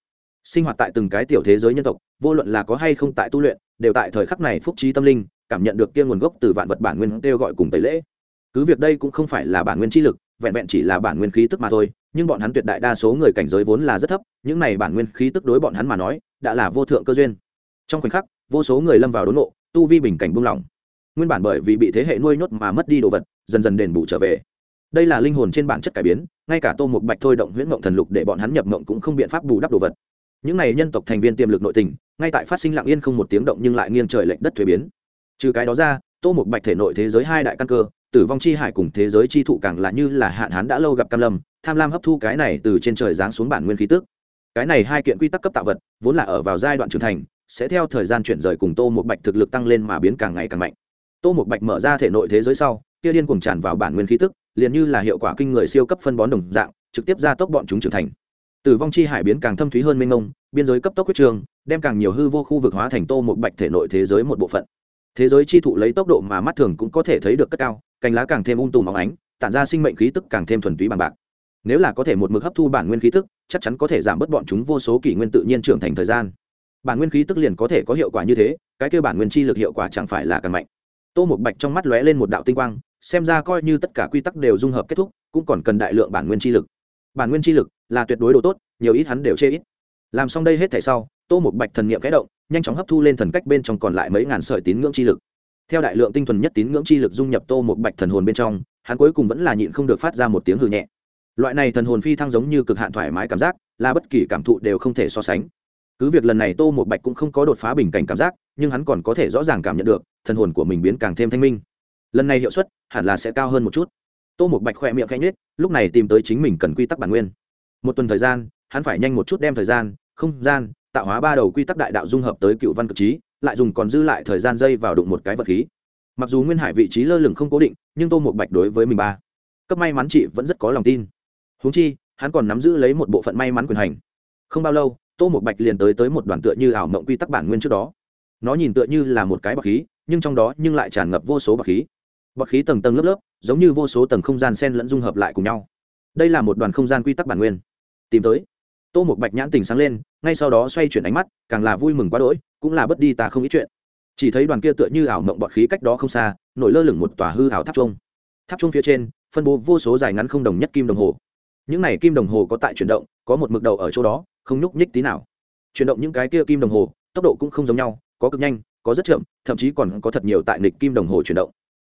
Sinh hoạt tại từng cái tiểu thế giới nhân tộc, vô luận là có hay không tại tu luyện, đều tại thời khắc này phúc trí tâm linh, cảm nhận được kia nguồn gốc từ vạn vật bản nguyên kêu gọi cùng tẩy lễ. Cứ việc đây cũng không phải là bản nguyên chi lực, vẹn vẹn chỉ là bản nguyên khí tức mà thôi, nhưng bọn hắn tuyệt đại đa số người cảnh giới vốn là rất thấp, những này bản nguyên khí tức đối bọn hắn mà nói, đã là vô thượng cơ duyên. Trong khoảnh khắc, vô số người lâm vào đốn nộ tu vi bình cảnh buông lỏng. Nguyên bản bởi vì bị thế hệ nuôi nhốt mà mất đi đồ vật, dần dần đền bù trở về. Đây là linh hồn trên bản chất cải biến, ngay cả tô một bạch thôi động huyễn mộng thần lục để bọn hắn nhập mộng cũng không biện pháp bù đắp đồ vật. Những này nhân tộc thành viên tiềm lực nội tình, ngay tại phát sinh lặng yên không một tiếng động nhưng lại nghiêng trời lệch đất thuế biến. Trừ cái đó ra, tô một bạch thể nội thế giới hai đại căn cơ, tử vong chi hải cùng thế giới chi thụ càng là như là hạn hán đã lâu gặp cam lâm tham lam hấp thu cái này từ trên trời giáng xuống bản nguyên khí tức. Cái này hai kiện quy tắc cấp tạo vật, vốn là ở vào giai đoạn trưởng thành, sẽ theo thời gian chuyển rời cùng tô một bạch thực lực tăng lên mà biến càng ngày càng mạnh. Tô một bạch mở ra thể nội thế giới sau, kia điên cuồng tràn vào bản nguyên khí tức, liền như là hiệu quả kinh người siêu cấp phân bón đồng dạng, trực tiếp gia tốc bọn chúng trưởng thành. Tử vong chi hải biến càng thâm thúy hơn mênh mông, biên giới cấp tốc huyết trường, đem càng nhiều hư vô khu vực hóa thành tô một bạch thể nội thế giới một bộ phận. Thế giới chi thụ lấy tốc độ mà mắt thường cũng có thể thấy được cất cao, cành lá càng thêm ung tùm óng ánh, tản ra sinh mệnh khí tức càng thêm thuần túy bằng bạc nếu là có thể một mực hấp thu bản nguyên khí tức, chắc chắn có thể giảm bớt bọn chúng vô số kỷ nguyên tự nhiên trưởng thành thời gian. Bản nguyên khí tức liền có thể có hiệu quả như thế, cái kêu bản nguyên chi lực hiệu quả chẳng phải là càng mạnh. Tô một bạch trong mắt lóe lên một đạo tinh quang, xem ra coi như tất cả quy tắc đều dung hợp kết thúc, cũng còn cần đại lượng bản nguyên chi lực. Bản nguyên chi lực là tuyệt đối đồ tốt, nhiều ít hắn đều chê ít. Làm xong đây hết thể sau, tô một bạch thần niệm i kẽ động, nhanh chóng hấp thu lên thần cách bên trong còn lại mấy ngàn sợi tín ngưỡng chi lực. Theo đại lượng tinh thuần nhất tín ngưỡng chi lực dung nhập tô một bạch thần hồn bên trong, hắn cuối cùng vẫn là nhịn không được phát ra một tiếng hư nhẹ loại này thần hồn phi thăng giống như cực hạn thoải mái cảm giác, là bất kỳ cảm thụ đều không thể so sánh. Cứ việc lần này tô một bạch cũng không có đột phá bình cảnh cảm giác, nhưng hắn còn có thể rõ ràng cảm nhận được, thần hồn của mình biến càng thêm thanh minh. Lần này hiệu suất, hẳn là sẽ cao hơn một chút. Tô một bạch khoe miệng khẽ nhết lúc này tìm tới chính mình cần quy tắc bản nguyên. Một tuần thời gian, hắn phải nhanh một chút đem thời gian, không gian, tạo hóa ba đầu quy tắc đại đạo dung hợp tới cựu văn cực trí, lại dùng còn dư lại thời gian dây vào đụng một cái vật khí. Mặc dù nguyên hải vị trí lơ lửng không cố định, nhưng tô một bạch đối với mình ba, cấp may mắn chị vẫn rất có lòng tin huống chi, hắn còn nắm giữ lấy một bộ phận may mắn quyền hành. Không bao lâu, tô một bạch liền tới tới một đoàn tựa như ảo mộng quy tắc bản nguyên trước đó. Nó nhìn tựa như là một cái bọc khí, nhưng trong đó nhưng lại tràn ngập vô số bọc khí. Bọc khí tầng tầng lớp lớp, giống như vô số tầng không gian sen lẫn dung hợp lại cùng nhau. Đây là một đoàn không gian quy tắc bản nguyên. Tìm tới. Tô một bạch nhãn tình sáng lên, ngay sau đó xoay chuyển ánh mắt, càng là vui mừng quá đỗi, cũng là bất đi ta không ít chuyện. Chỉ thấy đoàn kia tựa như ảo mộng bọt khí cách đó không xa, nổi lơ lửng một tòa hư ảo tháp trung tháp trung phía trên, phân bố vô số dài ngắn không đồng nhất kim đồng hồ những này kim đồng hồ có tại chuyển động, có một mực đầu ở chỗ đó, không nhúc nhích tí nào. Chuyển động những cái kia kim đồng hồ, tốc độ cũng không giống nhau, có cực nhanh, có rất chậm, thậm chí còn có thật nhiều tại nịch kim đồng hồ chuyển động.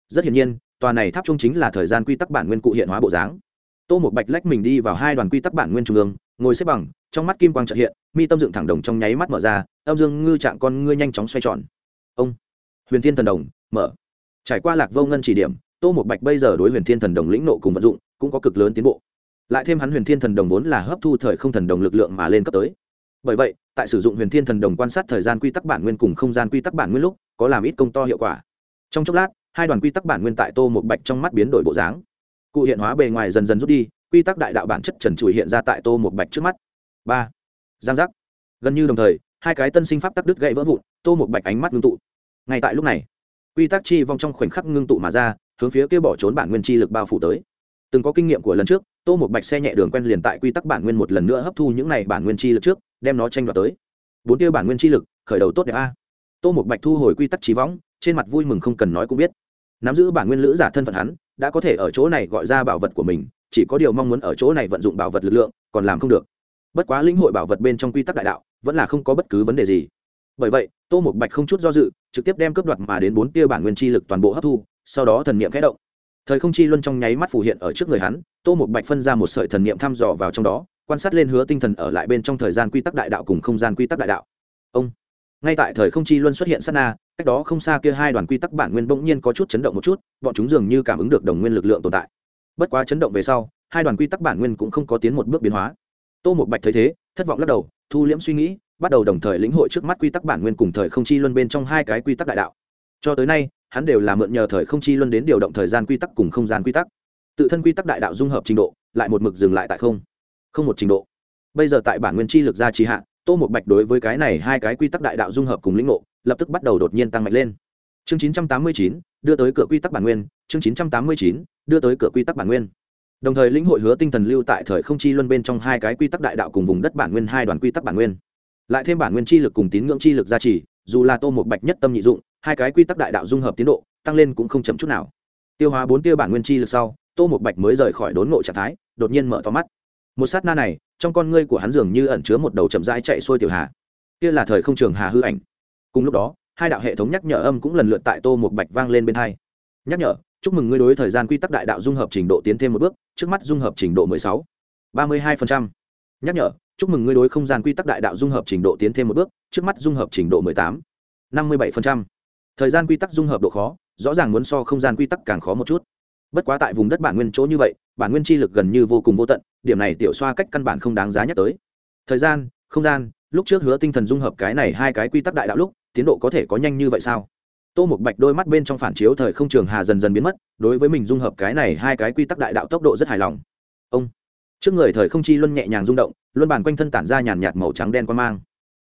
Rất hiển nhiên, tòa này tháp trung chính là thời gian quy tắc bản nguyên cụ hiện hóa bộ dáng. Tô một bạch lách mình đi vào hai đoàn quy tắc bản nguyên trung ương, ngồi xếp bằng, trong mắt kim quang trợ hiện, mi tâm dựng thẳng đồng trong nháy mắt mở ra, âm dương ngư trạng con ngươi nhanh chóng xoay tròn. Ông, huyền thiên thần đồng, mở. Trải qua lạc vô ngân chỉ điểm, tô một bạch bây giờ đối huyền thiên thần đồng lĩnh nộ cùng vận dụng, cũng có cực lớn tiến bộ lại thêm hắn huyền thiên thần đồng vốn là hấp thu thời không thần đồng lực lượng mà lên cấp tới. Bởi vậy, tại sử dụng huyền thiên thần đồng quan sát thời gian quy tắc bản nguyên cùng không gian quy tắc bản nguyên lúc, có làm ít công to hiệu quả. Trong chốc lát, hai đoàn quy tắc bản nguyên tại tô một bạch trong mắt biến đổi bộ dáng. Cụ hiện hóa bề ngoài dần dần rút đi, quy tắc đại đạo bản chất trần trụi hiện ra tại tô một bạch trước mắt. Ba. Giang giác. Gần như đồng thời, hai cái tân sinh pháp tắc đứt gãy vỡ vụn, tô một bạch ánh mắt ngưng tụ. Ngay tại lúc này, quy tắc chi vong trong khoảnh khắc ngưng tụ mà ra, hướng phía kia bỏ trốn bản nguyên chi lực bao phủ tới từng có kinh nghiệm của lần trước, tô một bạch xe nhẹ đường quen liền tại quy tắc bản nguyên một lần nữa hấp thu những này bản nguyên chi lực trước, đem nó tranh đoạt tới. Bốn tiêu bản nguyên chi lực, khởi đầu tốt đẹp a. Tô một bạch thu hồi quy tắc trí võng, trên mặt vui mừng không cần nói cũng biết. Nắm giữ bản nguyên lữ giả thân phận hắn, đã có thể ở chỗ này gọi ra bảo vật của mình, chỉ có điều mong muốn ở chỗ này vận dụng bảo vật lực lượng, còn làm không được. Bất quá lĩnh hội bảo vật bên trong quy tắc đại đạo, vẫn là không có bất cứ vấn đề gì. Bởi vậy, tô một bạch không chút do dự, trực tiếp đem cướp đoạt mà đến bốn tia bản nguyên chi lực toàn bộ hấp thu, sau đó thần niệm khẽ động thời không chi luân trong nháy mắt phủ hiện ở trước người hắn, tô một bạch phân ra một sợi thần niệm thăm dò vào trong đó, quan sát lên hứa tinh thần ở lại bên trong thời gian quy tắc đại đạo cùng không gian quy tắc đại đạo. Ông, ngay tại thời không chi luân xuất hiện sát na, cách đó không xa kia hai đoàn quy tắc bản nguyên bỗng nhiên có chút chấn động một chút, bọn chúng dường như cảm ứng được đồng nguyên lực lượng tồn tại. Bất quá chấn động về sau, hai đoàn quy tắc bản nguyên cũng không có tiến một bước biến hóa. Tô một bạch thấy thế, thất vọng lắc đầu, thu liễm suy nghĩ, bắt đầu đồng thời lĩnh hội trước mắt quy tắc bản nguyên cùng thời không chi luân bên trong hai cái quy tắc đại đạo. Cho tới nay hắn đều là mượn nhờ thời không chi luân đến điều động thời gian quy tắc cùng không gian quy tắc. Tự thân quy tắc đại đạo dung hợp trình độ, lại một mực dừng lại tại không. Không một trình độ. Bây giờ tại bản nguyên chi lực gia trì hạ, tô một bạch đối với cái này hai cái quy tắc đại đạo dung hợp cùng lĩnh ngộ, lập tức bắt đầu đột nhiên tăng mạnh lên. Chương chín trăm tám mươi chín, đưa tới cửa quy tắc bản nguyên, chương chín trăm tám mươi chín, đưa tới cửa quy tắc bản nguyên. Đồng thời lĩnh hội hứa tinh thần lưu tại thời không chi luân bên trong hai cái quy tắc đại đạo cùng vùng đất bản nguyên hai đoàn quy tắc bản nguyên lại thêm bản nguyên chi lực cùng tín ngưỡng chi lực gia trì, dù là tô một bạch nhất tâm nhị dụng, hai cái quy tắc đại đạo dung hợp tiến độ, tăng lên cũng không chậm chút nào. Tiêu hóa bốn tiêu bản nguyên chi lực sau, tô một bạch mới rời khỏi đốn ngộ trạng thái, đột nhiên mở to mắt. Một sát na này, trong con ngươi của hắn dường như ẩn chứa một đầu chậm rãi chạy xuôi tiểu hà. Kia là thời không trường hà hư ảnh. Cùng lúc đó, hai đạo hệ thống nhắc nhở âm cũng lần lượt tại tô một bạch vang lên bên hai. Nhắc nhở, chúc mừng ngươi đối thời gian quy tắc đại đạo dung hợp trình độ tiến thêm một bước, trước mắt dung hợp trình độ mười sáu, ba mươi hai nhắc nhở chúc mừng ngươi đối không gian quy tắc đại đạo dung hợp trình độ tiến thêm một bước, trước mắt dung hợp trình độ mười tám, năm mươi bảy phần trăm. thời gian quy tắc dung hợp độ khó, rõ ràng muốn so không gian quy tắc càng khó một chút. Bất quá tại vùng đất bản nguyên chỗ như vậy, bản nguyên chi lực gần như vô cùng vô tận, điểm này tiểu xoa cách căn bản không đáng giá nhắc tới. Thời gian, không gian, lúc trước hứa tinh thần dung hợp cái này hai cái quy tắc đại đạo lúc, tiến độ có thể có nhanh như vậy sao? Tô một bạch đôi mắt bên trong phản chiếu thời không trường hà dần dần biến mất, đối với mình dung hợp cái này hai cái quy tắc đại đạo tốc độ rất hài lòng trước người thời không chi luân nhẹ nhàng rung động, luân bàn quanh thân tản ra nhàn nhạt màu trắng đen quan mang.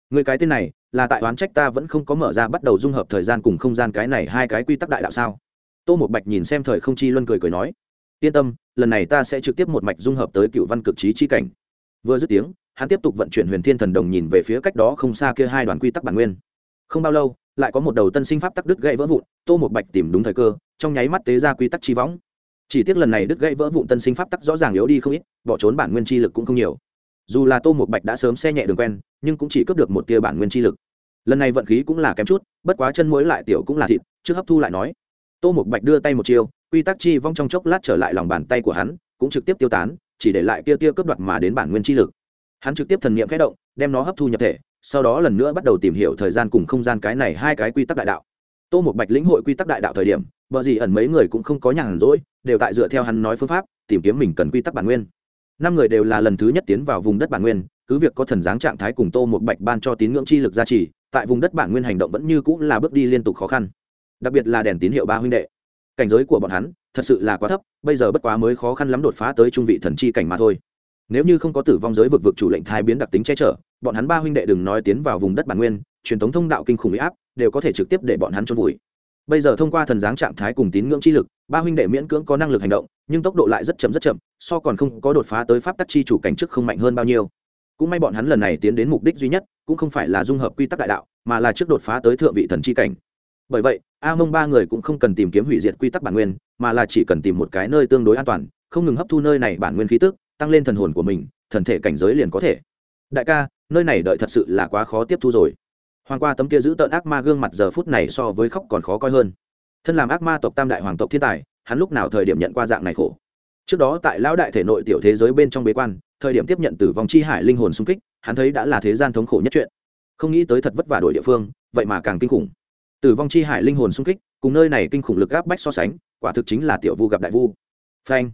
Người cái tên này, là tại oán trách ta vẫn không có mở ra bắt đầu dung hợp thời gian cùng không gian cái này hai cái quy tắc đại đạo sao? Tô một bạch nhìn xem thời không chi luân cười cười nói, yên tâm, lần này ta sẽ trực tiếp một mạch dung hợp tới cựu văn cực trí chi cảnh. Vừa dứt tiếng, hắn tiếp tục vận chuyển huyền thiên thần đồng nhìn về phía cách đó không xa kia hai đoàn quy tắc bản nguyên. Không bao lâu, lại có một đầu tân sinh pháp tắc đứt gãy vỡ vụn, tô một bạch tìm đúng thời cơ, trong nháy mắt tế ra quy tắc chi võng chỉ tiếc lần này đứt gãy vỡ vụn tân sinh pháp tắc rõ ràng yếu đi không ít, bỏ trốn bản nguyên chi lực cũng không nhiều. Dù là tô một bạch đã sớm xe nhẹ đường quen, nhưng cũng chỉ cướp được một tia bản nguyên chi lực. Lần này vận khí cũng là kém chút, bất quá chân muối lại tiểu cũng là thịt, trước hấp thu lại nói. Tô một bạch đưa tay một chiêu, quy tắc chi vong trong chốc lát trở lại lòng bàn tay của hắn, cũng trực tiếp tiêu tán, chỉ để lại kia tia cướp đoạt mà đến bản nguyên chi lực. Hắn trực tiếp thần niệm khẽ động, đem nó hấp thu nhập thể, sau đó lần nữa bắt đầu tìm hiểu thời gian cùng không gian cái này hai cái quy tắc đại đạo. Tô một bạch lĩnh hội quy tắc đại đạo thời điểm bờ gì ẩn mấy người cũng không có nhàn rỗi, đều tại dựa theo hắn nói phương pháp, tìm kiếm mình cần quy tắc bản nguyên. Năm người đều là lần thứ nhất tiến vào vùng đất bản nguyên, cứ việc có thần dáng trạng thái cùng tô một bạch ban cho tín ngưỡng chi lực gia trì, tại vùng đất bản nguyên hành động vẫn như cũng là bước đi liên tục khó khăn. Đặc biệt là đèn tín hiệu ba huynh đệ. Cảnh giới của bọn hắn thật sự là quá thấp, bây giờ bất quá mới khó khăn lắm đột phá tới trung vị thần chi cảnh mà thôi. Nếu như không có tử vong giới vực vực chủ lệnh thai biến đặc tính che chở, bọn hắn ba huynh đệ đừng nói tiến vào vùng đất bản nguyên, truyền thống thông đạo kinh khủng huy áp, đều có thể trực tiếp để bọn hắn trôn vùi bây giờ thông qua thần dáng trạng thái cùng tín ngưỡng chi lực, ba huynh đệ miễn cưỡng có năng lực hành động, nhưng tốc độ lại rất chậm rất chậm, so còn không có đột phá tới pháp tắc chi chủ cảnh chức không mạnh hơn bao nhiêu. Cũng may bọn hắn lần này tiến đến mục đích duy nhất, cũng không phải là dung hợp quy tắc đại đạo, mà là trước đột phá tới thượng vị thần chi cảnh. Bởi vậy, a mông ba người cũng không cần tìm kiếm hủy diệt quy tắc bản nguyên, mà là chỉ cần tìm một cái nơi tương đối an toàn, không ngừng hấp thu nơi này bản nguyên khí tức, tăng lên thần hồn của mình, thần thể cảnh giới liền có thể. Đại ca, nơi này đợi thật sự là quá khó tiếp thu rồi hoàng qua tấm kia giữ tợn ác ma gương mặt giờ phút này so với khóc còn khó coi hơn. Thân làm ác ma tộc tam đại hoàng tộc thiên tài, hắn lúc nào thời điểm nhận qua dạng này khổ? Trước đó tại lão đại thể nội tiểu thế giới bên trong bế quan, thời điểm tiếp nhận tử vong chi hải linh hồn xung kích, hắn thấy đã là thế gian thống khổ nhất chuyện. Không nghĩ tới thật vất vả đổi địa phương, vậy mà càng kinh khủng. Tử vong chi hải linh hồn xung kích, cùng nơi này kinh khủng lực áp bách so sánh, quả thực chính là tiểu vu gặp đại vu. Phanh.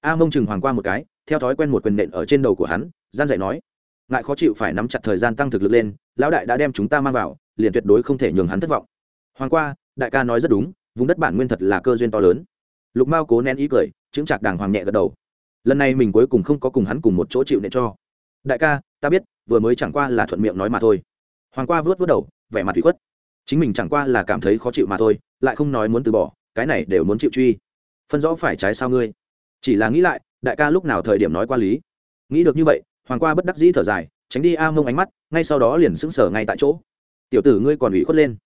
A mông chừng hoàng qua một cái, theo thói quen một quyền nện ở trên đầu của hắn, gian dạy nói, ngại khó chịu phải nắm chặt thời gian tăng thực lực lên lão đại đã đem chúng ta mang vào, liền tuyệt đối không thể nhường hắn thất vọng. Hoàng qua, đại ca nói rất đúng, vùng đất bản nguyên thật là cơ duyên to lớn. Lục mao cố nén ý cười chứng chạc đàng hoàng nhẹ gật đầu. Lần này mình cuối cùng không có cùng hắn cùng một chỗ chịu nện cho. Đại ca, ta biết, vừa mới chẳng qua là thuận miệng nói mà thôi. Hoàng qua vớt vớt đầu, vẻ mặt bị khuất. Chính mình chẳng qua là cảm thấy khó chịu mà thôi, lại không nói muốn từ bỏ, cái này đều muốn chịu truy. Phân rõ phải trái sao ngươi? Chỉ là nghĩ lại, đại ca lúc nào thời điểm nói qua lý? Nghĩ được như vậy, hoàng qua bất đắc dĩ thở dài tránh đi a mông ánh mắt, ngay sau đó liền sững sờ ngay tại chỗ. Tiểu tử ngươi còn ủy khuất lên.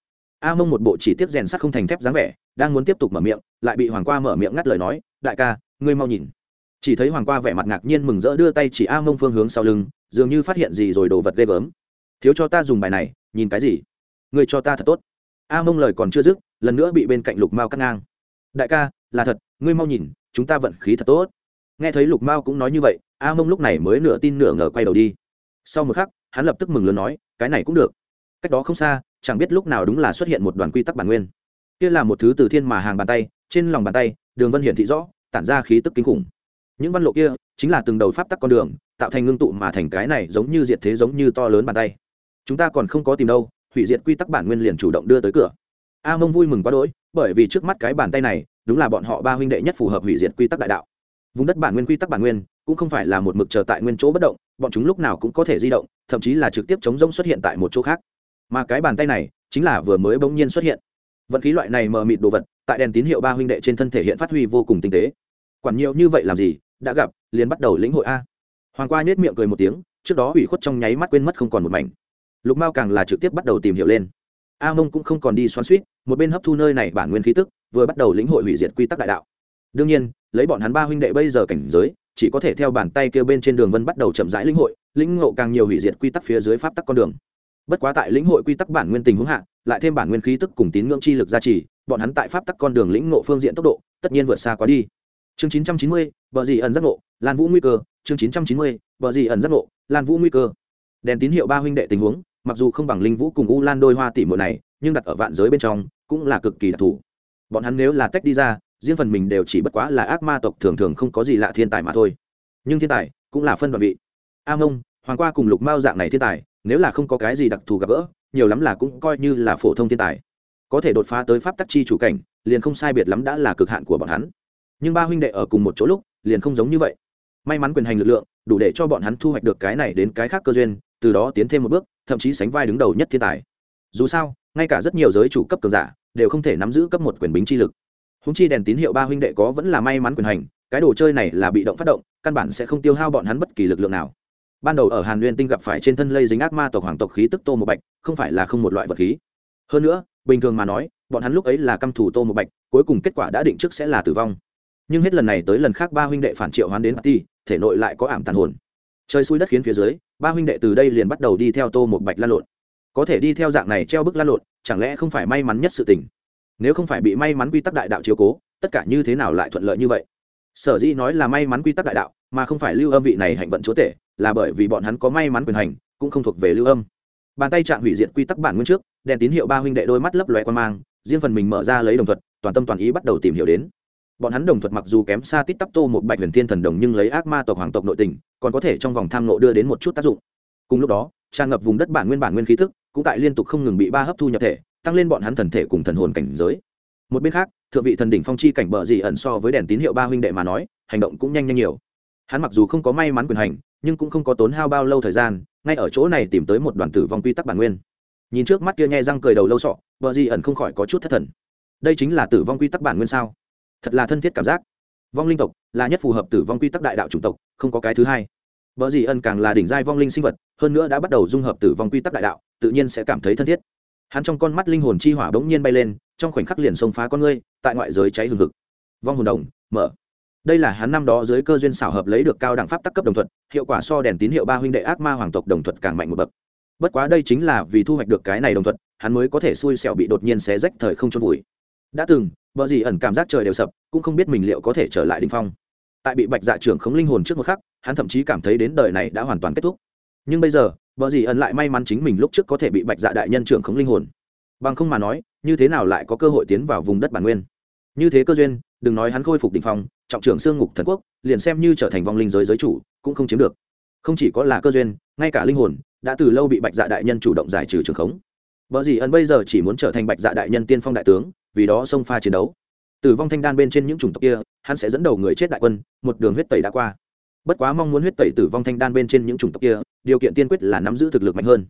A mông một bộ chỉ tiếp rèn sắt không thành thép dáng vẻ, đang muốn tiếp tục mở miệng, lại bị hoàng qua mở miệng ngắt lời nói, đại ca, ngươi mau nhìn. Chỉ thấy hoàng qua vẻ mặt ngạc nhiên mừng rỡ đưa tay chỉ a mông phương hướng sau lưng, dường như phát hiện gì rồi đồ vật ghê gớm. Thiếu cho ta dùng bài này, nhìn cái gì? Ngươi cho ta thật tốt. A mông lời còn chưa dứt, lần nữa bị bên cạnh lục mao cắt ngang. Đại ca, là thật, ngươi mau nhìn, chúng ta vận khí thật tốt. Nghe thấy lục mao cũng nói như vậy, a mông lúc này mới nửa tin nửa ngờ quay đầu đi sau một khắc, hắn lập tức mừng lớn nói, cái này cũng được. Cách đó không xa, chẳng biết lúc nào đúng là xuất hiện một đoàn quy tắc bản nguyên. Kia là một thứ từ thiên mà hàng bàn tay, trên lòng bàn tay, đường vân hiển thị rõ, tản ra khí tức kinh khủng. Những văn lộ kia, chính là từng đầu pháp tắc con đường, tạo thành ngưng tụ mà thành cái này giống như diệt thế giống như to lớn bàn tay. Chúng ta còn không có tìm đâu, hủy diệt quy tắc bản nguyên liền chủ động đưa tới cửa. A mông vui mừng quá đỗi, bởi vì trước mắt cái bàn tay này, đúng là bọn họ ba huynh đệ nhất phù hợp hủy diệt quy tắc đại đạo. Vùng đất bản nguyên quy tắc bản nguyên cũng không phải là một mực chờ tại nguyên chỗ bất động, bọn chúng lúc nào cũng có thể di động, thậm chí là trực tiếp chống rông xuất hiện tại một chỗ khác. Mà cái bàn tay này, chính là vừa mới bỗng nhiên xuất hiện. Vận khí loại này mờ mịt đồ vật, tại đèn tín hiệu ba huynh đệ trên thân thể hiện phát huy vô cùng tinh tế. Quản nhiều như vậy làm gì, đã gặp, liền bắt đầu lĩnh hội a. Hoàng qua nhếch miệng cười một tiếng, trước đó ủy khuất trong nháy mắt quên mất không còn một mảnh. Lục mao càng là trực tiếp bắt đầu tìm hiểu lên. A mông cũng không còn đi xoắn suýt một bên hấp thu nơi này bản nguyên khí tức, vừa bắt đầu lĩnh hội hủy diệt quy tắc đại đạo. Đương nhiên, lấy bọn hắn ba huynh đệ bây giờ cảnh giới chỉ có thể theo bàn tay kêu bên trên đường vân bắt đầu chậm rãi lĩnh hội lĩnh ngộ càng nhiều hủy diệt quy tắc phía dưới pháp tắc con đường. Bất quá tại lĩnh hội quy tắc bản nguyên tình huống hạ lại thêm bản nguyên khí tức cùng tín ngưỡng chi lực gia trì bọn hắn tại pháp tắc con đường lĩnh ngộ phương diện tốc độ tất nhiên vượt xa quá đi. Chương 990, bờ gì ẩn giác ngộ lan vũ nguy cơ. Chương 990, bờ gì ẩn giác ngộ lan vũ nguy cơ. Đèn tín hiệu ba huynh đệ tình huống mặc dù không bằng linh vũ cùng u lan đôi hoa tỷ muội này nhưng đặt ở vạn giới bên trong cũng là cực kỳ đặc thù. Bọn hắn nếu là tách đi ra riêng phần mình đều chỉ bất quá là ác ma tộc thường thường không có gì lạ thiên tài mà thôi. Nhưng thiên tài cũng là phân đoạn vị. A ngông hoàng qua cùng lục mao dạng này thiên tài, nếu là không có cái gì đặc thù gặp gỡ, nhiều lắm là cũng coi như là phổ thông thiên tài. Có thể đột phá tới pháp tắc chi chủ cảnh, liền không sai biệt lắm đã là cực hạn của bọn hắn. Nhưng ba huynh đệ ở cùng một chỗ lúc, liền không giống như vậy. May mắn quyền hành lực lượng, đủ để cho bọn hắn thu hoạch được cái này đến cái khác cơ duyên, từ đó tiến thêm một bước, thậm chí sánh vai đứng đầu nhất thiên tài. Dù sao, ngay cả rất nhiều giới chủ cấp cường giả, đều không thể nắm giữ cấp một quyền bính chi lực húng chi đèn tín hiệu ba huynh đệ có vẫn là may mắn quyền hành, cái đồ chơi này là bị động phát động, căn bản sẽ không tiêu hao bọn hắn bất kỳ lực lượng nào. Ban đầu ở hàn nguyên tinh gặp phải trên thân lây dính ác ma tộc hoàng tộc khí tức tô một bạch, không phải là không một loại vật khí. Hơn nữa, bình thường mà nói, bọn hắn lúc ấy là căm thủ tô một bạch, cuối cùng kết quả đã định trước sẽ là tử vong. Nhưng hết lần này tới lần khác ba huynh đệ phản triệu hoán đến ti thể nội lại có ảm tàn hồn. Trời xui đất khiến phía dưới, ba huynh đệ từ đây liền bắt đầu đi theo tô một bạch lan lộn. Có thể đi theo dạng này treo bức lan lộn, chẳng lẽ không phải may mắn nhất sự tình? Nếu không phải bị may mắn quy tắc đại đạo chiếu cố, tất cả như thế nào lại thuận lợi như vậy? Sở dĩ nói là may mắn quy tắc đại đạo, mà không phải lưu âm vị này hạnh vận chúa tể, là bởi vì bọn hắn có may mắn quyền hành, cũng không thuộc về lưu âm. Bàn tay chạm hủy diệt quy tắc bản nguyên trước, đèn tín hiệu ba huynh đệ đôi mắt lấp loe quan mang, riêng phần mình mở ra lấy đồng thuật, toàn tâm toàn ý bắt đầu tìm hiểu đến. Bọn hắn đồng thuật mặc dù kém xa tít tắp tô một bạch huyền thiên thần đồng nhưng lấy ác ma tộc hoàng tộc nội tình, còn có thể trong vòng tham nộ đưa đến một chút tác dụng. Cùng lúc đó, tràn ngập vùng đất bản nguyên bản nguyên khí thức cũng tại liên tục không ngừng bị ba hấp thu nhập thể tăng lên bọn hắn thần thể cùng thần hồn cảnh giới. Một bên khác, thượng vị thần đỉnh phong chi cảnh bờ dị ẩn so với đèn tín hiệu ba huynh đệ mà nói, hành động cũng nhanh nhanh nhiều. Hắn mặc dù không có may mắn quyền hành, nhưng cũng không có tốn hao bao lâu thời gian, ngay ở chỗ này tìm tới một đoàn tử vong quy tắc bản nguyên. Nhìn trước mắt kia nhẹ răng cười đầu lâu sọ, bờ gì ẩn không khỏi có chút thất thần. Đây chính là tử vong quy tắc bản nguyên sao? Thật là thân thiết cảm giác. Vong linh tộc là nhất phù hợp tử vong quy tắc đại đạo chủng tộc, không có cái thứ hai. Vợ gì ẩn càng là đỉnh giai vong linh sinh vật, hơn nữa đã bắt đầu dung hợp tử vong quy tắc đại đạo, tự nhiên sẽ cảm thấy thân thiết hắn trong con mắt linh hồn chi hỏa bỗng nhiên bay lên, trong khoảnh khắc liền xông phá con ngươi, tại ngoại giới cháy hừng hực. Vong hồn đồng, mở. Đây là hắn năm đó dưới cơ duyên xảo hợp lấy được cao đẳng pháp tắc cấp đồng thuận hiệu quả so đèn tín hiệu ba huynh đệ ác ma hoàng tộc đồng thuận càng mạnh một bậc. Bất quá đây chính là vì thu hoạch được cái này đồng thuận hắn mới có thể xui xẻo bị đột nhiên xé rách thời không trôn vùi. Đã từng vợ gì ẩn cảm giác trời đều sập, cũng không biết mình liệu có thể trở lại đình phong. Tại bị bạch dạ trưởng khống linh hồn trước một khắc, hắn thậm chí cảm thấy đến đời này đã hoàn toàn kết thúc. Nhưng bây giờ Bở gì ẩn lại may mắn chính mình lúc trước có thể bị bạch dạ đại nhân trưởng khống linh hồn. Bằng không mà nói, như thế nào lại có cơ hội tiến vào vùng đất bản nguyên? Như thế cơ duyên, đừng nói hắn khôi phục đỉnh phong, trọng trưởng xương ngục thần quốc, liền xem như trở thành vong linh giới giới chủ, cũng không chiếm được. Không chỉ có là cơ duyên, ngay cả linh hồn, đã từ lâu bị bạch dạ đại nhân chủ động giải trừ trường khống. Bở gì ẩn bây giờ chỉ muốn trở thành bạch dạ đại nhân tiên phong đại tướng, vì đó xông pha chiến đấu. Tử vong thanh đan bên trên những chủng tộc kia, hắn sẽ dẫn đầu người chết đại quân, một đường huyết tẩy đã qua. Bất quá mong muốn huyết tẩy tử vong thanh đan bên trên những chủng tộc kia điều kiện tiên quyết là nắm giữ thực lực mạnh hơn.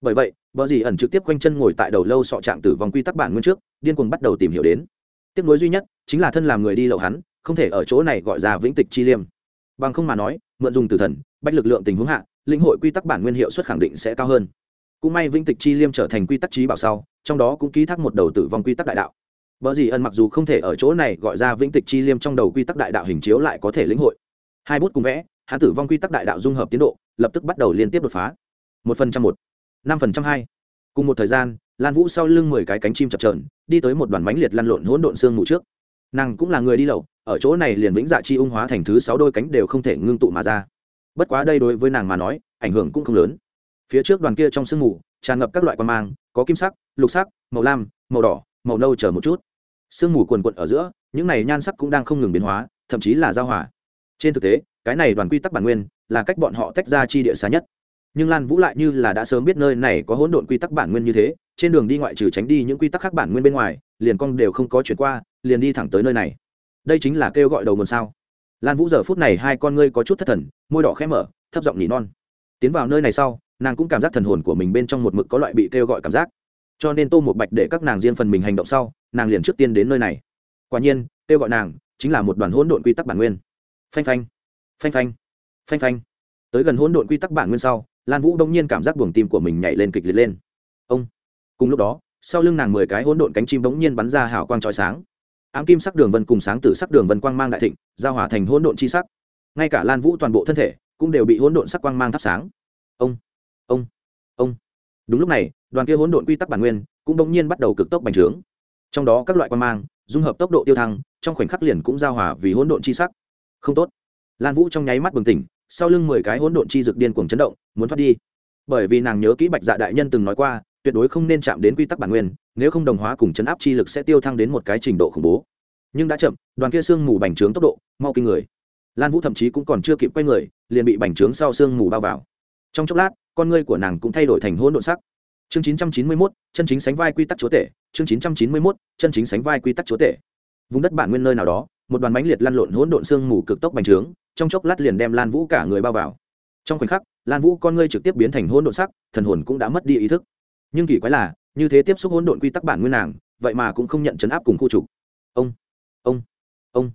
Bởi vậy vợ dì ẩn trực tiếp quanh chân ngồi tại đầu lâu sọ trạng tử vong quy tắc bản nguyên trước điên cuồng bắt đầu tìm hiểu đến. Tiếc nối duy nhất chính là thân làm người đi lậu hắn không thể ở chỗ này gọi ra vĩnh tịch chi liêm. Bằng không mà nói mượn dùng tử thần bách lực lượng tình huống hạ lĩnh hội quy tắc bản nguyên hiệu suất khẳng định sẽ cao hơn. Cũng may vĩnh tịch chi liêm trở thành quy tắc trí bảo sau trong đó cũng ký thác một đầu tử vong quy tắc đại đạo. Bở gì ẩn mặc dù không thể ở chỗ này gọi ra vĩnh tịch chi liêm trong đầu quy tắc đại đạo hình chiếu lại có thể lĩnh hội. Hai bút cùng vẽ, hắn tử vong quy tắc đại đạo dung hợp tiến độ, lập tức bắt đầu liên tiếp đột phá. Một phần trăm một, năm phần trăm hai. Cùng một thời gian, Lan Vũ sau lưng mười cái cánh chim chập trờn đi tới một đoàn mãnh liệt lăn lộn hỗn độn xương mù trước. Nàng cũng là người đi lầu, ở chỗ này liền vĩnh dạ chi ung hóa thành thứ sáu đôi cánh đều không thể ngưng tụ mà ra. Bất quá đây đối với nàng mà nói, ảnh hưởng cũng không lớn. Phía trước đoàn kia trong sương mù, tràn ngập các loại quan mang, có kim sắc, lục sắc, màu lam, màu đỏ, màu nâu chờ một chút sương mù quần quận ở giữa những này nhan sắc cũng đang không ngừng biến hóa thậm chí là giao hỏa. trên thực tế cái này đoàn quy tắc bản nguyên là cách bọn họ tách ra chi địa xa nhất. Nhưng lan vũ lại như là đã sớm biết nơi này có hỗn độn quy tắc bản nguyên như thế, trên đường đi ngoại trừ tránh đi những quy tắc khác bản nguyên bên ngoài, liền cong đều không có chuyển qua, liền đi thẳng tới nơi này. Đây chính là kêu gọi đầu nguồn sao. Lan vũ giờ phút này hai con ngươi có chút thất thần, môi đỏ khẽ mở, thấp giọng nhỉ non. Tiến vào nơi này sau, nàng cũng cảm giác thần hồn của mình bên trong một mực có loại bị kêu gọi cảm giác. Cho nên tô một bạch để các nàng riêng phần mình hành động sau, nàng liền trước tiên đến nơi này. Quả nhiên, kêu gọi nàng chính là một đoàn hỗn độn quy tắc bản nguyên. Phanh phanh phanh phanh. Phanh phanh. Tới gần hỗn độn quy tắc bản nguyên sau, lan vũ đông nhiên cảm giác buồng tim của mình nhảy lên kịch liệt lên. Ông. Cùng lúc đó, sau lưng nàng mười cái hỗn độn cánh chim bỗng nhiên bắn ra hào quang trói sáng. Ám kim sắc đường vân cùng sáng tử sắc đường vân quang mang đại thịnh, giao hỏa thành hỗn độn chi sắc. Ngay cả lan vũ toàn bộ thân thể cũng đều bị hỗn độn sắc quang mang thắp sáng. Ông. Ông. Ông. Đúng lúc này, đoàn kia hỗn độn quy tắc bản nguyên cũng bỗng nhiên bắt đầu cực tốc bành trướng. Trong đó các loại quang mang, dung hợp tốc độ tiêu thăng, trong khoảnh khắc liền cũng giao hòa vì hỗn độn chi sắc. Không tốt lan vũ trong nháy mắt bừng tỉnh sau lưng mười cái hỗn độn chi dực điên cuồng chấn động muốn thoát đi. Bởi vì nàng nhớ kỹ bạch dạ đại nhân từng nói qua tuyệt đối không nên chạm đến quy tắc bản nguyên nếu không đồng hóa cùng chấn áp chi lực sẽ tiêu thăng đến một cái trình độ khủng bố. Nhưng đã chậm đoàn kia sương mù bành trướng tốc độ mau kinh người. Lan vũ thậm chí cũng còn chưa kịp quay người liền bị bành trướng sau sương mù bao vào. Trong chốc lát con ngươi của nàng cũng thay đổi thành hỗn độn sắc. Chương 991, chân chính sánh vai quy tắc chúa tể. Chương 991, chân chính sánh vai quy tắc chúa tể. Vùng đất bản nguyên nơi nào đó một đoàn bánh liệt lăn lộn hỗn độn xương mù cực tốc bành trướng trong chốc lát liền đem lan vũ cả người bao vào. Trong khoảnh khắc, lan vũ con ngươi trực tiếp biến thành hỗn độn sắc, thần hồn cũng đã mất đi ý thức. Nhưng kỳ quái là, như thế tiếp xúc hỗn độn quy tắc bản nguyên nàng, vậy mà cũng không nhận chấn áp cùng khu trục. Ông ông ông.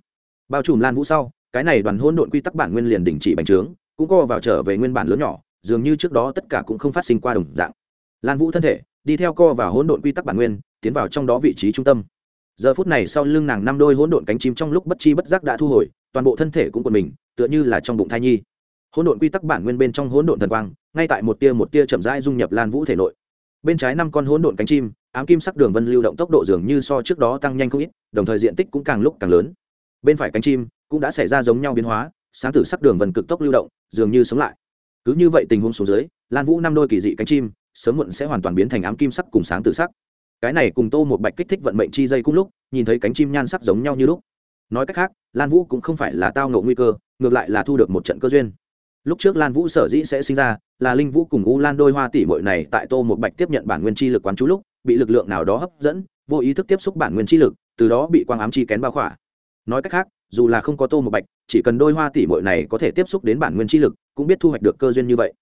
Bao trùm lan vũ sau, cái này đoàn hỗn độn quy tắc bản nguyên liền đình chỉ bành trướng, cũng co vào trở về nguyên bản lớn nhỏ, dường như trước đó tất cả cũng không phát sinh qua đồng dạng. Lan vũ thân thể, đi theo co vào hỗn độn quy tắc bản nguyên, tiến vào trong đó vị trí trung tâm. Giờ phút này sau lưng nàng năm đôi hỗn độn cánh chim trong lúc bất chi bất giác đã thu hồi toàn bộ thân thể cũng của mình, tựa như là trong bụng thai nhi. Hỗn độn quy tắc bản nguyên bên trong hỗn độn thần quang, ngay tại một tia một tia chậm rãi dung nhập lan vũ thể nội. Bên trái năm con hỗn độn cánh chim, ám kim sắc đường vân lưu động tốc độ dường như so trước đó tăng nhanh không ít, đồng thời diện tích cũng càng lúc càng lớn. Bên phải cánh chim cũng đã xảy ra giống nhau biến hóa, sáng tử sắc đường vân cực tốc lưu động, dường như sống lại. Cứ như vậy tình huống xuống dưới, lan vũ năm đôi kỳ dị cánh chim sớm muộn sẽ hoàn toàn biến thành ám kim sắc cùng sáng tử sắc. Cái này cùng tô một bạch kích thích vận mệnh chi dây cùng lúc, nhìn thấy cánh chim nhan sắc giống nhau như lúc nói cách khác, lan vũ cũng không phải là tao ngộ nguy cơ, ngược lại là thu được một trận cơ duyên. Lúc trước lan vũ sở dĩ sẽ sinh ra, là linh vũ cùng u lan đôi hoa tỷ mội này tại tô một bạch tiếp nhận bản nguyên chi lực quán chú lúc, bị lực lượng nào đó hấp dẫn, vô ý thức tiếp xúc bản nguyên chi lực, từ đó bị quang ám chi kén bao khỏa. Nói cách khác, dù là không có tô một bạch, chỉ cần đôi hoa tỷ muội này có thể tiếp xúc đến bản nguyên chi lực, cũng biết thu hoạch được cơ duyên như vậy.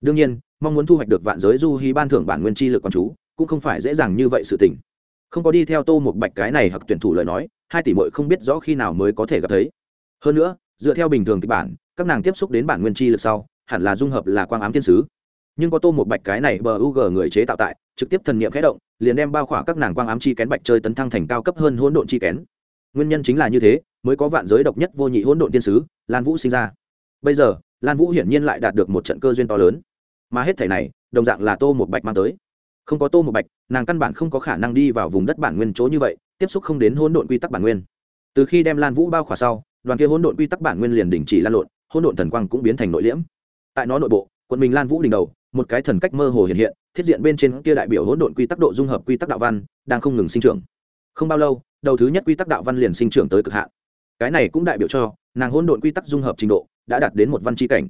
Đương nhiên, mong muốn thu hoạch được vạn giới du hy ban thưởng bản nguyên chi lực quán chú, cũng không phải dễ dàng như vậy sự tình không có đi theo tô một bạch cái này hoặc tuyển thủ lời nói, hai tỷ muội không biết rõ khi nào mới có thể gặp thấy. Hơn nữa, dựa theo bình thường kịch bản, các nàng tiếp xúc đến bản nguyên chi lực sau, hẳn là dung hợp là quang ám thiên sứ. Nhưng có tô một bạch cái này bờ u g người chế tạo tại, trực tiếp thần niệm khẽ động, liền đem bao khỏa các nàng quang ám chi kén bạch chơi tấn thăng thành cao cấp hơn hỗn độn chi kén. Nguyên nhân chính là như thế, mới có vạn giới độc nhất vô nhị hỗn độn thiên sứ, lan vũ sinh ra. Bây giờ, lan vũ hiển nhiên lại đạt được một trận cơ duyên to lớn. Mà hết thể này, đồng dạng là tô một bạch mang tới không có tô một bạch, nàng căn bản không có khả năng đi vào vùng đất bản nguyên chỗ như vậy, tiếp xúc không đến hỗn độn quy tắc bản nguyên. Từ khi đem lan vũ bao khỏa sau, đoàn kia hỗn độn quy tắc bản nguyên liền đình chỉ lan lộn, hỗn độn thần quang cũng biến thành nội liễm. Tại nó nội bộ, quận mình lan vũ đỉnh đầu, một cái thần cách mơ hồ hiện hiện, thiết diện bên trên kia đại biểu hỗn độn quy tắc độ dung hợp quy tắc đạo văn, đang không ngừng sinh trưởng. Không bao lâu, đầu thứ nhất quy tắc đạo văn liền sinh trưởng tới cực hạn. Cái này cũng đại biểu cho, nàng hỗn độn quy tắc dung hợp trình độ đã đạt đến một văn tri cảnh.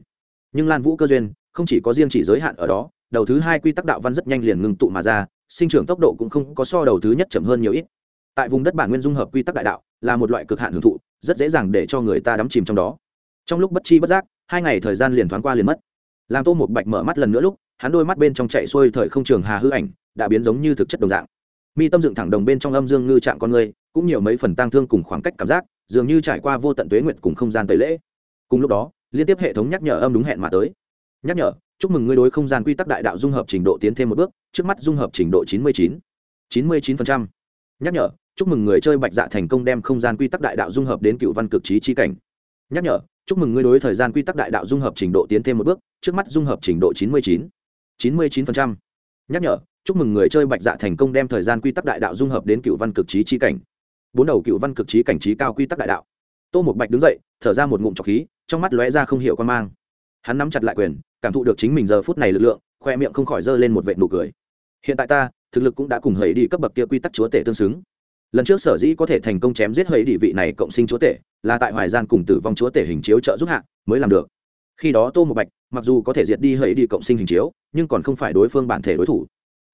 Nhưng lan vũ cơ duyên, không chỉ có riêng chỉ giới hạn ở đó đầu thứ hai quy tắc đạo văn rất nhanh liền ngừng tụ mà ra, sinh trưởng tốc độ cũng không có so đầu thứ nhất chậm hơn nhiều ít. Tại vùng đất bản nguyên dung hợp quy tắc đại đạo là một loại cực hạn hưởng thụ, rất dễ dàng để cho người ta đắm chìm trong đó. Trong lúc bất chi bất giác, hai ngày thời gian liền thoáng qua liền mất. Làm tô một bạch mở mắt lần nữa lúc, hắn đôi mắt bên trong chạy xuôi thời không trường hà hư ảnh, đã biến giống như thực chất đồng dạng. Mi tâm dựng thẳng đồng bên trong âm dương ngư trạng con người, cũng nhiều mấy phần tang thương cùng khoảng cách cảm giác, dường như trải qua vô tận tuế nguyệt cùng không gian tẩy lễ. Cùng lúc đó, liên tiếp hệ thống nhắc nhở âm đúng hẹn mà tới. Nhắc nhở chúc mừng ngươi đối không gian quy tắc đại đạo dung hợp trình độ tiến thêm một bước, trước mắt dung hợp trình độ chín mươi chín. chín mươi chín nhắc nhở, chúc mừng người chơi bạch dạ thành công đem không gian quy tắc đại đạo dung hợp đến cựu văn cực trí chi cảnh. Nhắc nhở, chúc mừng ngươi đối thời gian quy tắc đại đạo dung hợp trình độ tiến thêm một bước, trước mắt dung hợp trình độ chín mươi chín. chín mươi chín nhắc nhở, chúc mừng người chơi bạch dạ thành công đem thời gian quy tắc đại đạo dung hợp đến cựu văn cực trí chi cảnh. Bốn đầu cựu văn cực trí cảnh trí cao quy tắc đại đạo. Tô một bạch đứng dậy, thở ra một ngụm trọc khí, trong mắt lóe ra không hiểu con mang hắn nắm chặt lại quyền, cảm thụ được chính mình giờ phút này lực lượng, khoe miệng không khỏi giơ lên một vệ nụ cười. Hiện tại ta, thực lực cũng đã cùng hầy đi cấp bậc kia quy tắc chúa tể tương xứng. Lần trước sở dĩ có thể thành công chém giết hầy đi vị này cộng sinh chúa tể, là tại hoài gian cùng tử vong chúa tể hình chiếu trợ giúp hạ, mới làm được. Khi đó tô một bạch, mặc dù có thể diệt đi hầy đi cộng sinh hình chiếu, nhưng còn không phải đối phương bản thể đối thủ.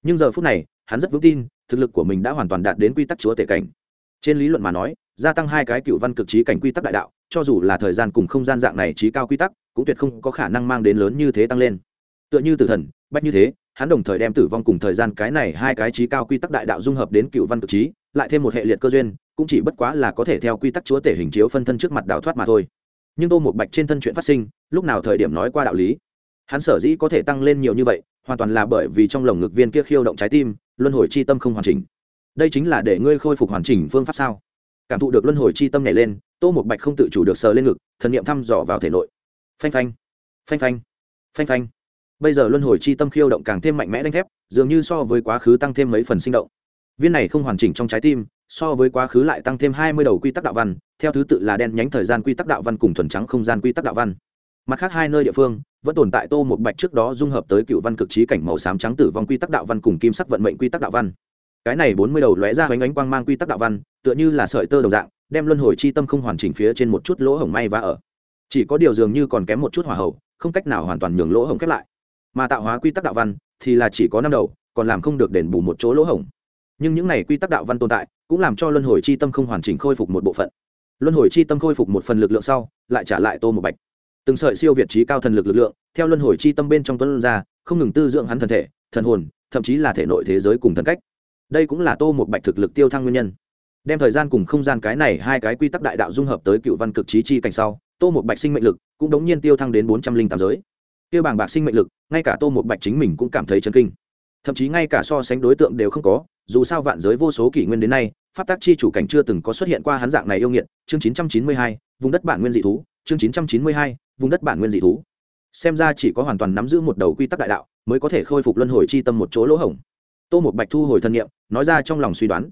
Nhưng giờ phút này, hắn rất vững tin, thực lực của mình đã hoàn toàn đạt đến quy tắc chúa tể cảnh. Trên lý luận mà nói, gia tăng hai cái cựu văn cực trí cảnh quy tắc đại đạo, cho dù là thời gian cùng không gian dạng này trí cao quy tắc cũng tuyệt không có khả năng mang đến lớn như thế tăng lên. Tựa như tử thần, bách như thế, hắn đồng thời đem tử vong cùng thời gian cái này hai cái trí cao quy tắc đại đạo dung hợp đến cựu văn cực trí, lại thêm một hệ liệt cơ duyên, cũng chỉ bất quá là có thể theo quy tắc chúa tể hình chiếu phân thân trước mặt đào thoát mà thôi. Nhưng tô một bạch trên thân chuyện phát sinh, lúc nào thời điểm nói qua đạo lý? Hắn sở dĩ có thể tăng lên nhiều như vậy, hoàn toàn là bởi vì trong lồng ngực viên kia khiêu động trái tim, luân hồi chi tâm không hoàn chỉnh. Đây chính là để ngươi khôi phục hoàn chỉnh phương pháp sao? Cảm thụ được luân hồi chi tâm nhảy lên, tô một bạch không tự chủ được sờ lên ngực, thần niệm thăm dò vào thể nội phanh phanh phanh phanh phanh phanh. Bây giờ luân hồi chi tâm khiêu động càng thêm mạnh mẽ đánh thép, dường như so với quá khứ tăng thêm mấy phần sinh động. Viên này không hoàn chỉnh trong trái tim, so với quá khứ lại tăng thêm hai mươi đầu quy tắc đạo văn, theo thứ tự là đen nhánh thời gian quy tắc đạo văn cùng thuần trắng không gian quy tắc đạo văn. Mặt khác hai nơi địa phương, vẫn tồn tại tô một bạch trước đó dung hợp tới cựu văn cực trí cảnh màu xám trắng tử vong quy tắc đạo văn cùng kim sắc vận mệnh quy tắc đạo văn. Cái này bốn mươi đầu lóe ra bánh ánh quang mang quy tắc đạo văn, tựa như là sợi tơ đồng dạng, đem luân hồi chi tâm không hoàn chỉnh phía trên một chút lỗ hổng may và ở chỉ có điều dường như còn kém một chút hỏa hậu không cách nào hoàn toàn nhường lỗ hổng khép lại. Mà tạo hóa quy tắc đạo văn thì là chỉ có năm đầu, còn làm không được đền bù một chỗ lỗ hổng. Nhưng những này quy tắc đạo văn tồn tại, cũng làm cho luân hồi chi tâm không hoàn chỉnh khôi phục một bộ phận. Luân hồi chi tâm khôi phục một phần lực lượng sau, lại trả lại tô một bạch. Từng sợi siêu việt trí cao thần lực lực lượng, theo luân hồi chi tâm bên trong tuấn ra, không ngừng tư dưỡng hắn thần thể, thần hồn, thậm chí là thể nội thế giới cùng thần cách. Đây cũng là tô một bạch thực lực tiêu thăng nguyên nhân. Đem thời gian cùng không gian cái này hai cái quy tắc đại đạo dung hợp tới cựu văn cực trí chi cảnh sau tô một bạch sinh mệnh lực cũng đống nhiên tiêu thăng đến bốn trăm linh tám giới. Tiêu bảng bạc sinh mệnh lực, ngay cả tô một bạch chính mình cũng cảm thấy chấn kinh. Thậm chí ngay cả so sánh đối tượng đều không có, dù sao vạn giới vô số kỷ nguyên đến nay, pháp tác chi chủ cảnh chưa từng có xuất hiện qua hắn dạng này yêu nghiệt. Chương chín trăm chín mươi hai, vùng đất bản nguyên dị thú. Chương chín trăm chín mươi hai, vùng đất bản nguyên dị thú. Xem ra chỉ có hoàn toàn nắm giữ một đầu quy tắc đại đạo mới có thể khôi phục luân hồi chi tâm một chỗ lỗ hổng. Tô một bạch thu hồi thân nhiệm nói ra trong lòng suy đoán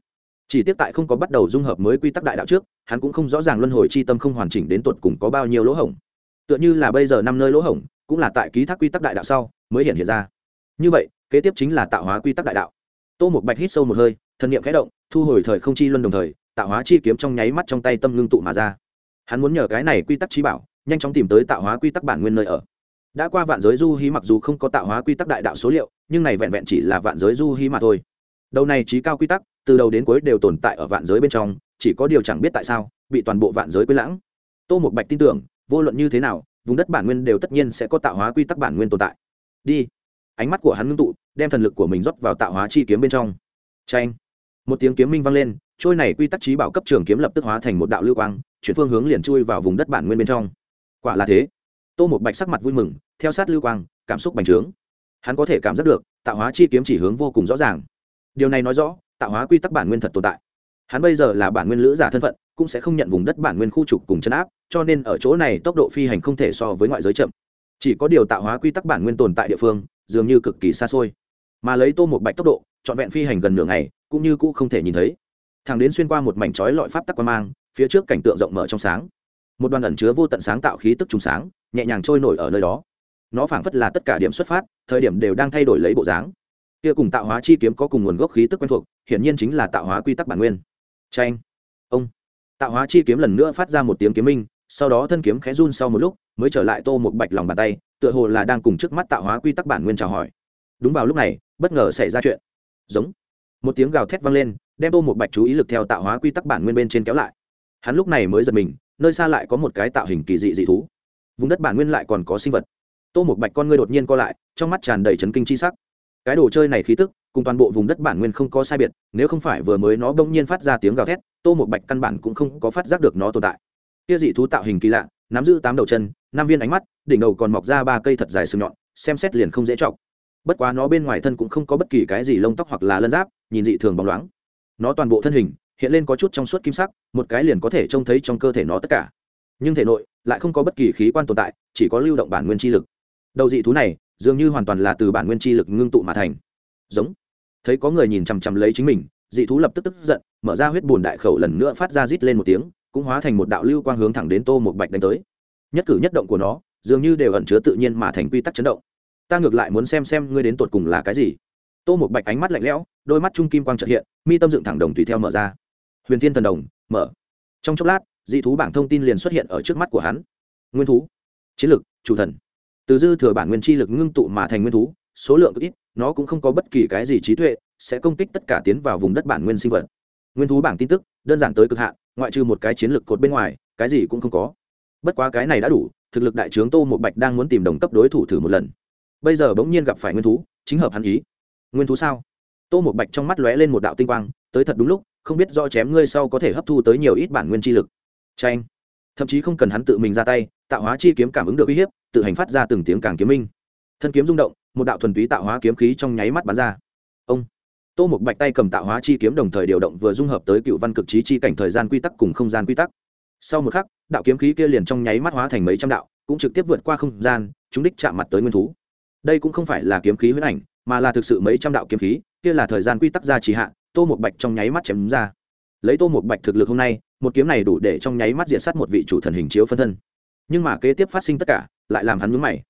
chỉ tiếc tại không có bắt đầu dung hợp mới quy tắc đại đạo trước, hắn cũng không rõ ràng luân hồi chi tâm không hoàn chỉnh đến tột cùng có bao nhiêu lỗ hổng. Tựa như là bây giờ năm nơi lỗ hổng, cũng là tại ký thác quy tắc đại đạo sau, mới hiện hiện ra. Như vậy, kế tiếp chính là tạo hóa quy tắc đại đạo. Tô một bạch hít sâu một hơi thần niệm khẽ động, thu hồi thời không chi luân đồng thời, tạo hóa chi kiếm trong nháy mắt trong tay tâm ngưng tụ mà ra. Hắn muốn nhờ cái này quy tắc trí bảo, nhanh chóng tìm tới tạo hóa quy tắc bản nguyên nơi ở. Đã qua vạn giới du hí mặc dù không có tạo hóa quy tắc đại đạo số liệu, nhưng này vẹn vẹn chỉ là vạn giới du hí mà thôi. Đầu này trí cao quy tắc từ đầu đến cuối đều tồn tại ở vạn giới bên trong, chỉ có điều chẳng biết tại sao, bị toàn bộ vạn giới quên lãng. Tô một bạch tin tưởng, vô luận như thế nào, vùng đất bản nguyên đều tất nhiên sẽ có tạo hóa quy tắc bản nguyên tồn tại. Đi. Ánh mắt của hắn ngưng tụ, đem thần lực của mình rót vào tạo hóa chi kiếm bên trong. Tranh một tiếng kiếm minh vang lên, trôi này quy tắc trí bảo cấp trường kiếm lập tức hóa thành một đạo lưu quang, chuyển phương hướng liền chui vào vùng đất bản nguyên bên trong. Quả là thế. Tô một bạch sắc mặt vui mừng, theo sát lưu quang, cảm xúc bành trướng. Hắn có thể cảm giác được, tạo hóa chi kiếm chỉ hướng vô cùng rõ ràng. Điều này nói rõ tạo hóa quy tắc bản nguyên thật tồn tại. Hắn bây giờ là bản nguyên lữ giả thân phận, cũng sẽ không nhận vùng đất bản nguyên khu trục cùng chấn áp, cho nên ở chỗ này tốc độ phi hành không thể so với ngoại giới chậm. Chỉ có điều tạo hóa quy tắc bản nguyên tồn tại địa phương, dường như cực kỳ xa xôi. Mà lấy tô một bạch tốc độ, trọn vẹn phi hành gần nửa ngày, cũng như cũ không thể nhìn thấy. Thằng đến xuyên qua một mảnh trói lọi pháp tắc quan mang, phía trước cảnh tượng rộng mở trong sáng. Một đoàn ẩn chứa vô tận sáng tạo khí tức trùng sáng, nhẹ nhàng trôi nổi ở nơi đó. Nó phảng phất là tất cả điểm xuất phát, thời điểm đều đang thay đổi lấy bộ dáng. Kia cùng tạo hóa chi kiếm có cùng nguồn gốc khí tức quen thuộc hiển nhiên chính là tạo hóa quy tắc bản nguyên. Tranh ông. Tạo hóa chi kiếm lần nữa phát ra một tiếng kiếm minh, sau đó thân kiếm khẽ run sau một lúc, mới trở lại tô một bạch lòng bàn tay, tựa hồ là đang cùng trước mắt tạo hóa quy tắc bản nguyên chào hỏi. Đúng vào lúc này, bất ngờ xảy ra chuyện. Giống. Một tiếng gào thét vang lên, đem tô một bạch chú ý lực theo tạo hóa quy tắc bản nguyên bên trên kéo lại. Hắn lúc này mới giật mình, nơi xa lại có một cái tạo hình kỳ dị dị thú. Vùng đất bản nguyên lại còn có sinh vật. Tô một bạch con ngươi đột nhiên co lại, trong mắt tràn đầy chấn kinh chi sắc cái đồ chơi này khí tức, cùng toàn bộ vùng đất bản nguyên không có sai biệt, nếu không phải vừa mới nó bỗng nhiên phát ra tiếng gào thét, tô một bạch căn bản cũng không có phát giác được nó tồn tại. Kia dị thú tạo hình kỳ lạ, nắm giữ tám đầu chân, năm viên ánh mắt, đỉnh đầu còn mọc ra ba cây thật dài sừng nhọn, xem xét liền không dễ chọc. Bất quá nó bên ngoài thân cũng không có bất kỳ cái gì lông tóc hoặc là lân giáp, nhìn dị thường bóng loáng. Nó toàn bộ thân hình, hiện lên có chút trong suốt kim sắc, một cái liền có thể trông thấy trong cơ thể nó tất cả. Nhưng thể nội lại không có bất kỳ khí quan tồn tại, chỉ có lưu động bản nguyên chi lực. Đầu dị thú này dường như hoàn toàn là từ bản nguyên chi lực ngưng tụ mà thành. Giống. Thấy có người nhìn chằm chằm lấy chính mình, dị thú lập tức tức giận, mở ra huyết bùn đại khẩu lần nữa phát ra rít lên một tiếng, cũng hóa thành một đạo lưu quang hướng thẳng đến tô một bạch đánh tới. Nhất cử nhất động của nó, dường như đều ẩn chứa tự nhiên mà thành quy tắc chấn động. Ta ngược lại muốn xem xem ngươi đến tột cùng là cái gì. Tô một bạch ánh mắt lạnh lẽo, đôi mắt trung kim quang trợt hiện, mi tâm dựng thẳng đồng tùy theo mở ra. Huyền thiên thần đồng, mở. Trong chốc lát, dị thú bảng thông tin liền xuất hiện ở trước mắt của hắn. Nguyên thú, chiến lực, chủ thần từ dư thừa bản nguyên chi lực ngưng tụ mà thành nguyên thú, số lượng cực ít, nó cũng không có bất kỳ cái gì trí tuệ, sẽ công kích tất cả tiến vào vùng đất bản nguyên sinh vật. Nguyên thú bảng tin tức, đơn giản tới cực hạn, ngoại trừ một cái chiến lược cột bên ngoài, cái gì cũng không có. Bất quá cái này đã đủ, thực lực đại trướng tô một bạch đang muốn tìm đồng cấp đối thủ thử một lần. Bây giờ bỗng nhiên gặp phải nguyên thú, chính hợp hắn ý. Nguyên thú sao? Tô một bạch trong mắt lóe lên một đạo tinh quang, tới thật đúng lúc, không biết do chém ngươi sau có thể hấp thu tới nhiều ít bản nguyên chi lực. Tranh thậm chí không cần hắn tự mình ra tay, tạo hóa chi kiếm cảm ứng được uy hiếp, tự hành phát ra từng tiếng càng kiếm minh. Thân kiếm rung động, một đạo thuần túy tạo hóa kiếm khí trong nháy mắt bắn ra. Ông. Tô một bạch tay cầm tạo hóa chi kiếm đồng thời điều động vừa dung hợp tới cựu văn cực trí chi cảnh thời gian quy tắc cùng không gian quy tắc. Sau một khắc, đạo kiếm khí kia liền trong nháy mắt hóa thành mấy trăm đạo, cũng trực tiếp vượt qua không gian, chúng đích chạm mặt tới nguyên thú. Đây cũng không phải là kiếm khí huyết ảnh, mà là thực sự mấy trăm đạo kiếm khí, kia là thời gian quy tắc ra trì hạ, tô một bạch trong nháy mắt chém ra lấy tô một bạch thực lực hôm nay, một kiếm này đủ để trong nháy mắt diện sát một vị chủ thần hình chiếu phân thân. Nhưng mà kế tiếp phát sinh tất cả, lại làm hắn mướn mày.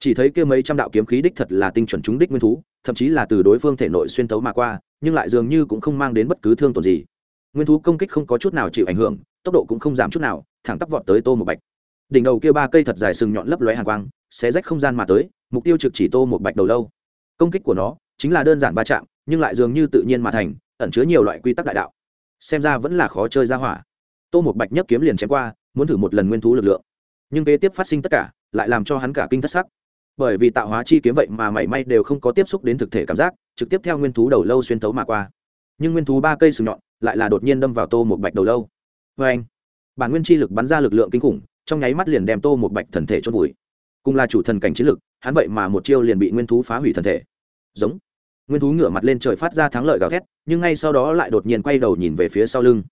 Chỉ thấy kia mấy trăm đạo kiếm khí đích thật là tinh chuẩn chúng đích nguyên thú, thậm chí là từ đối phương thể nội xuyên tấu mà qua, nhưng lại dường như cũng không mang đến bất cứ thương tổn gì. Nguyên thú công kích không có chút nào chịu ảnh hưởng, tốc độ cũng không giảm chút nào, thẳng tắp vọt tới tô một bạch. Đỉnh đầu kia ba cây thật dài sừng nhọn lấp lóe hàng quang, xé rách không gian mà tới, mục tiêu trực chỉ tô một bạch đầu lâu. Công kích của nó chính là đơn giản va chạm, nhưng lại dường như tự nhiên mà thành, ẩn chứa nhiều loại quy tắc đại đạo xem ra vẫn là khó chơi ra hỏa. Tô một bạch nhấc kiếm liền chém qua, muốn thử một lần nguyên thú lực lượng. Nhưng kế tiếp phát sinh tất cả, lại làm cho hắn cả kinh thất sắc. Bởi vì tạo hóa chi kiếm vậy mà mảy may đều không có tiếp xúc đến thực thể cảm giác, trực tiếp theo nguyên thú đầu lâu xuyên thấu mà qua. Nhưng nguyên thú ba cây sừng nhọn, lại là đột nhiên đâm vào tô một bạch đầu lâu. Vê anh bản nguyên chi lực bắn ra lực lượng kinh khủng, trong nháy mắt liền đem tô một bạch thần thể chốt vùi. Cùng là chủ thần cảnh chiến lực, hắn vậy mà một chiêu liền bị nguyên thú phá hủy thần thể. Giống! Nguyên thú ngửa mặt lên trời phát ra thắng lợi gào thét nhưng ngay sau đó lại đột nhiên quay đầu nhìn về phía sau lưng.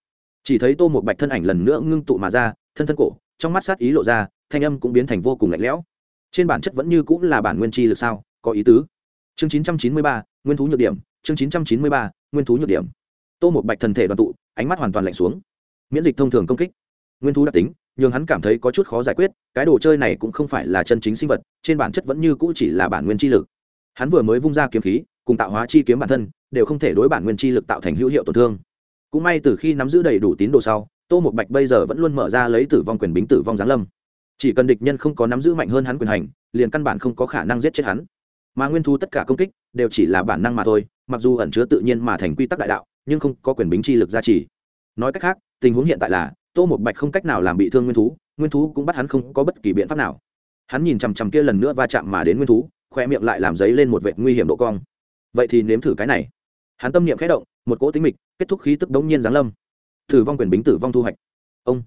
Chỉ thấy tô một bạch thân ảnh lần nữa ngưng tụ mà ra thân thân cổ trong mắt sát ý lộ ra thanh âm cũng biến thành vô cùng lạnh lẽo. Trên bản chất vẫn như cũng là bản nguyên chi lực sao? Có ý tứ. Chương 993, nguyên thú nhược điểm. Chương 993, nguyên thú nhược điểm. Tô một bạch thần thể đoàn tụ ánh mắt hoàn toàn lạnh xuống. Miễn dịch thông thường công kích. Nguyên thú đặc tính nhưng hắn cảm thấy có chút khó giải quyết cái đồ chơi này cũng không phải là chân chính sinh vật trên bản chất vẫn như cũ chỉ là bản nguyên chi lực. Hắn vừa mới vung ra kiếm khí cùng tạo hóa chi kiếm bản thân, đều không thể đối bản nguyên chi lực tạo thành hữu hiệu tổn thương. Cũng may từ khi nắm giữ đầy đủ tín đồ sau, tô một bạch bây giờ vẫn luôn mở ra lấy tử vong quyền bính tử vong giáng lâm. Chỉ cần địch nhân không có nắm giữ mạnh hơn hắn quyền hành, liền căn bản không có khả năng giết chết hắn. Mà nguyên thu tất cả công kích, đều chỉ là bản năng mà thôi, mặc dù ẩn chứa tự nhiên mà thành quy tắc đại đạo, nhưng không có quyền bính chi lực gia trì. Nói cách khác, tình huống hiện tại là, tô một bạch không cách nào làm bị thương nguyên thú nguyên thú cũng bắt hắn không có bất kỳ biện pháp nào. Hắn nhìn chằm chằm kia lần nữa va chạm mà đến nguyên thú, khoe miệng lại làm giấy lên một vệt nguy hiểm độ cong vậy thì nếm thử cái này. Hắn tâm niệm khẽ động, một cỗ tính mịch, kết thúc khí tức đống nhiên giáng lâm. Tử vong quyền bính tử vong thu hoạch. Ông.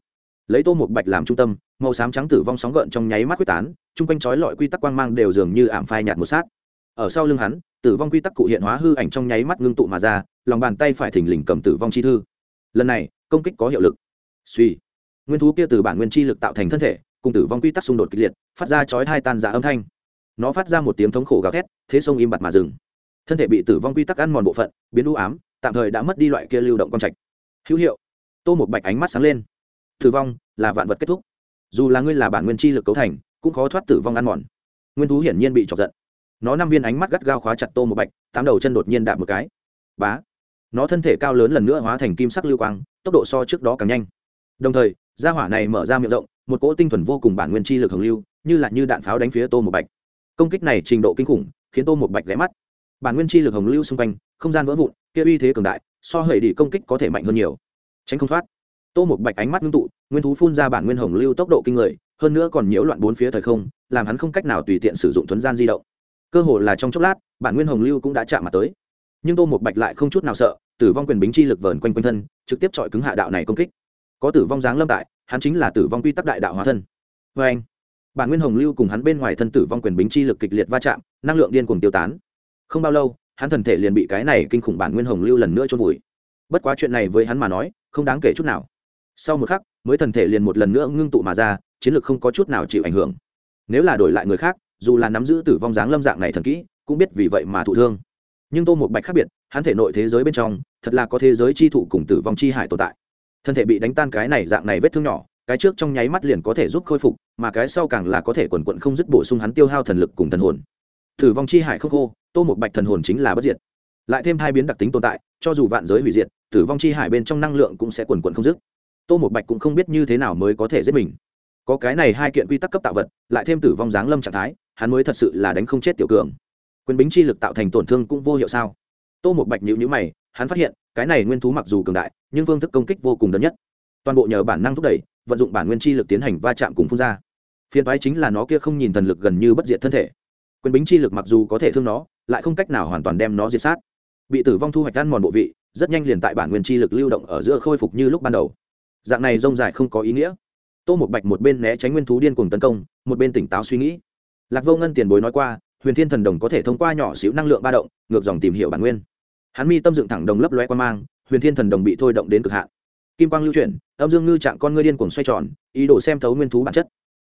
Lấy tô một bạch làm trung tâm, màu xám trắng tử vong sóng gợn trong nháy mắt quyết tán, chung quanh chói lọi quy tắc quang mang đều dường như ảm phai nhạt một sát. Ở sau lưng hắn, tử vong quy tắc cụ hiện hóa hư ảnh trong nháy mắt ngưng tụ mà ra, lòng bàn tay phải thình lình cầm tử vong chi thư. Lần này, công kích có hiệu lực. Suy. Nguyên thú kia từ bản nguyên chi lực tạo thành thân thể, cùng tử vong quy tắc xung đột kịch liệt, phát ra chói hai tan giả âm thanh. Nó phát ra một tiếng thống khổ gào thét, thế sông im bặt mà dừng thân thể bị tử vong quy tắc ăn mòn bộ phận, biến u ám, tạm thời đã mất đi loại kia lưu động con trạch. Hữu hiệu. Tô một bạch ánh mắt sáng lên. Tử vong là vạn vật kết thúc. Dù là ngươi là bản nguyên chi lực cấu thành, cũng khó thoát tử vong ăn mòn. Nguyên thú hiển nhiên bị chọc giận. Nó năm viên ánh mắt gắt gao khóa chặt tô một bạch, tám đầu chân đột nhiên đạp một cái. Bá. Nó thân thể cao lớn lần nữa hóa thành kim sắc lưu quang, tốc độ so trước đó càng nhanh. Đồng thời, gia hỏa này mở ra miệng rộng, một cỗ tinh thuần vô cùng bản nguyên chi lực hưởng lưu, như là như đạn pháo đánh phía tô một bạch. Công kích này trình độ kinh khủng, khiến tô một bạch ghé mắt bản nguyên chi lực hồng lưu xung quanh, không gian vỡ vụn, kia uy thế cường đại, so hời đi công kích có thể mạnh hơn nhiều. Tránh không thoát. Tô một bạch ánh mắt ngưng tụ, nguyên thú phun ra bản nguyên hồng lưu tốc độ kinh người, hơn nữa còn nhiễu loạn bốn phía thời không, làm hắn không cách nào tùy tiện sử dụng thuấn gian di động. Cơ hồ là trong chốc lát, bản nguyên hồng lưu cũng đã chạm mặt tới. Nhưng tô một bạch lại không chút nào sợ, tử vong quyền bính chi lực vờn quanh quanh thân, trực tiếp chọi cứng hạ đạo này công kích. Có tử vong giáng lâm tại, hắn chính là tử vong quy tắc đại đạo hóa thân. Vê anh bản nguyên hồng lưu cùng hắn bên ngoài thân tử vong quyền bính chi lực kịch liệt va chạm, năng lượng điên cuồng tiêu tán không bao lâu, hắn thần thể liền bị cái này kinh khủng bản nguyên hồng lưu lần nữa trôn vùi. Bất quá chuyện này với hắn mà nói, không đáng kể chút nào. Sau một khắc, mới thần thể liền một lần nữa ngưng tụ mà ra, chiến lược không có chút nào chịu ảnh hưởng. Nếu là đổi lại người khác, dù là nắm giữ tử vong dáng lâm dạng này thần kỹ, cũng biết vì vậy mà thụ thương. Nhưng tô một bạch khác biệt, hắn thể nội thế giới bên trong, thật là có thế giới chi thụ cùng tử vong chi hải tồn tại. Thân thể bị đánh tan cái này dạng này vết thương nhỏ, cái trước trong nháy mắt liền có thể giúp khôi phục, mà cái sau càng là có thể quần quận không dứt bổ sung hắn tiêu hao thần lực cùng thần hồn. Thử vong chi hải không khô, tô một bạch thần hồn chính là bất diệt. Lại thêm hai biến đặc tính tồn tại, cho dù vạn giới hủy diệt tử vong chi hải bên trong năng lượng cũng sẽ quần quận không dứt. Tô một bạch cũng không biết như thế nào mới có thể giết mình. Có cái này hai kiện quy tắc cấp tạo vật, lại thêm tử vong giáng lâm trạng thái, hắn mới thật sự là đánh không chết tiểu cường. Quyền bính chi lực tạo thành tổn thương cũng vô hiệu sao? Tô một bạch nhữ nhữ mày, hắn phát hiện, cái này nguyên thú mặc dù cường đại, nhưng phương thức công kích vô cùng đơn nhất. Toàn bộ nhờ bản năng thúc đẩy, vận dụng bản nguyên chi lực tiến hành va chạm cùng phun ra. Phiên thoái chính là nó kia không nhìn thần lực gần như bất diệt thân thể quyền bính chi lực mặc dù có thể thương nó, lại không cách nào hoàn toàn đem nó diệt sát. Bị tử vong thu hoạch ăn mòn bộ vị, rất nhanh liền tại bản nguyên chi lực lưu động ở giữa khôi phục như lúc ban đầu. Dạng này rông dài không có ý nghĩa. Tô một bạch một bên né tránh nguyên thú điên cuồng tấn công, một bên tỉnh táo suy nghĩ. Lạc vô ngân tiền bối nói qua, huyền thiên thần đồng có thể thông qua nhỏ xíu năng lượng ba động, ngược dòng tìm hiểu bản nguyên. Hắn mi tâm dựng thẳng đồng lấp loe quan mang, huyền thiên thần đồng bị thôi động đến cực hạn. Kim quang lưu chuyển, âm dương ngư trạng con ngươi điên cuồng xoay tròn, ý đồ xem thấu nguyên thú bản chất.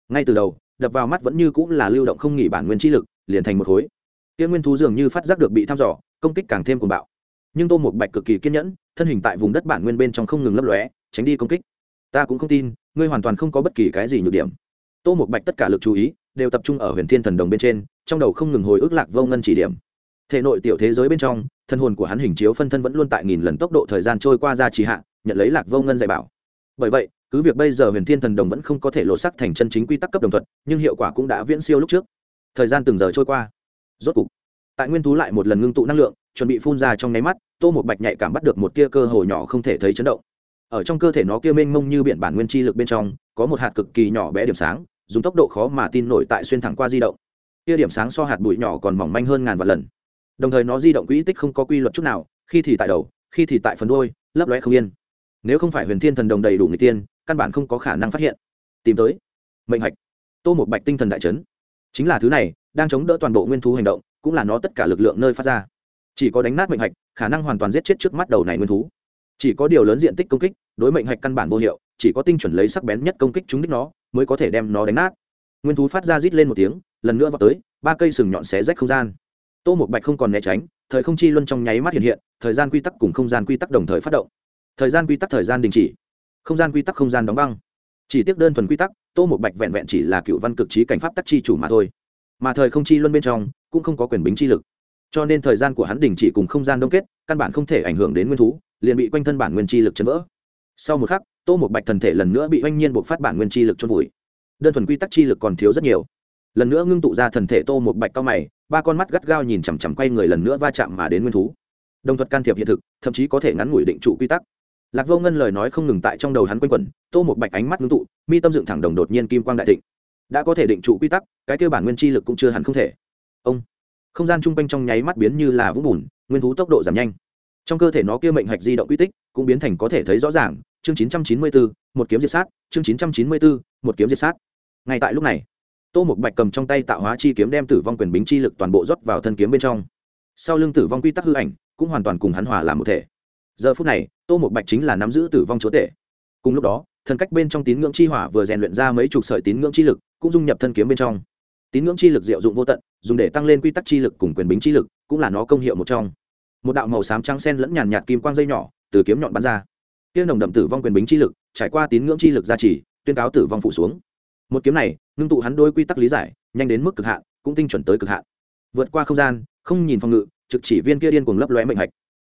Ngay từ đầu, đập vào mắt vẫn như cũng là lưu động không nghỉ bản nguyên chi lực liền thành một khối. Kia nguyên thú dường như phát giác được bị thăm dò, công kích càng thêm cuồng bạo. Nhưng tô một bạch cực kỳ kiên nhẫn, thân hình tại vùng đất bản nguyên bên trong không ngừng lấp lóe, tránh đi công kích. Ta cũng không tin, ngươi hoàn toàn không có bất kỳ cái gì nhược điểm. Tô một bạch tất cả lực chú ý đều tập trung ở huyền thiên thần đồng bên trên, trong đầu không ngừng hồi ức lạc vô ngân chỉ điểm. Thể nội tiểu thế giới bên trong, thân hồn của hắn hình chiếu phân thân vẫn luôn tại nghìn lần tốc độ thời gian trôi qua ra trì hạ, nhận lấy lạc vô ngân dạy bảo. Bởi vậy, cứ việc bây giờ huyền thiên thần đồng vẫn không có thể lộ sắc thành chân chính quy tắc cấp đồng thuận nhưng hiệu quả cũng đã viễn siêu lúc trước thời gian từng giờ trôi qua. Rốt cục, tại nguyên thú lại một lần ngưng tụ năng lượng, chuẩn bị phun ra trong nháy mắt, tô một bạch nhạy cảm bắt được một tia cơ hồ nhỏ không thể thấy chấn động. Ở trong cơ thể nó kia mênh mông như biển bản nguyên chi lực bên trong, có một hạt cực kỳ nhỏ bé điểm sáng, dùng tốc độ khó mà tin nổi tại xuyên thẳng qua di động. Kia điểm sáng so hạt bụi nhỏ còn mỏng manh hơn ngàn vạn lần. Đồng thời nó di động quỹ tích không có quy luật chút nào, khi thì tại đầu, khi thì tại phần đôi lấp lóe không yên. Nếu không phải huyền thiên thần đồng đầy đủ người tiên, căn bản không có khả năng phát hiện. Tìm tới. Mệnh hạch. Tô một bạch tinh thần đại chấn chính là thứ này, đang chống đỡ toàn bộ nguyên thú hành động, cũng là nó tất cả lực lượng nơi phát ra. Chỉ có đánh nát mệnh hạch, khả năng hoàn toàn giết chết trước mắt đầu này nguyên thú. Chỉ có điều lớn diện tích công kích, đối mệnh hạch căn bản vô hiệu, chỉ có tinh chuẩn lấy sắc bén nhất công kích trúng đích nó, mới có thể đem nó đánh nát. Nguyên thú phát ra rít lên một tiếng, lần nữa vào tới, ba cây sừng nhọn xé rách không gian. Tô một bạch không còn né tránh, thời không chi luân trong nháy mắt hiện hiện, thời gian quy tắc cùng không gian quy tắc đồng thời phát động. Thời gian quy tắc thời gian đình chỉ. Không gian quy tắc không gian đóng băng. Chỉ tiếc đơn thuần quy tắc tô một bạch vẹn vẹn chỉ là cựu văn cực trí cảnh pháp tắc chi chủ mà thôi. Mà thời không chi luân bên trong, cũng không có quyền bính chi lực. Cho nên thời gian của hắn đình chỉ cùng không gian đông kết, căn bản không thể ảnh hưởng đến nguyên thú, liền bị quanh thân bản nguyên chi lực chấn vỡ. Sau một khắc, tô một bạch thần thể lần nữa bị oanh nhiên buộc phát bản nguyên chi lực trôn vùi. Đơn thuần quy tắc chi lực còn thiếu rất nhiều. Lần nữa ngưng tụ ra thần thể tô một bạch cao mày, ba con mắt gắt gao nhìn chằm chằm quay người lần nữa va chạm mà đến nguyên thú. Đồng thuật can thiệp hiện thực, thậm chí có thể ngắn ngủi định trụ quy tắc lạc vô ngân lời nói không ngừng tại trong đầu hắn quanh quẩn tô một bạch ánh mắt ngưng tụ mi tâm dựng thẳng đồng đột nhiên kim quang đại thịnh. Đã có thể định trụ quy tắc cái kêu bản nguyên chi lực cũng chưa hẳn không thể. Ông không gian chung quanh trong nháy mắt biến như là vũng bùn nguyên thú tốc độ giảm nhanh. Trong cơ thể nó kia mệnh hạch di động quy tích cũng biến thành có thể thấy rõ ràng chương 994, một kiếm diệt sát chương 994, một kiếm diệt sát. Ngay tại lúc này tô một bạch cầm trong tay tạo hóa chi kiếm đem tử vong quyền bính chi lực toàn bộ rót vào thân kiếm bên trong. Sau lưng tử vong quy tắc hư ảnh cũng hoàn toàn cùng hắn hòa làm một thể giờ phút này, tô một bạch chính là nắm giữ tử vong chúa tể. Cùng lúc đó, thần cách bên trong tín ngưỡng chi hỏa vừa rèn luyện ra mấy chục sợi tín ngưỡng chi lực, cũng dung nhập thân kiếm bên trong. Tín ngưỡng chi lực diệu dụng vô tận, dùng để tăng lên quy tắc chi lực cùng quyền bính chi lực, cũng là nó công hiệu một trong. Một đạo màu xám trắng sen lẫn nhàn nhạt kim quang dây nhỏ, từ kiếm nhọn bắn ra. Tiêu nồng đậm tử vong quyền bính chi lực, trải qua tín ngưỡng chi lực gia trì, tuyên cáo tử vong phủ xuống. Một kiếm này, ngưng tụ hắn đôi quy tắc lý giải, nhanh đến mức cực hạn, cũng tinh chuẩn tới cực hạn. Vượt qua không gian, không nhìn phòng ngự, trực chỉ viên kia điên cuồng lấp lóe mệnh hạch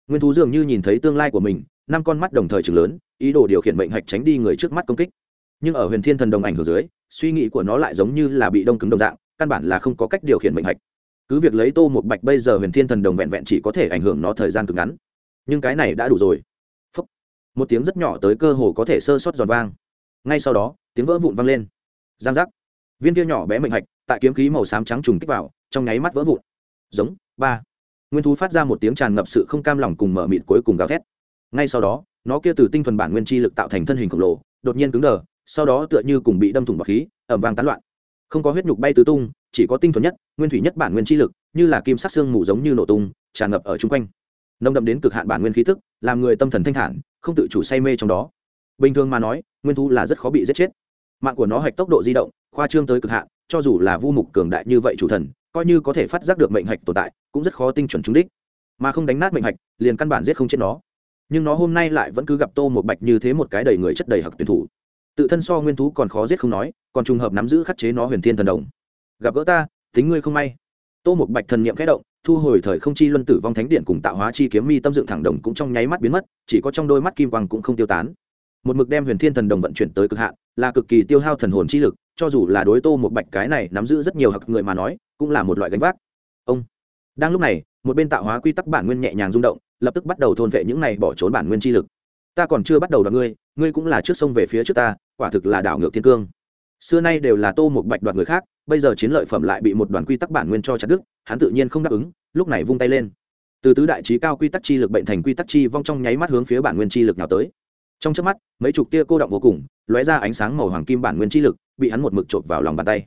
nguyên thú dường như nhìn thấy tương lai của mình, năm con mắt đồng thời chừng lớn, ý đồ điều khiển mệnh hạch tránh đi người trước mắt công kích. Nhưng ở huyền thiên thần đồng ảnh hưởng dưới, suy nghĩ của nó lại giống như là bị đông cứng đồng dạng, căn bản là không có cách điều khiển mệnh hạch. Cứ việc lấy tô một bạch bây giờ huyền thiên thần đồng vẹn vẹn chỉ có thể ảnh hưởng nó thời gian cực ngắn. Nhưng cái này đã đủ rồi. Phúc. một tiếng rất nhỏ tới cơ hồ có thể sơ sót giòn vang. Ngay sau đó, tiếng vỡ vụn vang lên. Giang giác. Viên kia nhỏ bé mệnh hạch, tại kiếm khí màu xám trắng trùng kích vào, trong nháy mắt vỡ vụn. Giống. Ba nguyên thú phát ra một tiếng tràn ngập sự không cam lòng cùng mở mịt cuối cùng gào thét. Ngay sau đó, nó kia từ tinh thuần bản nguyên chi lực tạo thành thân hình khổng lồ, đột nhiên cứng đờ, sau đó tựa như cùng bị đâm thủng bọc khí ẩm vang tán loạn. Không có huyết nhục bay tứ tung, chỉ có tinh thuần nhất, nguyên thủy nhất bản nguyên chi lực, như là kim sắc xương mù giống như nổ tung, tràn ngập ở chung quanh. Nông đậm đến cực hạn bản nguyên khí tức, làm người tâm thần thanh thản, không tự chủ say mê trong đó. Bình thường mà nói, nguyên thú là rất khó bị giết chết. Mạng của nó hạch tốc độ di động, khoa trương tới cực hạn, cho dù là vu mục cường đại như vậy chủ thần coi như có thể phát giác được mệnh hạch tồn tại, cũng rất khó tinh chuẩn trúng đích. Mà không đánh nát mệnh hạch, liền căn bản giết không chết nó. Nhưng nó hôm nay lại vẫn cứ gặp tô một bạch như thế một cái đầy người chất đầy hặc tuyển thủ. Tự thân so nguyên thú còn khó giết không nói, còn trùng hợp nắm giữ khắc chế nó huyền thiên thần đồng. Gặp gỡ ta, tính ngươi không may. Tô một bạch thần niệm khẽ động, thu hồi thời không chi luân tử vong thánh điện cùng tạo hóa chi kiếm mi tâm dựng thẳng đồng cũng trong nháy mắt biến mất, chỉ có trong đôi mắt kim quang cũng không tiêu tán. Một mực đem huyền thiên thần đồng vận chuyển tới cực hạn, là cực kỳ tiêu hao thần hồn chi lực, cho dù là đối tô một bạch cái này nắm giữ rất nhiều hặc người mà nói cũng là một loại gánh vác. Ông. Đang lúc này, một bên tạo hóa quy tắc bản nguyên nhẹ nhàng rung động, lập tức bắt đầu thôn vệ những này bỏ trốn bản nguyên chi lực. Ta còn chưa bắt đầu đoạt ngươi ngươi cũng là trước sông về phía trước ta, quả thực là đảo ngược thiên cương. Xưa nay đều là tô một bạch đoạt người khác, bây giờ chiến lợi phẩm lại bị một đoàn quy tắc bản nguyên cho chặt đức hắn tự nhiên không đáp ứng, lúc này vung tay lên. Từ tứ đại trí cao quy tắc chi lực bệnh thành quy tắc chi vong trong nháy mắt hướng phía bản nguyên chi lực nào tới. Trong trước mắt, mấy chục tia cô động vô cùng, lóe ra ánh sáng màu hoàng kim bản nguyên chi lực, bị hắn một mực trộn vào lòng bàn tay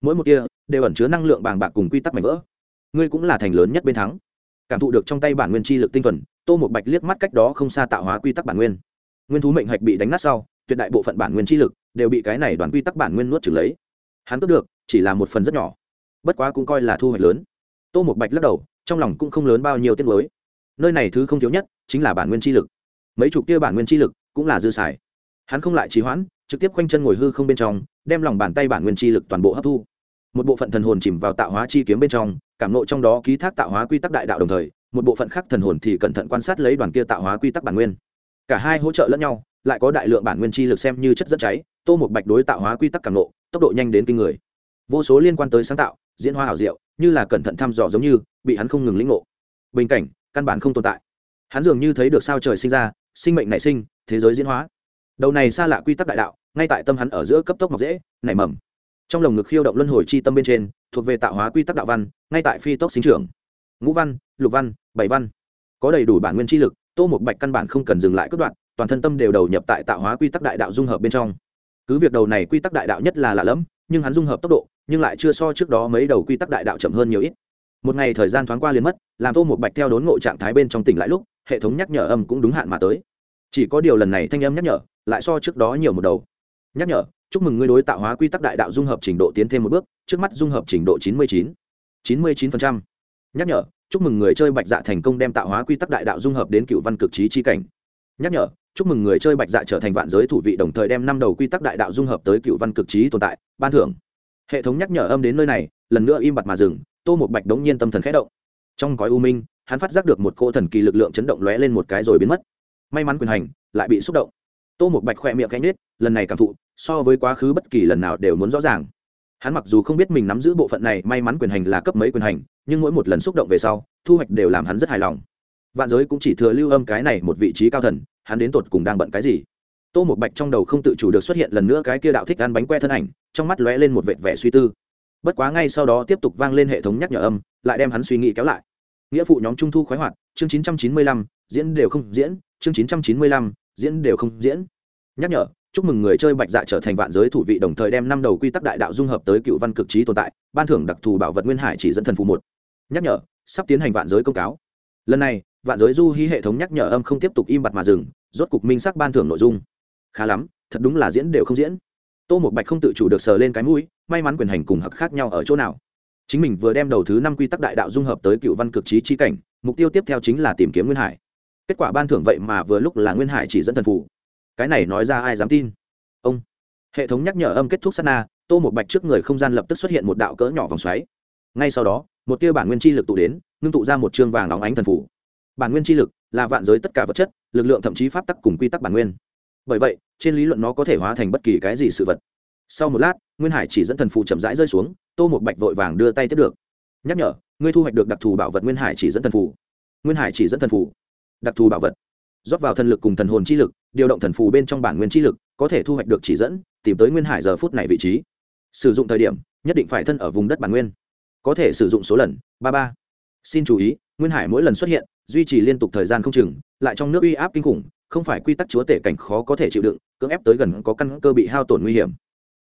mỗi một tia đều ẩn chứa năng lượng bàng bạc cùng quy tắc mạnh vỡ. Ngươi cũng là thành lớn nhất bên thắng. Cảm thụ được trong tay bản nguyên chi lực tinh thuần, tô một bạch liếc mắt cách đó không xa tạo hóa quy tắc bản nguyên. Nguyên thú mệnh hạch bị đánh nát sau, tuyệt đại bộ phận bản nguyên chi lực đều bị cái này đoàn quy tắc bản nguyên nuốt trừng lấy. Hắn cướp được, chỉ là một phần rất nhỏ. Bất quá cũng coi là thu hoạch lớn. Tô một bạch lắc đầu, trong lòng cũng không lớn bao nhiêu tiết mới nơi này thứ không thiếu nhất chính là bản nguyên chi lực. Mấy chục tia bản nguyên chi lực cũng là dư xài. Hắn không lại trì hoãn, trực tiếp khoanh chân ngồi hư không bên trong, đem lòng bàn tay bản nguyên chi lực toàn bộ hấp thu một bộ phận thần hồn chìm vào tạo hóa chi kiếm bên trong, cảm nộ trong đó ký thác tạo hóa quy tắc đại đạo đồng thời, một bộ phận khác thần hồn thì cẩn thận quan sát lấy đoàn kia tạo hóa quy tắc bản nguyên. Cả hai hỗ trợ lẫn nhau, lại có đại lượng bản nguyên chi lực xem như chất dẫn cháy, tô một bạch đối tạo hóa quy tắc cảm nộ tốc độ nhanh đến kinh người. Vô số liên quan tới sáng tạo, diễn hóa ảo diệu, như là cẩn thận thăm dò giống như, bị hắn không ngừng lĩnh ngộ. Bình cảnh, căn bản không tồn tại. Hắn dường như thấy được sao trời sinh ra, sinh mệnh nảy sinh, thế giới diễn hóa. Đầu này xa lạ quy tắc đại đạo, ngay tại tâm hắn ở giữa cấp tốc mọc dễ, nảy mầm trong lồng ngực khiêu động luân hồi chi tâm bên trên, thuộc về tạo hóa quy tắc đạo văn, ngay tại phi tốc sinh trưởng. Ngũ văn, lục văn, bảy văn. Có đầy đủ bản nguyên chi lực, tô một bạch căn bản không cần dừng lại cất đoạn, toàn thân tâm đều đầu nhập tại tạo hóa quy tắc đại đạo dung hợp bên trong. Cứ việc đầu này quy tắc đại đạo nhất là lạ lẫm, nhưng hắn dung hợp tốc độ, nhưng lại chưa so trước đó mấy đầu quy tắc đại đạo chậm hơn nhiều ít. Một ngày thời gian thoáng qua liền mất, làm tô một bạch theo đốn ngộ trạng thái bên trong tỉnh lại lúc, hệ thống nhắc nhở âm cũng đúng hạn mà tới. Chỉ có điều lần này thanh âm nhắc nhở, lại so trước đó nhiều một đầu. Nhắc nhở chúc mừng ngươi đối tạo hóa quy tắc đại đạo dung hợp trình độ tiến thêm một bước, trước mắt dung hợp trình độ chín mươi chín. chín mươi chín nhắc nhở, chúc mừng người chơi bạch dạ thành công đem tạo hóa quy tắc đại đạo dung hợp đến cựu văn cực trí chi cảnh. Nhắc nhở, chúc mừng người chơi bạch dạ trở thành vạn giới thủ vị đồng thời đem năm đầu quy tắc đại đạo dung hợp tới cựu văn cực trí tồn tại, ban thưởng. Hệ thống nhắc nhở âm đến nơi này, lần nữa im bặt mà dừng, tô một bạch đống nhiên tâm thần khẽ động. Trong gói u minh, hắn phát giác được một cỗ thần kỳ lực lượng chấn động lóe lên một cái rồi biến mất. May mắn quyền hành, lại bị xúc động. Tô một bạch khoe miệng cánh nết lần này cảm thụ so với quá khứ bất kỳ lần nào đều muốn rõ ràng. Hắn mặc dù không biết mình nắm giữ bộ phận này may mắn quyền hành là cấp mấy quyền hành nhưng mỗi một lần xúc động về sau thu hoạch đều làm hắn rất hài lòng. Vạn giới cũng chỉ thừa lưu âm cái này một vị trí cao thần hắn đến tột cùng đang bận cái gì? Tô một bạch trong đầu không tự chủ được xuất hiện lần nữa cái kia đạo thích ăn bánh que thân ảnh trong mắt lóe lên một vệt vẻ suy tư. Bất quá ngay sau đó tiếp tục vang lên hệ thống nhắc nhở âm lại đem hắn suy nghĩ kéo lại. Nghĩa phụ nhóm trung thu khoái hoạt chương 995, diễn đều không diễn chương 995, diễn đều không diễn. Nhắc nhở chúc mừng người chơi bạch dạ trở thành vạn giới thủ vị đồng thời đem năm đầu quy tắc đại đạo dung hợp tới cựu văn cực trí tồn tại, ban thưởng đặc thù bảo vật nguyên hải chỉ dẫn thần phù một. Nhắc nhở, sắp tiến hành vạn giới công cáo. Lần này, vạn giới du hy hệ thống nhắc nhở âm không tiếp tục im bặt mà dừng, rốt cục minh sắc ban thưởng nội dung. Khá lắm, thật đúng là diễn đều không diễn. Tô một bạch không tự chủ được sờ lên cái mũi, may mắn quyền hành cùng hặc khác nhau ở chỗ nào. Chính mình vừa đem đầu thứ năm quy tắc đại đạo dung hợp tới cựu văn cực trí chi cảnh, mục tiêu tiếp theo chính là tìm kiếm nguyên hải. Kết quả ban thưởng vậy mà vừa lúc là nguyên hải chỉ dẫn thần phụ cái này nói ra ai dám tin? Ông. Hệ thống nhắc nhở âm kết thúc sát na, tô một bạch trước người không gian lập tức xuất hiện một đạo cỡ nhỏ vòng xoáy. Ngay sau đó, một tia bản nguyên chi lực tụ đến, ngưng tụ ra một chương vàng óng ánh thần phủ. Bản nguyên chi lực là vạn giới tất cả vật chất, lực lượng thậm chí pháp tắc cùng quy tắc bản nguyên. Bởi vậy, trên lý luận nó có thể hóa thành bất kỳ cái gì sự vật. Sau một lát, nguyên hải chỉ dẫn thần phù chậm rãi rơi xuống, tô một bạch vội vàng đưa tay tiếp được. Nhắc nhở, ngươi thu hoạch được đặc thù bảo vật nguyên hải chỉ dẫn thần phù nguyên hải chỉ dẫn thần phù đặc thù bảo vật rót vào thần lực cùng thần hồn chi lực, điều động thần phù bên trong bản nguyên chi lực, có thể thu hoạch được chỉ dẫn, tìm tới nguyên hải giờ phút này vị trí. Sử dụng thời điểm, nhất định phải thân ở vùng đất bản nguyên. Có thể sử dụng số lần, ba ba. Xin chú ý, nguyên hải mỗi lần xuất hiện, duy trì liên tục thời gian không chừng, lại trong nước uy áp kinh khủng, không phải quy tắc chúa tể cảnh khó có thể chịu đựng, cưỡng ép tới gần có căn cơ bị hao tổn nguy hiểm.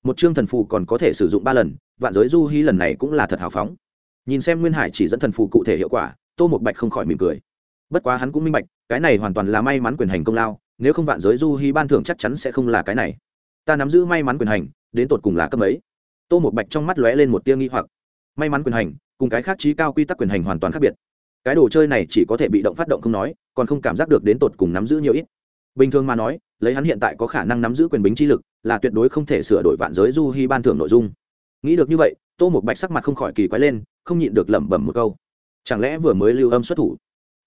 Một chương thần phù còn có thể sử dụng ba lần, vạn giới du hy lần này cũng là thật hào phóng. Nhìn xem nguyên hải chỉ dẫn thần phù cụ thể hiệu quả, tô một bạch không khỏi mỉm cười bất quá hắn cũng minh bạch, cái này hoàn toàn là may mắn quyền hành công lao, nếu không vạn giới du hy ban thưởng chắc chắn sẽ không là cái này. Ta nắm giữ may mắn quyền hành, đến tột cùng là cấp ấy tô một bạch trong mắt lóe lên một tia nghi hoặc. May mắn quyền hành, cùng cái khác trí cao quy tắc quyền hành hoàn toàn khác biệt. Cái đồ chơi này chỉ có thể bị động phát động không nói, còn không cảm giác được đến tột cùng nắm giữ nhiều ít. Bình thường mà nói, lấy hắn hiện tại có khả năng nắm giữ quyền bính chi lực, là tuyệt đối không thể sửa đổi vạn giới du hy ban thưởng nội dung. Nghĩ được như vậy, tô một bạch sắc mặt không khỏi kỳ quái lên, không nhịn được lẩm bẩm một câu. Chẳng lẽ vừa mới lưu âm xuất thủ?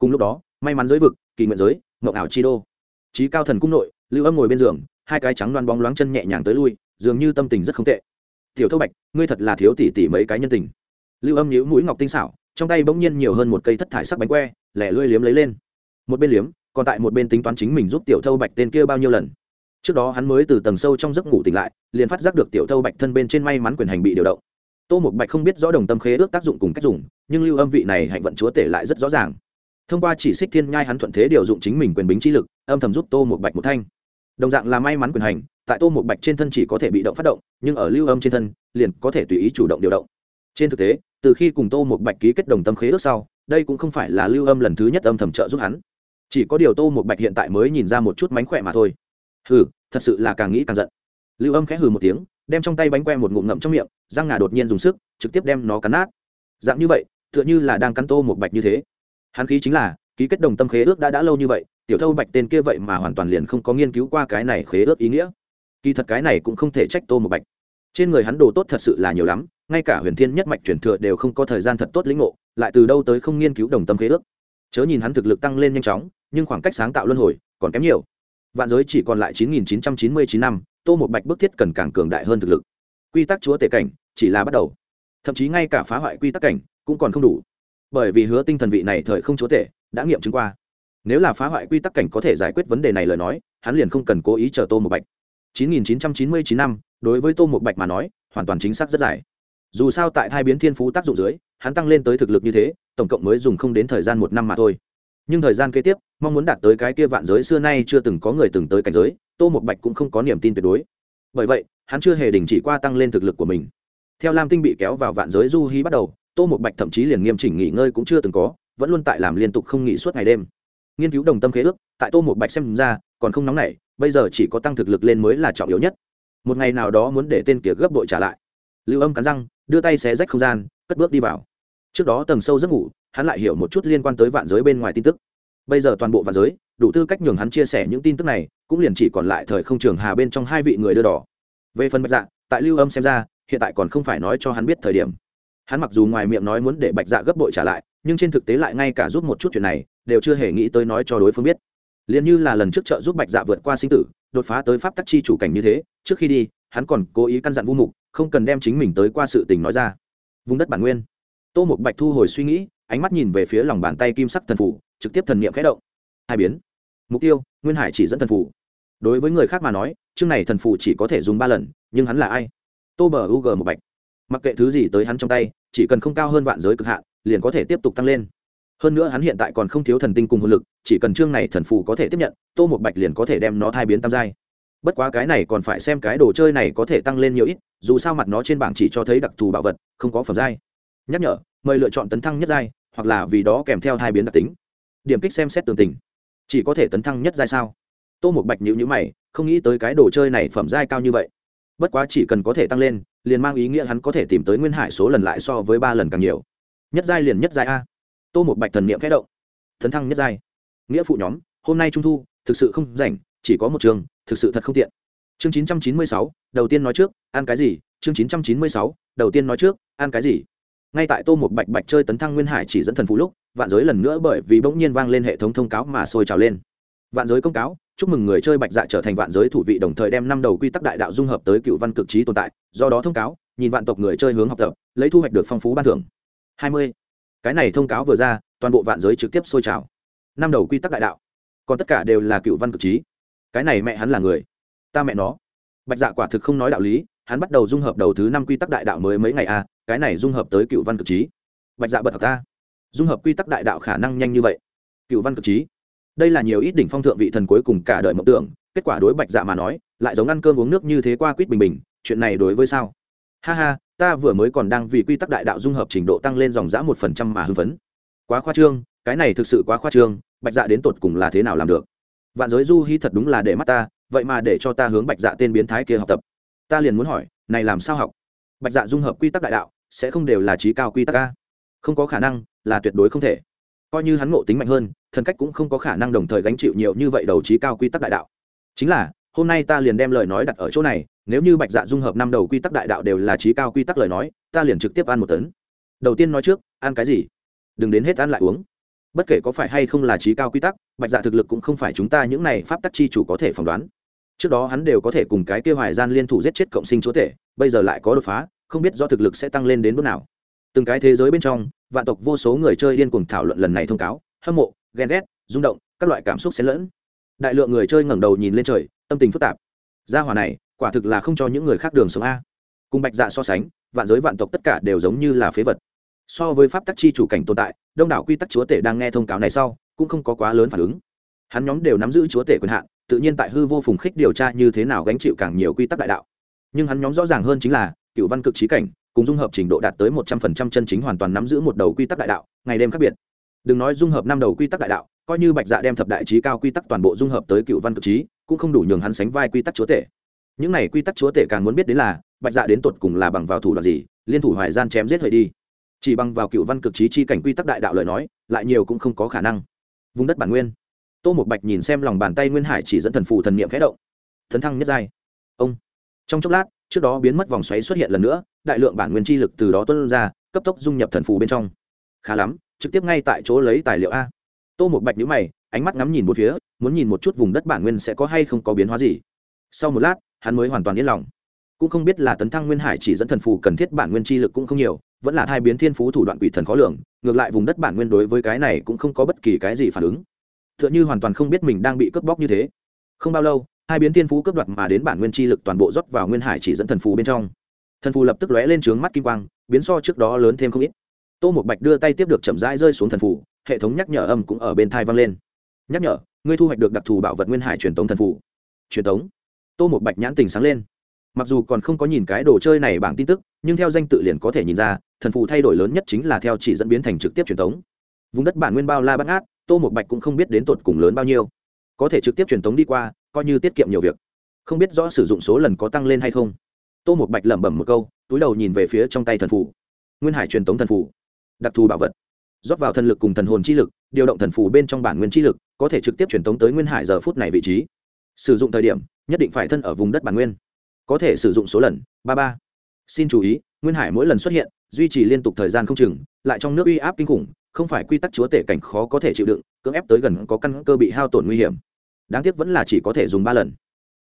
Cùng lúc đó, may mắn giới vực, kỳ nguyện giới ngộng ảo chi đô. Trí cao thần cung nội, lưu âm ngồi bên giường, hai cái trắng đoan bóng loáng chân nhẹ nhàng tới lui, dường như tâm tình rất không tệ. Tiểu thâu bạch, ngươi thật là thiếu tỉ tỉ mấy cái nhân tình. Lưu âm nhíu mũi ngọc tinh xảo, trong tay bỗng nhiên nhiều hơn một cây thất thải sắc bánh que, lẻ lươi liếm lấy lên. Một bên liếm, còn tại một bên tính toán chính mình giúp tiểu thâu bạch tên kia bao nhiêu lần. Trước đó hắn mới từ tầng sâu trong giấc ngủ tỉnh lại, liền phát giác được tiểu thâu bạch thân bên trên may mắn quyền hành bị điều động. Tô một bạch không biết rõ đồng tâm khế ước tác dụng cùng cách dùng, nhưng lưu âm vị này hạnh vận chúa tể lại rất rõ ràng thông qua chỉ xích thiên nhai hắn thuận thế điều dụng chính mình quyền bính trí lực, âm thầm giúp tô một bạch một thanh. Đồng dạng là may mắn quyền hành, tại tô một bạch trên thân chỉ có thể bị động phát động, nhưng ở lưu âm trên thân, liền có thể tùy ý chủ động điều động. Trên thực tế, từ khi cùng tô một bạch ký kết đồng tâm khế ước sau, đây cũng không phải là lưu âm lần thứ nhất âm thầm trợ giúp hắn. Chỉ có điều tô một bạch hiện tại mới nhìn ra một chút mánh khỏe mà thôi. Hừ, thật sự là càng nghĩ càng giận. Lưu âm khẽ hừ một tiếng, đem trong tay bánh que một ngụm ngậm trong miệng, răng ngà đột nhiên dùng sức, trực tiếp đem nó cắn nát. Dạng như vậy, tựa như là đang cắn tô một bạch như thế hắn khí chính là, ký kết đồng tâm khế ước đã đã lâu như vậy, tiểu thâu bạch tên kia vậy mà hoàn toàn liền không có nghiên cứu qua cái này khế ước ý nghĩa. Kỳ thật cái này cũng không thể trách tô một bạch. Trên người hắn đồ tốt thật sự là nhiều lắm, ngay cả huyền thiên nhất mạch truyền thừa đều không có thời gian thật tốt lĩnh ngộ, lại từ đâu tới không nghiên cứu đồng tâm khế ước. Chớ nhìn hắn thực lực tăng lên nhanh chóng, nhưng khoảng cách sáng tạo luân hồi còn kém nhiều. Vạn giới chỉ còn lại 9.999 năm, tô một bạch bức thiết cần càng cường đại hơn thực lực. Quy tắc chúa tể cảnh chỉ là bắt đầu. Thậm chí ngay cả phá hoại quy tắc cảnh cũng còn không đủ bởi vì hứa tinh thần vị này thời không chúa tể, đã nghiệm chứng qua. Nếu là phá hoại quy tắc cảnh có thể giải quyết vấn đề này lời nói, hắn liền không cần cố ý chờ tô một bạch. 9.999 năm, đối với tô một bạch mà nói, hoàn toàn chính xác rất dài. Dù sao tại thai biến thiên phú tác dụng dưới, hắn tăng lên tới thực lực như thế, tổng cộng mới dùng không đến thời gian một năm mà thôi. Nhưng thời gian kế tiếp, mong muốn đạt tới cái kia vạn giới xưa nay chưa từng có người từng tới cảnh giới, tô một bạch cũng không có niềm tin tuyệt đối. Bởi vậy, hắn chưa hề đình chỉ qua tăng lên thực lực của mình. Theo lam tinh bị kéo vào vạn giới du hí bắt đầu tô một bạch thậm chí liền nghiêm chỉnh nghỉ ngơi cũng chưa từng có, vẫn luôn tại làm liên tục không nghỉ suốt ngày đêm. Nghiên cứu đồng tâm khế ước, tại tô một bạch xem ra, còn không nóng nảy, bây giờ chỉ có tăng thực lực lên mới là trọng yếu nhất. Một ngày nào đó muốn để tên kia gấp đội trả lại. Lưu âm cắn răng, đưa tay xé rách không gian, cất bước đi vào. Trước đó tầng sâu giấc ngủ, hắn lại hiểu một chút liên quan tới vạn giới bên ngoài tin tức. Bây giờ toàn bộ vạn giới, đủ tư cách nhường hắn chia sẻ những tin tức này, cũng liền chỉ còn lại thời không trường hà bên trong hai vị người đưa đỏ. Về phần bạch dạ tại lưu âm xem ra, hiện tại còn không phải nói cho hắn biết thời điểm hắn mặc dù ngoài miệng nói muốn để bạch dạ gấp bội trả lại, nhưng trên thực tế lại ngay cả giúp một chút chuyện này, đều chưa hề nghĩ tới nói cho đối phương biết. Liền như là lần trước trợ giúp bạch dạ vượt qua sinh tử, đột phá tới pháp tắc chi chủ cảnh như thế, trước khi đi, hắn còn cố ý căn dặn vu mục, không cần đem chính mình tới qua sự tình nói ra. Vùng đất bản nguyên. Tô Mục bạch thu hồi suy nghĩ, ánh mắt nhìn về phía lòng bàn tay kim sắc thần phủ, trực tiếp thần niệm khẽ động. Hai biến. Mục tiêu, nguyên hải chỉ dẫn thần phủ. Đối với người khác mà nói, chương này thần phủ chỉ có thể dùng ba lần, nhưng hắn là ai? Tô bờ u g một bạch mặc kệ thứ gì tới hắn trong tay, chỉ cần không cao hơn vạn giới cực hạn, liền có thể tiếp tục tăng lên. Hơn nữa hắn hiện tại còn không thiếu thần tinh cùng hồn lực, chỉ cần chương này thần phù có thể tiếp nhận, tô một bạch liền có thể đem nó thai biến tam giai. Bất quá cái này còn phải xem cái đồ chơi này có thể tăng lên nhiều ít, dù sao mặt nó trên bảng chỉ cho thấy đặc thù bảo vật, không có phẩm giai. Nhắc nhở, mời lựa chọn tấn thăng nhất giai, hoặc là vì đó kèm theo thai biến đặc tính. Điểm kích xem xét tường tình. Chỉ có thể tấn thăng nhất giai sao? Tô một bạch nhữ nhữ mày, không nghĩ tới cái đồ chơi này phẩm giai cao như vậy. Bất quá chỉ cần có thể tăng lên liền mang ý nghĩa hắn có thể tìm tới nguyên hải số lần lại so với ba lần càng nhiều. Nhất giai liền nhất giai a. Tô một bạch thần niệm khẽ động. Thần thăng nhất giai. Nghĩa phụ nhóm, hôm nay trung thu, thực sự không rảnh, chỉ có một trường, thực sự thật không tiện. Chương chín trăm chín mươi sáu, đầu tiên nói trước, ăn cái gì? Chương chín trăm chín mươi sáu, đầu tiên nói trước, ăn cái gì? Ngay tại tô một bạch bạch chơi tấn thăng nguyên hải chỉ dẫn thần phú lúc, vạn giới lần nữa bởi vì bỗng nhiên vang lên hệ thống thông cáo mà sôi trào lên. Vạn giới công cáo chúc mừng người chơi bạch dạ trở thành vạn giới thủ vị đồng thời đem năm đầu quy tắc đại đạo dung hợp tới cựu văn cực trí tồn tại do đó thông cáo nhìn vạn tộc người chơi hướng học tập lấy thu hoạch được phong phú ban thưởng. Hai mươi. Cái này thông cáo vừa ra toàn bộ vạn giới trực tiếp sôi trào. Năm đầu quy tắc đại đạo. Còn tất cả đều là cựu văn cực trí. Cái này mẹ hắn là người. Ta mẹ nó. Bạch dạ quả thực không nói đạo lý hắn bắt đầu dung hợp đầu thứ năm quy tắc đại đạo mới mấy ngày a à, cái này dung hợp tới cựu văn cực trí. Bạch dạ bật hợp ta dung hợp quy tắc đại đạo khả năng nhanh như vậy. Cựu văn cực trí đây là nhiều ít đỉnh phong thượng vị thần cuối cùng cả đời mộng tưởng, kết quả đối bạch dạ mà nói, lại giống ăn cơm uống nước như thế qua quýt bình bình, chuyện này đối với sao? Ha ha, ta vừa mới còn đang vì quy tắc đại đạo dung hợp trình độ tăng lên dòng giã một phần trăm mà hưng phấn. Quá khoa trương, cái này thực sự quá khoa trương, bạch dạ đến tột cùng là thế nào làm được? Vạn giới du hy thật đúng là để mắt ta, vậy mà để cho ta hướng bạch dạ tên biến thái kia học tập. Ta liền muốn hỏi, này làm sao học? Bạch dạ dung hợp quy tắc đại đạo, sẽ không đều là trí cao quy tắc ca không có khả năng, là tuyệt đối không thể. Coi như hắn ngộ tính mạnh hơn thần cách cũng không có khả năng đồng thời gánh chịu nhiều như vậy đầu trí cao quy tắc đại đạo. Chính là, hôm nay ta liền đem lời nói đặt ở chỗ này, nếu như bạch dạ dung hợp năm đầu quy tắc đại đạo đều là trí cao quy tắc lời nói, ta liền trực tiếp ăn một tấn. Đầu tiên nói trước, ăn cái gì? Đừng đến hết ăn lại uống. Bất kể có phải hay không là trí cao quy tắc, bạch dạ thực lực cũng không phải chúng ta những này pháp tắc chi chủ có thể phỏng đoán. Trước đó hắn đều có thể cùng cái kêu hoài gian liên thủ giết chết cộng sinh chúa tể, bây giờ lại có đột phá, không biết do thực lực sẽ tăng lên đến bước nào. Từng cái thế giới bên trong, vạn tộc vô số người chơi điên cuồng thảo luận lần này thông cáo, hâm mộ ghen ghét, rung động, các loại cảm xúc xen lẫn. Đại lượng người chơi ngẩng đầu nhìn lên trời, tâm tình phức tạp. Gia hỏa này, quả thực là không cho những người khác đường sống a. Cùng bạch dạ so sánh, vạn giới vạn tộc tất cả đều giống như là phế vật. So với pháp tắc chi chủ cảnh tồn tại, đông đảo quy tắc chúa tể đang nghe thông cáo này sau, cũng không có quá lớn phản ứng. Hắn nhóm đều nắm giữ chúa tể quyền hạn, tự nhiên tại hư vô phùng khích điều tra như thế nào gánh chịu càng nhiều quy tắc đại đạo. Nhưng hắn nhóm rõ ràng hơn chính là, cựu văn cực trí cảnh, cùng dung hợp trình độ đạt tới một trăm phần trăm chân chính hoàn toàn nắm giữ một đầu quy tắc đại đạo, ngày đêm khác biệt đừng nói dung hợp năm đầu quy tắc đại đạo, coi như bạch dạ đem thập đại trí cao quy tắc toàn bộ dung hợp tới cựu văn cực trí, cũng không đủ nhường hắn sánh vai quy tắc chúa tể. Những này quy tắc chúa tể càng muốn biết đến là, bạch dạ đến tột cùng là bằng vào thủ đoạn gì, liên thủ hoài gian chém giết hời đi. Chỉ bằng vào cựu văn cực trí chi cảnh quy tắc đại đạo lời nói, lại nhiều cũng không có khả năng. Vùng đất bản nguyên. Tô một bạch nhìn xem lòng bàn tay nguyên hải chỉ dẫn thần phù thần niệm khẽ động. Thần thăng nhất giai. Ông. Trong chốc lát, trước đó biến mất vòng xoáy xuất hiện lần nữa, đại lượng bản nguyên chi lực từ đó tuân ra, cấp tốc dung nhập thần phù bên trong. Khá lắm trực tiếp ngay tại chỗ lấy tài liệu a. Tô một bạch nhữ mày, ánh mắt ngắm nhìn một phía, muốn nhìn một chút vùng đất bản nguyên sẽ có hay không có biến hóa gì. Sau một lát, hắn mới hoàn toàn yên lòng. Cũng không biết là tấn thăng nguyên hải chỉ dẫn thần phù cần thiết bản nguyên chi lực cũng không nhiều, vẫn là thai biến thiên phú thủ đoạn quỷ thần khó lường, ngược lại vùng đất bản nguyên đối với cái này cũng không có bất kỳ cái gì phản ứng. T h ư ợ n h ư hoàn toàn không biết mình đang bị cướp bóc như thế. Không bao lâu, hai biến thiên phú cướp đoạt mà đến bản nguyên chi lực toàn bộ rót vào nguyên hải chỉ dẫn thần phù bên trong. Thần phù lập tức lóe lên trướng mắt kim quang, biến so trước đó lớn thêm không ít tô một bạch đưa tay tiếp được chậm rãi rơi xuống thần phủ, hệ thống nhắc nhở âm cũng ở bên thai vang lên. Nhắc nhở, ngươi thu hoạch được đặc thù bảo vật nguyên hải truyền tống thần phủ. Truyền tống? Tô một bạch nhãn tình sáng lên. Mặc dù còn không có nhìn cái đồ chơi này bảng tin tức, nhưng theo danh tự liền có thể nhìn ra, thần phù thay đổi lớn nhất chính là theo chỉ dẫn biến thành trực tiếp truyền thống vùng đất bản nguyên bao la bắt ngát, tô một bạch cũng không biết đến tột cùng lớn bao nhiêu. Có thể trực tiếp truyền thống đi qua, coi như tiết kiệm nhiều việc. Không biết rõ sử dụng số lần có tăng lên hay không. Tô một bạch lẩm bẩm một câu, túi đầu nhìn về phía trong tay thần phù nguyên hải truyền thống thần phù đặc thù bảo vật. Rót vào thần lực cùng thần hồn chi lực, điều động thần phù bên trong bản nguyên chi lực, có thể trực tiếp truyền tống tới nguyên hải giờ phút này vị trí. Sử dụng thời điểm, nhất định phải thân ở vùng đất bản nguyên. Có thể sử dụng số lần, ba ba. Xin chú ý, nguyên hải mỗi lần xuất hiện, duy trì liên tục thời gian không chừng, lại trong nước uy áp kinh khủng, không phải quy tắc chúa tể cảnh khó có thể chịu đựng, cưỡng ép tới gần có căn cơ bị hao tổn nguy hiểm. Đáng tiếc vẫn là chỉ có thể dùng ba lần.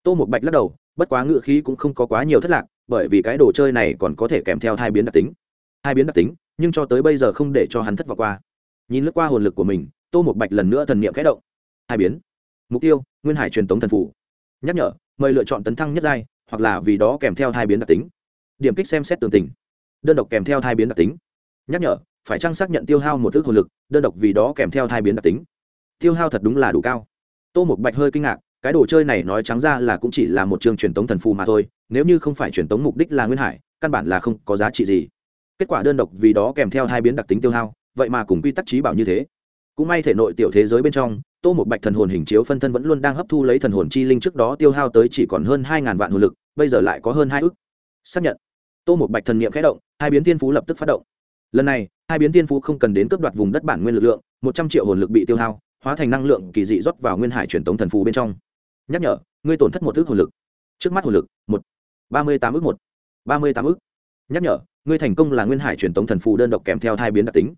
Tô một bạch lắc đầu, bất quá ngự khí cũng không có quá nhiều thất lạc, bởi vì cái đồ chơi này còn có thể kèm theo hai biến đặc tính. Hai biến đặc tính nhưng cho tới bây giờ không để cho hắn thất vọng qua. Nhìn lướt qua hồn lực của mình, tô một bạch lần nữa thần niệm khẽ động. Hai biến. Mục tiêu, nguyên hải truyền tống thần phủ. Nhắc nhở, mời lựa chọn tấn thăng nhất giai, hoặc là vì đó kèm theo hai biến đặc tính. Điểm kích xem xét tường tình. Đơn độc kèm theo hai biến đặc tính. Nhắc nhở, phải chăng xác nhận tiêu hao một thức hồn lực, đơn độc vì đó kèm theo hai biến đặc tính. Tiêu hao thật đúng là đủ cao. Tô một bạch hơi kinh ngạc, cái đồ chơi này nói trắng ra là cũng chỉ là một chương truyền tống thần phù mà thôi, nếu như không phải truyền tống mục đích là nguyên hải, căn bản là không có giá trị gì kết quả đơn độc vì đó kèm theo hai biến đặc tính tiêu hao, vậy mà cùng quy tắc trí bảo như thế. Cũng may thể nội tiểu thế giới bên trong, tô một bạch thần hồn hình chiếu phân thân vẫn luôn đang hấp thu lấy thần hồn chi linh trước đó tiêu hao tới chỉ còn hơn hai ngàn vạn hồn lực, bây giờ lại có hơn hai ước xác nhận. Tô một bạch thần niệm khẽ động, hai biến tiên phú lập tức phát động. Lần này, hai biến tiên phú không cần đến cướp đoạt vùng đất bản nguyên lực lượng, một trăm triệu hồn lực bị tiêu hao, hóa thành năng lượng kỳ dị rót vào nguyên hải truyền tống thần phù bên trong. Nhắc nhở, ngươi tổn thất một ước hồn lực. Trước mắt hồn lực, một. Ba mươi tám ước một. Ba mươi tám ước. Nhắc nhở ngươi thành công là nguyên hải truyền tống thần phù đơn độc kèm theo thai biến đặc tính.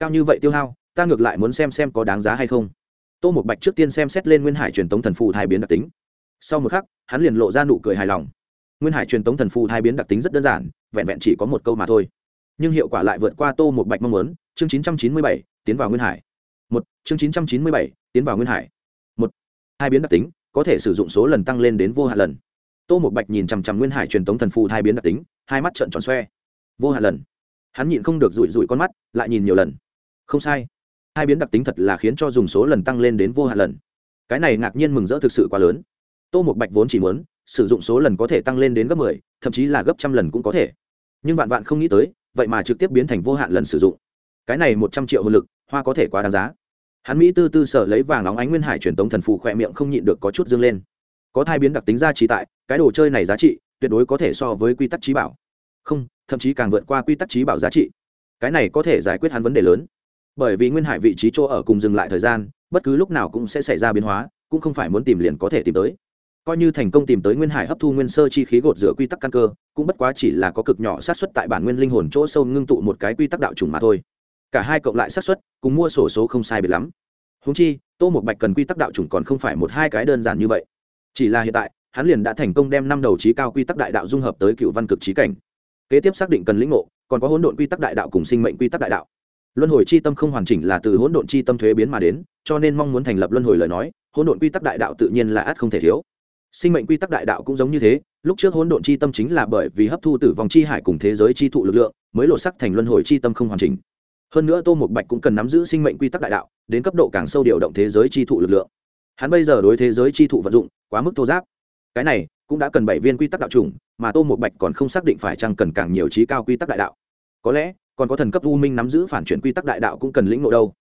Cao như vậy tiêu hao, ta ngược lại muốn xem xem có đáng giá hay không. Tô một bạch trước tiên xem xét lên nguyên hải truyền tống thần phù thai biến đặc tính. Sau một khắc, hắn liền lộ ra nụ cười hài lòng. Nguyên hải truyền tống thần phù thai biến đặc tính rất đơn giản, vẹn vẹn chỉ có một câu mà thôi. Nhưng hiệu quả lại vượt qua tô một bạch mong muốn, chương chín trăm chín mươi bảy, tiến vào nguyên hải. Một, chương chín trăm chín mươi bảy, tiến vào nguyên hải. Một hai biến đặc tính, có thể sử dụng số lần tăng lên đến vô hạn lần. Tô một bạch nhìn chằm chằm nguyên hải truyền tống thần phù hai biến đặc tính, hai mắt trợn tròn xoe vô hạn lần. Hắn nhịn không được rụi rụi con mắt, lại nhìn nhiều lần. Không sai. Hai biến đặc tính thật là khiến cho dùng số lần tăng lên đến vô hạn lần. Cái này ngạc nhiên mừng rỡ thực sự quá lớn. Tô một bạch vốn chỉ muốn sử dụng số lần có thể tăng lên đến gấp mười, thậm chí là gấp trăm lần cũng có thể. Nhưng vạn vạn không nghĩ tới, vậy mà trực tiếp biến thành vô hạn lần sử dụng. Cái này một trăm triệu hồn lực, hoa có thể quá đáng giá. Hắn mỹ tư tư sở lấy vàng óng ánh nguyên hải truyền tống thần phù khỏe miệng không nhịn được có chút dương lên. Có thai biến đặc tính ra trí tại, cái đồ chơi này giá trị tuyệt đối có thể so với quy tắc trí bảo không, thậm chí càng vượt qua quy tắc trí bảo giá trị. Cái này có thể giải quyết hắn vấn đề lớn. Bởi vì nguyên hải vị trí chỗ ở cùng dừng lại thời gian, bất cứ lúc nào cũng sẽ xảy ra biến hóa, cũng không phải muốn tìm liền có thể tìm tới. Coi như thành công tìm tới nguyên hải hấp thu nguyên sơ chi khí gột rửa quy tắc căn cơ, cũng bất quá chỉ là có cực nhỏ sát xuất tại bản nguyên linh hồn chỗ sâu ngưng tụ một cái quy tắc đạo trùng mà thôi. Cả hai cộng lại sát xuất cùng mua sổ số không sai biệt lắm. Húng chi, tô một bạch cần quy tắc đạo trùng còn không phải một hai cái đơn giản như vậy. Chỉ là hiện tại, hắn liền đã thành công đem năm đầu trí cao quy tắc đại đạo dung hợp tới cựu văn cực trí cảnh kế tiếp xác định cần lĩnh ngộ, còn có hỗn độn quy tắc đại đạo cùng sinh mệnh quy tắc đại đạo. Luân hồi chi tâm không hoàn chỉnh là từ hỗn độn chi tâm thuế biến mà đến, cho nên mong muốn thành lập luân hồi lời nói, hỗn độn quy tắc đại đạo tự nhiên là ắt không thể thiếu. Sinh mệnh quy tắc đại đạo cũng giống như thế, lúc trước hỗn độn chi tâm chính là bởi vì hấp thu tử vong chi hải cùng thế giới chi thụ lực lượng, mới lộ sắc thành luân hồi chi tâm không hoàn chỉnh. Hơn nữa tô một bạch cũng cần nắm giữ sinh mệnh quy tắc đại đạo, đến cấp độ càng sâu điều động thế giới chi thụ lực lượng. Hắn bây giờ đối thế giới chi thụ vận dụng quá mức thô giáp. Cái này cũng đã cần bảy viên quy tắc đạo chủng, mà tô một bạch còn không xác định phải chăng cần càng nhiều trí cao quy tắc đại đạo. Có lẽ, còn có thần cấp u minh nắm giữ phản chuyển quy tắc đại đạo cũng cần lĩnh ngộ đâu.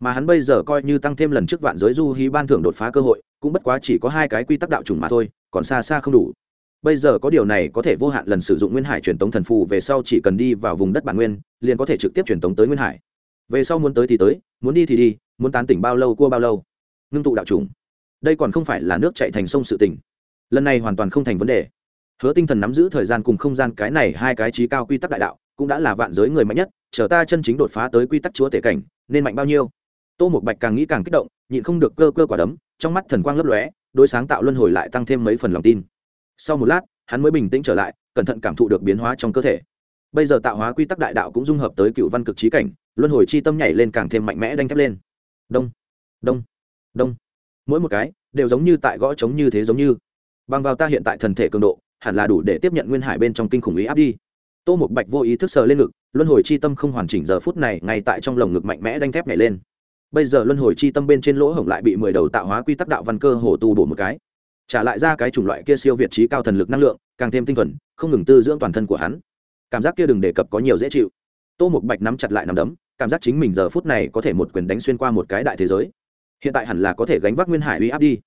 Mà hắn bây giờ coi như tăng thêm lần trước vạn giới du hí ban thưởng đột phá cơ hội, cũng bất quá chỉ có hai cái quy tắc đạo chủng mà thôi, còn xa xa không đủ. Bây giờ có điều này có thể vô hạn lần sử dụng nguyên hải truyền tống thần phù về sau chỉ cần đi vào vùng đất bản nguyên, liền có thể trực tiếp truyền tống tới nguyên hải. Về sau muốn tới thì tới, muốn đi thì đi, muốn tán tỉnh bao lâu cua bao lâu. Ngưng tụ đạo chủng. Đây còn không phải là nước chạy thành sông sự tỉnh lần này hoàn toàn không thành vấn đề. Hứa tinh thần nắm giữ thời gian cùng không gian cái này hai cái trí cao quy tắc đại đạo, cũng đã là vạn giới người mạnh nhất, chờ ta chân chính đột phá tới quy tắc chúa tể cảnh, nên mạnh bao nhiêu? Tô một bạch càng nghĩ càng kích động, nhịn không được cơ cơ quả đấm, trong mắt thần quang lấp lóe, đối sáng tạo luân hồi lại tăng thêm mấy phần lòng tin. Sau một lát, hắn mới bình tĩnh trở lại, cẩn thận cảm thụ được biến hóa trong cơ thể. Bây giờ tạo hóa quy tắc đại đạo cũng dung hợp tới cựu văn cực trí cảnh, luân hồi chi tâm nhảy lên càng thêm mạnh mẽ đanh thép lên. Đông đông đông. Mỗi một cái đều giống như tại gõ trống như thế giống như bằng vào ta hiện tại thần thể cường độ, hẳn là đủ để tiếp nhận nguyên hải bên trong kinh khủng ý áp đi. Tô một bạch vô ý thức sờ lên ngực, luân hồi chi tâm không hoàn chỉnh giờ phút này ngay tại trong lồng ngực mạnh mẽ đanh thép nhảy lên. Bây giờ luân hồi chi tâm bên trên lỗ hổng lại bị mười đầu tạo hóa quy tắc đạo văn cơ hồ tu bổ một cái. Trả lại ra cái chủng loại kia siêu việt trí cao thần lực năng lượng, càng thêm tinh thuần, không ngừng tư dưỡng toàn thân của hắn. Cảm giác kia đừng đề cập có nhiều dễ chịu. Tô một bạch nắm chặt lại nằm đấm, cảm giác chính mình giờ phút này có thể một quyền đánh xuyên qua một cái đại thế giới. Hiện tại hẳn là có thể gánh vác nguyên hải uy áp đi.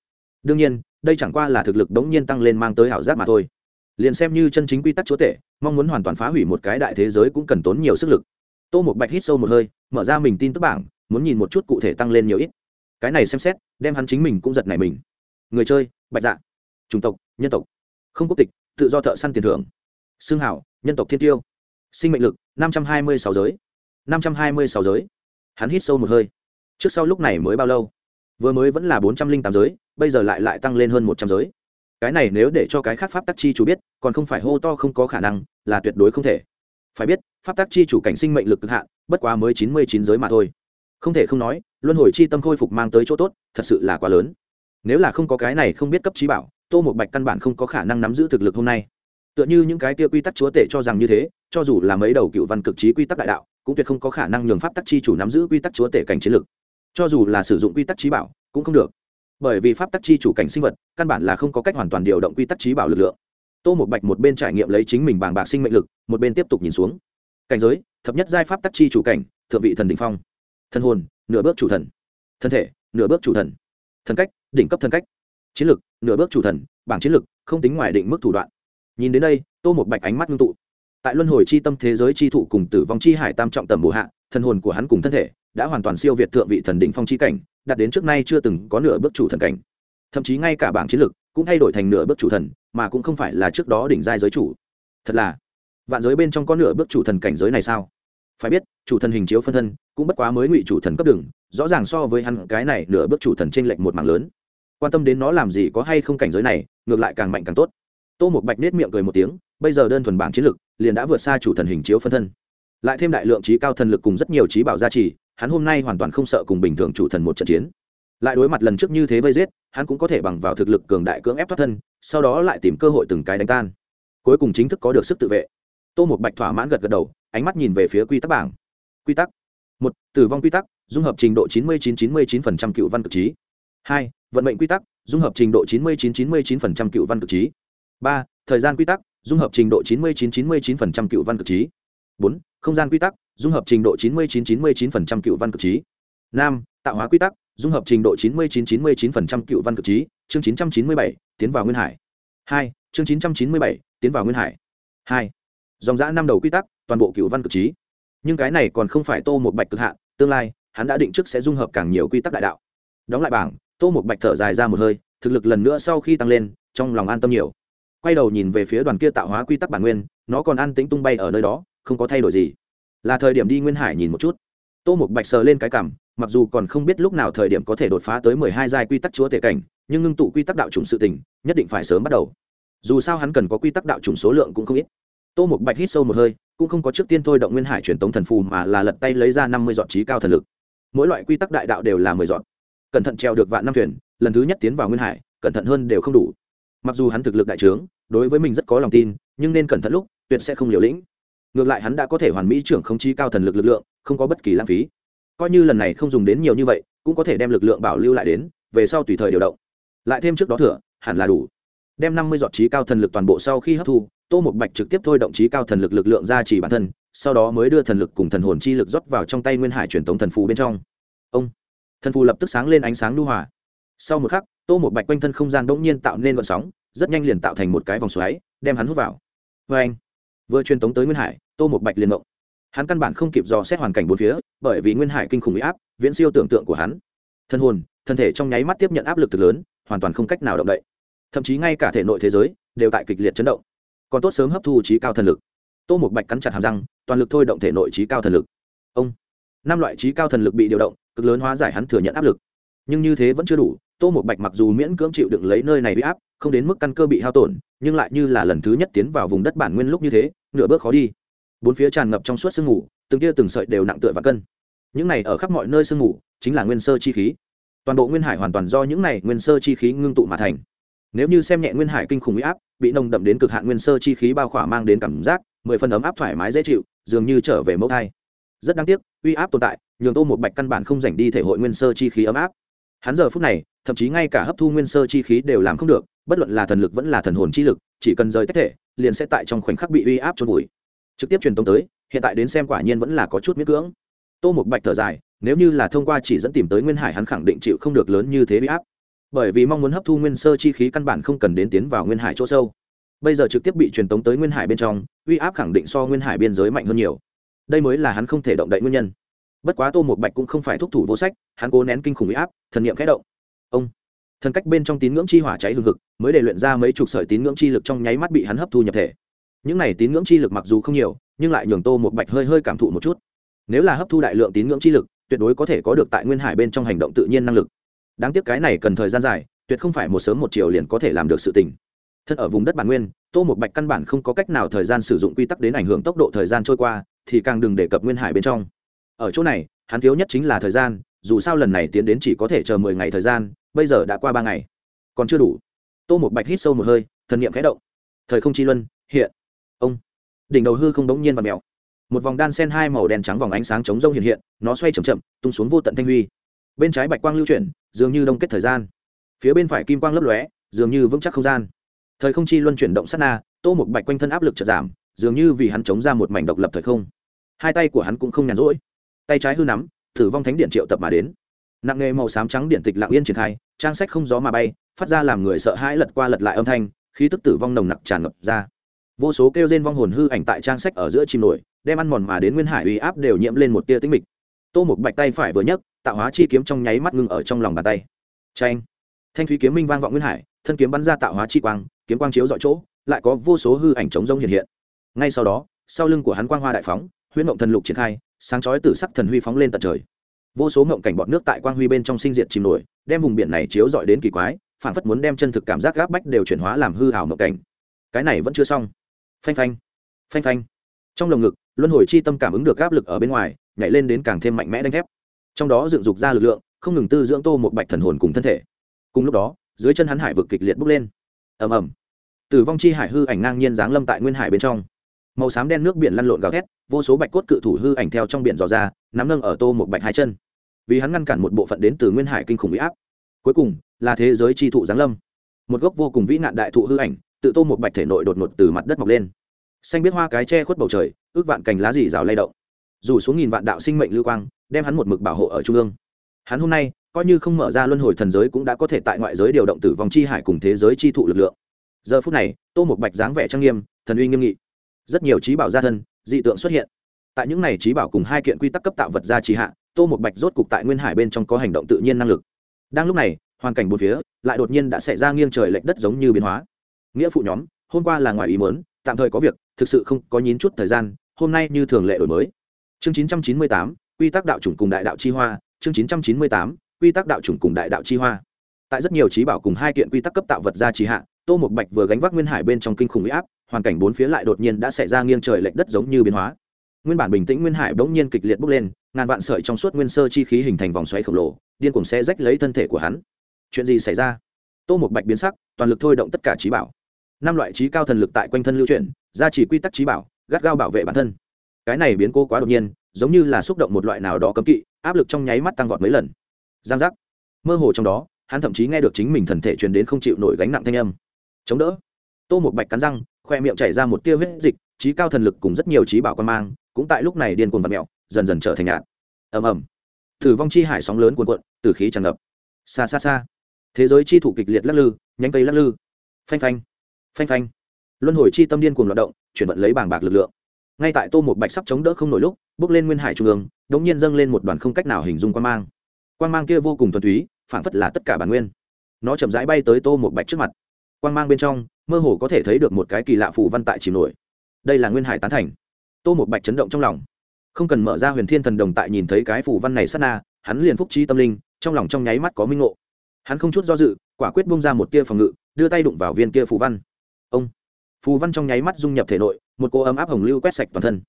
Đương nhiên đây chẳng qua là thực lực đống nhiên tăng lên mang tới ảo giác mà thôi. Liền xem như chân chính quy tắc chúa tể, mong muốn hoàn toàn phá hủy một cái đại thế giới cũng cần tốn nhiều sức lực. Tô một bạch hít sâu một hơi, mở ra mình tin tức bảng, muốn nhìn một chút cụ thể tăng lên nhiều ít. Cái này xem xét, đem hắn chính mình cũng giật nảy mình. Người chơi, bạch dạ. Chủng tộc, nhân tộc. Không quốc tịch, tự do thợ săn tiền thưởng. Xương hảo nhân tộc thiên tiêu. Sinh mệnh lực, năm trăm hai mươi sáu giới. Năm trăm hai mươi sáu giới. Hắn hít sâu một hơi. Trước sau lúc này mới bao lâu? Vừa mới vẫn là bốn trăm linh tám giới, bây giờ lại lại tăng lên hơn một trăm giới. Cái này nếu để cho cái khác pháp tắc chi chủ biết, còn không phải hô to không có khả năng, là tuyệt đối không thể. Phải biết, pháp tắc chi chủ cảnh sinh mệnh lực cực hạn, bất quá mới chín mươi chín giới mà thôi. Không thể không nói, luân hồi chi tâm khôi phục mang tới chỗ tốt, thật sự là quá lớn. Nếu là không có cái này không biết cấp trí bảo, tô một bạch căn bản không có khả năng nắm giữ thực lực hôm nay. Tựa như những cái kia quy tắc chúa tể cho rằng như thế, cho dù là mấy đầu cựu văn cực trí quy tắc đại đạo, cũng tuyệt không có khả năng nhường pháp tắc chi chủ nắm giữ quy tắc chúa tể cảnh chiến lực cho dù là sử dụng quy tắc trí bảo, cũng không được. Bởi vì pháp tắc chi chủ cảnh sinh vật, căn bản là không có cách hoàn toàn điều động quy tắc trí bảo lực lượng. Tô một bạch một bên trải nghiệm lấy chính mình bàng bạc sinh mệnh lực, một bên tiếp tục nhìn xuống. Cảnh giới, thập nhất giai pháp tắc chi chủ cảnh, thượng vị thần đình phong. Thân hồn, nửa bước chủ thần. Thân thể, nửa bước chủ thần. Thần cách, đỉnh cấp thân cách. Chiến lực, nửa bước chủ thần, bảng chiến lực, không tính ngoài định mức thủ đoạn. Nhìn đến đây, tô một bạch ánh mắt ngưng tụ. Tại luân hồi chi tâm thế giới chi thụ cùng tử vong chi hải tam trọng tầm bổ hạ thân hồn của hắn cùng thân thể đã hoàn toàn siêu việt thượng vị thần đỉnh phong chi cảnh, đạt đến trước nay chưa từng có nửa bước chủ thần cảnh. Thậm chí ngay cả bảng chiến lực cũng thay đổi thành nửa bước chủ thần, mà cũng không phải là trước đó đỉnh giai giới chủ. Thật là, vạn giới bên trong có nửa bước chủ thần cảnh giới này sao? Phải biết, chủ thần hình chiếu phân thân cũng bất quá mới ngụy chủ thần cấp đường, rõ ràng so với hắn cái này nửa bước chủ thần chênh lệnh một mảng lớn. Quan tâm đến nó làm gì có hay không cảnh giới này, ngược lại càng mạnh càng tốt. Tô Mục bạch nết miệng cười một tiếng, bây giờ đơn thuần bảng chiến lực liền đã vượt xa chủ thần hình chiếu phân thân. Lại thêm đại lượng trí cao thần lực cùng rất nhiều trí bảo gia trì hắn hôm nay hoàn toàn không sợ cùng bình thường chủ thần một trận chiến. Lại đối mặt lần trước như thế vây giết, hắn cũng có thể bằng vào thực lực cường đại cưỡng ép thoát thân, sau đó lại tìm cơ hội từng cái đánh tan. Cuối cùng chính thức có được sức tự vệ. Tô một bạch thỏa mãn gật gật đầu, ánh mắt nhìn về phía quy tắc bảng. Quy tắc một, tử vong quy tắc, dung hợp trình độ chín mươi chín chín mươi chín phần trăm cựu văn cực trí. Hai, vận mệnh quy tắc, dung hợp trình độ chín mươi chín chín mươi chín phần trăm cựu văn cực trí. Ba, thời gian quy tắc, dung hợp trình độ chín mươi chín chín mươi chín phần trăm cựu văn cực trí bốn, không gian quy tắc, dung hợp trình độ chín mươi chín chín mươi chín phần trăm cựu văn cực trí. Năm, tạo hóa quy tắc, dung hợp trình độ chín mươi chín chín mươi chín phần trăm cựu văn cực trí. Chương chín trăm chín mươi bảy, tiến vào nguyên hải. Hai, chương chín trăm chín mươi bảy, tiến vào nguyên hải. Hai, dòng giã năm đầu quy tắc, toàn bộ cựu văn cực trí. Nhưng cái này còn không phải tô một bạch cực hạn, tương lai, hắn đã định trước sẽ dung hợp càng nhiều quy tắc đại đạo. Đóng lại bảng, tô một bạch thở dài ra một hơi, thực lực lần nữa sau khi tăng lên, trong lòng an tâm nhiều. Quay đầu nhìn về phía đoàn kia tạo hóa quy tắc bản nguyên, nó còn an tĩnh tung bay ở nơi đó không có thay đổi gì. Là thời điểm đi nguyên hải nhìn một chút. Tô một bạch sờ lên cái cảm mặc dù còn không biết lúc nào thời điểm có thể đột phá tới mười hai giai quy tắc chúa tể cảnh, nhưng ngưng tụ quy tắc đạo chủng sự tình, nhất định phải sớm bắt đầu. Dù sao hắn cần có quy tắc đạo chủng số lượng cũng không ít. Tô một bạch hít sâu một hơi, cũng không có trước tiên thôi động nguyên hải truyền tống thần phù mà là lật tay lấy ra năm mươi dọn trí cao thần lực. Mỗi loại quy tắc đại đạo đều là mười dọn cẩn thận treo được vạn năm thuyền, lần thứ nhất tiến vào nguyên hải, cẩn thận hơn đều không đủ. Mặc dù hắn thực lực đại trướng, đối với mình rất có lòng tin, nhưng nên cẩn thận lúc, tuyệt sẽ không liều lĩnh ngược lại hắn đã có thể hoàn mỹ trưởng không chí cao thần lực lực lượng, không có bất kỳ lãng phí. Coi như lần này không dùng đến nhiều như vậy, cũng có thể đem lực lượng bảo lưu lại đến, về sau tùy thời điều động. Lại thêm trước đó thừa, hẳn là đủ. Đem năm mươi giọt trí cao thần lực toàn bộ sau khi hấp thu, tô một bạch trực tiếp thôi động trí cao thần lực lực lượng ra chỉ bản thân, sau đó mới đưa thần lực cùng thần hồn chi lực rót vào trong tay nguyên hải truyền tống thần phù bên trong. Ông! Thần phù lập tức sáng lên ánh sáng lưu hòa. Sau một khắc, tô một bạch quanh thân không gian đ ỗ n g nhiên tạo nên vận sóng, rất nhanh liền tạo thành một cái vòng xoáy, đem hắn hút vào. Vê anh vừa truyền tống tới nguyên hải, tô một bạch liền mộng hắn căn bản không kịp dò xét hoàn cảnh bốn phía, bởi vì nguyên hải kinh khủng bị áp, viễn siêu tưởng tượng của hắn. Thân hồn, thân thể trong nháy mắt tiếp nhận áp lực thực lớn, hoàn toàn không cách nào động đậy. Thậm chí ngay cả thể nội thế giới, đều tại kịch liệt chấn động. Còn tốt sớm hấp thu trí cao thần lực. Tô một bạch cắn chặt hàm răng, toàn lực thôi động thể nội trí cao thần lực. Ông, năm loại trí cao thần lực bị điều động, cực lớn hóa giải hắn thừa nhận áp lực. Nhưng như thế vẫn chưa đủ tô một bạch mặc dù miễn cưỡng chịu đựng lấy nơi này bị áp, không đến mức căn cơ bị hao tổn, nhưng lại như là lần thứ nhất tiến vào vùng đất bản nguyên lúc như thế, nửa bước khó đi. Bốn phía tràn ngập trong suốt sương mù, từng kia từng sợi đều nặng tựa và cân. Những này ở khắp mọi nơi sương mù, chính là nguyên sơ chi khí. Toàn bộ nguyên hải hoàn toàn do những này nguyên sơ chi khí ngưng tụ mà thành. Nếu như xem nhẹ nguyên hải kinh khủng huy áp, bị nồng đậm đến cực hạn nguyên sơ chi khí bao khỏa mang đến cảm giác, mười phần ấm áp thoải mái dễ chịu, dường như trở về mẫu thai. Rất đáng tiếc, uy áp tồn tại, nhường tô một bạch căn bản không dành đi thể hội nguyên sơ chi khí ấm áp hắn giờ phút này, thậm chí ngay cả hấp thu nguyên sơ chi khí đều làm không được, bất luận là thần lực vẫn là thần hồn chi lực, chỉ cần rời tách thể, liền sẽ tại trong khoảnh khắc bị uy áp trôn vùi. Trực tiếp truyền tống tới, hiện tại đến xem quả nhiên vẫn là có chút miễn cưỡng. Tô một bạch thở dài, nếu như là thông qua chỉ dẫn tìm tới nguyên hải hắn khẳng định chịu không được lớn như thế uy áp. Bởi vì mong muốn hấp thu nguyên sơ chi khí căn bản không cần đến tiến vào nguyên hải chỗ sâu. Bây giờ trực tiếp bị truyền tống tới nguyên hải bên trong, uy áp khẳng định so nguyên hải biên giới mạnh hơn nhiều. Đây mới là hắn không thể động đậy nguyên nhân bất quá tô một bạch cũng không phải thúc thủ vô sách, hắn cố nén kinh khủng huy áp, thần niệm khẽ động. Ông, thần cách bên trong tín ngưỡng chi hỏa cháy hừng hực, mới để luyện ra mấy chục sợi tín ngưỡng chi lực trong nháy mắt bị hắn hấp thu nhập thể. Những này tín ngưỡng chi lực mặc dù không nhiều, nhưng lại nhường tô một bạch hơi hơi cảm thụ một chút. Nếu là hấp thu đại lượng tín ngưỡng chi lực, tuyệt đối có thể có được tại nguyên hải bên trong hành động tự nhiên năng lực. Đáng tiếc cái này cần thời gian dài, tuyệt không phải một sớm một chiều liền có thể làm được sự tình. Thân ở vùng đất bản nguyên, tô một bạch căn bản không có cách nào thời gian sử dụng quy tắc đến ảnh hưởng tốc độ thời gian trôi qua, thì càng đừng đề cập nguyên hải bên trong ở chỗ này, hắn thiếu nhất chính là thời gian, dù sao lần này tiến đến chỉ có thể chờ mười ngày thời gian, bây giờ đã qua ba ngày. Còn chưa đủ. Tô một bạch hít sâu một hơi, thần niệm khẽ động. Thời không chi luân, hiện. Ông. Đỉnh đầu hư không đống nhiên và mèo. Một vòng đan sen hai màu đen trắng vòng ánh sáng chống rông hiện hiện, nó xoay chậm chậm, tung xuống vô tận thanh huy. Bên trái bạch quang lưu chuyển, dường như đông kết thời gian. Phía bên phải kim quang lấp lóe, dường như vững chắc không gian. Thời không chi luân chuyển động sát na, tô một bạch quanh thân áp lực chật giảm, dường như vì hắn chống ra một mảnh độc lập thời không. Hai tay của hắn cũng không nhàn rỗi tay trái hư nắm, thử vong thánh điện triệu tập mà đến. Nặng nghề màu xám trắng điện tịch lặng yên triển khai, trang sách không gió mà bay, phát ra làm người sợ hãi lật qua lật lại âm thanh, khí tức tử vong nồng nặc tràn ngập ra. Vô số kêu rên vong hồn hư ảnh tại trang sách ở giữa chim nổi, đem ăn mòn mà đến nguyên hải uy áp đều nhiễm lên một tia tĩnh mịch. Tô một bạch tay phải vừa nhấc, tạo hóa chi kiếm trong nháy mắt ngưng ở trong lòng bàn tay. Tranh thanh thúy kiếm minh vang vọng nguyên hải, thân kiếm bắn ra tạo hóa chi quang, kiếm quang chiếu dọi chỗ, lại có vô số hư ảnh chống rông hiện hiện. Ngay sau đó, sau lưng của hắn quang hoa đại phóng, huyễn mộng thần lục triển khai sáng chói từ sắc thần huy phóng lên tận trời. Vô số mộng cảnh bọt nước tại quang huy bên trong sinh diệt chìm nổi, đem vùng biển này chiếu dọi đến kỳ quái phản phất muốn đem chân thực cảm giác gáp bách đều chuyển hóa làm hư hảo mộng cảnh. Cái này vẫn chưa xong. Phanh phanh phanh phanh. Trong lồng ngực, luân hồi chi tâm cảm ứng được áp lực ở bên ngoài, nhảy lên đến càng thêm mạnh mẽ đánh thép. Trong đó dựng dục ra lực lượng, không ngừng tư dưỡng tô một bạch thần hồn cùng thân thể. Cùng lúc đó, dưới chân hắn hải vực kịch liệt bốc lên. Ầm ầm. Tử vong chi hải hư ảnh ngang nhiên giáng lâm tại nguyên hải bên trong màu xám đen nước biển lăn lộn gào thét, vô số bạch cốt cự thủ hư ảnh theo trong biển dò ra, nắm nâng ở tô một bạch hai chân. Vì hắn ngăn cản một bộ phận đến từ nguyên hải kinh khủng bị áp. Cuối cùng, là thế giới chi thụ giáng lâm. Một gốc vô cùng vĩ nạn đại thụ hư ảnh, tự tô một bạch thể nội đột ngột từ mặt đất mọc lên. Xanh biết hoa cái che khuất bầu trời, ước vạn cành lá dì rào lay động. Dù xuống nghìn vạn đạo sinh mệnh lưu quang, đem hắn một mực bảo hộ ở trung ương. Hắn hôm nay, coi như không mở ra luân hồi thần giới cũng đã có thể tại ngoại giới điều động tử vong chi hải cùng thế giới chi thụ lực lượng. Giờ phút này, tô một bạch dáng vẻ trang nghiêm, thần uy nghiêm nghị rất nhiều trí bảo gia thân dị tượng xuất hiện. Tại những này trí bảo cùng hai kiện quy tắc cấp tạo vật gia trì hạ tô một bạch rốt cục tại nguyên hải bên trong có hành động tự nhiên năng lực. Đang lúc này hoàn cảnh bốn phía lại đột nhiên đã xảy ra nghiêng trời lệch đất giống như biến hóa. Nghĩa phụ nhóm hôm qua là ngoài ý mớn tạm thời có việc thực sự không có nhín chút thời gian hôm nay như thường lệ đổi mới. Chương 998, quy tắc đạo chủng cùng đại đạo chi hoa. Chương 998, quy tắc đạo chủng cùng đại đạo chi hoa. Tại rất nhiều trí bảo cùng hai kiện quy tắc cấp tạo vật gia trì hạ tô một bạch vừa gánh vác nguyên hải bên trong kinh khủng huy áp hoàn cảnh bốn phía lại đột nhiên đã xảy ra nghiêng trời lệch đất giống như biến hóa. Nguyên bản bình tĩnh nguyên hải bỗng nhiên kịch liệt bốc lên, ngàn vạn sợi trong suốt nguyên sơ chi khí hình thành vòng xoáy khổng lồ, điên cuồng xe rách lấy thân thể của hắn. Chuyện gì xảy ra? Tô một bạch biến sắc, toàn lực thôi động tất cả trí bảo. Năm loại trí cao thần lực tại quanh thân lưu chuyển, gia trì quy tắc trí bảo, gắt gao bảo vệ bản thân. Cái này biến cố quá đột nhiên, giống như là xúc động một loại nào đó cấm kỵ, áp lực trong nháy mắt tăng vọt mấy lần. Giang giác. Mơ hồ trong đó, hắn thậm chí nghe được chính mình thần thể truyền đến không chịu nổi gánh nặng thanh âm. Chống đỡ. Tô một bạch cắn răng khoe miệng chảy ra một tia huyết dịch, trí cao thần lực cùng rất nhiều trí bảo quan mang, cũng tại lúc này điên cuồng vật mẹo dần dần trở thành nhạt. Ầm ầm. Thử vong chi hải sóng lớn cuồn cuộn từ khí tràn ngập. Xa xa xa. Thế giới chi thủ kịch liệt lắc lư, nhánh cây lắc lư. Phanh phanh. Phanh phanh. Luân hồi chi tâm điên cuồng loạt động, chuyển vận lấy bảng bạc lực lượng. Ngay tại tô một bạch sắp chống đỡ không nổi lúc, bước lên nguyên hải trung ương đống nhiên dâng lên một đoàn không cách nào hình dung quan mang. Quan mang kia vô cùng thuần túy phản phất là tất cả bản nguyên. Nó chậm rãi bay tới tô một bạch trước mặt quan mang bên trong, mơ hồ có thể thấy được một cái kỳ lạ phù văn tại chìm nổi. Đây là nguyên hải tán thành. Tô một bạch chấn động trong lòng. Không cần mở ra huyền thiên thần đồng tại nhìn thấy cái phù văn này sát na, hắn liền phúc trí tâm linh, trong lòng trong nháy mắt có minh ngộ. Hắn không chút do dự, quả quyết bung ra một tia phòng ngự, đưa tay đụng vào viên kia phù văn. Ông! Phù văn trong nháy mắt dung nhập thể nội, một cô ấm áp hồng lưu quét sạch toàn thân.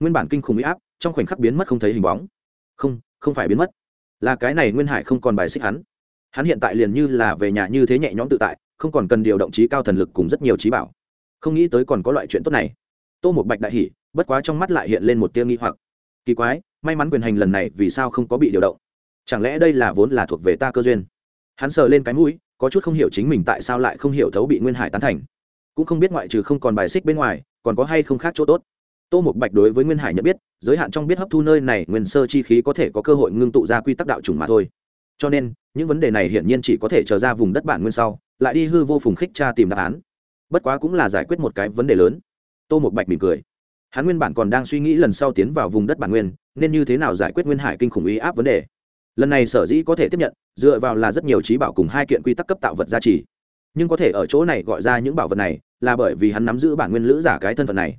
Nguyên bản kinh khủng huy áp, trong khoảnh khắc biến mất không thấy hình bóng. Không không phải biến mất. Là cái này nguyên hải không còn bài xích hắn hắn hiện tại liền như là về nhà như thế nhẹ nhõm tự tại, không còn cần điều động trí cao thần lực cùng rất nhiều trí bảo. Không nghĩ tới còn có loại chuyện tốt này. Tô một bạch đại hỉ, bất quá trong mắt lại hiện lên một tiêu nghi hoặc. Kỳ quái, may mắn quyền hành lần này vì sao không có bị điều động? Chẳng lẽ đây là vốn là thuộc về ta cơ duyên? Hắn sờ lên cái mũi, có chút không hiểu chính mình tại sao lại không hiểu thấu bị nguyên hải tán thành. Cũng không biết ngoại trừ không còn bài xích bên ngoài, còn có hay không khác chỗ tốt. Tô một bạch đối với nguyên hải nhận biết, giới hạn trong biết hấp thu nơi này, nguyên sơ chi khí có thể có cơ hội ngưng tụ ra quy tắc đạo chủng mà thôi. Cho nên những vấn đề này hiển nhiên chỉ có thể trở ra vùng đất bản nguyên sau, lại đi hư vô phùng khích tra tìm đáp án. Bất quá cũng là giải quyết một cái vấn đề lớn. Tô một bạch mỉm cười. Hắn nguyên bản còn đang suy nghĩ lần sau tiến vào vùng đất bản nguyên, nên như thế nào giải quyết nguyên hải kinh khủng ý áp vấn đề. Lần này sở dĩ có thể tiếp nhận, dựa vào là rất nhiều trí bảo cùng hai kiện quy tắc cấp tạo vật gia trì. Nhưng có thể ở chỗ này gọi ra những bảo vật này, là bởi vì hắn nắm giữ bản nguyên lữ giả cái thân phận này.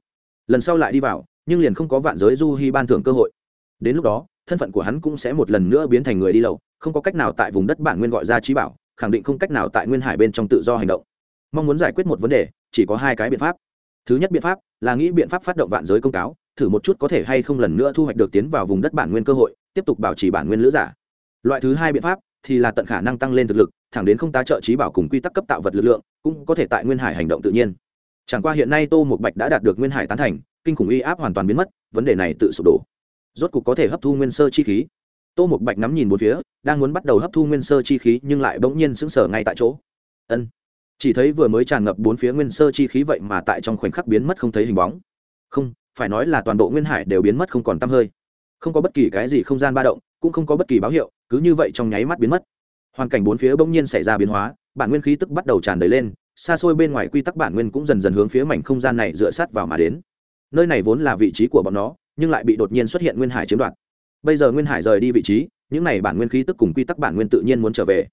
Lần sau lại đi vào, nhưng liền không có vạn giới du hy ban thưởng cơ hội. Đến lúc đó, thân phận của hắn cũng sẽ một lần nữa biến thành người đi lậu không có cách nào tại vùng đất bản nguyên gọi ra trí bảo, khẳng định không cách nào tại nguyên hải bên trong tự do hành động. Mong muốn giải quyết một vấn đề, chỉ có hai cái biện pháp. Thứ nhất biện pháp là nghĩ biện pháp phát động vạn giới công cáo, thử một chút có thể hay không lần nữa thu hoạch được tiến vào vùng đất bản nguyên cơ hội, tiếp tục bảo trì bản nguyên lữ giả. Loại thứ hai biện pháp thì là tận khả năng tăng lên thực lực, thẳng đến không tá trợ trí bảo cùng quy tắc cấp tạo vật lực lượng, cũng có thể tại nguyên hải hành động tự nhiên. Chẳng qua hiện nay tô một bạch đã đạt được nguyên hải tán thành, kinh khủng uy áp hoàn toàn biến mất, vấn đề này tự sụp đổ. Rốt cục có thể hấp thu nguyên sơ chi khí tô một bạch ngắm nhìn một phía, đang muốn bắt đầu hấp thu nguyên sơ chi khí, nhưng lại bỗng nhiên sững sờ ngay tại chỗ. Ân. Chỉ thấy vừa mới tràn ngập bốn phía nguyên sơ chi khí vậy mà tại trong khoảnh khắc biến mất không thấy hình bóng. Không, phải nói là toàn bộ nguyên hải đều biến mất không còn t hơi. Không có bất kỳ cái gì không gian ba động, cũng không có bất kỳ báo hiệu, cứ như vậy trong nháy mắt biến mất. Hoàn cảnh bốn phía bỗng nhiên xảy ra biến hóa, bản nguyên khí tức bắt đầu tràn đầy lên, xa xôi bên ngoài quy tắc bản nguyên cũng dần dần hướng phía mảnh không gian này dựa sát vào mà đến. Nơi này vốn là vị trí của bọn nó, nhưng lại bị đột nhiên xuất hiện nguyên hải chiếm đoạt bây giờ nguyên hải rời đi vị trí, những này bản nguyên khí tức cùng quy tắc bản nguyên tự nhiên muốn trở về.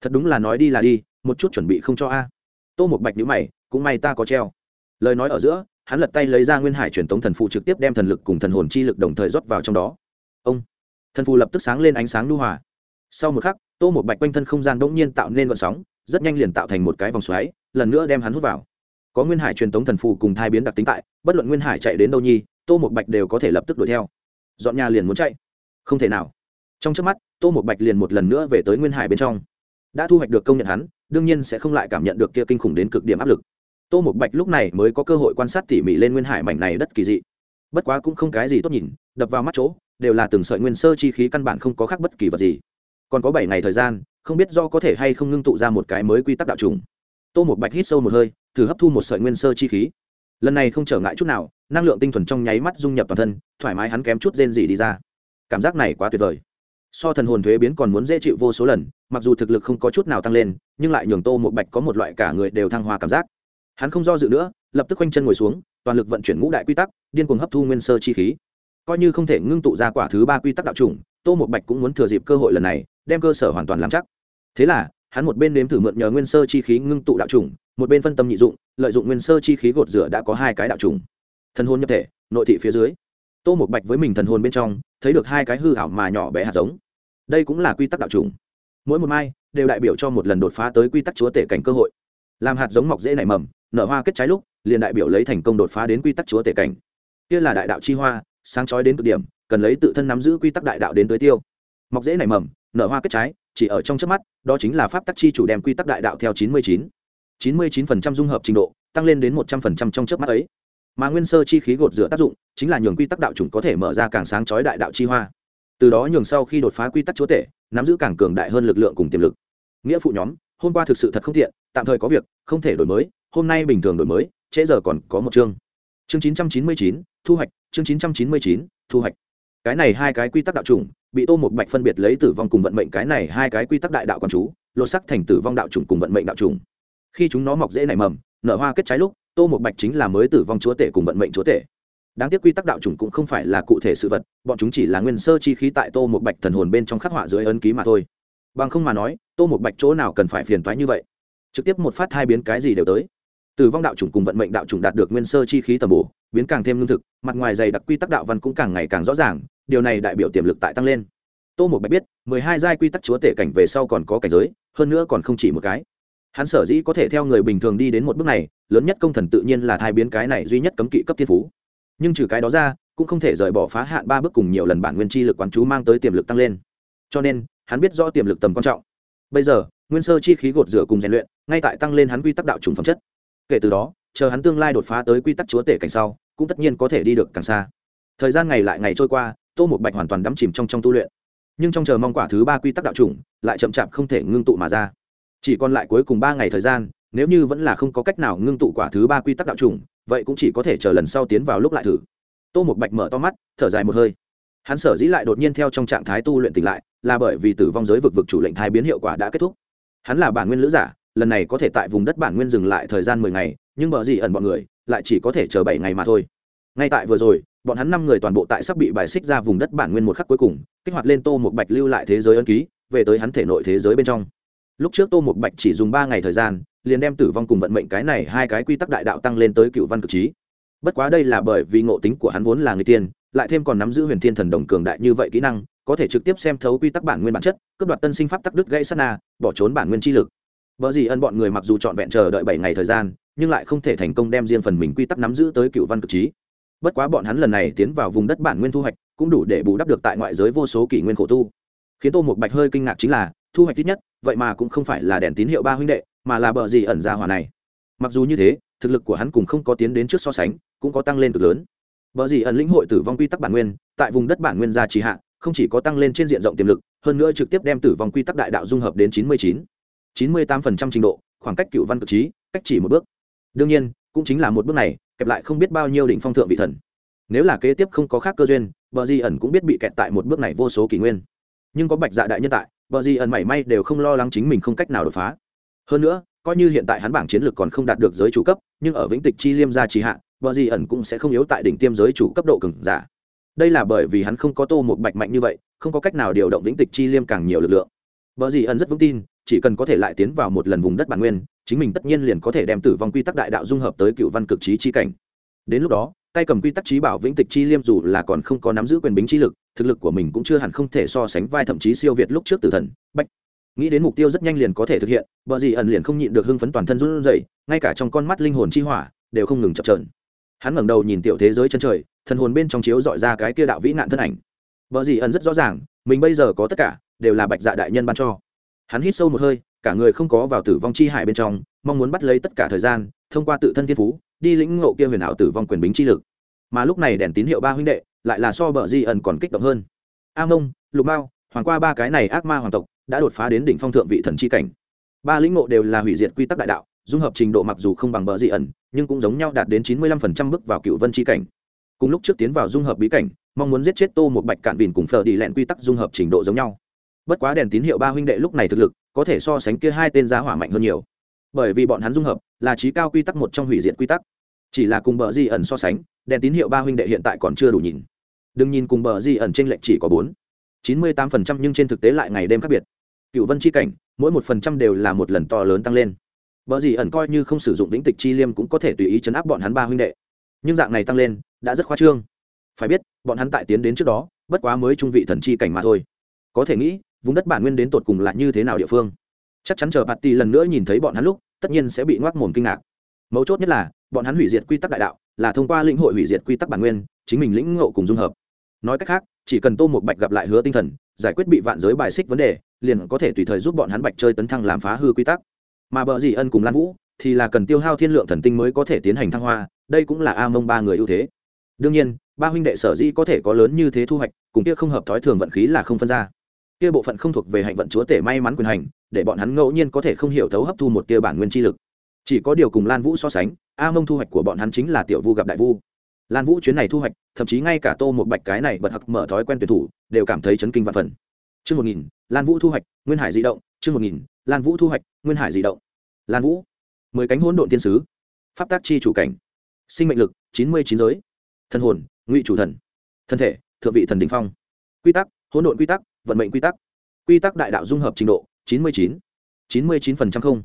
Thật đúng là nói đi là đi, một chút chuẩn bị không cho a. Tô một bạch nhữ mày, cũng may ta có treo. Lời nói ở giữa, hắn lật tay lấy ra nguyên hải truyền tống thần phụ trực tiếp đem thần lực cùng thần hồn chi lực đồng thời rót vào trong đó. Ông! Thần phù lập tức sáng lên ánh sáng lưu hòa. Sau một khắc, tô một bạch quanh thân không gian bỗng nhiên tạo nên gọn sóng, rất nhanh liền tạo thành một cái vòng xoáy, lần nữa đem hắn hút vào. Có nguyên hải truyền tống thần phù cùng thai biến đặc tính tại, bất luận nguyên hải chạy đến đâu nhi, tô một bạch đều có thể lập tức đuổi theo. Dọn nhà liền muốn chạy không thể nào. Trong trước mắt, tô một bạch liền một lần nữa về tới nguyên hải bên trong. Đã thu hoạch được công nhận hắn, đương nhiên sẽ không lại cảm nhận được kia kinh khủng đến cực điểm áp lực. Tô một bạch lúc này mới có cơ hội quan sát tỉ mỉ lên nguyên hải mảnh này đất kỳ dị. Bất quá cũng không cái gì tốt nhìn, đập vào mắt chỗ, đều là từng sợi nguyên sơ chi khí căn bản không có khác bất kỳ vật gì. Còn có bảy ngày thời gian, không biết do có thể hay không ngưng tụ ra một cái mới quy tắc đạo trùng. Tô một bạch hít sâu một hơi, thử hấp thu một sợi nguyên sơ chi khí. Lần này không trở ngại chút nào, năng lượng tinh thuần trong nháy mắt dung nhập toàn thân, thoải mái hắn kém chút rên gì đi ra cảm giác này quá tuyệt vời. So thần hồn thuế biến còn muốn dễ chịu vô số lần, mặc dù thực lực không có chút nào tăng lên, nhưng lại nhường tô một bạch có một loại cả người đều thăng hoa cảm giác. Hắn không do dự nữa, lập tức quanh chân ngồi xuống, toàn lực vận chuyển ngũ đại quy tắc, điên cuồng hấp thu nguyên sơ chi khí. Coi như không thể ngưng tụ ra quả thứ ba quy tắc đạo chủng, tô một bạch cũng muốn thừa dịp cơ hội lần này, đem cơ sở hoàn toàn làm chắc. Thế là, hắn một bên nếm thử mượn nhờ nguyên sơ chi khí ngưng tụ đạo chủng, một bên phân tâm nhị dụng, lợi dụng nguyên sơ chi khí gột rửa đã có hai cái đạo chủng. Thân hồn nhập thể, nội thị phía dưới tô một bạch với mình thần hồn bên trong, thấy được hai cái hư hảo mà nhỏ bé hạt giống. Đây cũng là quy tắc đạo chủng mỗi một mai đều đại biểu cho một lần đột phá tới quy tắc chúa tể cảnh cơ hội. Làm hạt giống mọc dễ nảy mầm, nở hoa kết trái lúc, liền đại biểu lấy thành công đột phá đến quy tắc chúa tể cảnh. Kia là đại đạo chi hoa, sáng chói đến cực điểm, cần lấy tự thân nắm giữ quy tắc đại đạo đến tới tiêu. Mọc dễ nảy mầm, nở hoa kết trái, chỉ ở trong trước mắt, đó chính là pháp tắc chi chủ đem quy tắc đại đạo theo chín mươi chín. chín mươi chín phần trăm dung hợp trình độ, tăng lên đến một trăm phần trăm trong trước mắt ấy mà nguyên sơ chi khí gột rửa tác dụng chính là nhường quy tắc đạo chủng có thể mở ra càng sáng chói đại đạo chi hoa. Từ đó nhường sau khi đột phá quy tắc chúa tể, nắm giữ càng cường đại hơn lực lượng cùng tiềm lực. Nghĩa phụ nhóm, hôm qua thực sự thật không tiện, tạm thời có việc, không thể đổi mới, hôm nay bình thường đổi mới, trễ giờ còn có một chương. Chương chín trăm chín mươi chín, thu hoạch, chương chín trăm chín mươi chín, thu hoạch. Cái này hai cái quy tắc đạo chủng, bị tô một bạch phân biệt lấy tử vong cùng vận mệnh cái này hai cái quy tắc đại đạo quan chú, lột sắc thành tử vong đạo chủng cùng vận mệnh đạo chủng. Khi chúng nó mọc dễ nảy mầm, nở hoa kết trái lúc tô một bạch chính là mới tử vong chúa tể cùng vận mệnh chúa tể. Đáng tiếc quy tắc đạo chủng cũng không phải là cụ thể sự vật, bọn chúng chỉ là nguyên sơ chi khí tại tô một bạch thần hồn bên trong khắc họa dưới ấn ký mà thôi. Bằng không mà nói, tô một bạch chỗ nào cần phải phiền toái như vậy? Trực tiếp một phát hai biến cái gì đều tới. Tử vong đạo chủng cùng vận mệnh đạo chủng đạt được nguyên sơ chi khí tầm bổ, biến càng thêm lương thực, mặt ngoài dày đặc quy tắc đạo văn cũng càng ngày càng rõ ràng, điều này đại biểu tiềm lực tại tăng lên. Tô một bạch biết, mười hai giai quy tắc chúa tể cảnh về sau còn có cảnh giới, hơn nữa còn không chỉ một cái hắn sở dĩ có thể theo người bình thường đi đến một bước này, lớn nhất công thần tự nhiên là thai biến cái này duy nhất cấm kỵ cấp thiên phú. Nhưng trừ cái đó ra, cũng không thể rời bỏ phá hạn ba bước cùng nhiều lần bản nguyên chi lực quán chú mang tới tiềm lực tăng lên. Cho nên, hắn biết rõ tiềm lực tầm quan trọng. Bây giờ, nguyên sơ chi khí gột rửa cùng rèn luyện, ngay tại tăng lên hắn quy tắc đạo trùng phẩm chất. Kể từ đó, chờ hắn tương lai đột phá tới quy tắc chúa tể cảnh sau, cũng tất nhiên có thể đi được càng xa. Thời gian ngày lại ngày trôi qua, tô một bạch hoàn toàn đắm chìm trong trong tu luyện. Nhưng trong chờ mong quả thứ ba quy tắc đạo trùng, lại chậm chạp không thể ngưng tụ mà ra chỉ còn lại cuối cùng ba ngày thời gian, nếu như vẫn là không có cách nào ngưng tụ quả thứ ba quy tắc đạo trùng, vậy cũng chỉ có thể chờ lần sau tiến vào lúc lại thử. Tô một bạch mở to mắt, thở dài một hơi. Hắn sở dĩ lại đột nhiên theo trong trạng thái tu luyện tỉnh lại, là bởi vì tử vong giới vực vực chủ lệnh thai biến hiệu quả đã kết thúc. Hắn là bản nguyên lữ giả, lần này có thể tại vùng đất bản nguyên dừng lại thời gian mười ngày, nhưng bờ gì ẩn bọn người, lại chỉ có thể chờ bảy ngày mà thôi. Ngay tại vừa rồi, bọn hắn năm người toàn bộ tại sắp bị bài xích ra vùng đất bản nguyên một khắc cuối cùng, kích hoạt lên tô một bạch lưu lại thế giới ân ký, về tới hắn thể nội thế giới bên trong lúc trước tô một bạch chỉ dùng ba ngày thời gian, liền đem tử vong cùng vận mệnh cái này hai cái quy tắc đại đạo tăng lên tới cựu văn cực trí. Bất quá đây là bởi vì ngộ tính của hắn vốn là người tiên, lại thêm còn nắm giữ huyền thiên thần đồng cường đại như vậy kỹ năng, có thể trực tiếp xem thấu quy tắc bản nguyên bản chất, cướp đoạt tân sinh pháp tắc đứt gãy sát na, bỏ trốn bản nguyên chi lực. Vợ gì ân bọn người mặc dù trọn vẹn chờ đợi bảy ngày thời gian, nhưng lại không thể thành công đem riêng phần mình quy tắc nắm giữ tới cựu văn cực trí. Bất quá bọn hắn lần này tiến vào vùng đất bản nguyên thu hoạch, cũng đủ để bù đắp được tại ngoại giới vô số kỷ nguyên khổ tu. Khiến tô một bạch hơi kinh ngạc chính là thu hoạch ít nhất, vậy mà cũng không phải là đèn tín hiệu ba huynh đệ, mà là bờ gì ẩn ra hỏa này. Mặc dù như thế, thực lực của hắn cùng không có tiến đến trước so sánh, cũng có tăng lên cực lớn. Bờ gì ẩn lĩnh hội tử vong quy tắc bản nguyên, tại vùng đất bản nguyên gia trì hạ, không chỉ có tăng lên trên diện rộng tiềm lực, hơn nữa trực tiếp đem tử vong quy tắc đại đạo dung hợp đến chín mươi chín. chín mươi tám phần trăm trình độ, khoảng cách cựu văn cực trí, cách chỉ một bước. Đương nhiên, cũng chính là một bước này, kẹp lại không biết bao nhiêu đỉnh phong thượng vị thần. Nếu là kế tiếp không có khác cơ duyên, bờ di ẩn cũng biết bị kẹt tại một bước này vô số kỷ nguyên. Nhưng có bạch dạ đại nhân tại bờ di ẩn mảy may đều không lo lắng chính mình không cách nào đột phá. Hơn nữa, coi như hiện tại hắn bảng chiến lược còn không đạt được giới chủ cấp, nhưng ở vĩnh tịch chi liêm gia trì hạ, bờ di ẩn cũng sẽ không yếu tại đỉnh tiêm giới chủ cấp độ cứng giả. Đây là bởi vì hắn không có tô một bạch mạnh như vậy, không có cách nào điều động vĩnh tịch chi liêm càng nhiều lực lượng. Bờ di ẩn rất vững tin, chỉ cần có thể lại tiến vào một lần vùng đất bản nguyên, chính mình tất nhiên liền có thể đem tử vong quy tắc đại đạo dung hợp tới cựu văn cực trí chi cảnh. Đến lúc đó tay cầm quy tắc trí bảo vĩnh tịch chi liêm dù là còn không có nắm giữ quyền bính chi lực, thực lực của mình cũng chưa hẳn không thể so sánh vai thậm chí siêu việt lúc trước tử thần. Bách nghĩ đến mục tiêu rất nhanh liền có thể thực hiện vợ gì ẩn liền không nhịn được hưng phấn toàn thân run rẩy, ngay cả trong con mắt linh hồn chi hỏa đều không ngừng chập trờn hắn ngẩng đầu nhìn tiểu thế giới chân trời, thần hồn bên trong chiếu dọi ra cái kia đạo vĩ nạn thân ảnh. Vợ gì ẩn rất rõ ràng, mình bây giờ có tất cả, đều là bạch dạ đại nhân ban cho. Hắn hít sâu một hơi, cả người không có vào tử vong chi hải bên trong, mong muốn bắt lấy tất cả thời gian, thông qua tự thân thiên phú đi lĩnh ngộ kia huyền ảo tử vong quyền bính chi lực. Mà lúc này đèn tín hiệu ba huynh đệ lại là so bờ di ẩn còn kích động hơn. A mông, lục mao, hoàng qua ba cái này ác ma hoàng tộc đã đột phá đến đỉnh phong thượng vị thần chi cảnh. Ba lĩnh ngộ đều là hủy diệt quy tắc đại đạo, dung hợp trình độ mặc dù không bằng bờ di ẩn, nhưng cũng giống nhau đạt đến chín mươi lăm phần trăm bước vào cựu vân chi cảnh. Cùng lúc trước tiến vào dung hợp bí cảnh, mong muốn giết chết tô một bạch cạn vìn cùng phở đi lẹn quy tắc dung hợp trình độ giống nhau. Bất quá đèn tín hiệu ba huynh đệ lúc này thực lực có thể so sánh kia hai tên giá hỏa mạnh hơn nhiều bởi vì bọn hắn dung hợp là trí cao quy tắc một trong hủy diệt quy tắc. Chỉ là cùng bờ di ẩn so sánh, đèn tín hiệu ba huynh đệ hiện tại còn chưa đủ nhìn. Đừng nhìn cùng bờ di ẩn t r ê n lệch chỉ có bốn. Chín mươi tám phần trăm nhưng trên thực tế lại ngày đêm khác biệt. Cựu vân c h i cảnh, mỗi một phần trăm đều là một lần to lớn tăng lên. Bờ di ẩn coi như không sử dụng lĩnh tịch chi liêm cũng có thể tùy ý chấn áp bọn hắn ba huynh đệ. Nhưng dạng này tăng lên, đã rất khoa trương. Phải biết, bọn hắn tại tiến đến trước đó, bất quá mới trung vị thần chi cảnh mà thôi. Có thể nghĩ, vùng đất bản nguyên đến tột cùng là như thế nào địa phương? Chắc chắn chờ bạt tì lần nữa nhìn thấy bọn hắn lúc tất nhiên sẽ bị ngoác mồm kinh ngạc. Mấu chốt nhất là, bọn hắn hủy diệt quy tắc đại đạo, là thông qua lĩnh hội hủy diệt quy tắc bản nguyên, chính mình lĩnh ngộ cùng dung hợp. Nói cách khác, chỉ cần tô một bạch gặp lại hứa tinh thần, giải quyết bị vạn giới bài xích vấn đề, liền có thể tùy thời giúp bọn hắn bạch chơi tấn thăng làm phá hư quy tắc. Mà bờ dì ân cùng lan vũ, thì là cần tiêu hao thiên lượng thần tinh mới có thể tiến hành thăng hoa, đây cũng là a mông ba người ưu thế. Đương nhiên, ba huynh đệ sở dĩ có thể có lớn như thế thu hoạch, cùng kia không hợp thói thường vận khí là không phân ra. Kia bộ phận không thuộc về hạnh vận chúa tể may mắn quyền hành để bọn hắn ngẫu nhiên có thể không hiểu thấu hấp thu một tia bản nguyên chi lực. Chỉ có điều cùng lan vũ so sánh, a mông thu hoạch của bọn hắn chính là tiểu vu gặp đại vu. Lan vũ chuyến này thu hoạch, thậm chí ngay cả tô một bạch cái này bật hặc mở thói quen tuyển thủ, đều cảm thấy chấn kinh vạn phần. Chương một nghìn, lan vũ thu hoạch, nguyên hải di động, chương một nghìn, lan vũ thu hoạch, nguyên hải di động. Lan vũ, mười cánh hỗn độn tiên sứ, pháp tác chi chủ cảnh, sinh mệnh lực, chín mươi chín giới thân hồn, ngụy chủ thần, thân thể, thượng vị thần đình phong. Quy tắc, hỗn độn quy tắc, vận mệnh quy tắc. Quy tắc đại đạo dung hợp trình độ chín mươi chín. chín mươi chín phần trăm không.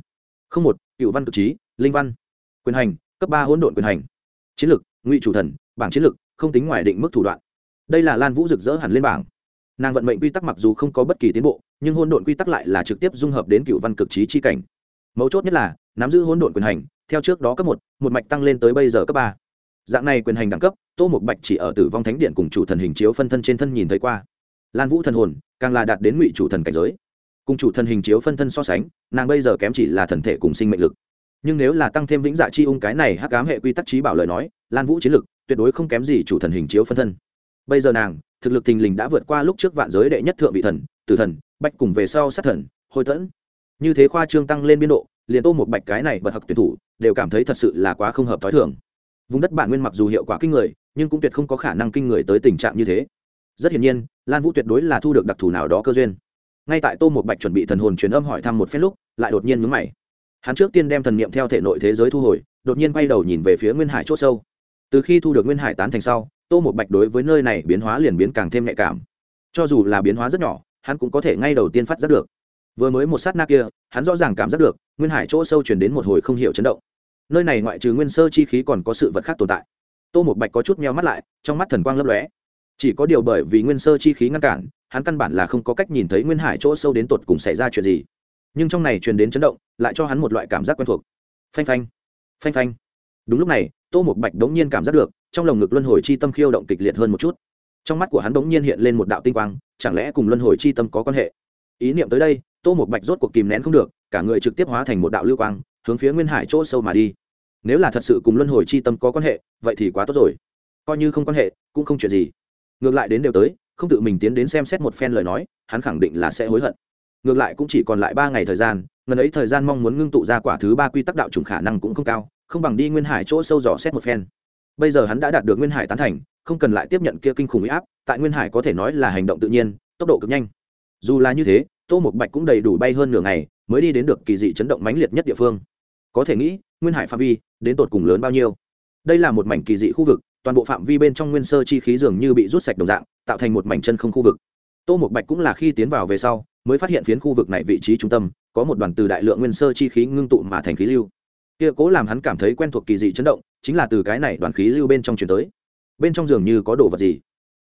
Không một, cựu văn cực trí, linh văn. Quyền hành, cấp ba hỗn độn quyền hành. Chiến lược ngụy chủ thần, bảng chiến lược không tính ngoài định mức thủ đoạn. Đây là lan vũ rực rỡ hẳn lên bảng. Nàng vận mệnh quy tắc mặc dù không có bất kỳ tiến bộ, nhưng hỗn độn quy tắc lại là trực tiếp dung hợp đến cựu văn cực trí chi cảnh. Mấu chốt nhất là, nắm giữ hỗn độn quyền hành, theo trước đó cấp một một mạch tăng lên tới bây giờ cấp ba. Dạng này quyền hành đẳng cấp, tô một bạch chỉ ở tử vong thánh điện cùng chủ thần hình chiếu phân thân trên thân nhìn thấy qua. Lan vũ thần hồn, càng là đạt đến ngụy chủ thần cảnh giới cùng chủ thần hình chiếu phân thân so sánh, nàng bây giờ kém chỉ là thần thể cùng sinh mệnh lực. Nhưng nếu là tăng thêm vĩnh dạ chi ung cái này hắc ám hệ quy tắc trí bảo lời nói, lan vũ chiến lực tuyệt đối không kém gì chủ thần hình chiếu phân thân. Bây giờ nàng, thực lực thình lình đã vượt qua lúc trước vạn giới đệ nhất thượng vị thần, tử thần, bạch cùng về sau sát thần hồi tẫn. Như thế khoa trương tăng lên biên độ, liền tô một bạch cái này bật hặc tuyển thủ, đều cảm thấy thật sự là quá không hợp t h ó i thường. Vùng đất bản nguyên mặc dù hiệu quả kinh người, nhưng cũng tuyệt không có khả năng kinh người tới tình trạng như thế. Rất hiển nhiên, lan vũ tuyệt đối là thu được đặc thù nào đó cơ duyên ngay tại tô một bạch chuẩn bị thần hồn truyền âm hỏi thăm một phen lúc, lại đột nhiên mướn mày. Hắn trước tiên đem thần niệm theo thể nội thế giới thu hồi, đột nhiên quay đầu nhìn về phía nguyên hải c h ỗ sâu. Từ khi thu được nguyên hải tán thành sau, tô một bạch đối với nơi này biến hóa liền biến càng thêm nhạy cảm. Cho dù là biến hóa rất nhỏ, hắn cũng có thể ngay đầu tiên phát giác được. Vừa mới một sát na kia, hắn rõ ràng cảm giác được, nguyên hải chỗ sâu chuyển đến một hồi không hiểu chấn động. Nơi này ngoại trừ nguyên sơ chi khí còn có sự vật khác tồn tại. Tô một bạch có chút meo mắt lại, trong mắt thần quang lấp lóe. Chỉ có điều bởi vì nguyên sơ chi khí ngăn cản hắn căn bản là không có cách nhìn thấy nguyên hải chỗ sâu đến tột cùng xảy ra chuyện gì. Nhưng trong này truyền đến chấn động, lại cho hắn một loại cảm giác quen thuộc. Phanh phanh phanh phanh. Đúng lúc này, tô một bạch đống nhiên cảm giác được, trong lồng ngực luân hồi chi tâm khiêu động kịch liệt hơn một chút. Trong mắt của hắn đống nhiên hiện lên một đạo tinh quang, chẳng lẽ cùng luân hồi chi tâm có quan hệ? Ý niệm tới đây, tô một bạch rốt cuộc kìm nén không được, cả người trực tiếp hóa thành một đạo lưu quang, hướng phía nguyên hải chỗ sâu mà đi. Nếu là thật sự cùng luân hồi chi tâm có quan hệ, vậy thì quá tốt rồi. Coi như không quan hệ, cũng không chuyện gì. Ngược lại đến đều tới không tự mình tiến đến xem xét một phen lời nói, hắn khẳng định là sẽ hối hận. Ngược lại cũng chỉ còn lại ba ngày thời gian, ngần ấy thời gian mong muốn ngưng tụ ra quả thứ ba quy tắc đạo chủng khả năng cũng không cao, không bằng đi nguyên hải chỗ sâu dò xét một phen. Bây giờ hắn đã đạt được nguyên hải tán thành, không cần lại tiếp nhận kia kinh khủng huy áp, tại nguyên hải có thể nói là hành động tự nhiên, tốc độ cực nhanh. Dù là như thế, tô một bạch cũng đầy đủ bay hơn nửa ngày, mới đi đến được kỳ dị chấn động mãnh liệt nhất địa phương. Có thể nghĩ, nguyên hải phạm vi đến tột cùng lớn bao nhiêu? Đây là một mảnh kỳ dị khu vực toàn bộ phạm vi bên trong nguyên sơ chi khí dường như bị rút sạch đồng dạng, tạo thành một mảnh chân không khu vực. Tô một bạch cũng là khi tiến vào về sau, mới phát hiện phiến khu vực này vị trí trung tâm, có một đoàn từ đại lượng nguyên sơ chi khí ngưng tụ mà thành khí lưu. Kia cố làm hắn cảm thấy quen thuộc kỳ dị chấn động, chính là từ cái này đoàn khí lưu bên trong chuyển tới. Bên trong dường như có đồ vật gì?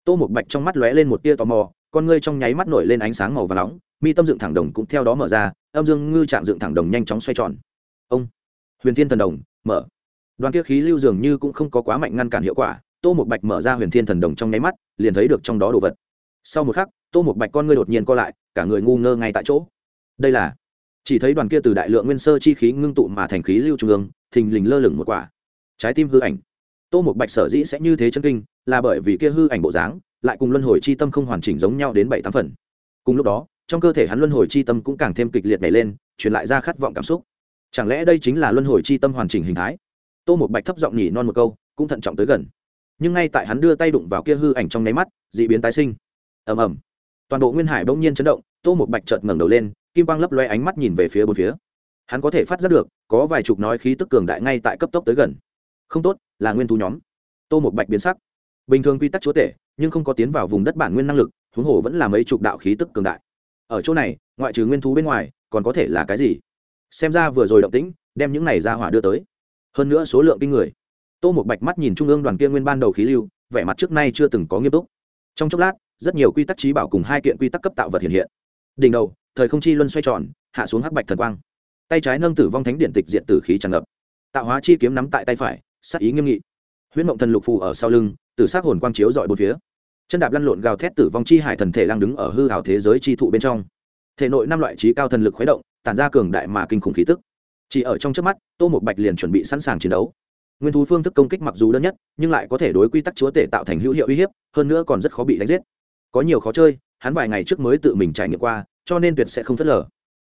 Tô một bạch trong mắt lóe lên một tia tò mò, con ngươi trong nháy mắt nổi lên ánh sáng màu và nóng, mi tâm dựng thẳng đồng cũng theo đó mở ra, âm dương ngư trạng dựng thẳng đồng nhanh chóng xoay tròn. Ông, huyền thiên thần đồng, mở đoàn kia khí lưu dường như cũng không có quá mạnh ngăn cản hiệu quả, tô một bạch mở ra huyền thiên thần đồng trong nháy mắt, liền thấy được trong đó đồ vật. Sau một khắc, tô một bạch con ngươi đột nhiên co lại, cả người ngu ngơ ngay tại chỗ. Đây là, chỉ thấy đoàn kia từ đại lượng nguyên sơ chi khí ngưng tụ mà thành khí lưu trung ương, thình lình lơ lửng một quả. Trái tim hư ảnh. Tô một bạch sở dĩ sẽ như thế chân kinh, là bởi vì kia hư ảnh bộ dáng, lại cùng luân hồi chi tâm không hoàn chỉnh giống nhau đến bảy tám phần. Cùng lúc đó, trong cơ thể hắn luân hồi chi tâm cũng càng thêm kịch liệt nảy lên, truyền lại ra khát vọng cảm xúc. Chẳng lẽ đây chính là luân hồi chi tâm hoàn chỉnh hình thái? Tô một bạch thấp giọng nhỉ non một câu, cũng thận trọng tới gần. Nhưng ngay tại hắn đưa tay đụng vào kia hư ảnh trong nháy mắt d ị biến tái sinh. Ầm ầm. Toàn bộ nguyên hải bỗng nhiên chấn động, tô một bạch chợt ngẩng đầu lên, kim quang lấp loe ánh mắt nhìn về phía bốn phía. Hắn có thể phát giác được, có vài chục nói khí tức cường đại ngay tại cấp tốc tới gần. Không tốt, là nguyên thú nhóm. Tô một bạch biến sắc. Bình thường quy tắc chúa tể, nhưng không có tiến vào vùng đất bản nguyên năng lực, huống hồ vẫn là mấy chục đạo khí tức cường đại. Ở chỗ này, ngoại trừ nguyên thú bên ngoài, còn có thể là cái gì? Xem ra vừa rồi động tĩnh, đem những này ra hỏa đưa tới hơn nữa số lượng kinh người. Tô một bạch mắt nhìn trung ương đoàn kia nguyên ban đầu khí lưu, vẻ mặt trước nay chưa từng có nghiêm túc. Trong chốc lát, rất nhiều quy tắc trí bảo cùng hai kiện quy tắc cấp tạo vật hiện hiện. Đỉnh đầu, thời không chi luân xoay tròn, hạ xuống hắc bạch thần quang. Tay trái nâng tử vong thánh điện tịch diện tử khí tràn ngập. Tạo hóa chi kiếm nắm tại tay phải sắc ý nghiêm nghị. Huyễn mộng thần lục phù ở sau lưng, tử sắc hồn quang chiếu dọi bốn phía. Chân đạp lăn lộn gào thét tử vong chi hải thần thể đang đứng ở hư hào thế giới chi thụ bên trong. Thể nội năm loại trí cao thần lực khuấy động, tản ra cường đại mà kinh khủng khí tức chỉ ở trong trước mắt, tô một bạch liền chuẩn bị sẵn sàng chiến đấu. Nguyên thú phương thức công kích mặc dù đơn nhất, nhưng lại có thể đối quy tắc chúa tể tạo thành hữu hiệu uy hiếp, hơn nữa còn rất khó bị đánh giết. Có nhiều khó chơi, hắn vài ngày trước mới tự mình trải nghiệm qua, cho nên tuyệt sẽ không phớt lờ.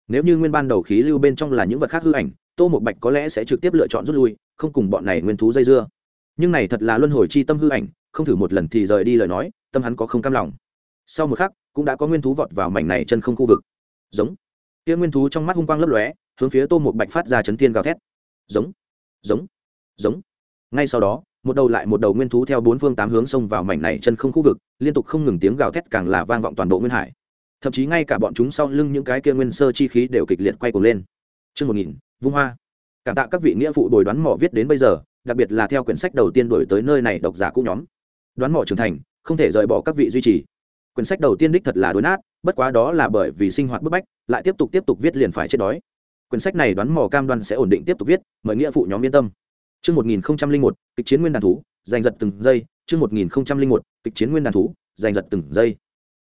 Nếu như nguyên ban đầu khí lưu bên trong là những vật khác hư ảnh, tô một bạch có lẽ sẽ trực tiếp lựa chọn rút lui, không cùng bọn này nguyên thú dây dưa. Nhưng này thật là luân hồi chi tâm hư ảnh, không thử một lần thì rời đi lời nói, tâm hắn có không cam lòng. Sau một khắc, cũng đã có nguyên thú vọt vào mảnh này chân không khu vực. Giống. Kia nguyên thú trong mắt hung quang lấp lóe hướng phía tô một bạch phát ra chấn thiên gào thét. Giống giống giống. Ngay sau đó, một đầu lại một đầu nguyên thú theo bốn phương tám hướng xông vào mảnh này chân không khu vực, liên tục không ngừng tiếng gào thét càng là vang vọng toàn bộ nguyên hải. Thậm chí ngay cả bọn chúng sau lưng những cái kia nguyên sơ chi khí đều kịch liệt quay cuồng lên. Chương một nghìn, vung hoa. Cảm tạ các vị nghĩa phụ bồi đoán mỏ viết đến bây giờ, đặc biệt là theo quyển sách đầu tiên đổi tới nơi này độc giả cũ nhóm. Đoán mỏ trưởng thành, không thể rời bỏ các vị duy trì. Quyển sách đầu tiên đích thật là đối nát, bất quá đó là bởi vì sinh hoạt bức bách, lại tiếp tục tiếp tục viết liền phải chết đói quyển sách này đoán mò cam đoan sẽ ổn định tiếp tục viết mời nghĩa phụ nhóm yên tâm Chương 1001, kịch chiến nguyên đàn thú, giành giật từng giây, chương 1001, kịch chiến nguyên đàn thú, giành giật từng giây.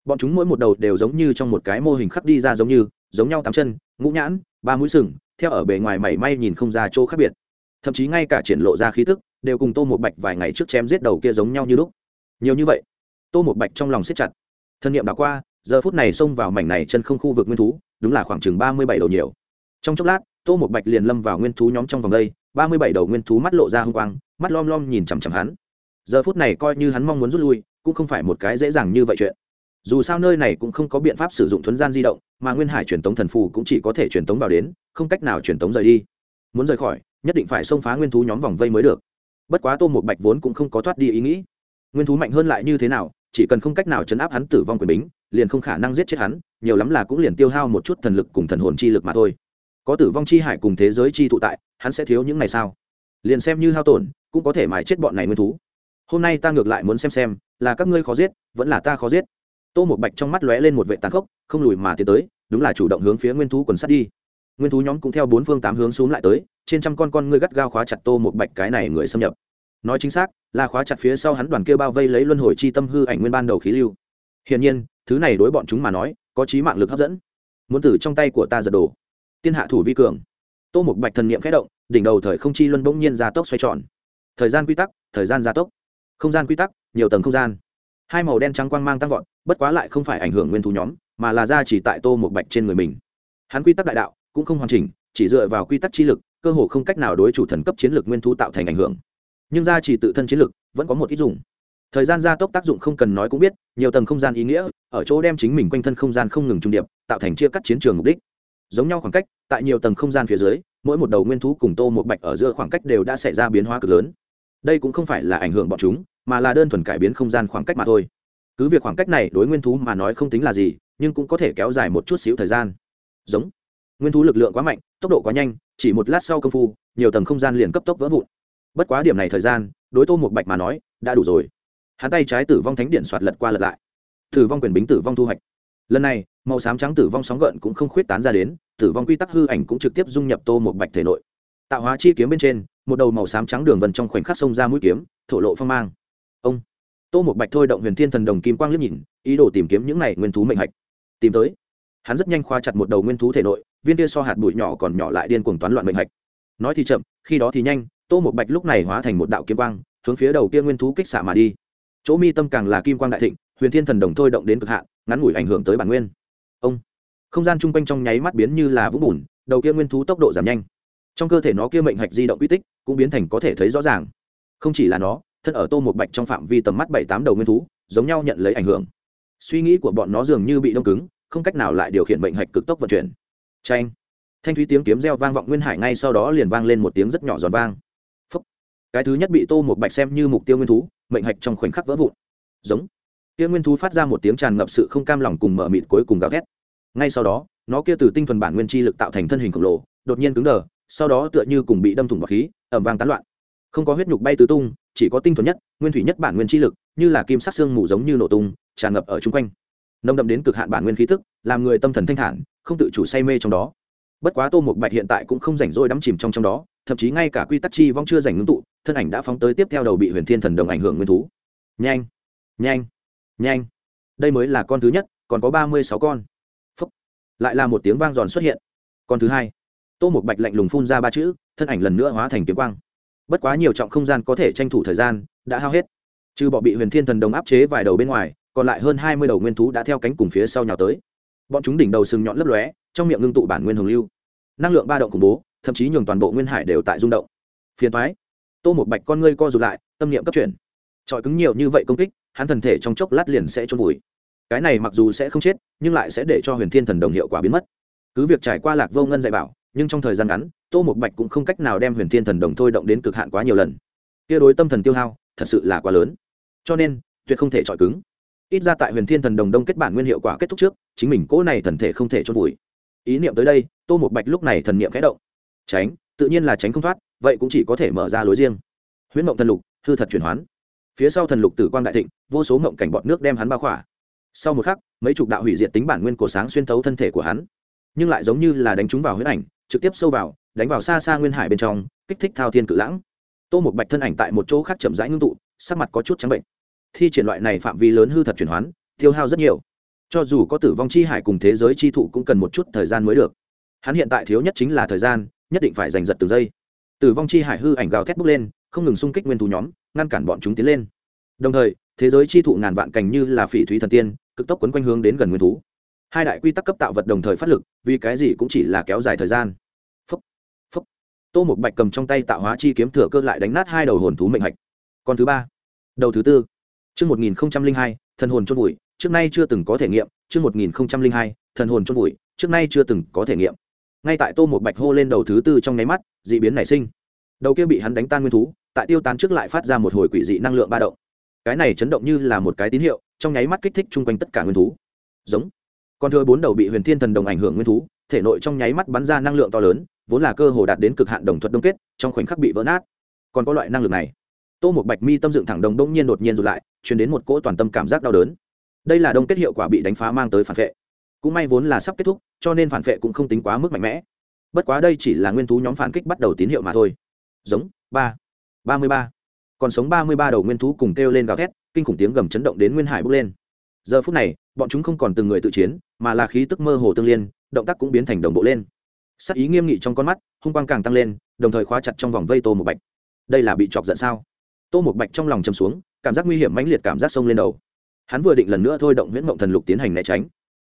Bọn chúng mỗi một đầu đều giống như trong một cái mô hình khắc đi ra giống như, giống nhau tám chân, ngũ nhãn, ba mũi sừng, theo ở bề ngoài mảy may nhìn không ra chỗ khác biệt. Thậm chí ngay cả triển lộ ra khí tức, đều cùng Tô một Bạch vài ngày trước chém giết đầu kia giống nhau như lúc. Nhiều như vậy, Tô một Bạch trong lòng siết chặt. Thân niệm đã qua, giờ phút này xông vào mảnh này chân không khu vực nguyên thú, đúng là khoảng chừng ba mươi bảy đầu nhiều. Trong chốc lát, Tô một Bạch liền lâm vào nguyên thú nhóm trong vòng đây, ba mươi bảy đầu nguyên thú mắt lộ ra hung quang mắt lom lom nhìn chằm chằm hắn. Giờ phút này coi như hắn mong muốn rút lui cũng không phải một cái dễ dàng như vậy chuyện. Dù sao nơi này cũng không có biện pháp sử dụng thuấn gian di động mà nguyên hải truyền tống thần phù cũng chỉ có thể truyền tống vào đến không cách nào truyền tống rời đi. Muốn rời khỏi nhất định phải xông phá nguyên thú nhóm vòng vây mới được. Bất quá tô một bạch vốn cũng không có thoát đi ý nghĩ. Nguyên thú mạnh hơn lại như thế nào chỉ cần không cách nào chấn áp hắn tử vong quyền bính liền không khả năng giết chết hắn nhiều lắm là cũng liền tiêu hao một chút thần lực cùng thần hồn chi lực mà thôi có tử vong chi hải cùng thế giới chi tụ tại, hắn sẽ thiếu những này sao? Liền xem như hao tổn, cũng có thể mài chết bọn này nguyên thú. Hôm nay ta ngược lại muốn xem xem, là các ngươi khó giết, vẫn là ta khó giết. Tô một bạch trong mắt lóe lên một vệ tàn khốc, không lùi mà tiến tới, đúng là chủ động hướng phía nguyên thú quần sắt đi. Nguyên thú nhóm cũng theo bốn phương tám hướng xuống lại tới, trên trăm con con ngươi gắt gao khóa chặt tô một bạch cái này người xâm nhập. Nói chính xác, là khóa chặt phía sau hắn đoàn kia bao vây lấy luân hồi chi tâm hư ảnh nguyên ban đầu khí lưu. Hiển nhiên, thứ này đối bọn chúng mà nói, có trí mạng lực hấp dẫn. Muốn từ trong tay của ta giật đổ tiên hạ thủ vi cường. Tô một bạch thần niệm khẽ động, đỉnh đầu thời không chi luân bỗng nhiên gia tốc xoay tròn. Thời gian quy tắc, thời gian gia tốc. Không gian quy tắc, nhiều tầng không gian. Hai màu đen trắng quang mang tăng vọt, bất quá lại không phải ảnh hưởng nguyên thú nhóm, mà là ra chỉ tại tô một bạch trên người mình. Hắn quy tắc đại đạo, cũng không hoàn chỉnh, chỉ dựa vào quy tắc chi lực, cơ hồ không cách nào đối chủ thần cấp chiến lược nguyên thú tạo thành ảnh hưởng. Nhưng ra chỉ tự thân chiến lực, vẫn có một ít dùng. Thời gian gia tốc tác dụng không cần nói cũng biết, nhiều tầng không gian ý nghĩa, ở chỗ đem chính mình quanh thân không gian không ngừng trung điệp, tạo thành chia cắt chiến trường mục đích giống nhau khoảng cách, tại nhiều tầng không gian phía dưới, mỗi một đầu nguyên thú cùng tô một bạch ở giữa khoảng cách đều đã xảy ra biến hóa cực lớn. Đây cũng không phải là ảnh hưởng bọn chúng, mà là đơn thuần cải biến không gian khoảng cách mà thôi. Cứ việc khoảng cách này đối nguyên thú mà nói không tính là gì, nhưng cũng có thể kéo dài một chút xíu thời gian. Giống. Nguyên thú lực lượng quá mạnh, tốc độ quá nhanh, chỉ một lát sau công phu, nhiều tầng không gian liền cấp tốc vỡ vụn. Bất quá điểm này thời gian, đối tô một bạch mà nói, đã đủ rồi. Hắn tay trái tử vong thánh điện soạt lật qua lật lại. Tử vong quyền bính tử vong thu hoạch lần này, màu xám trắng tử vong sóng gợn cũng không khuyết tán ra đến, tử vong quy tắc hư ảnh cũng trực tiếp dung nhập tô một bạch thể nội. Tạo hóa chi kiếm bên trên, một đầu màu xám trắng đường vần trong khoảnh khắc xông ra mũi kiếm, thổ lộ phong mang. Ông! Tô một bạch thôi động huyền thiên thần đồng kim quang liếc nhìn, ý đồ tìm kiếm những này nguyên thú mệnh hạch. Tìm tới. Hắn rất nhanh khoa chặt một đầu nguyên thú thể nội, viên tia so hạt bụi nhỏ còn nhỏ lại điên cuồng toán loạn mệnh hạch. Nói thì chậm, khi đó thì nhanh, tô một bạch lúc này hóa thành một đạo kim quang, hướng phía đầu kia nguyên thú kích xạ mà đi. Chỗ mi tâm càng là kim quang đại thịnh huyền thiên thần đồng thôi động đến cực hạn, ngắn ngủi ảnh hưởng tới bản nguyên. Ông, không gian chung quanh trong nháy mắt biến như là vũng bùn, đầu kia nguyên thú tốc độ giảm nhanh. Trong cơ thể nó kia mệnh hạch di động quy tích cũng biến thành có thể thấy rõ ràng. Không chỉ là nó, thân ở tô một bạch trong phạm vi tầm mắt bảy tám đầu nguyên thú, giống nhau nhận lấy ảnh hưởng. Suy nghĩ của bọn nó dường như bị đông cứng, không cách nào lại điều khiển mệnh hạch cực tốc vận chuyển. Tranh thanh thúy tiếng kiếm reo vang vọng nguyên hải ngay sau đó liền vang lên một tiếng rất nhỏ giòn vang. Phúc. cái thứ nhất bị tô một bạch xem như mục tiêu nguyên thú, mệnh hạch trong khoảnh khắc vỡ vụn. Giống kia nguyên thú phát ra một tiếng tràn ngập sự không cam lòng cùng mở mịt cuối cùng gào thét. Ngay sau đó, nó kia từ tinh thuần bản nguyên chi lực tạo thành thân hình khổng lồ, đột nhiên cứng đờ, sau đó tựa như cùng bị đâm thủng bọc khí ẩm vang tán loạn. Không có huyết nhục bay tứ tung, chỉ có tinh thuần nhất, nguyên thủy nhất bản nguyên chi lực, như là kim sắc xương mù giống như nổ tung, tràn ngập ở chung quanh. Nông đậm đến cực hạn bản nguyên khí tức, làm người tâm thần thanh thản, không tự chủ say mê trong đó. Bất quá tô một bạch hiện tại cũng không rảnh rỗi đắm chìm trong trong đó, thậm chí ngay cả quy tắc chi vong chưa rảnh ngưng tụ, thân ảnh đã phóng tới tiếp theo đầu bị huyền thiên thần đồng ảnh hưởng nguyên thú. Nhanh! Nhanh! Nhanh. Đây mới là con thứ nhất, còn có ba mươi sáu con. Phúc. lại là một tiếng vang giòn xuất hiện. Con thứ hai. Tô một bạch lạnh lùng phun ra ba chữ, thân ảnh lần nữa hóa thành kiếm quang. Bất quá nhiều trọng không gian có thể tranh thủ thời gian, đã hao hết. Trừ bọ bị huyền thiên thần đồng áp chế vài đầu bên ngoài, còn lại hơn hai mươi đầu nguyên thú đã theo cánh cùng phía sau nhào tới. Bọn chúng đỉnh đầu sừng nhọn lấp lóe, trong miệng ngưng tụ bản nguyên hồng lưu. Năng lượng ba động khủng bố, thậm chí nhường toàn bộ nguyên hải đều tại rung động. Phiền thoái tô một bạch con ngươi co rụt lại, tâm niệm cấp chuyển. Trọi cứng nhiều như vậy công kích hắn thần thể trong chốc lát liền sẽ trôn vùi. Cái này mặc dù sẽ không chết, nhưng lại sẽ để cho huyền thiên thần đồng hiệu quả biến mất. Cứ việc trải qua lạc vô ngân dạy bảo, nhưng trong thời gian ngắn, tô một bạch cũng không cách nào đem huyền thiên thần đồng thôi động đến cực hạn quá nhiều lần. Tia đối tâm thần tiêu hao, thật sự là quá lớn. Cho nên, tuyệt không thể chọi cứng. Ít ra tại huyền thiên thần đồng đông kết bản nguyên hiệu quả kết thúc trước, chính mình cỗ này thần thể không thể trôn vùi. Ý niệm tới đây, tô một bạch lúc này thần niệm khẽ động. Tránh, tự nhiên là tránh không thoát, vậy cũng chỉ có thể mở ra lối riêng. Huyễn mộng thần lục, hư thật chuyển hoán phía sau thần lục tử quang đại thịnh, vô số mộng cảnh bọt nước đem hắn bao khỏa. Sau một khắc, mấy chục đạo hủy diệt tính bản nguyên cổ sáng xuyên thấu thân thể của hắn. Nhưng lại giống như là đánh trúng vào huyết ảnh, trực tiếp sâu vào, đánh vào xa xa nguyên hải bên trong, kích thích thao thiên cự lãng. Tô một bạch thân ảnh tại một chỗ khác chậm rãi ngưng tụ, sắc mặt có chút trắng bệnh. Thi triển loại này phạm vi lớn hư thật chuyển hoán, tiêu hao rất nhiều. Cho dù có tử vong chi hải cùng thế giới chi thụ cũng cần một chút thời gian mới được. Hắn hiện tại thiếu nhất chính là thời gian, nhất định phải giành giật từng giây. Tử vong chi hải hư ảnh gào thét bốc lên, không ngừng xung kích nguyên thú nhóm ngăn cản bọn chúng tiến lên. Đồng thời, thế giới chi thụ ngàn vạn cành như là phỉ thúy thần tiên, cực tốc quấn quanh hướng đến gần nguyên thú. Hai đại quy tắc cấp tạo vật đồng thời phát lực, vì cái gì cũng chỉ là kéo dài thời gian. Phúc phúc. Tô một bạch cầm trong tay tạo hóa chi kiếm thừa cơ lại đánh nát hai đầu hồn thú mệnh hạch. Con thứ ba, đầu thứ tư. Chương một nghìn hai, thần hồn chôn vùi, trước nay chưa từng có thể nghiệm, chương một nghìn hai, thần hồn chôn vùi, trước nay chưa từng có thể nghiệm. Ngay tại tô một bạch hô lên đầu thứ tư trong nháy mắt d ị biến nảy sinh. Đầu kia bị hắn đánh tan nguyên thú tại tiêu tán trước lại phát ra một hồi quỷ dị năng lượng ba động. Cái này chấn động như là một cái tín hiệu, trong nháy mắt kích thích chung quanh tất cả nguyên thú. Giống. Còn thừa bốn đầu bị huyền thiên thần đồng ảnh hưởng nguyên thú, thể nội trong nháy mắt bắn ra năng lượng to lớn, vốn là cơ hồ đạt đến cực hạn đồng thuật đông kết, trong khoảnh khắc bị vỡ nát. Còn có loại năng lực này. Tô một bạch mi tâm dựng thẳng đồng đông nhiên đột nhiên rụt lại chuyển đến một cỗ toàn tâm cảm giác đau đớn. Đây là đông kết hiệu quả bị đánh phá mang tới phản vệ. Cũng may vốn là sắp kết thúc, cho nên phản vệ cũng không tính quá mức mạnh mẽ. Bất quá đây chỉ là nguyên thú nhóm phản kích bắt đầu tín hiệu mà thôi. Giống. Ba ba mươi ba. Còn sống ba mươi ba đầu nguyên thú cùng kêu lên gào thét, kinh khủng tiếng gầm chấn động đến nguyên hải bốc lên. Giờ phút này, bọn chúng không còn từng người tự chiến, mà là khí tức mơ hồ tương liên, động tác cũng biến thành đồng bộ lên. Sắc ý nghiêm nghị trong con mắt, hung quang càng tăng lên, đồng thời khóa chặt trong vòng vây tô một bạch. Đây là bị chọc giận sao? Tô một bạch trong lòng chầm xuống, cảm giác nguy hiểm mãnh liệt cảm giác sông lên đầu. Hắn vừa định lần nữa thôi động huyễn mộng thần lục tiến hành né tránh.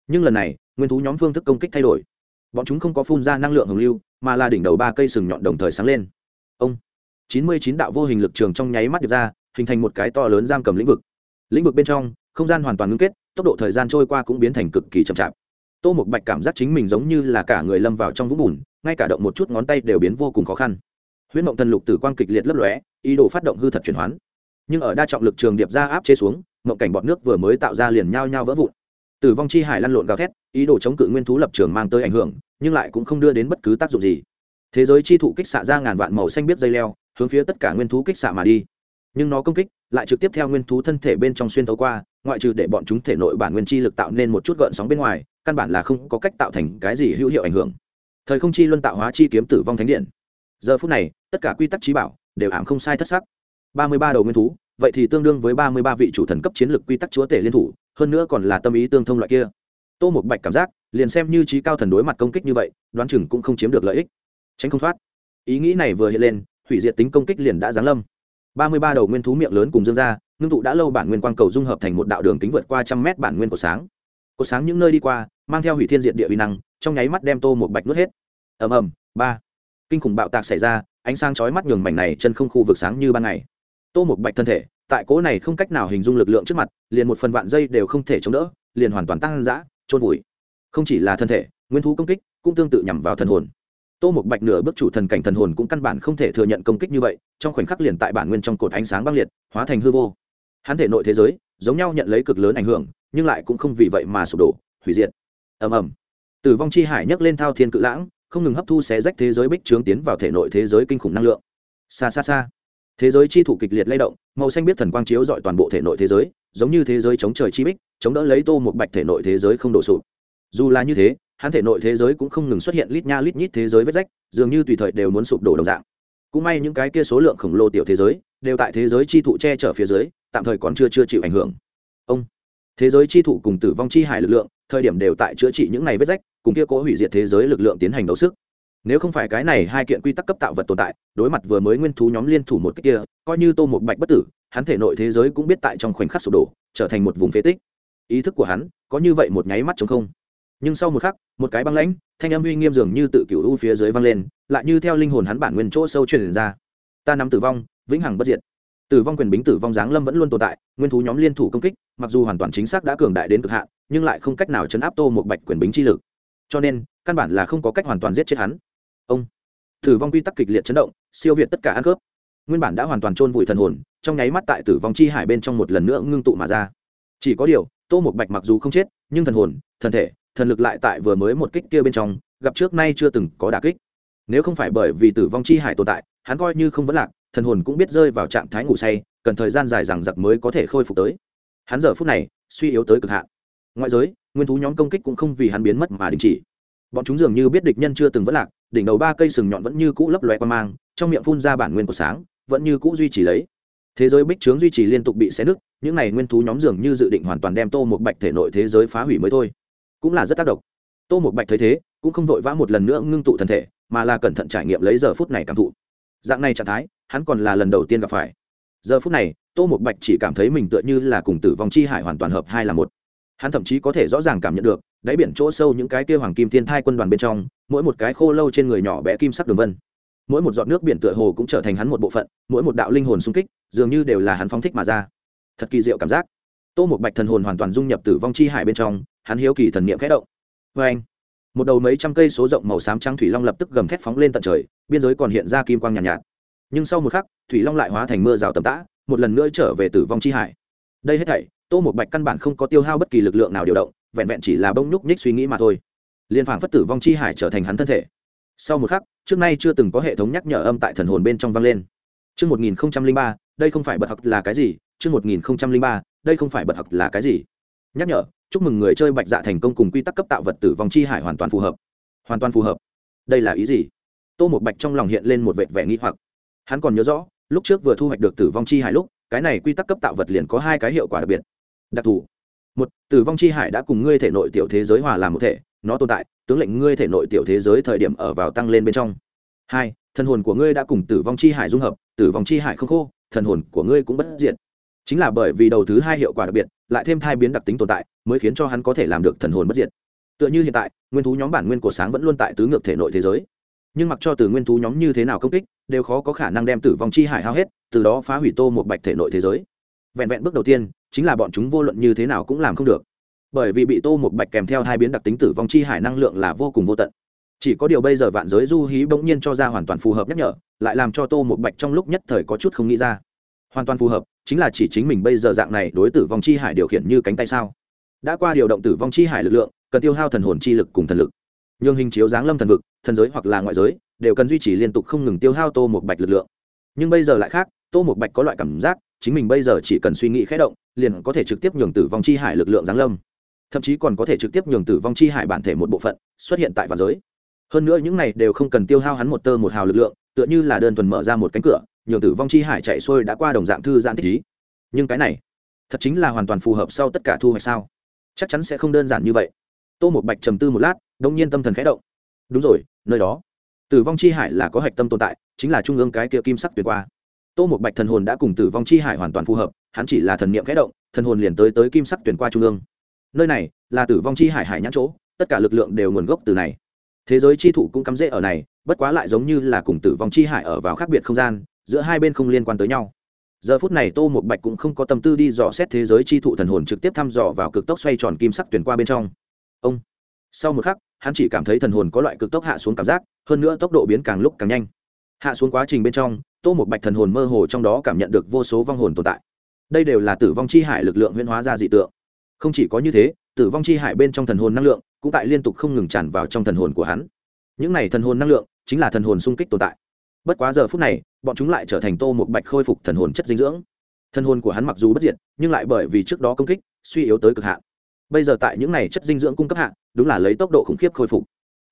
Nhưng lần này, nguyên thú nhóm phương thức công kích thay đổi. Bọn chúng không có phun ra năng lượng hồng lưu, mà là đỉnh đầu ba cây sừng nhọn đồng thời sáng lên. Ông! Chín mươi chín đạo vô hình lực trường trong nháy mắt điệp ra, hình thành một cái to lớn giam cầm lĩnh vực. Lĩnh vực bên trong, không gian hoàn toàn ngưng kết, tốc độ thời gian trôi qua cũng biến thành cực kỳ chậm chạp. Tô một bạch cảm giác chính mình giống như là cả người lâm vào trong vũng bùn, ngay cả động một chút ngón tay đều biến vô cùng khó khăn. Huyễn mộng thần lục tử quang kịch liệt lấp lóe, ý đồ phát động hư thật chuyển hoán. Nhưng ở đa trọng lực trường điệp ra áp chế xuống, mộng cảnh bọt nước vừa mới tạo ra liền nhao nhao vỡ vụn. Tử vong chi hải lăn lộn gào thét, ý đồ chống cự nguyên thú lập trường mang tới ảnh hưởng, nhưng lại cũng không đưa đến bất cứ tác dụng gì. Thế giới chi thụ kích xạ ra ngàn vạn màu xanh biết dây leo hướng phía tất cả nguyên thú kích xạ mà đi. Nhưng nó công kích lại trực tiếp theo nguyên thú thân thể bên trong xuyên thấu qua, ngoại trừ để bọn chúng thể nội bản nguyên chi lực tạo nên một chút gợn sóng bên ngoài, căn bản là không có cách tạo thành cái gì hữu hiệu ảnh hưởng. Thời không chi luân tạo hóa chi kiếm tử vong thánh điện. Giờ phút này, tất cả quy tắc trí bảo đều ảm không sai thất sắc. Ba mươi ba đầu nguyên thú, vậy thì tương đương với ba mươi ba vị chủ thần cấp chiến lược quy tắc chúa tể liên thủ, hơn nữa còn là tâm ý tương thông loại kia. Tô một bạch cảm giác, liền xem như trí cao thần đối mặt công kích như vậy, đoán chừng cũng không chiếm được lợi ích. Tránh không thoát. Ý nghĩ này vừa hiện lên hủy diệt tính công kích liền đã giáng lâm. Ba mươi ba đầu nguyên thú miệng lớn cùng dương ra ngưng tụ đã lâu bản nguyên quang cầu dung hợp thành một đạo đường kính vượt qua trăm mét bản nguyên của sáng. Có sáng những nơi đi qua, mang theo hủy thiên diệt địa uy năng, trong nháy mắt đem tô một bạch nuốt hết. Ầm ầm, ba. Kinh khủng bạo tạc xảy ra, ánh sáng chói mắt nhường mảnh này chân không khu vực sáng như ban ngày. Tô một bạch thân thể, tại cố này không cách nào hình dung lực lượng trước mặt, liền một phần vạn dây đều không thể chống đỡ, liền hoàn toàn tăng dã trôn vùi. Không chỉ là thân thể, nguyên thú công kích cũng tương tự nhằm vào thần hồn tô một bạch nửa bước chủ thần cảnh thần hồn cũng căn bản không thể thừa nhận công kích như vậy, trong khoảnh khắc liền tại bản nguyên trong cột ánh sáng băng liệt, hóa thành hư vô. Hắn thể nội thế giới, giống nhau nhận lấy cực lớn ảnh hưởng, nhưng lại cũng không vì vậy mà sụp đổ, hủy diệt. Ầm ầm. Tử vong chi hải nhấc lên thao thiên cự lãng, không ngừng hấp thu xé rách thế giới bích trướng tiến vào thể nội thế giới kinh khủng năng lượng. Xa xa xa. Thế giới chi thủ kịch liệt lay động, màu xanh biết thần quang chiếu dọi toàn bộ thể nội thế giới, giống như thế giới chống trời chi bích, chống đỡ lấy tô một bạch thể nội thế giới không đổ sụp. Dù là như thế hắn thể nội thế giới cũng không ngừng xuất hiện lít nha lít nhít thế giới vết rách, dường như tùy thời đều muốn sụp đổ đồng dạng. Cũng may những cái kia số lượng khổng lồ tiểu thế giới, đều tại thế giới chi thụ che chở phía dưới, tạm thời còn chưa chưa chịu ảnh hưởng. Ông, thế giới chi thụ cùng tử vong chi hải lực lượng, thời điểm đều tại chữa trị những này vết rách, cùng kia cố hủy diệt thế giới lực lượng tiến hành đấu sức. Nếu không phải cái này hai kiện quy tắc cấp tạo vật tồn tại, đối mặt vừa mới nguyên thú nhóm liên thủ một cách kia, coi như tô một bạch bất tử, hắn thể nội thế giới cũng biết tại trong khoảnh khắc sụp đổ, trở thành một vùng phế tích. Ý thức của hắn có như vậy một nháy mắt chống không nhưng sau một khắc, một cái băng lãnh, thanh âm uy nghiêm dường như tự cựu u phía dưới vang lên, lại như theo linh hồn hắn bản nguyên chỗ sâu truyền ra. Ta nắm tử vong, vĩnh hằng bất diệt. Tử vong quyền bính tử vong giáng lâm vẫn luôn tồn tại, nguyên thú nhóm liên thủ công kích, mặc dù hoàn toàn chính xác đã cường đại đến cực hạn, nhưng lại không cách nào chấn áp tô một bạch quyền bính chi lực. Cho nên, căn bản là không có cách hoàn toàn giết chết hắn. Ông, tử vong quy tắc kịch liệt chấn động, siêu việt tất cả ăn cướp. Nguyên bản đã hoàn toàn chôn vùi thần hồn, trong nháy mắt tại tử vong chi hải bên trong một lần nữa ngưng tụ mà ra. Chỉ có điều, tô một bạch mặc dù không chết, nhưng thần hồn, thần thể thần lực lại tại vừa mới một kích kia bên trong, gặp trước nay chưa từng có đả kích. Nếu không phải bởi vì tử vong chi hải tồn tại, hắn coi như không vấn lạc, thần hồn cũng biết rơi vào trạng thái ngủ say, cần thời gian dài rằng giặc mới có thể khôi phục tới. Hắn giờ phút này, suy yếu tới cực hạn. Ngoại giới, nguyên thú nhóm công kích cũng không vì hắn biến mất mà đình chỉ. Bọn chúng dường như biết địch nhân chưa từng vấn lạc, đỉnh đầu ba cây sừng nhọn vẫn như cũ lấp loe qua mang, trong miệng phun ra bản nguyên của sáng, vẫn như cũ duy trì lấy. Thế giới bích trướng duy trì liên tục bị xé nứt, những này nguyên thú nhóm dường như dự định hoàn toàn đem tô một bạch thể nội thế giới phá hủy mới thôi cũng là rất tác động. Tô một bạch thấy thế, cũng không vội vã một lần nữa ngưng tụ thân thể, mà là cẩn thận trải nghiệm lấy giờ phút này cảm thụ. Dạng này trạng thái, hắn còn là lần đầu tiên gặp phải. Giờ phút này, tô một bạch chỉ cảm thấy mình tựa như là cùng tử vong chi hải hoàn toàn hợp hai là một. Hắn thậm chí có thể rõ ràng cảm nhận được, đáy biển chỗ sâu những cái kia hoàng kim thiên thai quân đoàn bên trong, mỗi một cái khô lâu trên người nhỏ bé kim sắc đường vân. Mỗi một giọt nước biển tựa hồ cũng trở thành hắn một bộ phận, mỗi một đạo linh hồn xung kích, dường như đều là hắn phóng thích mà ra. Thật kỳ diệu cảm giác. Tô một bạch thần hồn hoàn toàn dung nhập tử vong chi hải bên trong hắn hiếu kỳ thần niệm khẽ động. Vê anh một đầu mấy trăm cây số rộng màu xám trắng thủy long lập tức gầm thét phóng lên tận trời biên giới còn hiện ra kim quang nhàn nhạt, nhạt. Nhưng sau một khắc thủy long lại hóa thành mưa rào tầm tã một lần nữa trở về tử vong chi hải. Đây hết thảy tô một bạch căn bản không có tiêu hao bất kỳ lực lượng nào điều động vẹn vẹn chỉ là bông nhúc nhích suy nghĩ mà thôi. Liên phảng phất tử vong chi hải trở thành hắn thân thể. Sau một khắc trước nay chưa từng có hệ thống nhắc nhở âm tại thần hồn bên trong vang lên. Trước 1003, đây không phải bật học là cái gì? Trước 1003, đây không phải bật học là cái gì? Nhắc nhở, chúc mừng người chơi bạch dạ thành công cùng quy tắc cấp tạo vật tử vong chi hải hoàn toàn phù hợp. Hoàn toàn phù hợp. Đây là ý gì? Tô một bạch trong lòng hiện lên một vệt vẻ nghi hoặc. Hắn còn nhớ rõ, lúc trước vừa thu hoạch được tử vong chi hải lúc, cái này quy tắc cấp tạo vật liền có hai cái hiệu quả đặc biệt. Đặc thù. Một, tử vong chi hải đã cùng ngươi thể nội tiểu thế giới hòa làm một thể, nó tồn tại tướng lệnh ngươi thể nội tiểu thế giới thời điểm ở vào tăng lên bên trong hai thần hồn của ngươi đã cùng tử vong chi hải dung hợp tử vong chi hải không khô thần hồn của ngươi cũng bất diệt chính là bởi vì đầu thứ hai hiệu quả đặc biệt, lại thêm thai biến đặc tính tồn tại, mới khiến cho hắn có thể làm được thần hồn bất diệt. Tựa như hiện tại, nguyên thú nhóm bản nguyên của sáng vẫn luôn tại tứ ngược thể nội thế giới. Nhưng mặc cho từ nguyên thú nhóm như thế nào công kích, đều khó có khả năng đem tử vong chi hải hao hết, từ đó phá hủy tô một bạch thể nội thế giới. Vẹn vẹn bước đầu tiên, chính là bọn chúng vô luận như thế nào cũng làm không được. Bởi vì bị tô một bạch kèm theo hai biến đặc tính tử vong chi hải năng lượng là vô cùng vô tận. Chỉ có điều bây giờ vạn giới du hí bỗng nhiên cho ra hoàn toàn phù hợp nhắc nhở, lại làm cho tô một bạch trong lúc nhất thời có chút không nghĩ ra. Hoàn toàn phù hợp chính là chỉ chính mình bây giờ dạng này đối tử vong chi hải điều khiển như cánh tay sao? Đã qua điều động tử vong chi hải lực lượng, cần tiêu hao thần hồn chi lực cùng thần lực. Nhường hình chiếu giáng lâm thần vực, thần giới hoặc là ngoại giới, đều cần duy trì liên tục không ngừng tiêu hao tô một bạch lực lượng. Nhưng bây giờ lại khác, tô một bạch có loại cảm giác, chính mình bây giờ chỉ cần suy nghĩ khẽ động, liền có thể trực tiếp nhường tử vong chi hải lực lượng giáng lâm. Thậm chí còn có thể trực tiếp nhường tử vong chi hải bản thể một bộ phận xuất hiện tại vạn giới. Hơn nữa những này đều không cần tiêu hao hắn một tơ một hào lực lượng, tựa như là đơn thuần mở ra một cánh cửa nhường tử vong chi hải chạy xuôi đã qua đồng dạng thư giãn thích ý. Nhưng cái này, thật chính là hoàn toàn phù hợp sau tất cả thu hoạch sao? Chắc chắn sẽ không đơn giản như vậy. Tô một bạch trầm tư một lát, đông nhiên tâm thần khẽ động. Đúng rồi, nơi đó, tử vong chi hải là có hạch tâm tồn tại, chính là trung ương cái kia kim sắc tuyệt qua. Tô một bạch thần hồn đã cùng tử vong chi hải hoàn toàn phù hợp, hắn chỉ là thần niệm khẽ động, thần hồn liền tới tới kim sắc tuyển qua trung ương. Nơi này là tử vong chi hải hải nhãn chỗ, tất cả lực lượng đều nguồn gốc từ này. Thế giới chi thụ cũng cắm rễ ở này, bất quá lại giống như là cùng tử vong chi hải ở vào khác biệt không gian giữa hai bên không liên quan tới nhau. Giờ phút này tô một bạch cũng không có tâm tư đi dò xét thế giới chi thụ thần hồn trực tiếp thăm dò vào cực tốc xoay tròn kim sắc tuyển qua bên trong. Ông! Sau một khắc, hắn chỉ cảm thấy thần hồn có loại cực tốc hạ xuống cảm giác, hơn nữa tốc độ biến càng lúc càng nhanh. Hạ xuống quá trình bên trong, tô một bạch thần hồn mơ hồ trong đó cảm nhận được vô số vong hồn tồn tại. Đây đều là tử vong chi hải lực lượng huyễn hóa ra dị tượng. Không chỉ có như thế, tử vong chi hải bên trong thần hồn năng lượng cũng tại liên tục không ngừng tràn vào trong thần hồn của hắn. Những này thần hồn năng lượng chính là thần hồn sung kích tồn tại bất quá giờ phút này, bọn chúng lại trở thành tô một bạch khôi phục thần hồn chất dinh dưỡng. Thần hồn của hắn mặc dù bất diệt, nhưng lại bởi vì trước đó công kích, suy yếu tới cực hạn. Bây giờ tại những này chất dinh dưỡng cung cấp hạn đúng là lấy tốc độ khủng khiếp khôi phục.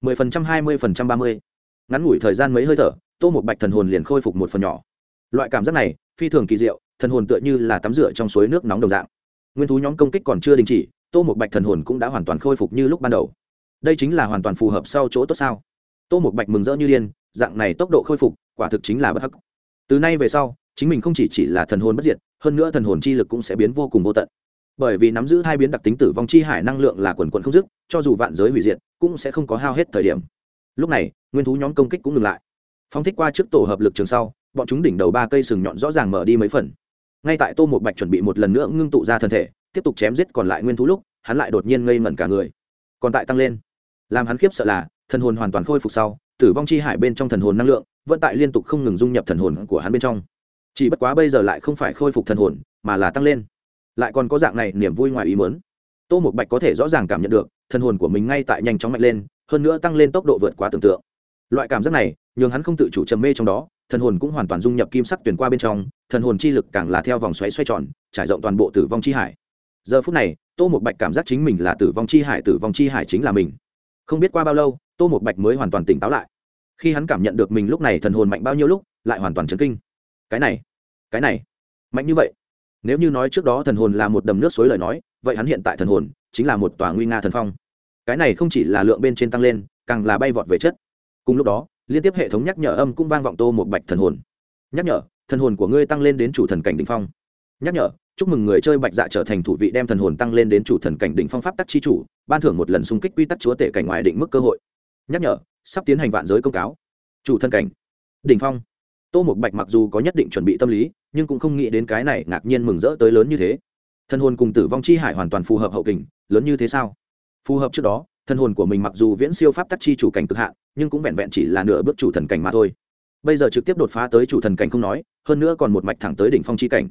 10% 20% 30. ngắn ngủi thời gian mấy hơi thở, tô một bạch thần hồn liền khôi phục một phần nhỏ. Loại cảm giác này, phi thường kỳ diệu, thần hồn tựa như là tắm rửa trong suối nước nóng đồng dạng. Nguyên thú nhóm công kích còn chưa đình chỉ, tô một bạch thần hồn cũng đã hoàn toàn khôi phục như lúc ban đầu. Đây chính là hoàn toàn phù hợp sau chỗ tốt sao? Tô một bạch mừng rỡ như điên dạng này tốc độ khôi phục, quả thực chính là bất hắc. Từ nay về sau, chính mình không chỉ chỉ là thần hồn bất diệt, hơn nữa thần hồn chi lực cũng sẽ biến vô cùng vô tận. Bởi vì nắm giữ hai biến đặc tính tử vong chi hải năng lượng là quần quần không dứt, cho dù vạn giới hủy diệt, cũng sẽ không có hao hết thời điểm. Lúc này, nguyên thú nhóm công kích cũng ngừng lại. Phóng thích qua trước tổ hợp lực trường sau, bọn chúng đỉnh đầu ba cây sừng nhọn rõ ràng mở đi mấy phần. Ngay tại tô một bạch chuẩn bị một lần nữa ngưng tụ ra thân thể, tiếp tục chém giết còn lại nguyên thú lúc, hắn lại đột nhiên ngây ngẩn cả người. Còn tại tăng lên. Làm hắn khiếp sợ là, thần hồn hoàn toàn khôi phục sau tử vong chi hải bên trong thần hồn năng lượng, vẫn tại liên tục không ngừng dung nhập thần hồn của hắn bên trong. Chỉ bất quá bây giờ lại không phải khôi phục thần hồn, mà là tăng lên. Lại còn có dạng này niềm vui ngoài ý mớn tô một bạch có thể rõ ràng cảm nhận được, thần hồn của mình ngay tại nhanh chóng mạnh lên, hơn nữa tăng lên tốc độ vượt quá tưởng tượng. Loại cảm giác này, nhường hắn không tự chủ trầm mê trong đó, thần hồn cũng hoàn toàn dung nhập kim sắc tuyển qua bên trong, thần hồn chi lực càng là theo vòng xoáy xoay tròn, trải rộng toàn bộ tử vong chi hải. Giờ phút này, tô một bạch cảm giác chính mình là tử vong chi hải, tử vong chi hải chính là mình. Không biết qua bao lâu, tô một bạch mới hoàn toàn tỉnh táo lại khi hắn cảm nhận được mình lúc này thần hồn mạnh bao nhiêu lúc, lại hoàn toàn chấn kinh. Cái này cái này, mạnh như vậy. Nếu như nói trước đó thần hồn là một đầm nước suối lời nói, vậy hắn hiện tại thần hồn chính là một tòa nguy nga thần phong. Cái này không chỉ là lượng bên trên tăng lên, càng là bay vọt về chất. Cùng lúc đó, liên tiếp hệ thống nhắc nhở âm cũng vang vọng tô một bạch thần hồn. Nhắc nhở, thần hồn của ngươi tăng lên đến chủ thần cảnh đ ỉ n h phong. Nhắc nhở, chúc mừng người chơi bạch dạ trở thành thủ vị đem thần hồn tăng lên đến chủ thần cảnh đ ỉ n h phong pháp tắc chi chủ, ban thưởng một lần xung kích quy tắc chúa tể cảnh ngoài định mức cơ hội. Nhắc nhở sắp tiến hành vạn giới công cáo. Chủ thần cảnh. Đỉnh phong. Tô một bạch mặc dù có nhất định chuẩn bị tâm lý, nhưng cũng không nghĩ đến cái này ngạc nhiên mừng rỡ tới lớn như thế. Thân hồn cùng tử vong chi hải hoàn toàn phù hợp hậu kình, lớn như thế sao? Phù hợp trước đó thân hồn của mình mặc dù viễn siêu pháp tắc chi chủ cảnh cực hạn, nhưng cũng vẹn vẹn chỉ là nửa bước chủ thần cảnh mà thôi. Bây giờ trực tiếp đột phá tới chủ thần cảnh không nói, hơn nữa còn một mạch thẳng tới đỉnh phong chi cảnh.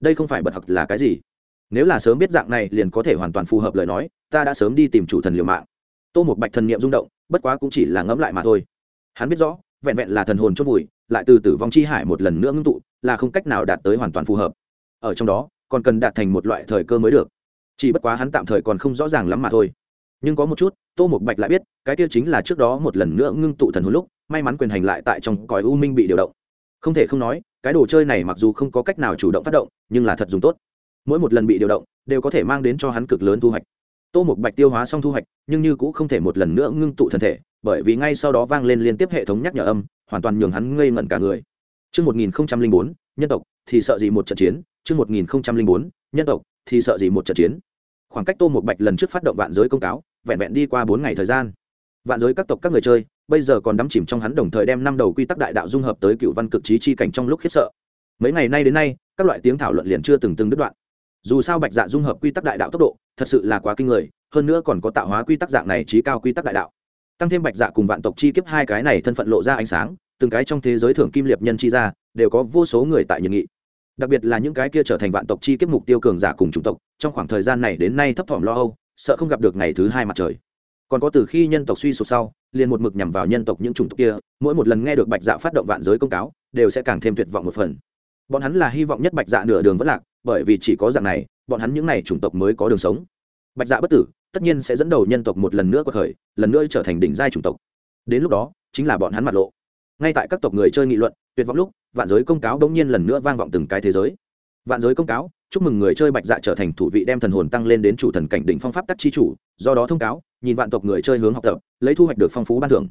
Đây không phải bật học là cái gì? Nếu là sớm biết dạng này liền có thể hoàn toàn phù hợp lời nói, ta đã sớm đi tìm chủ thần liều mạng. Tô một bạch thần niệm rung động bất quá cũng chỉ là ngẫm lại mà thôi. Hắn biết rõ, vẹn vẹn là thần hồn chốt vùi, lại từ tử vong chi hải một lần nữa ngưng tụ, là không cách nào đạt tới hoàn toàn phù hợp. Ở trong đó, còn cần đạt thành một loại thời cơ mới được. Chỉ bất quá hắn tạm thời còn không rõ ràng lắm mà thôi. Nhưng có một chút, tô một bạch lại biết, cái tiêu chính là trước đó một lần nữa ngưng tụ thần hồn lúc, may mắn quyền hành lại tại trong cõi u minh bị điều động. Không thể không nói, cái đồ chơi này mặc dù không có cách nào chủ động phát động, nhưng là thật dùng tốt. Mỗi một lần bị điều động, đều có thể mang đến cho hắn cực lớn thu hoạch tô một bạch tiêu hóa xong thu hoạch nhưng như cũng không thể một lần nữa ngưng tụ thân thể bởi vì ngay sau đó vang lên liên tiếp hệ thống nhắc nhở âm hoàn toàn nhường hắn ngây ngẩn cả người Trước 1004, nhân tộc, thì sợ gì một trận chiến, trước 1004, nhân tộc, thì sợ gì một trận chiến. Khoảng cách Tô một Bạch lần trước phát động vạn giới công cáo, vẹn vẹn đi qua bốn ngày thời gian. Vạn giới các tộc các người chơi, bây giờ còn đắm chìm trong hắn đồng thời đem năm đầu quy tắc đại đạo dung hợp tới cựu văn cực trí chi cảnh trong lúc khiếp sợ. Mấy ngày nay đến nay, các loại tiếng thảo luận liền chưa từng từng đứt đoạn. Dù sao Bạch Dạ dung hợp quy tắc đại đạo tốc độ, thật sự là quá kinh người, hơn nữa còn có tạo hóa quy tắc dạng này trí cao quy tắc đại đạo. Tăng thêm bạch dạ cùng vạn tộc chi kiếp hai cái này thân phận lộ ra ánh sáng từng cái trong thế giới thưởng kim liệt nhân chi ra đều có vô số người tại nhiệt nghị. Đặc biệt là những cái kia trở thành vạn tộc chi kiếp mục tiêu cường giả cùng chủng tộc trong khoảng thời gian này đến nay thấp thỏm lo âu sợ không gặp được ngày thứ hai mặt trời. Còn có từ khi nhân tộc suy sụp sau liền một mực nhằm vào nhân tộc những chủng tộc kia mỗi một lần nghe được bạch dạ phát động vạn giới công cáo đều sẽ càng thêm tuyệt vọng một phần. Bọn hắn là hy vọng nhất bạch dạ nửa đường vẫn lạc bởi vì chỉ có dạng này bọn hắn những n à y chủng tộc mới có đường sống. Bạch dạ bất tử, tất nhiên sẽ dẫn đầu nhân tộc một lần nữa qua khởi, lần nữa trở thành đỉnh giai chủng tộc. Đến lúc đó, chính là bọn hắn mặt lộ. Ngay tại các tộc người chơi nghị luận, tuyệt vọng lúc, vạn giới công cáo bỗng nhiên lần nữa vang vọng từng cái thế giới. Vạn giới công cáo, chúc mừng người chơi bạch dạ trở thành thủ vị đem thần hồn tăng lên đến chủ thần cảnh đỉnh phong pháp tắc chi chủ, do đó thông cáo, nhìn vạn tộc người chơi hướng học tập, lấy thu hoạch được phong phú ban thưởng.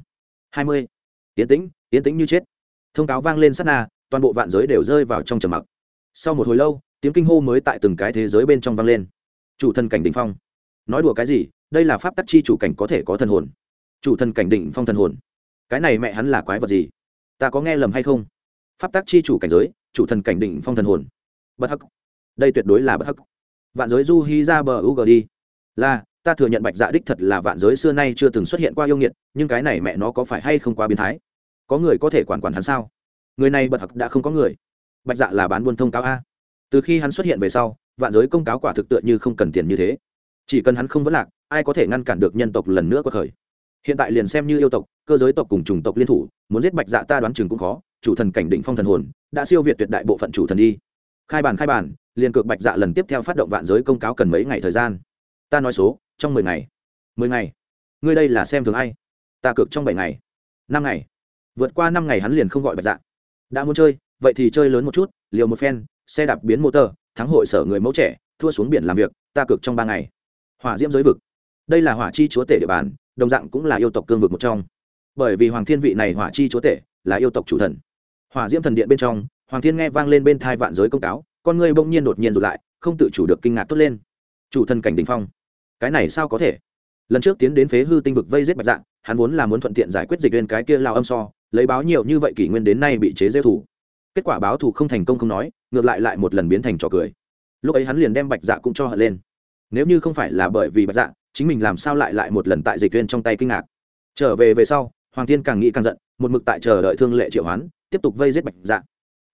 Hai mươi. Yến tĩnh yến tĩnh như chết. Thông cáo vang lên sát na, toàn bộ vạn giới đều rơi vào trong trầm mặc. Sau một hồi lâu tiếng kinh hô mới tại từng cái thế giới bên trong vang lên. Chủ thần cảnh đỉnh phong. Nói đùa cái gì, đây là pháp tắc chi chủ cảnh có thể có thần hồn. Chủ thần cảnh định phong thần hồn. Cái này mẹ hắn là quái vật gì? Ta có nghe lầm hay không? Pháp tắc chi chủ cảnh giới, chủ thần cảnh định phong thần hồn. Bất hắc. Đây tuyệt đối là bất hắc. Vạn giới du hy ra bờ u g đi. Là, ta thừa nhận bạch dạ đích thật là vạn giới xưa nay chưa từng xuất hiện qua yêu nghiệt, nhưng cái này mẹ nó có phải hay không quá biến thái? Có người có thể quản quản hắn sao? Người này bật hặc đã không có người. Bạch dạ là bán buôn thông cáo a từ khi hắn xuất hiện về sau, vạn giới công cáo quả thực tựa như không cần tiền như thế. Chỉ cần hắn không vấn lạc, ai có thể ngăn cản được nhân tộc lần nữa qua khởi? Hiện tại liền xem như yêu tộc, cơ giới tộc cùng chủng tộc liên thủ, muốn giết bạch dạ ta đoán chừng cũng khó. Chủ thần cảnh định phong thần hồn, đã siêu việt tuyệt đại bộ phận chủ thần đi. Khai bản khai bản, liền cược bạch dạ lần tiếp theo phát động vạn giới công cáo cần mấy ngày thời gian? Ta nói số, trong mười ngày. Mười ngày? Ngươi đây là xem thường ai? Ta cược trong bảy ngày. Năm ngày. Vượt qua năm ngày hắn liền không gọi bạch dạ. Đã muốn chơi, vậy thì chơi lớn một chút, liều một phen xe đạp biến motor thắng hội sở người mẫu trẻ, thua xuống biển làm việc, ta cược trong ba ngày. Hỏa diễm giới vực. Đây là hỏa chi chúa tể địa bàn, đồng dạng cũng là yêu tộc cương vực một trong. Bởi vì hoàng thiên vị này hỏa chi chúa tể là yêu tộc chủ thần. Hỏa diễm thần điện bên trong, hoàng thiên nghe vang lên bên thai vạn giới công cáo, con người bỗng nhiên đột nhiên rụt lại, không tự chủ được kinh ngạc tốt lên. Chủ thần cảnh đình phong. Cái này sao có thể? Lần trước tiến đến phế hư tinh vực vây giết bạch dạng hắn vốn là muốn thuận tiện giải quyết dịch viên cái kia lao âm so, lấy báo nhiều như vậy kỷ nguyên đến nay bị chế gieo thủ. Kết quả báo thù không thành công không nói ngược lại lại một lần biến thành trò cười. Lúc ấy hắn liền đem bạch dạ cũng cho hận lên. Nếu như không phải là bởi vì bạch dạ chính mình làm sao lại lại một lần tại dịch viên trong tay kinh ngạc. Trở về về sau, hoàng thiên càng nghĩ càng giận, một mực tại chờ đợi thương lệ triệu hoán, tiếp tục vây giết bạch dạ.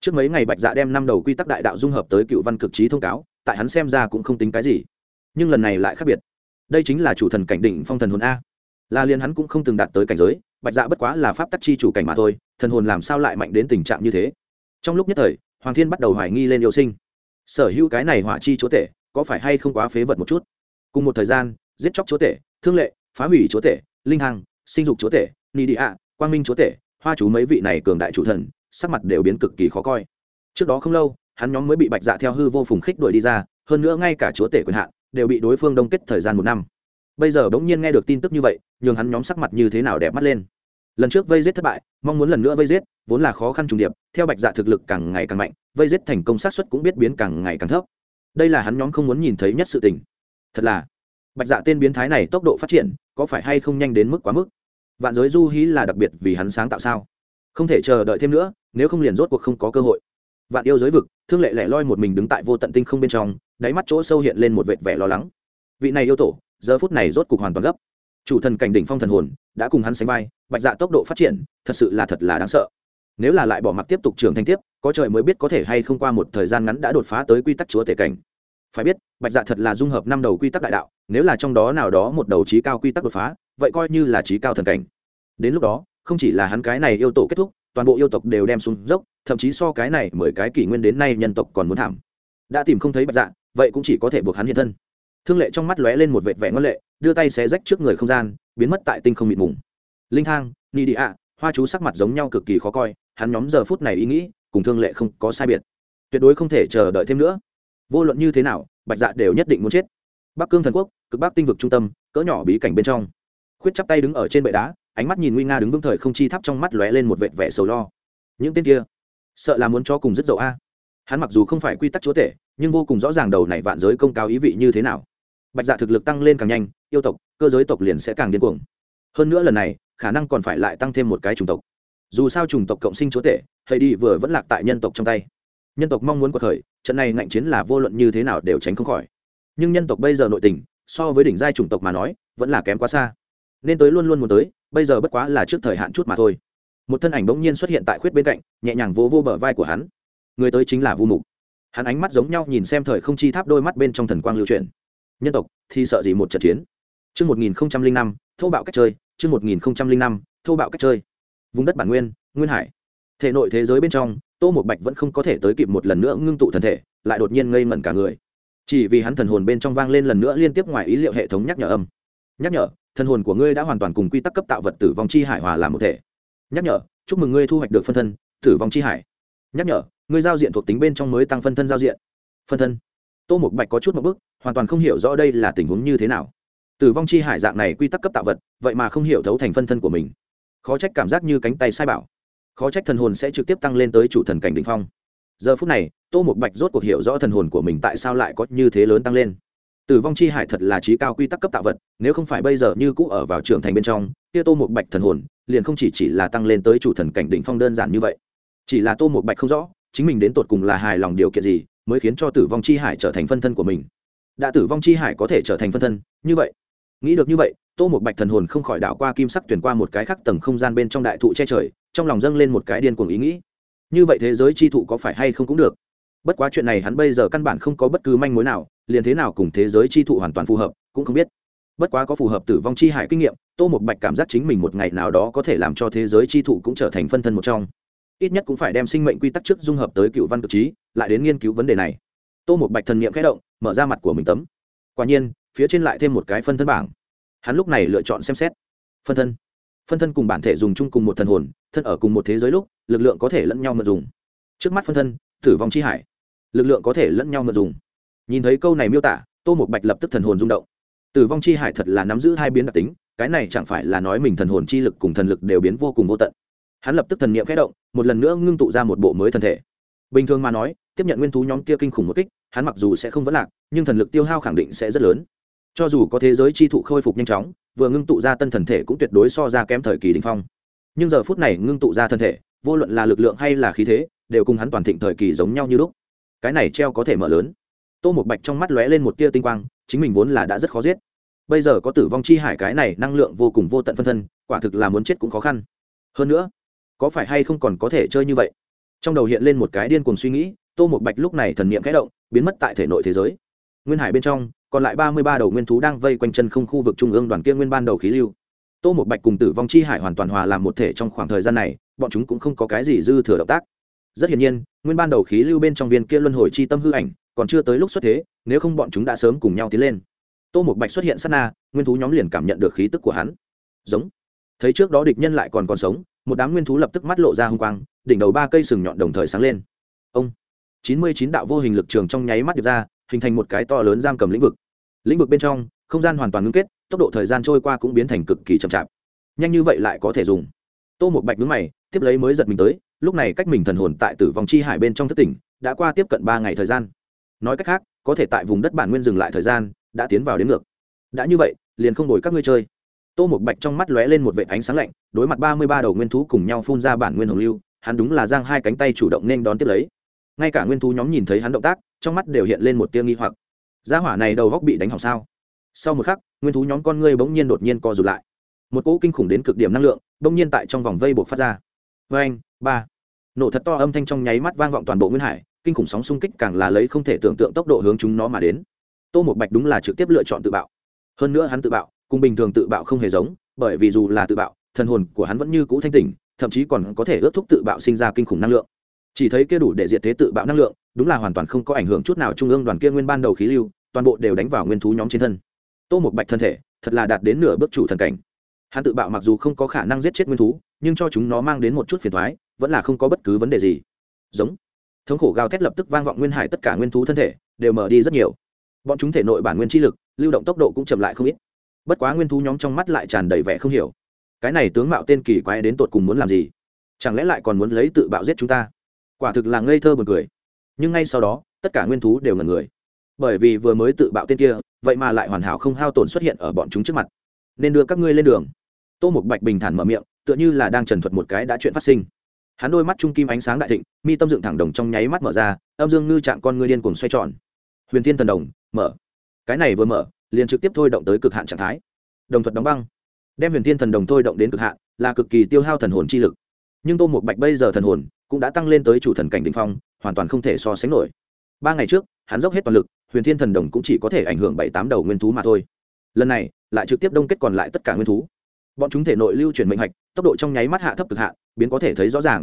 Trước mấy ngày bạch dạ đem năm đầu quy tắc đại đạo dung hợp tới cựu văn cực trí thông cáo, tại hắn xem ra cũng không tính cái gì. Nhưng lần này lại khác biệt. Đây chính là chủ thần cảnh định phong thần hồn a. Là liên hắn cũng không từng đạt tới cảnh giới, bạch dạ bất quá là pháp tắc chi chủ cảnh mà thôi, thần hồn làm sao lại mạnh đến tình trạng như thế? Trong lúc nhất thời hoàng thiên bắt đầu hoài nghi lên yêu sinh. Sở hữu cái này hỏa chi chúa tể, có phải hay không quá phế vật một chút? Cùng một thời gian, giết chóc chúa tể, thương lệ, phá hủy chúa tể, linh hằng, sinh dục chúa tể, ni đi ạ, quang minh chúa tể, hoa chú mấy vị này cường đại chủ thần, sắc mặt đều biến cực kỳ khó coi. Trước đó không lâu, hắn nhóm mới bị bạch dạ theo hư vô phùng khích đuổi đi ra, hơn nữa ngay cả chúa tể quyền hạn đều bị đối phương đông kết thời gian một năm. Bây giờ bỗng nhiên nghe được tin tức như vậy, nhường hắn nhóm sắc mặt như thế nào đẹp mắt lên lần trước vây giết thất bại, mong muốn lần nữa vây giết, vốn là khó khăn trùng điệp, theo bạch dạ thực lực càng ngày càng mạnh, vây giết thành công sát xuất cũng biết biến càng ngày càng thấp. Đây là hắn nhóm không muốn nhìn thấy nhất sự tình. Thật là, bạch dạ tên biến thái này tốc độ phát triển, có phải hay không nhanh đến mức quá mức? Vạn giới du hí là đặc biệt vì hắn sáng tạo sao? Không thể chờ đợi thêm nữa, nếu không liền rốt cuộc không có cơ hội. Vạn yêu giới vực, thương lệ lẻ loi một mình đứng tại vô tận tinh không bên trong, đáy mắt chỗ sâu hiện lên một vệt vẻ lo lắng. Vị này yêu tổ, giờ phút này rốt cuộc hoàn toàn gấp. Chủ thần cảnh đỉnh phong thần hồn đã cùng hắn sánh vai, bạch dạ tốc độ phát triển, thật sự là thật là đáng sợ. Nếu là lại bỏ mặc tiếp tục trưởng thành tiếp, có trời mới biết có thể hay không qua một thời gian ngắn đã đột phá tới quy tắc chúa tể cảnh. Phải biết, bạch dạ thật là dung hợp năm đầu quy tắc đại đạo, nếu là trong đó nào đó một đầu trí cao quy tắc đột phá, vậy coi như là trí cao thần cảnh. Đến lúc đó, không chỉ là hắn cái này yêu tổ kết thúc, toàn bộ yêu tộc đều đem xuống dốc, thậm chí so cái này mười cái kỷ nguyên đến nay nhân tộc còn muốn thảm. Đã tìm không thấy bạch dạ vậy cũng chỉ có thể buộc hắn hiện thân thương lệ trong mắt lóe lên một vệt vẻ ngân lệ, đưa tay xé rách trước người không gian, biến mất tại tinh không mịt mùng. Linh thang ni đi ạ hoa chú sắc mặt giống nhau cực kỳ khó coi, hắn nhóm giờ phút này ý nghĩ, cùng thương lệ không có sai biệt. Tuyệt đối không thể chờ đợi thêm nữa. Vô luận như thế nào, bạch dạ đều nhất định muốn chết. Bắc cương thần quốc, cực bắc tinh vực trung tâm, cỡ nhỏ bí cảnh bên trong. Khuyết chắp tay đứng ở trên bệ đá, ánh mắt nhìn nguy nga đứng vững thời không chi thắp trong mắt lóe lên một vệt vẻ sầu lo. Những tên kia, sợ là muốn cho cùng rất dậu a. Hắn mặc dù không phải quy tắc chúa tể, nhưng vô cùng rõ ràng đầu này vạn giới công cao ý vị như thế nào bạch dạ thực lực tăng lên càng nhanh yêu tộc cơ giới tộc liền sẽ càng điên cuồng. Hơn nữa lần này khả năng còn phải lại tăng thêm một cái chủng tộc. Dù sao chủng tộc cộng sinh chúa tể hay đi vừa vẫn lạc tại nhân tộc trong tay. Nhân tộc mong muốn cuộc khởi trận này ngạnh chiến là vô luận như thế nào đều tránh không khỏi. Nhưng nhân tộc bây giờ nội tình so với đỉnh giai chủng tộc mà nói vẫn là kém quá xa. Nên tới luôn luôn muốn tới bây giờ bất quá là trước thời hạn chút mà thôi. Một thân ảnh bỗng nhiên xuất hiện tại khuyết bên cạnh nhẹ nhàng vỗ vô, vô bờ vai của hắn. Người tới chính là vu mục. Hắn ánh mắt giống nhau nhìn xem thời không chi tháp đôi mắt bên trong thần quang lưu truyền nhân tộc thì sợ gì một trận chiến chương một nghìn năm thô bạo cách chơi, chương một nghìn năm thô bạo cách chơi. Vùng đất bản nguyên, Nguyên Hải. Thể nội thế giới bên trong, Tô một Bạch vẫn không có thể tới kịp một lần nữa ngưng tụ thần thể, lại đột nhiên ngây ngẩn cả người. Chỉ vì hắn thần hồn bên trong vang lên lần nữa liên tiếp ngoài ý liệu hệ thống nhắc nhở âm. Nhắc nhở, thần hồn của ngươi đã hoàn toàn cùng quy tắc cấp tạo vật tử vong chi hải hòa làm một thể. Nhắc nhở, chúc mừng ngươi thu hoạch được phân thân, tử vong chi hải. Nhắc nhở, ngươi giao diện thuộc tính bên trong mới tăng phân thân giao diện. Phân thân. Tô Mộc Bạch có chút một bước, hoàn toàn không hiểu rõ đây là tình huống như thế nào. Tử vong chi hải dạng này quy tắc cấp tạo vật vậy mà không hiểu thấu thành phân thân của mình. Khó trách cảm giác như cánh tay sai bảo. Khó trách thần hồn sẽ trực tiếp tăng lên tới chủ thần cảnh đ ỉ n h phong. Giờ phút này tô một bạch rốt cuộc hiểu rõ thần hồn của mình tại sao lại có như thế lớn tăng lên. Tử vong chi hải thật là trí cao quy tắc cấp tạo vật nếu không phải bây giờ như cũ ở vào trưởng thành bên trong kia tô một bạch thần hồn liền không chỉ chỉ là tăng lên tới chủ thần cảnh đ ỉ n h phong đơn giản như vậy. Chỉ là tô một bạch không rõ chính mình đến tột cùng là hài lòng điều kiện gì mới khiến cho tử vong chi hải trở thành phân thân của mình. Đã tử vong chi hải có thể trở thành phân thân, như vậy. Nghĩ được như vậy, tô một bạch thần hồn không khỏi đảo qua kim sắc tuyển qua một cái khắc tầng không gian bên trong đại thụ che trời, trong lòng dâng lên một cái điên cuồng ý nghĩ. Như vậy thế giới chi thụ có phải hay không cũng được. Bất quá chuyện này hắn bây giờ căn bản không có bất cứ manh mối nào, liền thế nào cùng thế giới chi thụ hoàn toàn phù hợp, cũng không biết. Bất quá có phù hợp tử vong chi hải kinh nghiệm, tô một bạch cảm giác chính mình một ngày nào đó có thể làm cho thế giới chi thụ cũng trở thành phân thân một trong ít nhất cũng phải đem sinh mệnh quy tắc trước dung hợp tới cựu văn cực trí, lại đến nghiên cứu vấn đề này. Tô một bạch thần nghiệm khẽ động, mở ra mặt của mình tấm. Quả nhiên, phía trên lại thêm một cái phân thân bảng. Hắn lúc này lựa chọn xem xét. Phân thân. Phân thân cùng bản thể dùng chung cùng một thần hồn, thân ở cùng một thế giới lúc, lực lượng có thể lẫn nhau mượn dùng. Trước mắt phân thân, tử vong chi hải. Lực lượng có thể lẫn nhau mượn dùng. Nhìn thấy câu này miêu tả, tô một bạch lập tức thần hồn rung động. Tử vong chi hải thật là nắm giữ hai biến đặc tính, cái này chẳng phải là nói mình thần hồn chi lực cùng thần lực đều biến vô cùng vô tận hắn lập tức thần niệm khẽ động, một lần nữa ngưng tụ ra một bộ mới thân thể. Bình thường mà nói, tiếp nhận nguyên thú nhóm kia kinh khủng một kích, hắn mặc dù sẽ không vẫn lạc, nhưng thần lực tiêu hao khẳng định sẽ rất lớn. Cho dù có thế giới chi thụ khôi phục nhanh chóng, vừa ngưng tụ ra tân thần thể cũng tuyệt đối so ra kém thời kỳ đình phong. Nhưng giờ phút này ngưng tụ ra thân thể, vô luận là lực lượng hay là khí thế, đều cùng hắn toàn thịnh thời kỳ giống nhau như lúc. Cái này treo có thể mở lớn. Tô một bạch trong mắt lóe lên một tia tinh quang, chính mình vốn là đã rất khó giết. Bây giờ có tử vong chi hải cái này năng lượng vô cùng vô tận phân thân, quả thực là muốn chết cũng khó khăn. Hơn nữa có phải hay không còn có thể chơi như vậy? Trong đầu hiện lên một cái điên cuồng suy nghĩ, tô một bạch lúc này thần niệm khẽ động, biến mất tại thể nội thế giới. Nguyên hải bên trong, còn lại ba mươi ba đầu nguyên thú đang vây quanh chân không khu vực trung ương đoàn kia nguyên ban đầu khí lưu. Tô một bạch cùng tử vong chi hải hoàn toàn hòa làm một thể trong khoảng thời gian này, bọn chúng cũng không có cái gì dư thừa động tác. Rất hiển nhiên, nguyên ban đầu khí lưu bên trong viên kia luân hồi chi tâm hư ảnh, còn chưa tới lúc xuất thế, nếu không bọn chúng đã sớm cùng nhau tiến lên. Tô một bạch xuất hiện sát na, nguyên thú nhóm liền cảm nhận được khí tức của hắn. Giống. Thấy trước đó địch nhân lại còn còn sống một đám nguyên thú lập tức mắt lộ ra hung quang, đỉnh đầu ba cây sừng nhọn đồng thời sáng lên. Ông, chín mươi chín đạo vô hình lực trường trong nháy mắt điệp ra, hình thành một cái to lớn giam cầm lĩnh vực. Lĩnh vực bên trong, không gian hoàn toàn ngưng kết, tốc độ thời gian trôi qua cũng biến thành cực kỳ chậm chạp. Nhanh như vậy lại có thể dùng. Tô một bạch nhướng mày, tiếp lấy mới giật mình tới, lúc này cách mình thần hồn tại tử vong chi hải bên trong thất tỉnh, đã qua tiếp cận ba ngày thời gian. Nói cách khác, có thể tại vùng đất bản nguyên dừng lại thời gian, đã tiến vào đến ngược. Đã như vậy, liền không đổi các ngươi chơi tô một bạch trong mắt lóe lên một vệ ánh sáng lạnh, đối mặt ba mươi ba đầu nguyên thú cùng nhau phun ra bản nguyên hồng lưu, hắn đúng là giang hai cánh tay chủ động nên đón tiếp lấy. Ngay cả nguyên thú nhóm nhìn thấy hắn động tác, trong mắt đều hiện lên một tia nghi hoặc. Gia hỏa này đầu góc bị đánh hỏng sao? Sau một khắc, nguyên thú nhóm con ngươi bỗng nhiên đột nhiên co rụt lại. Một cỗ kinh khủng đến cực điểm năng lượng, bỗng nhiên tại trong vòng vây buộc phát ra. Vê anh ba. Nổ thật to âm thanh trong nháy mắt vang vọng toàn bộ nguyên hải, kinh khủng sóng xung kích càng là lấy không thể tưởng tượng tốc độ hướng chúng nó mà đến. Tô một bạch đúng là trực tiếp lựa chọn tự bạo. Hơn nữa hắn tự bạo cùng bình thường tự bạo không hề giống, bởi vì dù là tự bạo, thần hồn của hắn vẫn như cũ thanh tỉnh, thậm chí còn có thể ước thúc tự bạo sinh ra kinh khủng năng lượng. Chỉ thấy kia đủ để diệt thế tự bạo năng lượng, đúng là hoàn toàn không có ảnh hưởng chút nào trung ương đoàn kia nguyên ban đầu khí lưu, toàn bộ đều đánh vào nguyên thú nhóm trên thân. Tô một bạch thân thể, thật là đạt đến nửa bước chủ thần cảnh. Hắn tự bạo mặc dù không có khả năng giết chết nguyên thú, nhưng cho chúng nó mang đến một chút phiền thoái vẫn là không có bất cứ vấn đề gì. Giống. Thống khổ gào thét lập tức vang vọng nguyên hải tất cả nguyên thú thân thể, đều mở đi rất nhiều. Bọn chúng thể nội bản nguyên chi lực, lưu động tốc độ cũng chậm lại không ít bất quá nguyên thú nhóm trong mắt lại tràn đầy vẻ không hiểu. Cái này tướng mạo tên kỳ quái đến tột cùng muốn làm gì? Chẳng lẽ lại còn muốn lấy tự bạo giết chúng ta? Quả thực là ngây thơ b u ồ n cười. Nhưng ngay sau đó, tất cả nguyên thú đều ngần người. Bởi vì vừa mới tự bạo tên kia, vậy mà lại hoàn hảo không hao tổn xuất hiện ở bọn chúng trước mặt. Nên đưa các ngươi lên đường. Tô m bạch bình thản mở miệng, tựa như là đang trần thuật một cái đã chuyện phát sinh. Hắn đôi mắt trung kim ánh sáng đại thịnh, mi tâm dựng thẳng đồng trong nháy mắt mở ra, âm dương ngư trạng con ngươi điên cùng xoay tròn. Huyền thiên thần đồng, mở. Cái này vừa mở liền trực tiếp thôi động tới cực hạn trạng thái. Đồng thuật đóng băng đem huyền thiên thần đồng thôi động đến cực hạn là cực kỳ tiêu hao thần hồn chi lực. Nhưng tô một bạch bây giờ thần hồn cũng đã tăng lên tới chủ thần cảnh đ ỉ n h phong hoàn toàn không thể so sánh nổi. Ba ngày trước hắn dốc hết toàn lực huyền thiên thần đồng cũng chỉ có thể ảnh hưởng bảy tám đầu nguyên thú mà thôi. Lần này lại trực tiếp đông kết còn lại tất cả nguyên thú. Bọn chúng thể nội lưu chuyển mệnh hạch tốc độ trong nháy mắt hạ thấp cực hạ biến có thể thấy rõ ràng.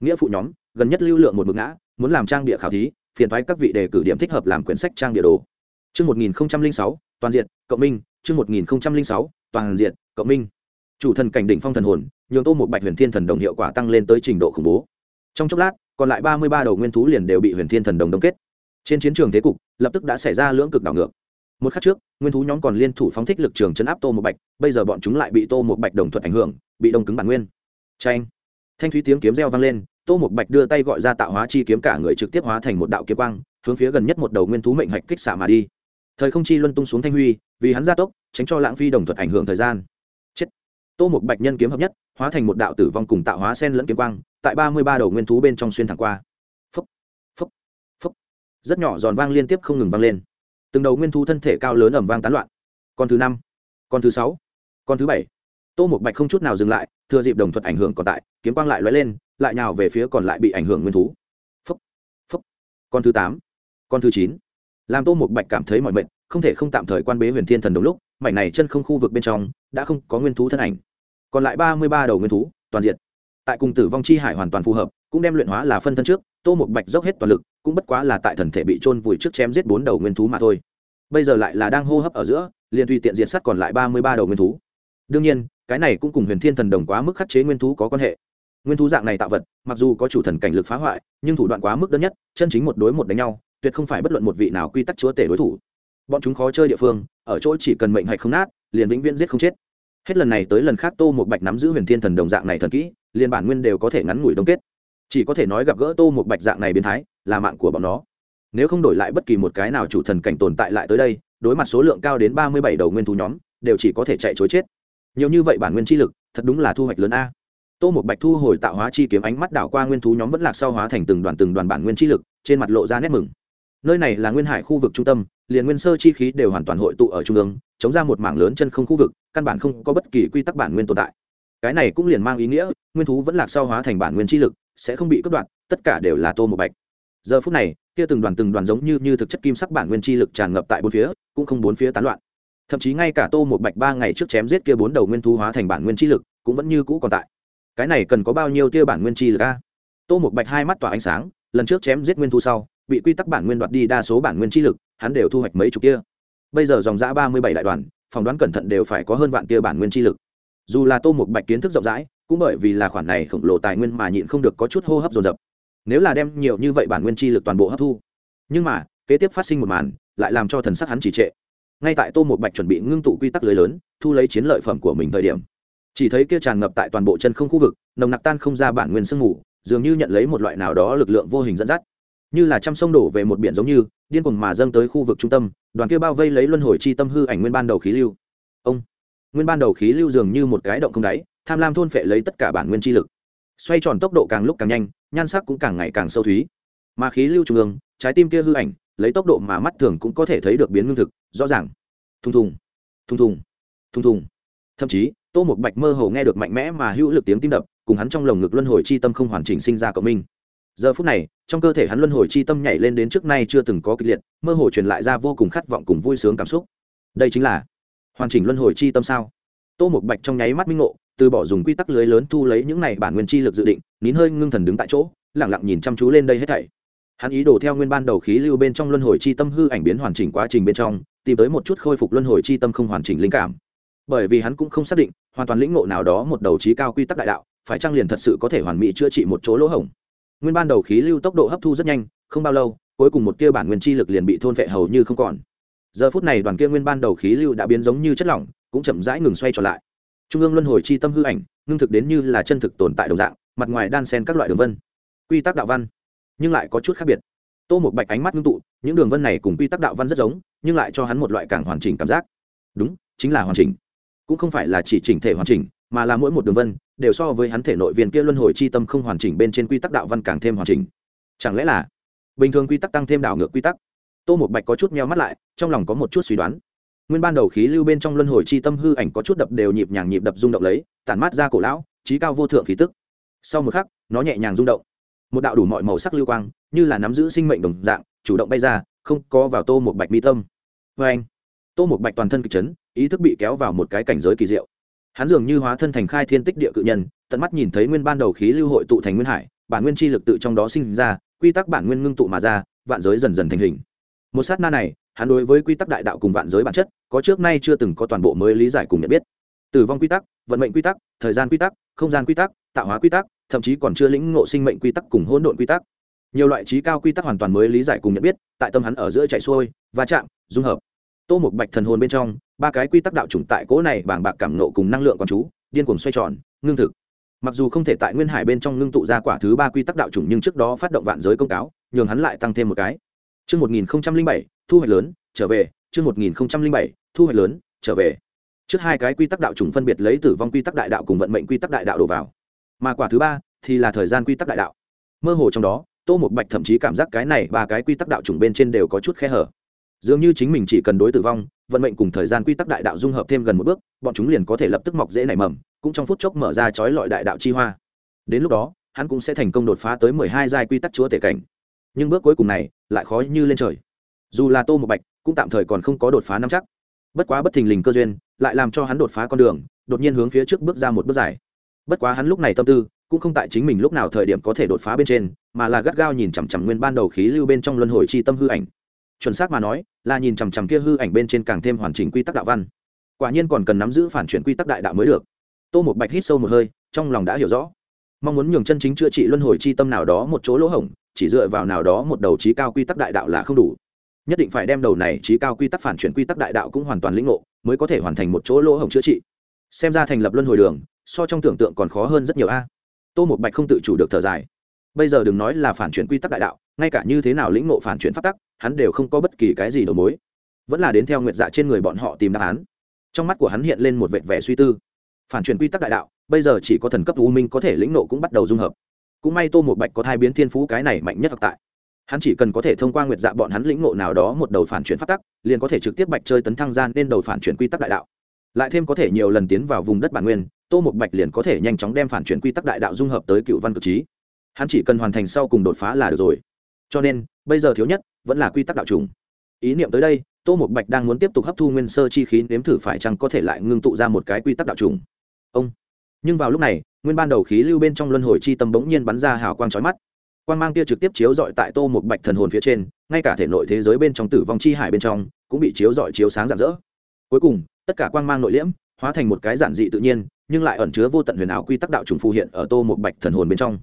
Nghĩa phụ nhóm gần nhất lưu lượng một mực ngã muốn làm trang địa khảo thí phiền thoái các vị đề cử điểm thích hợp làm quyển sách trang địa đồ. Trước 1006, toàn diện, cộng minh, chương 1006, toàn diện, cộng minh. Chủ thần cảnh đỉnh phong thần hồn nhường tô một bạch huyền thiên thần đồng hiệu quả tăng lên tới trình độ khủng bố. Trong chốc lát còn lại ba mươi ba đầu nguyên thú liền đều bị huyền thiên thần đồng đông kết. Trên chiến trường thế cục lập tức đã xảy ra lưỡng cực đảo ngược. Một khắc trước nguyên thú nhóm còn liên thủ phóng thích lực trường chấn áp tô một bạch bây giờ bọn chúng lại bị tô một bạch đồng thuận ảnh hưởng bị đông cứng bản nguyên. Tranh thanh thúy tiếng kiếm reo vang lên tô một bạch đưa tay gọi ra tạo hóa chi kiếm cả người trực tiếp hóa thành một đạo kiếm quang hướng phía gần nhất một đầu nguyên thú mệnh hạch kích xạ mà đi thời không chi luân tung xuống thanh huy, vì hắn gia tốc, tránh cho lãng phi đồng thuận ảnh hưởng thời gian. Chết. Tô một bạch nhân kiếm hợp nhất, hóa thành một đạo tử vong cùng tạo hóa sen lẫn kiếm quang, tại ba mươi ba đầu nguyên thú bên trong xuyên thẳng qua. Phấp phấp phấp rất nhỏ giòn vang liên tiếp không ngừng vang lên. Từng đầu nguyên thú thân thể cao lớn ẩm vang tán loạn. Con thứ năm, con thứ sáu, con thứ bảy. Tô một bạch không chút nào dừng lại, thừa dịp đồng thuận ảnh hưởng còn tại, kiếm quang lại lóe lên, lại nhào về phía còn lại bị ảnh hưởng nguyên thú. Phấp phấp con thứ tám, con thứ chín làm tô một bạch cảm thấy mọi mệnh không thể không tạm thời quan bế huyền thiên thần đúng lúc, mảnh này chân không khu vực bên trong, đã không có nguyên thú thân ảnh. Còn lại ba mươi ba đầu nguyên thú, toàn diện tại cùng tử vong chi hải hoàn toàn phù hợp, cũng đem luyện hóa là phân thân trước, tô một bạch dốc hết toàn lực, cũng bất quá là tại thần thể bị trôn vùi trước chém giết bốn đầu nguyên thú mà thôi. Bây giờ lại là đang hô hấp ở giữa, liền tùy tiện diệt sắt còn lại ba mươi ba đầu nguyên thú. Đương nhiên, cái này cũng cùng huyền thiên thần đồng quá mức khắc chế nguyên thú có quan hệ. Nguyên thú dạng này tạo vật, mặc dù có chủ thần cảnh lực phá hoại, nhưng thủ đoạn quá mức đơn nhất, chân chính một đối một đánh nhau tuyệt không phải bất luận một vị nào quy tắc chúa tể đối thủ. Bọn chúng khó chơi địa phương, ở chỗ chỉ cần mệnh hạch không nát, liền vĩnh viễn giết không chết. Hết lần này tới lần khác tô một bạch nắm giữ huyền thiên thần đồng dạng này thần kỹ, liền bản nguyên đều có thể ngắn ngủi đông kết. Chỉ có thể nói gặp gỡ tô một bạch dạng này biến thái, là mạng của bọn nó. Nếu không đổi lại bất kỳ một cái nào chủ thần cảnh tồn tại lại tới đây, đối mặt số lượng cao đến ba mươi bảy đầu nguyên thú nhóm, đều chỉ có thể chạy chối chết. Nhiều như vậy bản nguyên chi lực, thật đúng là thu hoạch lớn a. Tô một bạch thu hồi tạo hóa chi kiếm ánh mắt đảo qua nguyên thú nhóm vẫn lạc sau hóa thành từng đoàn từng đoàn bản nguyên chi lực, trên mặt lộ ra nét mừng nơi này là nguyên hải khu vực trung tâm, liền nguyên sơ chi khí đều hoàn toàn hội tụ ở trung ương, chống ra một mảng lớn chân không khu vực, căn bản không có bất kỳ quy tắc bản nguyên tồn tại. Cái này cũng liền mang ý nghĩa, nguyên thú vẫn lạc sau hóa thành bản nguyên chi lực, sẽ không bị cướp đoạt, tất cả đều là tô một bạch. Giờ phút này, kia từng đoàn từng đoàn giống như như thực chất kim sắc bản nguyên chi lực tràn ngập tại bốn phía, cũng không bốn phía tán loạn. Thậm chí ngay cả tô một bạch ba ngày trước chém giết kia bốn đầu nguyên thú hóa thành bản nguyên chi lực, cũng vẫn như cũ còn tại. Cái này cần có bao nhiêu tia bản nguyên chi lực a? Tô một bạch hai mắt tỏa ánh sáng, lần trước chém giết nguyên thú sau bị quy tắc bản nguyên đoạt đi đa số bản nguyên chi lực, hắn đều thu hoạch mấy chục kia bây giờ dòng giã ba mươi bảy đại đoàn, phỏng đoán cẩn thận đều phải có hơn vạn tia bản nguyên chi lực. Dù là tô một bạch kiến thức rộng rãi, cũng bởi vì là khoản này khổng lồ tài nguyên mà nhịn không được có chút hô hấp dồn dập. Nếu là đem nhiều như vậy bản nguyên chi lực toàn bộ hấp thu, nhưng mà, kế tiếp phát sinh một màn, lại làm cho thần sắc hắn chỉ trệ. Ngay tại tô một bạch chuẩn bị ngưng tụ quy tắc lưới lớn, thu lấy chiến lợi phẩm của mình thời điểm, chỉ thấy kia tràn ngập tại toàn bộ chân không khu vực, nồng nặc tan không ra bản nguyên sương mù, dường như nhận lấy một loại nào đó lực lượng vô hình dẫn dắt như là trăm sông đổ về một biển giống như, điên cuồng mà dâng tới khu vực trung tâm, đoàn kia bao vây lấy luân hồi chi tâm hư ảnh nguyên ban đầu khí lưu. Ông, nguyên ban đầu khí lưu dường như một cái động không đáy, tham lam thôn phệ lấy tất cả bản nguyên chi lực. Xoay tròn tốc độ càng lúc càng nhanh, nhan sắc cũng càng ngày càng sâu thúy. Mà khí lưu trung ương, trái tim kia hư ảnh, lấy tốc độ mà mắt thường cũng có thể thấy được biến ngưng thực, rõ ràng. Thùng thùng thùng thùng thùng thùng. Thậm chí, tô một bạch mơ hồ nghe được mạnh mẽ mà hữu lực tiếng tim đập, cùng hắn trong lồng ngực luân hồi chi tâm không hoàn chỉnh sinh ra cộng minh giờ phút này, trong cơ thể hắn luân hồi chi tâm nhảy lên đến trước nay chưa từng có kịch liệt, mơ hồ truyền lại ra vô cùng khát vọng cùng vui sướng cảm xúc. Đây chính là hoàn chỉnh luân hồi chi tâm sao? Tô một bạch trong nháy mắt minh ngộ, từ bỏ dùng quy tắc lưới lớn thu lấy những này bản nguyên chi lực dự định, nín hơi ngưng thần đứng tại chỗ lẳng lặng nhìn chăm chú lên đây hết thảy. Hắn ý đồ theo nguyên ban đầu khí lưu bên trong luân hồi chi tâm hư ảnh biến hoàn chỉnh quá trình bên trong, tìm tới một chút khôi phục luân hồi chi tâm không hoàn chỉnh linh cảm. Bởi vì hắn cũng không xác định, hoàn toàn lĩnh ngộ nào đó một đầu trí cao quy tắc đại đạo, phải trang liền thật sự có thể hoàn mỹ chữa trị một chỗ lỗ hổng nguyên ban đầu khí lưu tốc độ hấp thu rất nhanh, không bao lâu, cuối cùng một tia bản nguyên chi lực liền bị thôn vệ hầu như không còn. Giờ phút này đoàn kia nguyên ban đầu khí lưu đã biến giống như chất lỏng, cũng chậm rãi ngừng xoay trở lại. Trung ương luân hồi chi tâm hư ảnh, ngưng thực đến như là chân thực tồn tại đồng dạng, mặt ngoài đan sen các loại đường vân. Quy tắc đạo văn, nhưng lại có chút khác biệt. Tô một bạch ánh mắt ngưng tụ, những đường vân này cùng quy tắc đạo văn rất giống, nhưng lại cho hắn một loại càng hoàn chỉnh cảm giác. Đúng, chính là hoàn chỉnh. Cũng không phải là chỉ chỉnh thể hoàn chỉnh mà là mỗi một đường vân, đều so với hắn thể nội viên kia luân hồi chi tâm không hoàn chỉnh bên trên quy tắc đạo văn càng thêm hoàn chỉnh. Chẳng lẽ là bình thường quy tắc tăng thêm đảo ngược quy tắc? Tô một bạch có chút meo mắt lại, trong lòng có một chút suy đoán. Nguyên ban đầu khí lưu bên trong luân hồi chi tâm hư ảnh có chút đập đều nhịp nhàng nhịp đập rung động lấy, tản mát ra cổ lão, trí cao vô thượng khí tức. Sau một khắc, nó nhẹ nhàng rung động. Một đạo đủ mọi màu sắc lưu quang, như là nắm giữ sinh mệnh đồng dạng, chủ động bay ra, không có vào tô một bạch mi tâm. Vê anh tô một bạch toàn thân kịch chấn, ý thức bị kéo vào một cái cảnh giới kỳ diệu hắn dường như hóa thân thành khai thiên tích địa cự nhân, tận mắt nhìn thấy nguyên ban đầu khí lưu hội tụ thành nguyên hải, bản nguyên chi lực tự trong đó sinh ra, quy tắc bản nguyên ngưng tụ mà ra, vạn giới dần dần thành hình. Một sát na này, hắn đối với quy tắc đại đạo cùng vạn giới bản chất, có trước nay chưa từng có toàn bộ mới lý giải cùng nhận biết. Tử vong quy tắc, vận mệnh quy tắc, thời gian quy tắc, không gian quy tắc, tạo hóa quy tắc, thậm chí còn chưa lĩnh ngộ sinh mệnh quy tắc cùng hỗn độn quy tắc. Nhiều loại trí cao quy tắc hoàn toàn mới lý giải cùng nhận biết, tại tâm hắn ở giữa chạy xuôi, va chạm, dung hợp. Tô một bạch thần hồn bên trong ba cái quy tắc đạo chủng tại cố này bàng bạc cảm nộ cùng năng lượng con chú điên cuồng xoay tròn ngưng thực mặc dù không thể tại nguyên hải bên trong ngưng tụ ra quả thứ ba quy tắc đạo chủng nhưng trước đó phát động vạn giới công cáo nhường hắn lại tăng thêm một cái Chương 1007, thu hoạch lớn, trở về, chương 1007, thu hoạch lớn, trở về. Trước hai cái quy tắc đạo chủng phân biệt lấy tử vong quy tắc đại đạo cùng vận mệnh quy tắc đại đạo đổ vào. Mà quả thứ ba thì là thời gian quy tắc đại đạo. Mơ hồ trong đó, Tô một Bạch thậm chí cảm giác cái này ba cái quy tắc đạo chủng bên trên đều có chút khe hở. Dường như chính mình chỉ cần đối tử vong, vận mệnh cùng thời gian quy tắc đại đạo dung hợp thêm gần một bước, bọn chúng liền có thể lập tức mọc rễ nảy mầm, cũng trong phút chốc mở ra chói lọi đại đạo chi hoa. Đến lúc đó, hắn cũng sẽ thành công đột phá tới mười hai giai quy tắc chúa tể cảnh. Nhưng bước cuối cùng này lại khó như lên trời. Dù là tô một bạch cũng tạm thời còn không có đột phá năm chắc. Bất quá bất thình lình cơ duyên lại làm cho hắn đột phá con đường đột nhiên hướng phía trước bước ra một bước dài. Bất quá hắn lúc này tâm tư cũng không tại chính mình lúc nào thời điểm có thể đột phá bên trên mà là gắt gao nhìn chằm chằm nguyên ban đầu khí lưu bên trong luân hồi chi tâm hư ảnh chuẩn xác mà nói, là nhìn chằm chằm kia hư ảnh bên trên càng thêm hoàn chỉnh quy tắc đạo văn. Quả nhiên còn cần nắm giữ phản chuyển quy tắc đại đạo mới được. Tô một bạch hít sâu một hơi, trong lòng đã hiểu rõ. Mong muốn nhường chân chính chữa trị luân hồi chi tâm nào đó một chỗ lỗ hổng, chỉ dựa vào nào đó một đầu trí cao quy tắc đại đạo là không đủ. Nhất định phải đem đầu này trí cao quy tắc phản chuyển quy tắc đại đạo cũng hoàn toàn lĩnh ngộ, mới có thể hoàn thành một chỗ lỗ hổng chữa trị. Xem ra thành lập luân hồi đường, so trong tưởng tượng còn khó hơn rất nhiều a. Tô một bạch không tự chủ được thở dài bây giờ đừng nói là phản chuyển quy tắc đại đạo, ngay cả như thế nào lĩnh ngộ phản chuyển pháp tắc, hắn đều không có bất kỳ cái gì đầu mối. Vẫn là đến theo nguyện dạ trên người bọn họ tìm đáp án. Trong mắt của hắn hiện lên một vệt vẻ suy tư. Phản chuyển quy tắc đại đạo, bây giờ chỉ có thần cấp u minh có thể lĩnh nộ cũng bắt đầu dung hợp. Cũng may tô một bạch có thai biến thiên phú cái này mạnh nhất thực tại. Hắn chỉ cần có thể thông qua nguyệt dạ bọn hắn lĩnh ngộ nào đó một đầu phản chuyển phát tắc, liền có thể trực tiếp bạch chơi tấn thăng gian nên đầu phản chuyển quy tắc đại đạo. Lại thêm có thể nhiều lần tiến vào vùng đất bản nguyên, tô một bạch liền có thể nhanh chóng đem phản chuyển quy tắc đại đạo dung hợp tới cựu văn cực trí hắn chỉ cần hoàn thành sau cùng đột phá là được rồi. Cho nên, bây giờ thiếu nhất vẫn là quy tắc đạo trùng. Ý niệm tới đây, tô một bạch đang muốn tiếp tục hấp thu nguyên sơ chi khí nếm thử phải chăng có thể lại ngưng tụ ra một cái quy tắc đạo trùng. Ông. Nhưng vào lúc này, nguyên ban đầu khí lưu bên trong luân hồi chi tâm bỗng nhiên bắn ra hào quang chói mắt. Quang mang kia trực tiếp chiếu dọi tại tô một bạch thần hồn phía trên, ngay cả thể nội thế giới bên trong tử vong chi hải bên trong cũng bị chiếu dọi chiếu sáng rạng rỡ. Cuối cùng, tất cả quang mang nội liễm hóa thành một cái giản dị tự nhiên, nhưng lại ẩn chứa vô tận huyền ảo quy tắc đạo trùng phù hiện ở tô một bạch thần hồn bên trong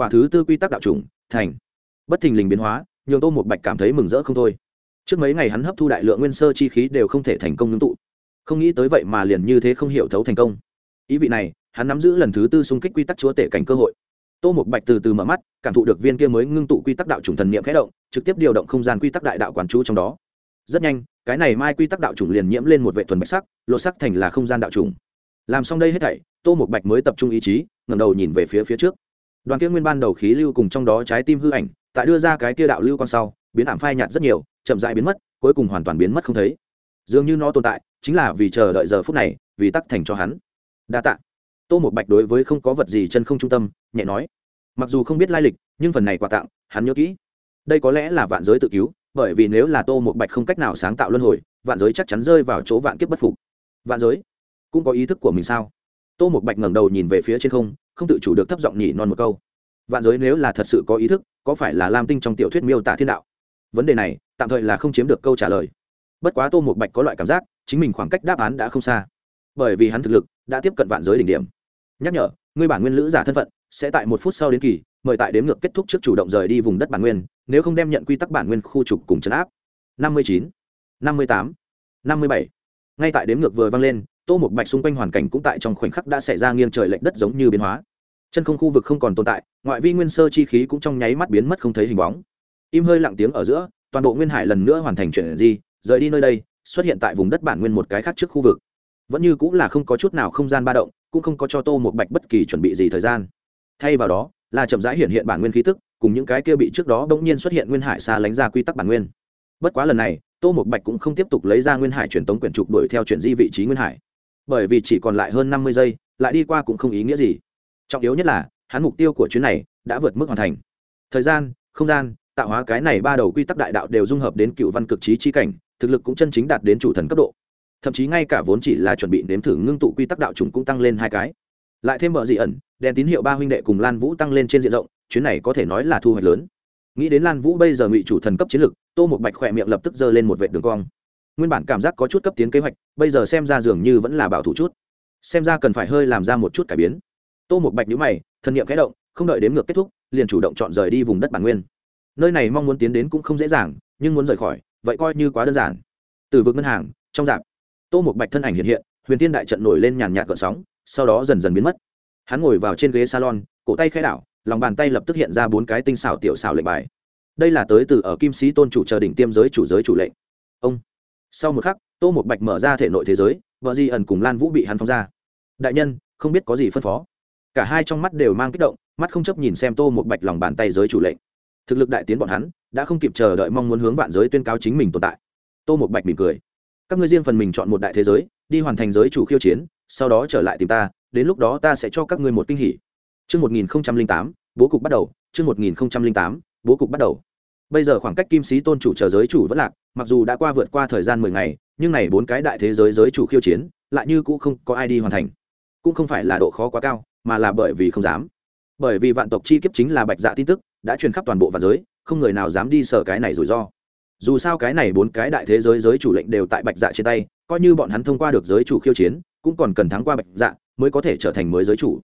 quả thứ tư quy tắc đạo chủng thành. Bất thình lình biến hóa, nhường tô một bạch cảm thấy mừng rỡ không thôi. Trước mấy ngày hắn hấp thu đại lượng nguyên sơ chi khí đều không thể thành công ngưng tụ. Không nghĩ tới vậy mà liền như thế không hiểu thấu thành công. Ý vị này, hắn nắm giữ lần thứ tư xung kích quy tắc chúa tể cảnh cơ hội. Tô một bạch từ từ mở mắt, cảm thụ được viên kia mới ngưng tụ quy tắc đạo chủng thần niệm khẽ động, trực tiếp điều động không gian quy tắc đại đạo quản chú trong đó. Rất nhanh, cái này mai quy tắc đạo chủng liền nhiễm lên một vệ thuần bạch sắc, lột sắc thành là không gian đạo chủng làm xong đây hết thảy, tô một bạch mới tập trung ý chí, ngẩng đầu nhìn về phía phía trước đoàn kia nguyên ban đầu khí lưu cùng trong đó trái tim hư ảnh, tại đưa ra cái kia đạo lưu con sau, biến ảm phai nhạt rất nhiều, chậm dại biến mất, cuối cùng hoàn toàn biến mất không thấy. Dường như nó tồn tại, chính là vì chờ đợi giờ phút này, vì tắc thành cho hắn. Đa tạ. Tô một bạch đối với không có vật gì chân không trung tâm, nhẹ nói. Mặc dù không biết lai lịch, nhưng phần này quà tặng, hắn nhớ kỹ. Đây có lẽ là vạn giới tự cứu, bởi vì nếu là tô một bạch không cách nào sáng tạo luân hồi, vạn giới chắc chắn rơi vào chỗ vạn kiếp bất phục. Vạn giới? Cũng có ý thức của mình sao? Tô một bạch ngẩng đầu nhìn về phía trên không không tự chủ được thấp giọng nhỉ non một câu. Vạn giới nếu là thật sự có ý thức, có phải là lam tinh trong tiểu thuyết miêu tả thiên đạo? Vấn đề này, tạm thời là không chiếm được câu trả lời. Bất quá tô một bạch có loại cảm giác, chính mình khoảng cách đáp án đã không xa. Bởi vì hắn thực lực đã tiếp cận vạn giới đỉnh điểm. Nhắc nhở, ngươi bản nguyên lữ giả thân phận, sẽ tại một phút sau đến kỳ, mời tại đếm ngược kết thúc trước chủ động rời đi vùng đất bản nguyên, nếu không đem nhận quy tắc bản nguyên khu trục cùng chấn áp. Năm mươi chín, năm mươi tám, năm mươi bảy. Ngay tại đếm ngược vừa vang lên, tô một bạch xung quanh hoàn cảnh cũng tại trong khoảnh khắc đã xảy ra nghiêng trời lệch đất giống như biến hóa chân không khu vực không còn tồn tại, ngoại vi nguyên sơ chi khí cũng trong nháy mắt biến mất không thấy hình bóng. Im hơi lặng tiếng ở giữa, toàn bộ nguyên hải lần nữa hoàn thành chuyện gì, rời đi nơi đây, xuất hiện tại vùng đất bản nguyên một cái khác trước khu vực. Vẫn như cũng là không có chút nào không gian ba động, cũng không có cho tô một bạch bất kỳ chuẩn bị gì thời gian. Thay vào đó, là chậm rãi hiện hiện bản nguyên khí tức, cùng những cái kia bị trước đó bỗng nhiên xuất hiện nguyên hải xa lánh ra quy tắc bản nguyên. Bất quá lần này, tô một bạch cũng không tiếp tục lấy ra nguyên hải truyền tống quyển trục đuổi theo chuyển di vị trí nguyên hải. Bởi vì chỉ còn lại hơn năm mươi giây, lại đi qua cũng không ý nghĩa gì trọng yếu nhất là, hắn mục tiêu của chuyến này đã vượt mức hoàn thành. Thời gian, không gian, tạo hóa cái này ba đầu quy tắc đại đạo đều dung hợp đến cựu văn cực trí chi cảnh, thực lực cũng chân chính đạt đến chủ thần cấp độ. Thậm chí ngay cả vốn chỉ là chuẩn bị nếm thử ngưng tụ quy tắc đạo trùng cũng tăng lên hai cái. Lại thêm bờ dị ẩn, đèn tín hiệu ba huynh đệ cùng lan vũ tăng lên trên diện rộng, chuyến này có thể nói là thu hoạch lớn. Nghĩ đến lan vũ bây giờ ngụy chủ thần cấp chiến lực, tô một bạch khỏe miệng lập tức giơ lên một vệ đường cong. Nguyên bản cảm giác có chút cấp tiến kế hoạch, bây giờ xem ra dường như vẫn là bảo thủ chút. Xem ra cần phải hơi làm ra một chút cải biến tô một bạch nhữ mày, thần nhiệm khẽ động, không đợi đếm ngược kết thúc, liền chủ động chọn rời đi vùng đất bản nguyên. Nơi này mong muốn tiến đến cũng không dễ dàng, nhưng muốn rời khỏi, vậy coi như quá đơn giản. Từ vực ngân hàng, trong dạp, tô một bạch thân ảnh hiện hiện, huyền thiên đại trận nổi lên nhàn nhạt cỡ sóng, sau đó dần dần biến mất. Hắn ngồi vào trên ghế salon, cổ tay khẽ đảo, lòng bàn tay lập tức hiện ra bốn cái tinh xảo tiểu xảo lệnh bài. Đây là tới từ ở kim sĩ tôn chủ chờ đỉnh tiêm giới chủ giới chủ lệnh. Ông. Sau một khắc, tô một bạch mở ra thể nội thế giới vợ di ẩn cùng lan vũ bị hắn phóng ra. Đại nhân, không biết có gì phân phó cả hai trong mắt đều mang kích động mắt không chấp nhìn xem tô một bạch lòng bàn tay giới chủ lệnh. Thực lực đại tiến bọn hắn đã không kịp chờ đợi mong muốn hướng vạn giới tuyên cáo chính mình tồn tại. Tô một bạch mỉm cười. Các ngươi riêng phần mình chọn một đại thế giới đi hoàn thành giới chủ khiêu chiến sau đó trở lại tìm ta đến lúc đó ta sẽ cho các ngươi một kinh hỉ. Trước 1008, bố cục bắt đầu, trước 1008, bố cục bắt đầu. Bây giờ khoảng cách Kim Sĩ Tôn chủ chờ giới chủ vẫn lạc, mặc dù đã qua vượt qua thời gian mười ngày, nhưng này bốn cái đại thế giới giới chủ khiêu chiến, lại như cũ không có ai đi hoàn thành. Cũng không phải là độ khó quá cao, mà là bởi vì không dám. Bởi vì vạn tộc chi kiếp chính là bạch dạ tin tức, đã truyền khắp toàn bộ vạn giới, không người nào dám đi sở cái này rủi ro. Dù sao cái này bốn cái đại thế giới giới chủ lệnh đều tại bạch dạ trên tay, coi như bọn hắn thông qua được giới chủ khiêu chiến, cũng còn cần thắng qua bạch dạ mới có thể trở thành mới giới chủ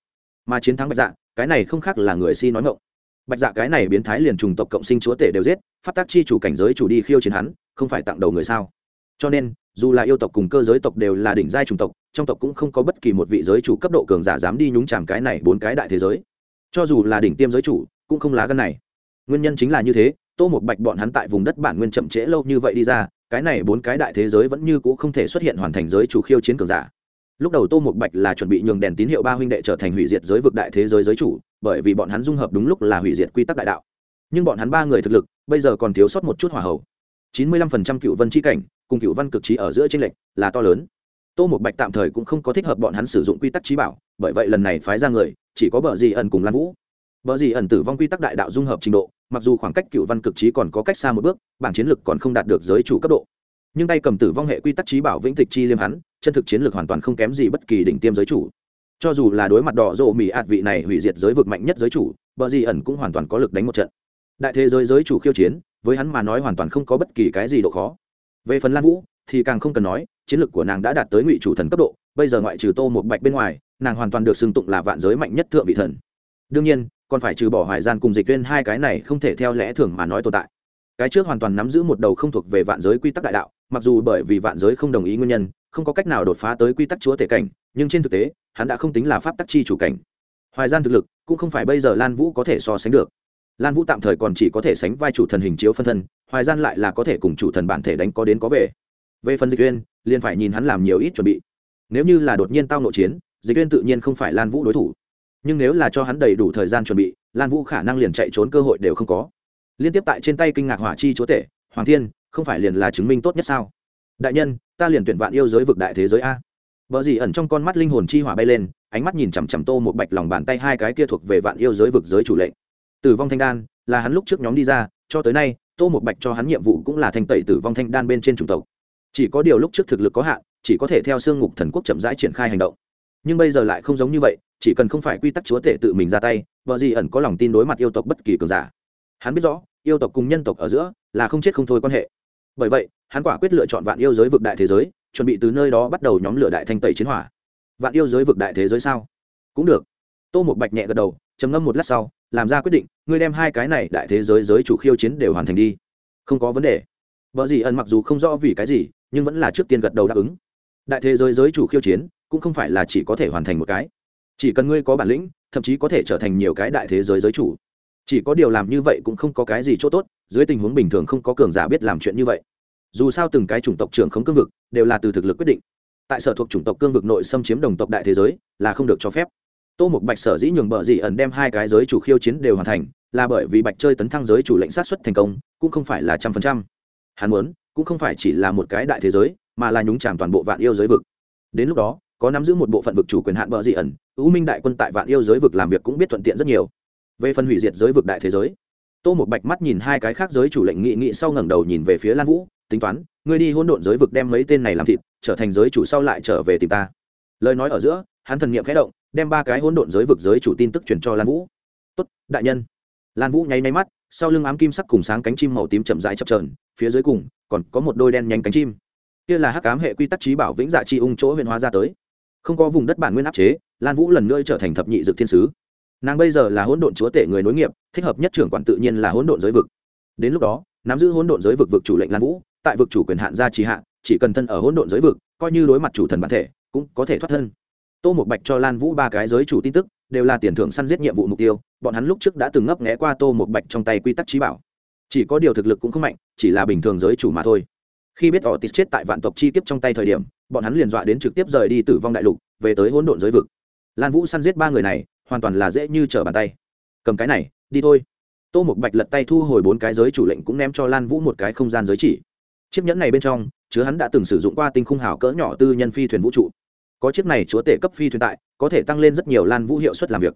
mà chiến thắng bạch dạ cái này không khác là người si nói ngộng bạch dạ cái này biến thái liền trùng tộc cộng sinh chúa tể đều giết phát tác chi chủ cảnh giới chủ đi khiêu chiến hắn không phải tặng đầu người sao cho nên dù là yêu tộc cùng cơ giới tộc đều là đỉnh giai trùng tộc, trong tộc cũng không có bất kỳ một vị giới chủ cấp độ cường giả dám đi nhúng chàm cái này bốn cái đại thế giới. Cho dù là đỉnh tiêm giới chủ, cũng không lá gân này. Nguyên nhân chính là như thế, tô một bạch bọn hắn tại vùng đất bản nguyên chậm trễ lâu như vậy đi ra, cái này bốn cái đại thế giới vẫn như c ũ không thể xuất hiện hoàn thành giới chủ khiêu chiến cường giả. Lúc đầu tô một bạch là chuẩn bị nhường đèn tín hiệu ba huynh đệ trở thành hủy diệt giới vực đại thế giới giới chủ, bởi vì bọn hắn dung hợp đúng lúc là hủy diệt quy tắc đại đạo. Nhưng bọn hắn ba người thực lực, bây giờ còn thiếu sót một chút hỏa hậu chín mươi lăm phần trăm cựu vân chi cảnh, cùng cựu văn cực trí ở giữa tranh lệch là to lớn. Tô một bạch tạm thời cũng không có thích hợp bọn hắn sử dụng quy tắc trí bảo, bởi vậy lần này phái ra người, chỉ có bờ Dì ẩn cùng lan vũ. Bờ Dì ẩn tử vong quy tắc đại đạo dung hợp trình độ, mặc dù khoảng cách cựu văn cực trí còn có cách xa một bước, bảng chiến lực còn không đạt được giới chủ cấp độ. Nhưng tay cầm tử vong hệ quy tắc trí bảo vĩnh tịch chi liêm hắn, chân thực chiến lược hoàn toàn không kém gì bất kỳ đỉnh tiêm giới chủ. Cho dù là đối mặt đỏ rộ mỹ ạt vị này hủy diệt giới vực mạnh nhất giới chủ bờ Dì ẩn cũng hoàn toàn có lực đánh một trận đại thế giới giới chủ khiêu chiến, với hắn mà nói hoàn toàn không có bất kỳ cái gì độ khó. Về phần lan vũ, thì càng không cần nói, chiến lược của nàng đã đạt tới ngụy chủ thần cấp độ, bây giờ ngoại trừ tô một bạch bên ngoài, nàng hoàn toàn được xưng tụng là vạn giới mạnh nhất thượng vị thần. Đương nhiên, còn phải trừ bỏ hoài gian cùng dịch viên hai cái này không thể theo lẽ thường mà nói tồn tại. Cái trước hoàn toàn nắm giữ một đầu không thuộc về vạn giới quy tắc đại đạo, mặc dù bởi vì vạn giới không đồng ý nguyên nhân, không có cách nào đột phá tới quy tắc chúa tể cảnh, nhưng trên thực tế, hắn đã không tính là pháp tắc chi chủ cảnh. Hoài gian thực lực cũng không phải bây giờ lan vũ có thể so sánh được lan vũ tạm thời còn chỉ có thể sánh vai chủ thần hình chiếu phân thân, hoài gian lại là có thể cùng chủ thần bản thể đánh có đến có về. Về phần dịch viên liền phải nhìn hắn làm nhiều ít chuẩn bị. Nếu như là đột nhiên tao nội chiến, dịch viên tự nhiên không phải lan vũ đối thủ. Nhưng nếu là cho hắn đầy đủ thời gian chuẩn bị, lan vũ khả năng liền chạy trốn cơ hội đều không có. Liên tiếp tại trên tay kinh ngạc hỏa chi chúa tể, hoàng thiên, không phải liền là chứng minh tốt nhất sao? Đại nhân, ta liền tuyển vạn yêu giới vực đại thế giới a. Vợ gì ẩn trong con mắt linh hồn chi hỏa bay lên, ánh mắt nhìn chằm chằm tô một bạch lòng bàn tay hai cái kia thuộc về vạn yêu giới vực giới chủ lệnh tử vong thanh đan là hắn lúc trước nhóm đi ra, cho tới nay, tô một bạch cho hắn nhiệm vụ cũng là thanh tẩy tử vong thanh đan bên trên chủng tộc. Chỉ có điều lúc trước thực lực có hạn, chỉ có thể theo xương ngục thần quốc chậm rãi triển khai hành động. Nhưng bây giờ lại không giống như vậy, chỉ cần không phải quy tắc chúa tể tự mình ra tay, vợ gì ẩn có lòng tin đối mặt yêu tộc bất kỳ cường giả. Hắn biết rõ, yêu tộc cùng nhân tộc ở giữa là không chết không thôi quan hệ. Bởi vậy, hắn quả quyết lựa chọn vạn yêu giới vực đại thế giới, chuẩn bị từ nơi đó bắt đầu nhóm lửa đại thanh tẩy chiến hỏa. Vạn yêu giới vực đại thế giới sao? Cũng được. Tô một bạch nhẹ gật đầu, trầm ngâm một lát sau làm ra quyết định, ngươi đem hai cái này đại thế giới giới chủ khiêu chiến đều hoàn thành đi. Không có vấn đề. Vợ gì ẩn mặc dù không rõ vì cái gì, nhưng vẫn là trước tiên gật đầu đáp ứng. Đại thế giới giới chủ khiêu chiến, cũng không phải là chỉ có thể hoàn thành một cái. Chỉ cần ngươi có bản lĩnh, thậm chí có thể trở thành nhiều cái đại thế giới giới chủ. Chỉ có điều làm như vậy cũng không có cái gì chỗ tốt, dưới tình huống bình thường không có cường giả biết làm chuyện như vậy. Dù sao từng cái chủng tộc trưởng không cương vực, đều là từ thực lực quyết định. Tại sở thuộc chủng tộc cương vực nội xâm chiếm đồng tộc đại thế giới, là không được cho phép tô một bạch sở dĩ nhường bờ dị ẩn đem hai cái giới chủ khiêu chiến đều hoàn thành, là bởi vì bạch chơi tấn thăng giới chủ lệnh sát xuất thành công, cũng không phải là trăm phần trăm. Hắn muốn, cũng không phải chỉ là một cái đại thế giới, mà là nhúng tràm toàn bộ vạn yêu giới vực. Đến lúc đó, có nắm giữ một bộ phận vực chủ quyền hạn bờ dị ẩn, U minh đại quân tại vạn yêu giới vực làm việc cũng biết thuận tiện rất nhiều. Về phần hủy diệt giới vực đại thế giới, tô một bạch mắt nhìn hai cái khác giới chủ lệnh nghị nghị sau ngẩng đầu nhìn về phía lan vũ, tính toán, ngươi đi hỗn độn giới vực đem mấy tên này làm thịt, trở thành giới chủ sau lại trở về tìm ta. Lời nói ở giữa, hắn thần niệm khẽ động đem ba cái hỗn độn giới vực giới chủ tin tức truyền cho lan vũ. Tốt, đại nhân. Lan vũ nháy nháy mắt, sau lưng ám kim sắc cùng sáng cánh chim màu tím chậm rãi chập trờn phía dưới cùng còn có một đôi đen nhánh cánh chim. Kia là hắc ám hệ quy tắc trí bảo vĩnh dạ chi ung chỗ huyền hóa ra tới. Không có vùng đất bản nguyên áp chế, lan vũ lần nữa trở thành thập nhị dược thiên sứ. Nàng bây giờ là hỗn độn chúa tể người nối nghiệp, thích hợp nhất trưởng quản tự nhiên là hỗn độn giới vực. Đến lúc đó, nắm giữ hỗn độn giới vực vực chủ lệnh lan vũ, tại vực chủ quyền hạn gia trì hạ, chỉ cần thân ở hỗn độn giới vực, coi như đối mặt chủ thần bản thể, cũng có thể thoát thân tô một bạch cho lan vũ ba cái giới chủ tin tức, đều là tiền thưởng săn giết nhiệm vụ mục tiêu, bọn hắn lúc trước đã từng ngấp nghé qua tô một bạch trong tay quy tắc trí bảo. Chỉ có điều thực lực cũng không mạnh, chỉ là bình thường giới chủ mà thôi. Khi biết họ tít chết tại vạn tộc chi kiếp trong tay thời điểm, bọn hắn liền dọa đến trực tiếp rời đi tử vong đại lục, về tới hỗn độn giới vực. Lan vũ săn giết ba người này, hoàn toàn là dễ như trở bàn tay. Cầm cái này, đi thôi. Tô một bạch lật tay thu hồi bốn cái giới chủ lệnh cũng ném cho lan vũ một cái không gian giới chỉ. Chiếc nhẫn này bên trong, chứa hắn đã từng sử dụng qua tinh khung hào cỡ nhỏ tư nhân phi thuyền vũ trụ có chiếc này chúa tể cấp phi thuyền tại, có thể tăng lên rất nhiều lan vũ hiệu suất làm việc.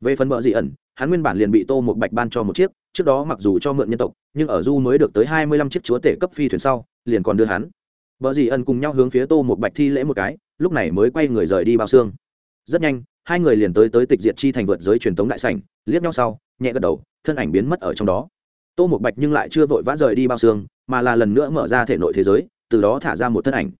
Về phần mợ dị ẩn, hắn nguyên bản liền bị tô một bạch ban cho một chiếc, trước đó mặc dù cho mượn nhân tộc, nhưng ở du mới được tới hai mươi lăm chiếc chúa tể cấp phi thuyền sau, liền còn đưa hắn. Vợ dị ẩn cùng nhau hướng phía tô một bạch thi lễ một cái, lúc này mới quay người rời đi bao xương. Rất nhanh, hai người liền tới tới tịch diệt chi thành vượt giới truyền thống đại sảnh, liếc nhau sau, nhẹ gật đầu, thân ảnh biến mất ở trong đó. Tô một bạch nhưng lại chưa vội vã rời đi bao xương, mà là lần nữa mở ra thể nội thế giới, từ đó thả ra một thân ảnh.